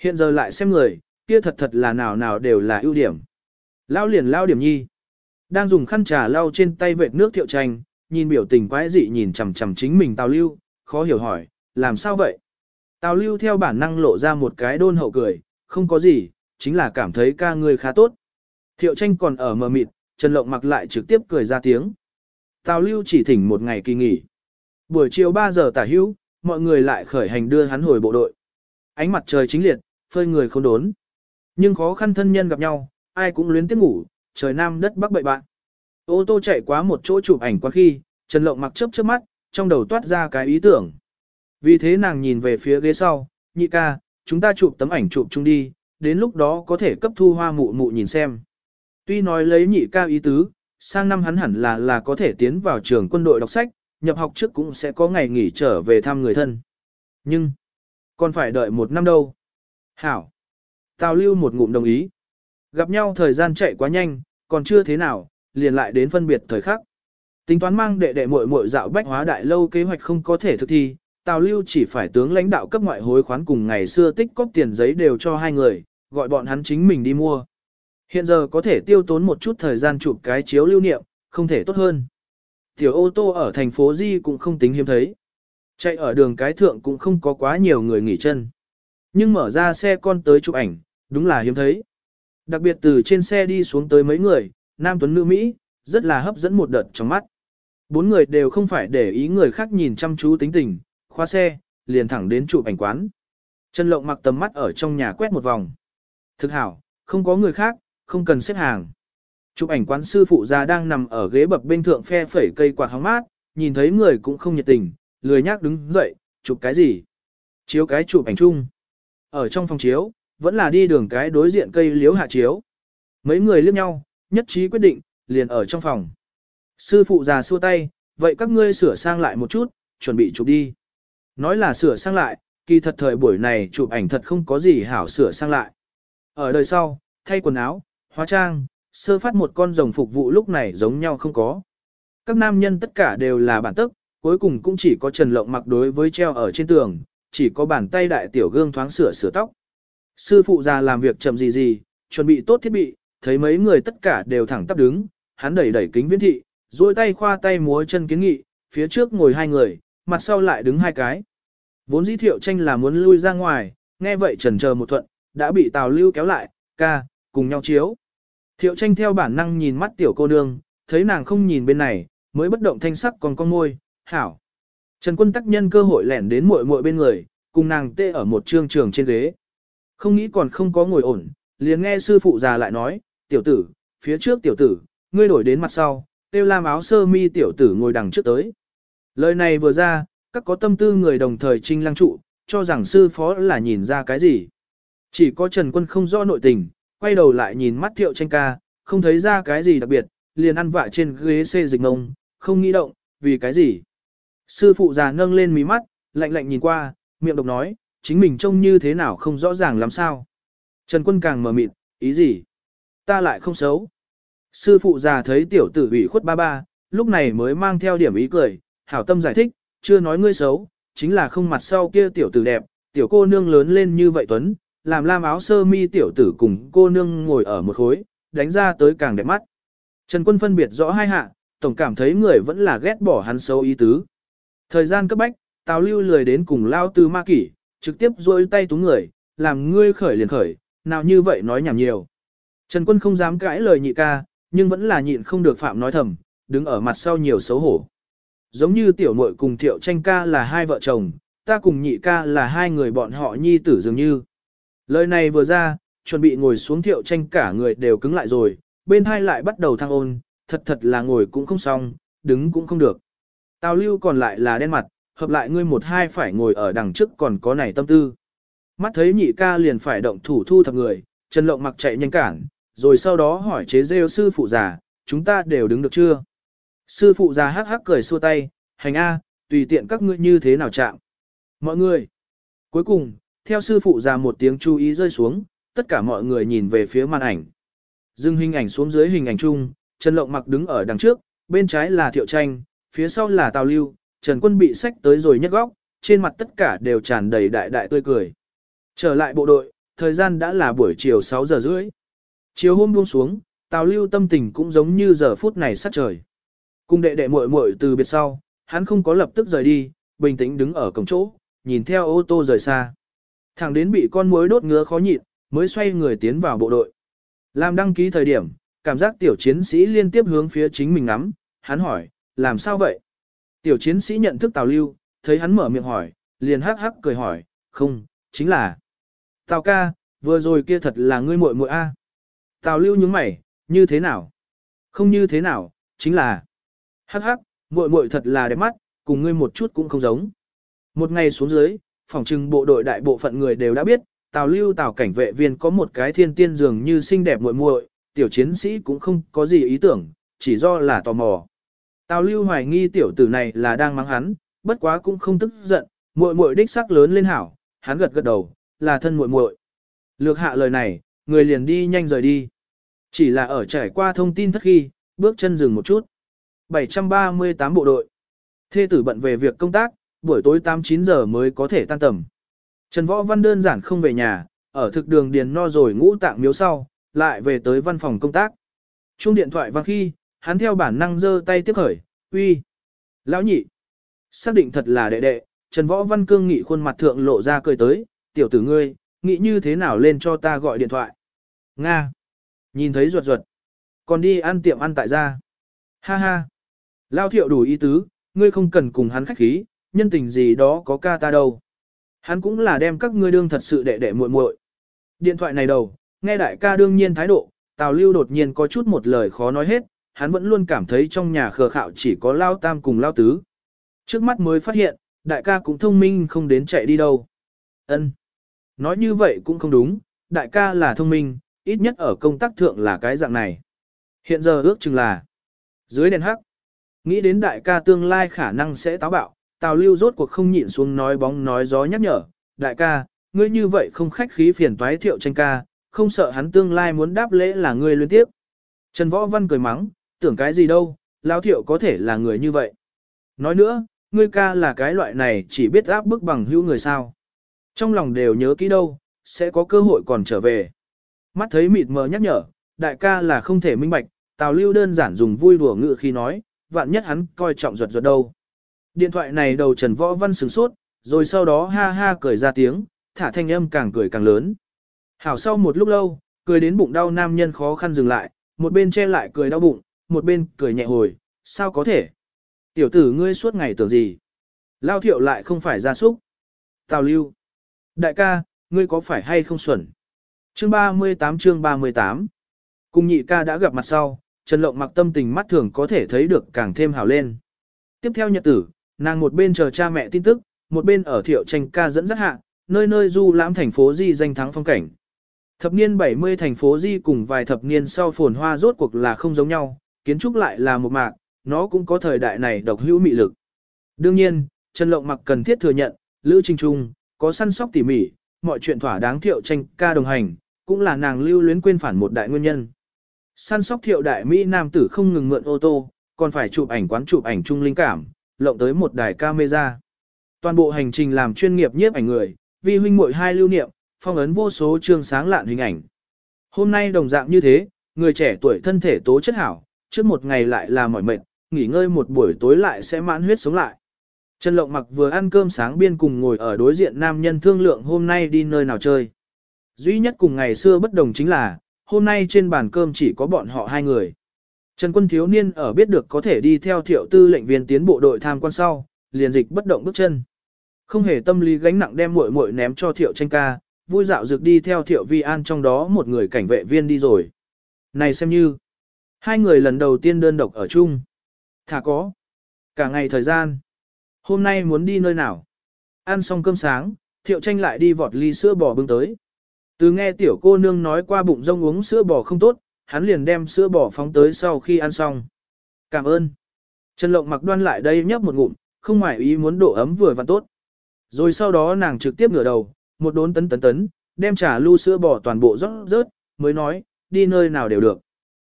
Hiện giờ lại xem người, kia thật thật là nào nào đều là ưu điểm. Lao liền lao điểm nhi. Đang dùng khăn trà lau trên tay vệt nước Thiệu Tranh, nhìn biểu tình quái dị nhìn chằm chằm chính mình Tào Lưu, khó hiểu hỏi, làm sao vậy? Tào Lưu theo bản năng lộ ra một cái đôn hậu cười, không có gì, chính là cảm thấy ca người khá tốt. Thiệu tranh còn ở mờ mịt, Trần Lộng mặc lại trực tiếp cười ra tiếng. Tào Lưu chỉ thỉnh một ngày kỳ nghỉ. Buổi chiều 3 giờ tả hữu, mọi người lại khởi hành đưa hắn hồi bộ đội. Ánh mặt trời chính liệt, phơi người không đốn. Nhưng khó khăn thân nhân gặp nhau, ai cũng luyến tiếc ngủ, trời nam đất bắc bậy bạn. Ô tô chạy qua một chỗ chụp ảnh qua khi, Trần Lộng mặc chớp chớp mắt, trong đầu toát ra cái ý tưởng. Vì thế nàng nhìn về phía ghế sau, nhị ca, chúng ta chụp tấm ảnh chụp chung đi, đến lúc đó có thể cấp thu hoa mụ mụ nhìn xem. Tuy nói lấy nhị ca ý tứ, sang năm hắn hẳn là là có thể tiến vào trường quân đội đọc sách, nhập học trước cũng sẽ có ngày nghỉ trở về thăm người thân. Nhưng, còn phải đợi một năm đâu. Hảo. Tào lưu một ngụm đồng ý. Gặp nhau thời gian chạy quá nhanh, còn chưa thế nào, liền lại đến phân biệt thời khắc. Tính toán mang đệ đệ muội muội dạo bách hóa đại lâu kế hoạch không có thể thực thi, Tào Lưu chỉ phải tướng lãnh đạo cấp ngoại hối khoán cùng ngày xưa tích cóp tiền giấy đều cho hai người, gọi bọn hắn chính mình đi mua. Hiện giờ có thể tiêu tốn một chút thời gian chụp cái chiếu lưu niệm, không thể tốt hơn. Tiểu ô tô ở thành phố Di cũng không tính hiếm thấy. Chạy ở đường cái thượng cũng không có quá nhiều người nghỉ chân. Nhưng mở ra xe con tới chụp ảnh, đúng là hiếm thấy. Đặc biệt từ trên xe đi xuống tới mấy người, nam tuấn nữ Mỹ, rất là hấp dẫn một đợt trong mắt. Bốn người đều không phải để ý người khác nhìn chăm chú tính tình, khóa xe, liền thẳng đến chụp ảnh quán. Trần Lộng mặc tầm mắt ở trong nhà quét một vòng. Thực hảo, không có người khác, không cần xếp hàng. Chụp ảnh quán sư phụ già đang nằm ở ghế bập bên thượng phe phẩy cây quạt hóng mát, nhìn thấy người cũng không nhiệt tình, lười nhác đứng dậy, chụp cái gì? Chiếu cái chụp ảnh chung. Ở trong phòng chiếu, vẫn là đi đường cái đối diện cây liếu hạ chiếu. Mấy người liếc nhau, nhất trí quyết định, liền ở trong phòng. Sư phụ già xua tay, vậy các ngươi sửa sang lại một chút, chuẩn bị chụp đi. Nói là sửa sang lại, kỳ thật thời buổi này chụp ảnh thật không có gì hảo sửa sang lại. Ở đời sau, thay quần áo, hóa trang, sơ phát một con rồng phục vụ lúc này giống nhau không có. Các nam nhân tất cả đều là bản tức, cuối cùng cũng chỉ có Trần Lộng mặc đối với treo ở trên tường, chỉ có bàn tay đại tiểu gương thoáng sửa sửa tóc. Sư phụ già làm việc chậm gì gì, chuẩn bị tốt thiết bị, thấy mấy người tất cả đều thẳng tắp đứng, hắn đẩy đẩy kính viễn thị, duỗi tay khoa tay múa chân kiến nghị, phía trước ngồi hai người, mặt sau lại đứng hai cái. Vốn dĩ thiệu tranh là muốn lui ra ngoài, nghe vậy trần chờ một thuận, đã bị Tào Lưu kéo lại, ca, cùng nhau chiếu. Thiệu tranh theo bản năng nhìn mắt tiểu cô nương, thấy nàng không nhìn bên này, mới bất động thanh sắc còn con môi, hảo. Trần quân tắc nhân cơ hội lẻn đến muội muội bên người, cùng nàng tê ở một trương trường trên ghế. Không nghĩ còn không có ngồi ổn, liền nghe sư phụ già lại nói, tiểu tử, phía trước tiểu tử, ngươi đổi đến mặt sau, tiêu lam áo sơ mi tiểu tử ngồi đằng trước tới. Lời này vừa ra, các có tâm tư người đồng thời trinh lăng trụ, cho rằng sư phó là nhìn ra cái gì. Chỉ có Trần Quân không rõ nội tình, quay đầu lại nhìn mắt thiệu tranh ca, không thấy ra cái gì đặc biệt, liền ăn vạ trên ghế xê dịch ngông, không nghĩ động, vì cái gì. Sư phụ già nâng lên mí mắt, lạnh lạnh nhìn qua, miệng độc nói, chính mình trông như thế nào không rõ ràng làm sao. Trần Quân càng mở mịt, ý gì? Ta lại không xấu. Sư phụ già thấy tiểu tử ủy khuất ba ba, lúc này mới mang theo điểm ý cười, hảo tâm giải thích, chưa nói ngươi xấu, chính là không mặt sau kia tiểu tử đẹp, tiểu cô nương lớn lên như vậy tuấn, làm lam áo sơ mi tiểu tử cùng cô nương ngồi ở một khối, đánh ra tới càng đẹp mắt. Trần Quân phân biệt rõ hai hạ, tổng cảm thấy người vẫn là ghét bỏ hắn xấu ý tứ. Thời gian cấp bách, Tào Lưu lười đến cùng lao tư ma kỷ, trực tiếp duỗi tay túng người, làm ngươi khởi liền khởi, nào như vậy nói nhảm nhiều. Trần Quân không dám cãi lời nhị ca, nhưng vẫn là nhịn không được phạm nói thầm, đứng ở mặt sau nhiều xấu hổ. Giống như tiểu muội cùng thiệu tranh ca là hai vợ chồng, ta cùng nhị ca là hai người bọn họ nhi tử dường như. Lời này vừa ra, chuẩn bị ngồi xuống thiệu tranh cả người đều cứng lại rồi, bên hai lại bắt đầu thăng ôn, thật thật là ngồi cũng không xong, đứng cũng không được. Tào lưu còn lại là đen mặt, hợp lại ngươi một hai phải ngồi ở đằng trước còn có này tâm tư. Mắt thấy nhị ca liền phải động thủ thu thập người, Trần Lộng mặc chạy nhanh cản, rồi sau đó hỏi chế rêu sư phụ già, chúng ta đều đứng được chưa? Sư phụ già hắc hắc cười xua tay, hành A, tùy tiện các ngươi như thế nào chạm. Mọi người. Cuối cùng, theo sư phụ già một tiếng chú ý rơi xuống, tất cả mọi người nhìn về phía màn ảnh. Dừng hình ảnh xuống dưới hình ảnh chung, Trần Lộng mặc đứng ở đằng trước, bên trái là Thiệu Tranh, phía sau là Tào Lưu, Trần Quân bị sách tới rồi nhất góc, trên mặt tất cả đều tràn đầy đại đại tươi cười. Trở lại bộ đội, thời gian đã là buổi chiều 6 giờ rưỡi. Chiều hôm buông xuống, Tào Lưu tâm tình cũng giống như giờ phút này sát trời. Cùng đệ đệ muội muội từ biệt sau, hắn không có lập tức rời đi, bình tĩnh đứng ở cổng chỗ, nhìn theo ô tô rời xa. Thẳng đến bị con muối đốt ngứa khó nhịn, mới xoay người tiến vào bộ đội. Làm đăng ký thời điểm, cảm giác tiểu chiến sĩ liên tiếp hướng phía chính mình ngắm, hắn hỏi, làm sao vậy? Tiểu chiến sĩ nhận thức Tào Lưu, thấy hắn mở miệng hỏi, liền hắc hắc cười hỏi, không, chính là Tào ca, vừa rồi kia thật là ngươi muội muội a. Tào Lưu nhướng mày, như thế nào? Không như thế nào, chính là hắc hắc, muội muội thật là đẹp mắt, cùng ngươi một chút cũng không giống. Một ngày xuống dưới, phòng trưng bộ đội đại bộ phận người đều đã biết, Tào Lưu Tào cảnh vệ viên có một cái thiên tiên dường như xinh đẹp muội muội, tiểu chiến sĩ cũng không có gì ý tưởng, chỉ do là tò mò. Tào Lưu hoài nghi tiểu tử này là đang mắng hắn, bất quá cũng không tức giận, muội muội đích sắc lớn lên hảo, hắn gật gật đầu, là thân muội muội. Lược hạ lời này, người liền đi nhanh rời đi. Chỉ là ở trải qua thông tin thất khi, bước chân dừng một chút. 738 bộ đội. Thê tử bận về việc công tác, buổi tối 8-9 giờ mới có thể tan tầm. Trần Võ Văn đơn giản không về nhà, ở thực đường điền no rồi ngũ tạng miếu sau, lại về tới văn phòng công tác. Chuông điện thoại vang khi, hắn theo bản năng giơ tay tiếp khởi, uy. Lão nhị. Xác định thật là đệ đệ, Trần Võ Văn cương nghị khuôn mặt thượng lộ ra cười tới, tiểu tử ngươi, nghĩ như thế nào lên cho ta gọi điện thoại. Nga. Nhìn thấy ruột ruột. Còn đi ăn tiệm ăn tại gia. Ha ha. Lao thiệu đủ ý tứ, ngươi không cần cùng hắn khách khí, nhân tình gì đó có ca ta đâu. Hắn cũng là đem các ngươi đương thật sự đệ đệ muội muội. Điện thoại này đầu, nghe đại ca đương nhiên thái độ, Tào Lưu đột nhiên có chút một lời khó nói hết, hắn vẫn luôn cảm thấy trong nhà khờ khạo chỉ có Lao Tam cùng Lao Tứ. Trước mắt mới phát hiện, đại ca cũng thông minh không đến chạy đi đâu. Ân. Nói như vậy cũng không đúng, đại ca là thông minh, ít nhất ở công tác thượng là cái dạng này. Hiện giờ ước chừng là dưới đèn hắc. Nghĩ đến đại ca tương lai khả năng sẽ táo bạo, Tào Lưu rốt cuộc không nhịn xuống nói bóng nói gió nhắc nhở, đại ca, ngươi như vậy không khách khí phiền toái thiệu tranh ca, không sợ hắn tương lai muốn đáp lễ là ngươi liên tiếp. Trần Võ Văn cười mắng, tưởng cái gì đâu, lão thiệu có thể là người như vậy. Nói nữa, ngươi ca là cái loại này chỉ biết áp bức bằng hữu người sao. Trong lòng đều nhớ kỹ đâu, sẽ có cơ hội còn trở về. Mắt thấy mịt mờ nhắc nhở, đại ca là không thể minh bạch, Tào Lưu đơn giản dùng vui đùa ngự khi nói, vạn nhất hắn coi trọng ruột ruột đâu. Điện thoại này đầu Trần Võ Văn sửng sốt, rồi sau đó ha ha cười ra tiếng, thả thanh âm càng cười càng lớn. Hảo sau một lúc lâu, cười đến bụng đau nam nhân khó khăn dừng lại, một bên che lại cười đau bụng, một bên cười nhẹ hồi, sao có thể? Tiểu tử ngươi suốt ngày tưởng gì? Lao thiệu lại không phải ra súc. Tào lưu. Đại ca, ngươi có phải hay không xuẩn? Chương 38 chương 38 Cùng nhị ca đã gặp mặt sau, Trần Lộng mặc tâm tình mắt thường có thể thấy được càng thêm hào lên. Tiếp theo nhật tử, nàng một bên chờ cha mẹ tin tức, một bên ở thiệu tranh ca dẫn dắt hạ, nơi nơi du lãm thành phố Di danh thắng phong cảnh. Thập niên 70 thành phố Di cùng vài thập niên sau phồn hoa rốt cuộc là không giống nhau, kiến trúc lại là một mạc, nó cũng có thời đại này độc hữu mị lực. Đương nhiên, Trần Lộng mặc cần thiết thừa nhận, Lữ Trinh Trung, có săn sóc tỉ mỉ, mọi chuyện thỏa đáng thiệu tranh ca đồng hành, cũng là nàng lưu luyến quên phản một đại nguyên nhân. Săn sóc thiệu đại Mỹ nam tử không ngừng mượn ô tô, còn phải chụp ảnh quán chụp ảnh chung linh cảm, lộng tới một đài camera. Toàn bộ hành trình làm chuyên nghiệp nhiếp ảnh người, vì huynh muội hai lưu niệm, phong ấn vô số chương sáng lạn hình ảnh. Hôm nay đồng dạng như thế, người trẻ tuổi thân thể tố chất hảo, trước một ngày lại là mỏi mệt, nghỉ ngơi một buổi tối lại sẽ mãn huyết sống lại. Trần Lộng mặc vừa ăn cơm sáng biên cùng ngồi ở đối diện nam nhân thương lượng hôm nay đi nơi nào chơi. Duy nhất cùng ngày xưa bất đồng chính là, hôm nay trên bàn cơm chỉ có bọn họ hai người. Trần quân thiếu niên ở biết được có thể đi theo thiệu tư lệnh viên tiến bộ đội tham quan sau, liền dịch bất động bước chân. Không hề tâm lý gánh nặng đem muội muội ném cho thiệu tranh ca, vui dạo dược đi theo thiệu vi an trong đó một người cảnh vệ viên đi rồi. Này xem như, hai người lần đầu tiên đơn độc ở chung. Thả có, cả ngày thời gian. Hôm nay muốn đi nơi nào? Ăn xong cơm sáng, thiệu tranh lại đi vọt ly sữa bò bưng tới. Từ nghe tiểu cô nương nói qua bụng rông uống sữa bò không tốt, hắn liền đem sữa bò phóng tới sau khi ăn xong. Cảm ơn. Trần Lộng mặc đoan lại đây nhấp một ngụm, không ngoài ý muốn độ ấm vừa và tốt. Rồi sau đó nàng trực tiếp ngửa đầu, một đốn tấn tấn tấn, đem trà lưu sữa bò toàn bộ rót rớt, mới nói, đi nơi nào đều được.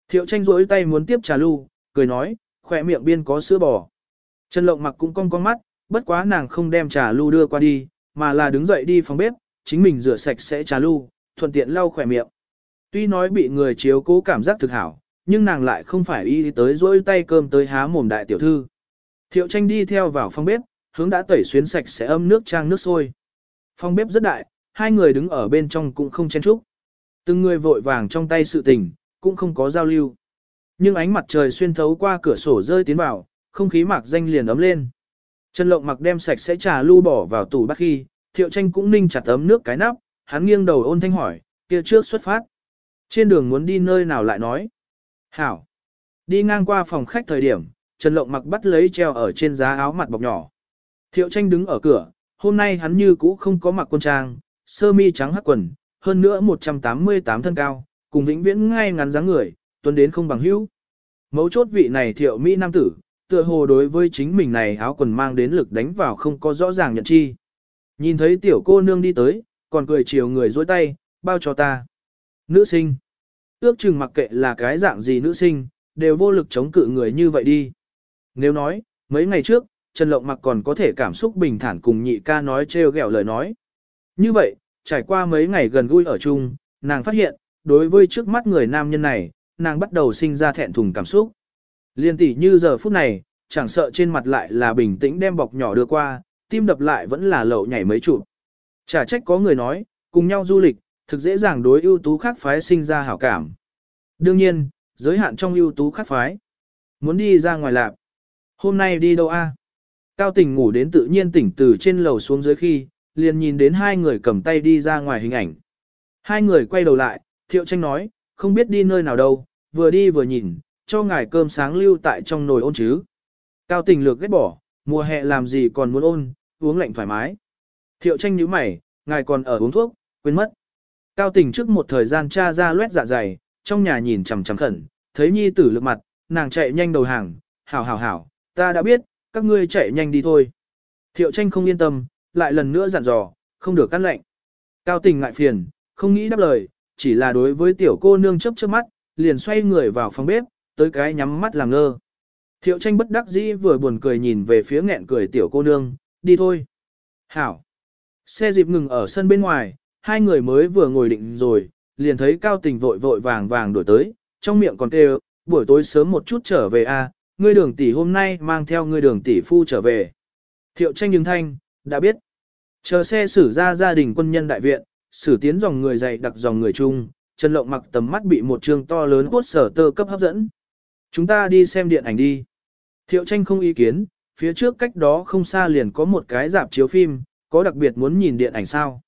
Thiệu tranh rỗi tay muốn tiếp trà lưu, cười nói, khỏe miệng biên có sữa bò. Trần Lộng mặc cũng cong con mắt, bất quá nàng không đem trà lưu đưa qua đi, mà là đứng dậy đi phòng bếp, chính mình rửa sạch sẽ trà lưu, thuận tiện lau khỏe miệng. Tuy nói bị người chiếu cố cảm giác thực hảo, nhưng nàng lại không phải y tới rỗi tay cơm tới há mồm đại tiểu thư. Thiệu tranh đi theo vào phòng bếp, hướng đã tẩy xuyến sạch sẽ âm nước trang nước sôi. Phòng bếp rất đại, hai người đứng ở bên trong cũng không chen chúc. Từng người vội vàng trong tay sự tình, cũng không có giao lưu. Nhưng ánh mặt trời xuyên thấu qua cửa sổ rơi tiến vào, không khí mạc danh liền ấm lên. Trần Lộng mặc đem sạch sẽ trà lưu bỏ vào tủ bát khi, Thiệu Tranh cũng ninh chặt ấm nước cái nắp, hắn nghiêng đầu ôn thanh hỏi, kia trước xuất phát. Trên đường muốn đi nơi nào lại nói. Hảo. Đi ngang qua phòng khách thời điểm, Trần Lộng mặc bắt lấy treo ở trên giá áo mặt bọc nhỏ. Thiệu tranh đứng ở cửa, hôm nay hắn như cũ không có mặc quân trang, sơ mi trắng hắc quần, hơn nữa 188 thân cao, cùng vĩnh viễn ngay ngắn dáng người, tuấn đến không bằng hữu. Mấu chốt vị này thiệu Mỹ nam tử, tựa hồ đối với chính mình này áo quần mang đến lực đánh vào không có rõ ràng nhận chi. Nhìn thấy tiểu cô nương đi tới, còn cười chiều người dối tay, bao cho ta. Nữ sinh. Ước chừng mặc kệ là cái dạng gì nữ sinh, đều vô lực chống cự người như vậy đi. Nếu nói, mấy ngày trước, Trần Lộng mặc còn có thể cảm xúc bình thản cùng nhị ca nói trêu ghẹo lời nói. Như vậy, trải qua mấy ngày gần gũi ở chung, nàng phát hiện, đối với trước mắt người nam nhân này, nàng bắt đầu sinh ra thẹn thùng cảm xúc. Liên tỷ như giờ phút này, chẳng sợ trên mặt lại là bình tĩnh đem bọc nhỏ đưa qua, tim đập lại vẫn là lậu nhảy mấy chụp. Chả trách có người nói, cùng nhau du lịch, thực dễ dàng đối ưu tú khác phái sinh ra hảo cảm. Đương nhiên, giới hạn trong ưu tú khác phái. Muốn đi ra ngoài lạp. Hôm nay đi đâu a? Cao Tỉnh ngủ đến tự nhiên tỉnh từ trên lầu xuống dưới khi, liền nhìn đến hai người cầm tay đi ra ngoài hình ảnh. Hai người quay đầu lại, thiệu tranh nói, không biết đi nơi nào đâu, vừa đi vừa nhìn, cho ngài cơm sáng lưu tại trong nồi ôn chứ. Cao tình lược ghét bỏ, mùa hè làm gì còn muốn ôn, uống lạnh thoải mái. Thiệu tranh nhíu mày, ngài còn ở uống thuốc, quên mất. Cao tình trước một thời gian cha ra loét dạ dày, trong nhà nhìn chằm chằm khẩn, thấy nhi tử lực mặt, nàng chạy nhanh đầu hàng, hảo hảo hảo, ta đã biết, các ngươi chạy nhanh đi thôi. Thiệu tranh không yên tâm, lại lần nữa dặn dò, không được cắt lệnh. Cao tình ngại phiền, không nghĩ đáp lời, chỉ là đối với tiểu cô nương chấp chớp mắt, liền xoay người vào phòng bếp, tới cái nhắm mắt làm ngơ. Thiệu tranh bất đắc dĩ vừa buồn cười nhìn về phía nghẹn cười tiểu cô nương, đi thôi. Hảo. Xe dịp ngừng ở sân bên ngoài, hai người mới vừa ngồi định rồi, liền thấy cao tình vội vội vàng vàng đổi tới, trong miệng còn kêu, buổi tối sớm một chút trở về a, ngươi đường tỷ hôm nay mang theo ngươi đường tỷ phu trở về. Thiệu tranh đứng thanh, đã biết. Chờ xe xử ra gia đình quân nhân đại viện, xử tiến dòng người dày đặc dòng người chung, Trần Lộng mặc tầm mắt bị một trường to lớn quốc sở tơ cấp hấp dẫn. Chúng ta đi xem điện ảnh đi. Thiệu tranh không ý kiến, phía trước cách đó không xa liền có một cái dạp chiếu phim, có đặc biệt muốn nhìn điện ảnh sao?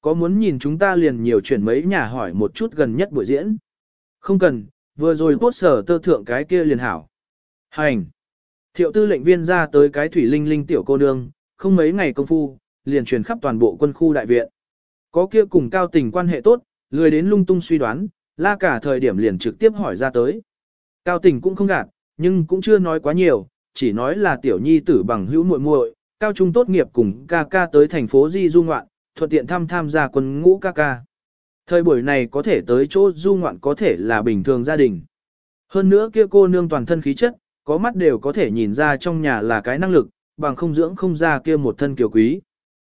Có muốn nhìn chúng ta liền nhiều chuyển mấy nhà hỏi một chút gần nhất buổi diễn. Không cần, vừa rồi bốt sở tơ thượng cái kia liền hảo. Hành. Thiệu tư lệnh viên ra tới cái thủy linh linh tiểu cô nương, không mấy ngày công phu, liền truyền khắp toàn bộ quân khu đại viện. Có kia cùng cao tình quan hệ tốt, lười đến lung tung suy đoán, la cả thời điểm liền trực tiếp hỏi ra tới. Cao tình cũng không gạt, nhưng cũng chưa nói quá nhiều, chỉ nói là tiểu nhi tử bằng hữu muội muội, cao trung tốt nghiệp cùng ca ca tới thành phố Di Du ngoạn, thuận tiện thăm tham gia quân ngũ ca ca. Thời buổi này có thể tới chỗ du ngoạn có thể là bình thường gia đình. Hơn nữa kia cô nương toàn thân khí chất, có mắt đều có thể nhìn ra trong nhà là cái năng lực, bằng không dưỡng không ra kia một thân kiều quý.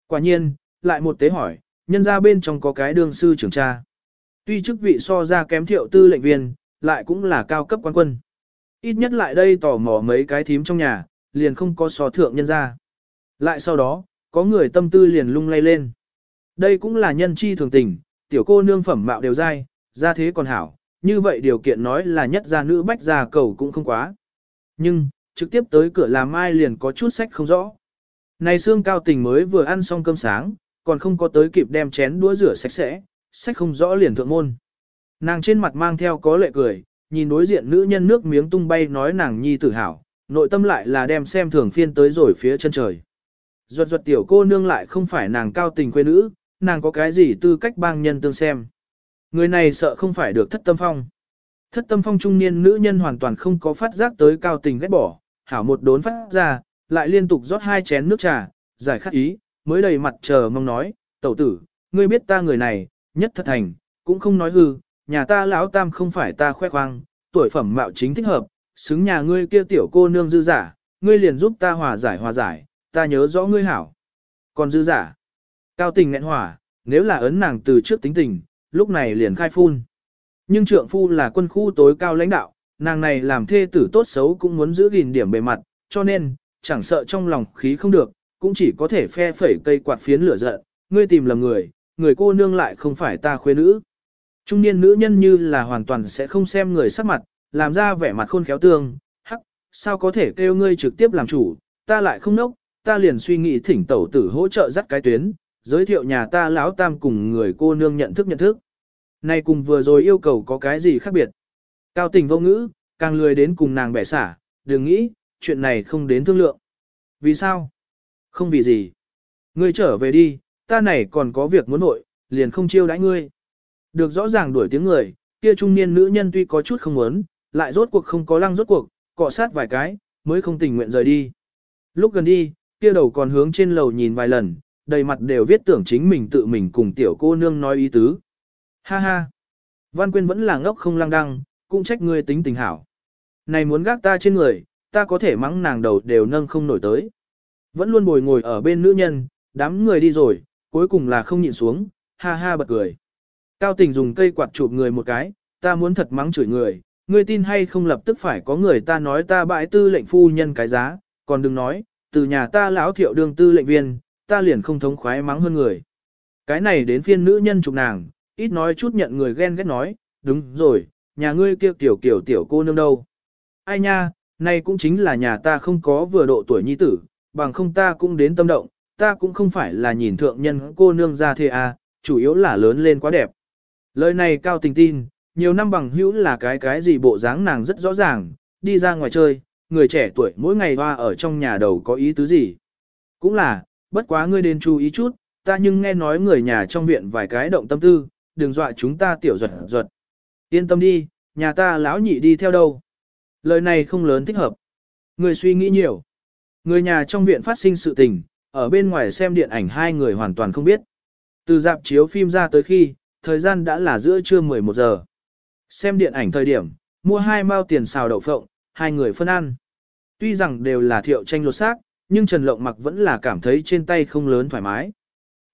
Quả nhiên, lại một tế hỏi, nhân ra bên trong có cái đương sư trưởng cha. Tuy chức vị so ra kém thiệu tư lệnh viên, lại cũng là cao cấp quan quân. Ít nhất lại đây tò mò mấy cái thím trong nhà, liền không có so thượng nhân ra. Lại sau đó, có người tâm tư liền lung lay lên. Đây cũng là nhân chi thường tình, tiểu cô nương phẩm mạo đều dai, ra thế còn hảo, như vậy điều kiện nói là nhất gia nữ bách gia cầu cũng không quá. Nhưng, trực tiếp tới cửa làm ai liền có chút sách không rõ. Này xương cao tình mới vừa ăn xong cơm sáng, còn không có tới kịp đem chén đũa rửa sạch sẽ, sách không rõ liền thượng môn. Nàng trên mặt mang theo có lệ cười, nhìn đối diện nữ nhân nước miếng tung bay nói nàng nhi tử hảo, nội tâm lại là đem xem thường phiên tới rồi phía chân trời. Ruột ruột tiểu cô nương lại không phải nàng cao tình quê nữ, nàng có cái gì tư cách bang nhân tương xem. Người này sợ không phải được thất tâm phong. Thất tâm phong trung niên nữ nhân hoàn toàn không có phát giác tới cao tình ghét bỏ, hảo một đốn phát ra, lại liên tục rót hai chén nước trà, giải khát ý, mới đầy mặt chờ mong nói, tẩu tử, ngươi biết ta người này, nhất thật thành, cũng không nói hư, nhà ta lão tam không phải ta khoe khoang, tuổi phẩm mạo chính thích hợp, xứng nhà ngươi kia tiểu cô nương dư giả, ngươi liền giúp ta hòa giải hòa giải, ta nhớ rõ ngươi hảo. Còn dư giả, cao tình nghẹn hỏa, nếu là ấn nàng từ trước tính tình, lúc này liền khai phun. Nhưng trượng phu là quân khu tối cao lãnh đạo, nàng này làm thê tử tốt xấu cũng muốn giữ gìn điểm bề mặt, cho nên, chẳng sợ trong lòng khí không được, cũng chỉ có thể phe phẩy cây quạt phiến lửa giận, ngươi tìm lầm người, người cô nương lại không phải ta khuê nữ. Trung niên nữ nhân như là hoàn toàn sẽ không xem người sắc mặt, làm ra vẻ mặt khôn khéo tương, hắc, sao có thể kêu ngươi trực tiếp làm chủ, ta lại không nốc, ta liền suy nghĩ thỉnh tẩu tử hỗ trợ dắt cái tuyến, giới thiệu nhà ta lão tam cùng người cô nương nhận thức nhận thức. nay cùng vừa rồi yêu cầu có cái gì khác biệt. Cao tình vô ngữ, càng lười đến cùng nàng bẻ xả, đừng nghĩ, chuyện này không đến thương lượng. Vì sao? Không vì gì. Ngươi trở về đi, ta này còn có việc muốn nội, liền không chiêu đãi ngươi. Được rõ ràng đuổi tiếng người, kia trung niên nữ nhân tuy có chút không muốn, lại rốt cuộc không có lăng rốt cuộc, cọ sát vài cái, mới không tình nguyện rời đi. Lúc gần đi, kia đầu còn hướng trên lầu nhìn vài lần, đầy mặt đều viết tưởng chính mình tự mình cùng tiểu cô nương nói ý tứ. Ha ha! Văn Quyên vẫn là ngốc không lăng đăng, cũng trách ngươi tính tình hảo. Này muốn gác ta trên người, ta có thể mắng nàng đầu đều nâng không nổi tới. Vẫn luôn bồi ngồi ở bên nữ nhân, đám người đi rồi, cuối cùng là không nhịn xuống, ha ha bật cười. Cao tình dùng cây quạt chụp người một cái, ta muốn thật mắng chửi người, ngươi tin hay không lập tức phải có người ta nói ta bãi tư lệnh phu nhân cái giá, còn đừng nói, từ nhà ta lão thiệu đường tư lệnh viên, ta liền không thống khoái mắng hơn người. Cái này đến phiên nữ nhân chụp nàng, ít nói chút nhận người ghen ghét nói, đúng rồi, nhà ngươi kia tiểu kiểu tiểu cô nương đâu. Ai nha, này cũng chính là nhà ta không có vừa độ tuổi nhi tử, bằng không ta cũng đến tâm động, ta cũng không phải là nhìn thượng nhân cô nương ra thế à, chủ yếu là lớn lên quá đẹp. Lời này cao tình tin, nhiều năm bằng hữu là cái cái gì bộ dáng nàng rất rõ ràng, đi ra ngoài chơi, người trẻ tuổi mỗi ngày hoa ở trong nhà đầu có ý tứ gì. Cũng là, bất quá ngươi đến chú ý chút, ta nhưng nghe nói người nhà trong viện vài cái động tâm tư, đừng dọa chúng ta tiểu ruột ruột. Yên tâm đi, nhà ta lão nhị đi theo đâu. Lời này không lớn thích hợp. Người suy nghĩ nhiều. Người nhà trong viện phát sinh sự tình, ở bên ngoài xem điện ảnh hai người hoàn toàn không biết. Từ dạp chiếu phim ra tới khi, thời gian đã là giữa trưa 11 giờ. Xem điện ảnh thời điểm, mua hai mao tiền xào đậu phộng, hai người phân ăn. Tuy rằng đều là thiệu tranh lột xác, nhưng Trần Lộng mặc vẫn là cảm thấy trên tay không lớn thoải mái.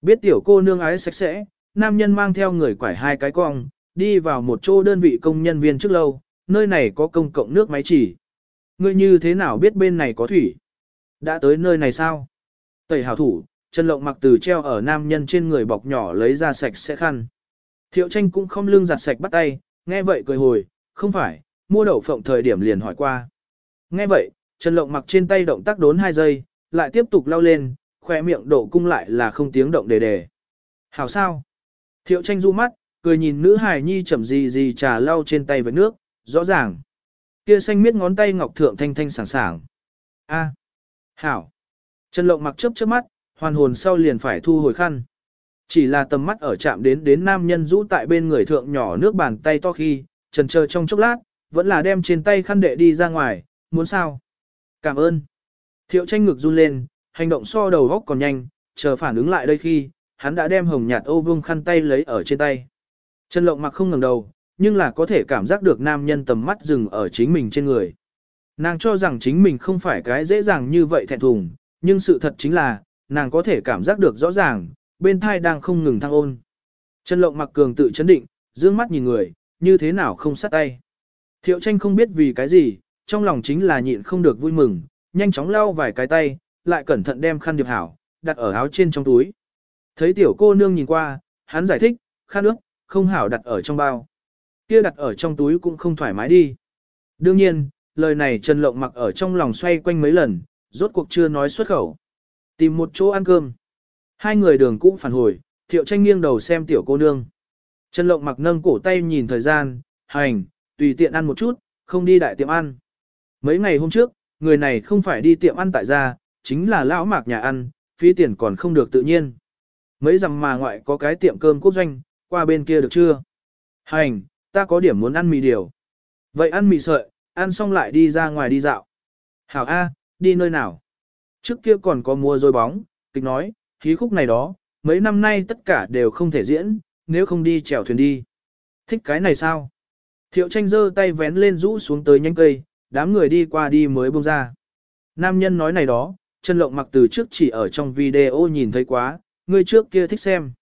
Biết tiểu cô nương ái sạch sẽ, nam nhân mang theo người quải hai cái cong, đi vào một chỗ đơn vị công nhân viên trước lâu, nơi này có công cộng nước máy chỉ. Ngươi như thế nào biết bên này có thủy? Đã tới nơi này sao? Tẩy hảo thủ, Trần Lộng mặc từ treo ở nam nhân trên người bọc nhỏ lấy ra sạch sẽ khăn. Thiệu tranh cũng không lưng giặt sạch bắt tay, nghe vậy cười hồi, không phải, mua đậu phộng thời điểm liền hỏi qua. Nghe vậy, Trần Lộng mặc trên tay động tác đốn 2 giây, lại tiếp tục lao lên, khoe miệng độ cung lại là không tiếng động đề đề. Hảo sao? Thiệu tranh du mắt, cười nhìn nữ hài nhi chậm gì gì trà lau trên tay với nước, rõ ràng. Kia xanh miết ngón tay ngọc thượng thanh thanh sảng sảng. A. Hảo. Trần Lộng mặc chớp chớp mắt, hoàn hồn sau liền phải thu hồi khăn. Chỉ là tầm mắt ở chạm đến đến nam nhân rũ tại bên người thượng nhỏ nước bàn tay to khi, trần chờ trong chốc lát, vẫn là đem trên tay khăn đệ đi ra ngoài, muốn sao? Cảm ơn. Thiệu tranh ngực run lên, hành động so đầu góc còn nhanh, chờ phản ứng lại đây khi, hắn đã đem hồng nhạt ô vương khăn tay lấy ở trên tay. Trần lộng mặc không ngẩng đầu, nhưng là có thể cảm giác được nam nhân tầm mắt dừng ở chính mình trên người. Nàng cho rằng chính mình không phải cái dễ dàng như vậy thẹn thùng, nhưng sự thật chính là, nàng có thể cảm giác được rõ ràng, bên thai đang không ngừng thăng ôn. Trần lộng mặc cường tự chấn định, dương mắt nhìn người, như thế nào không sát tay. Thiệu tranh không biết vì cái gì, trong lòng chính là nhịn không được vui mừng, nhanh chóng lau vài cái tay, lại cẩn thận đem khăn điệp hảo, đặt ở áo trên trong túi. Thấy tiểu cô nương nhìn qua, hắn giải thích, khăn nước, không hảo đặt ở trong bao. Kia đặt ở trong túi cũng không thoải mái đi. Đương nhiên, lời này Trần Lộng mặc ở trong lòng xoay quanh mấy lần, rốt cuộc chưa nói xuất khẩu. Tìm một chỗ ăn cơm. Hai người đường cũng phản hồi, thiệu tranh nghiêng đầu xem tiểu cô nương. Trần Lộng mặc nâng cổ tay nhìn thời gian, hành, tùy tiện ăn một chút, không đi đại tiệm ăn. Mấy ngày hôm trước, người này không phải đi tiệm ăn tại gia, chính là lão mạc nhà ăn, phí tiền còn không được tự nhiên. Mấy dặm mà ngoại có cái tiệm cơm quốc doanh, qua bên kia được chưa? Hành, ta có điểm muốn ăn mì điều. Vậy ăn mì sợi, ăn xong lại đi ra ngoài đi dạo. Hảo A, đi nơi nào? Trước kia còn có mua dôi bóng, kịch nói, khí khúc này đó, mấy năm nay tất cả đều không thể diễn, nếu không đi chèo thuyền đi. Thích cái này sao? Thiệu tranh giơ tay vén lên rũ xuống tới nhánh cây, đám người đi qua đi mới buông ra. Nam nhân nói này đó, chân lộng mặc từ trước chỉ ở trong video nhìn thấy quá, người trước kia thích xem.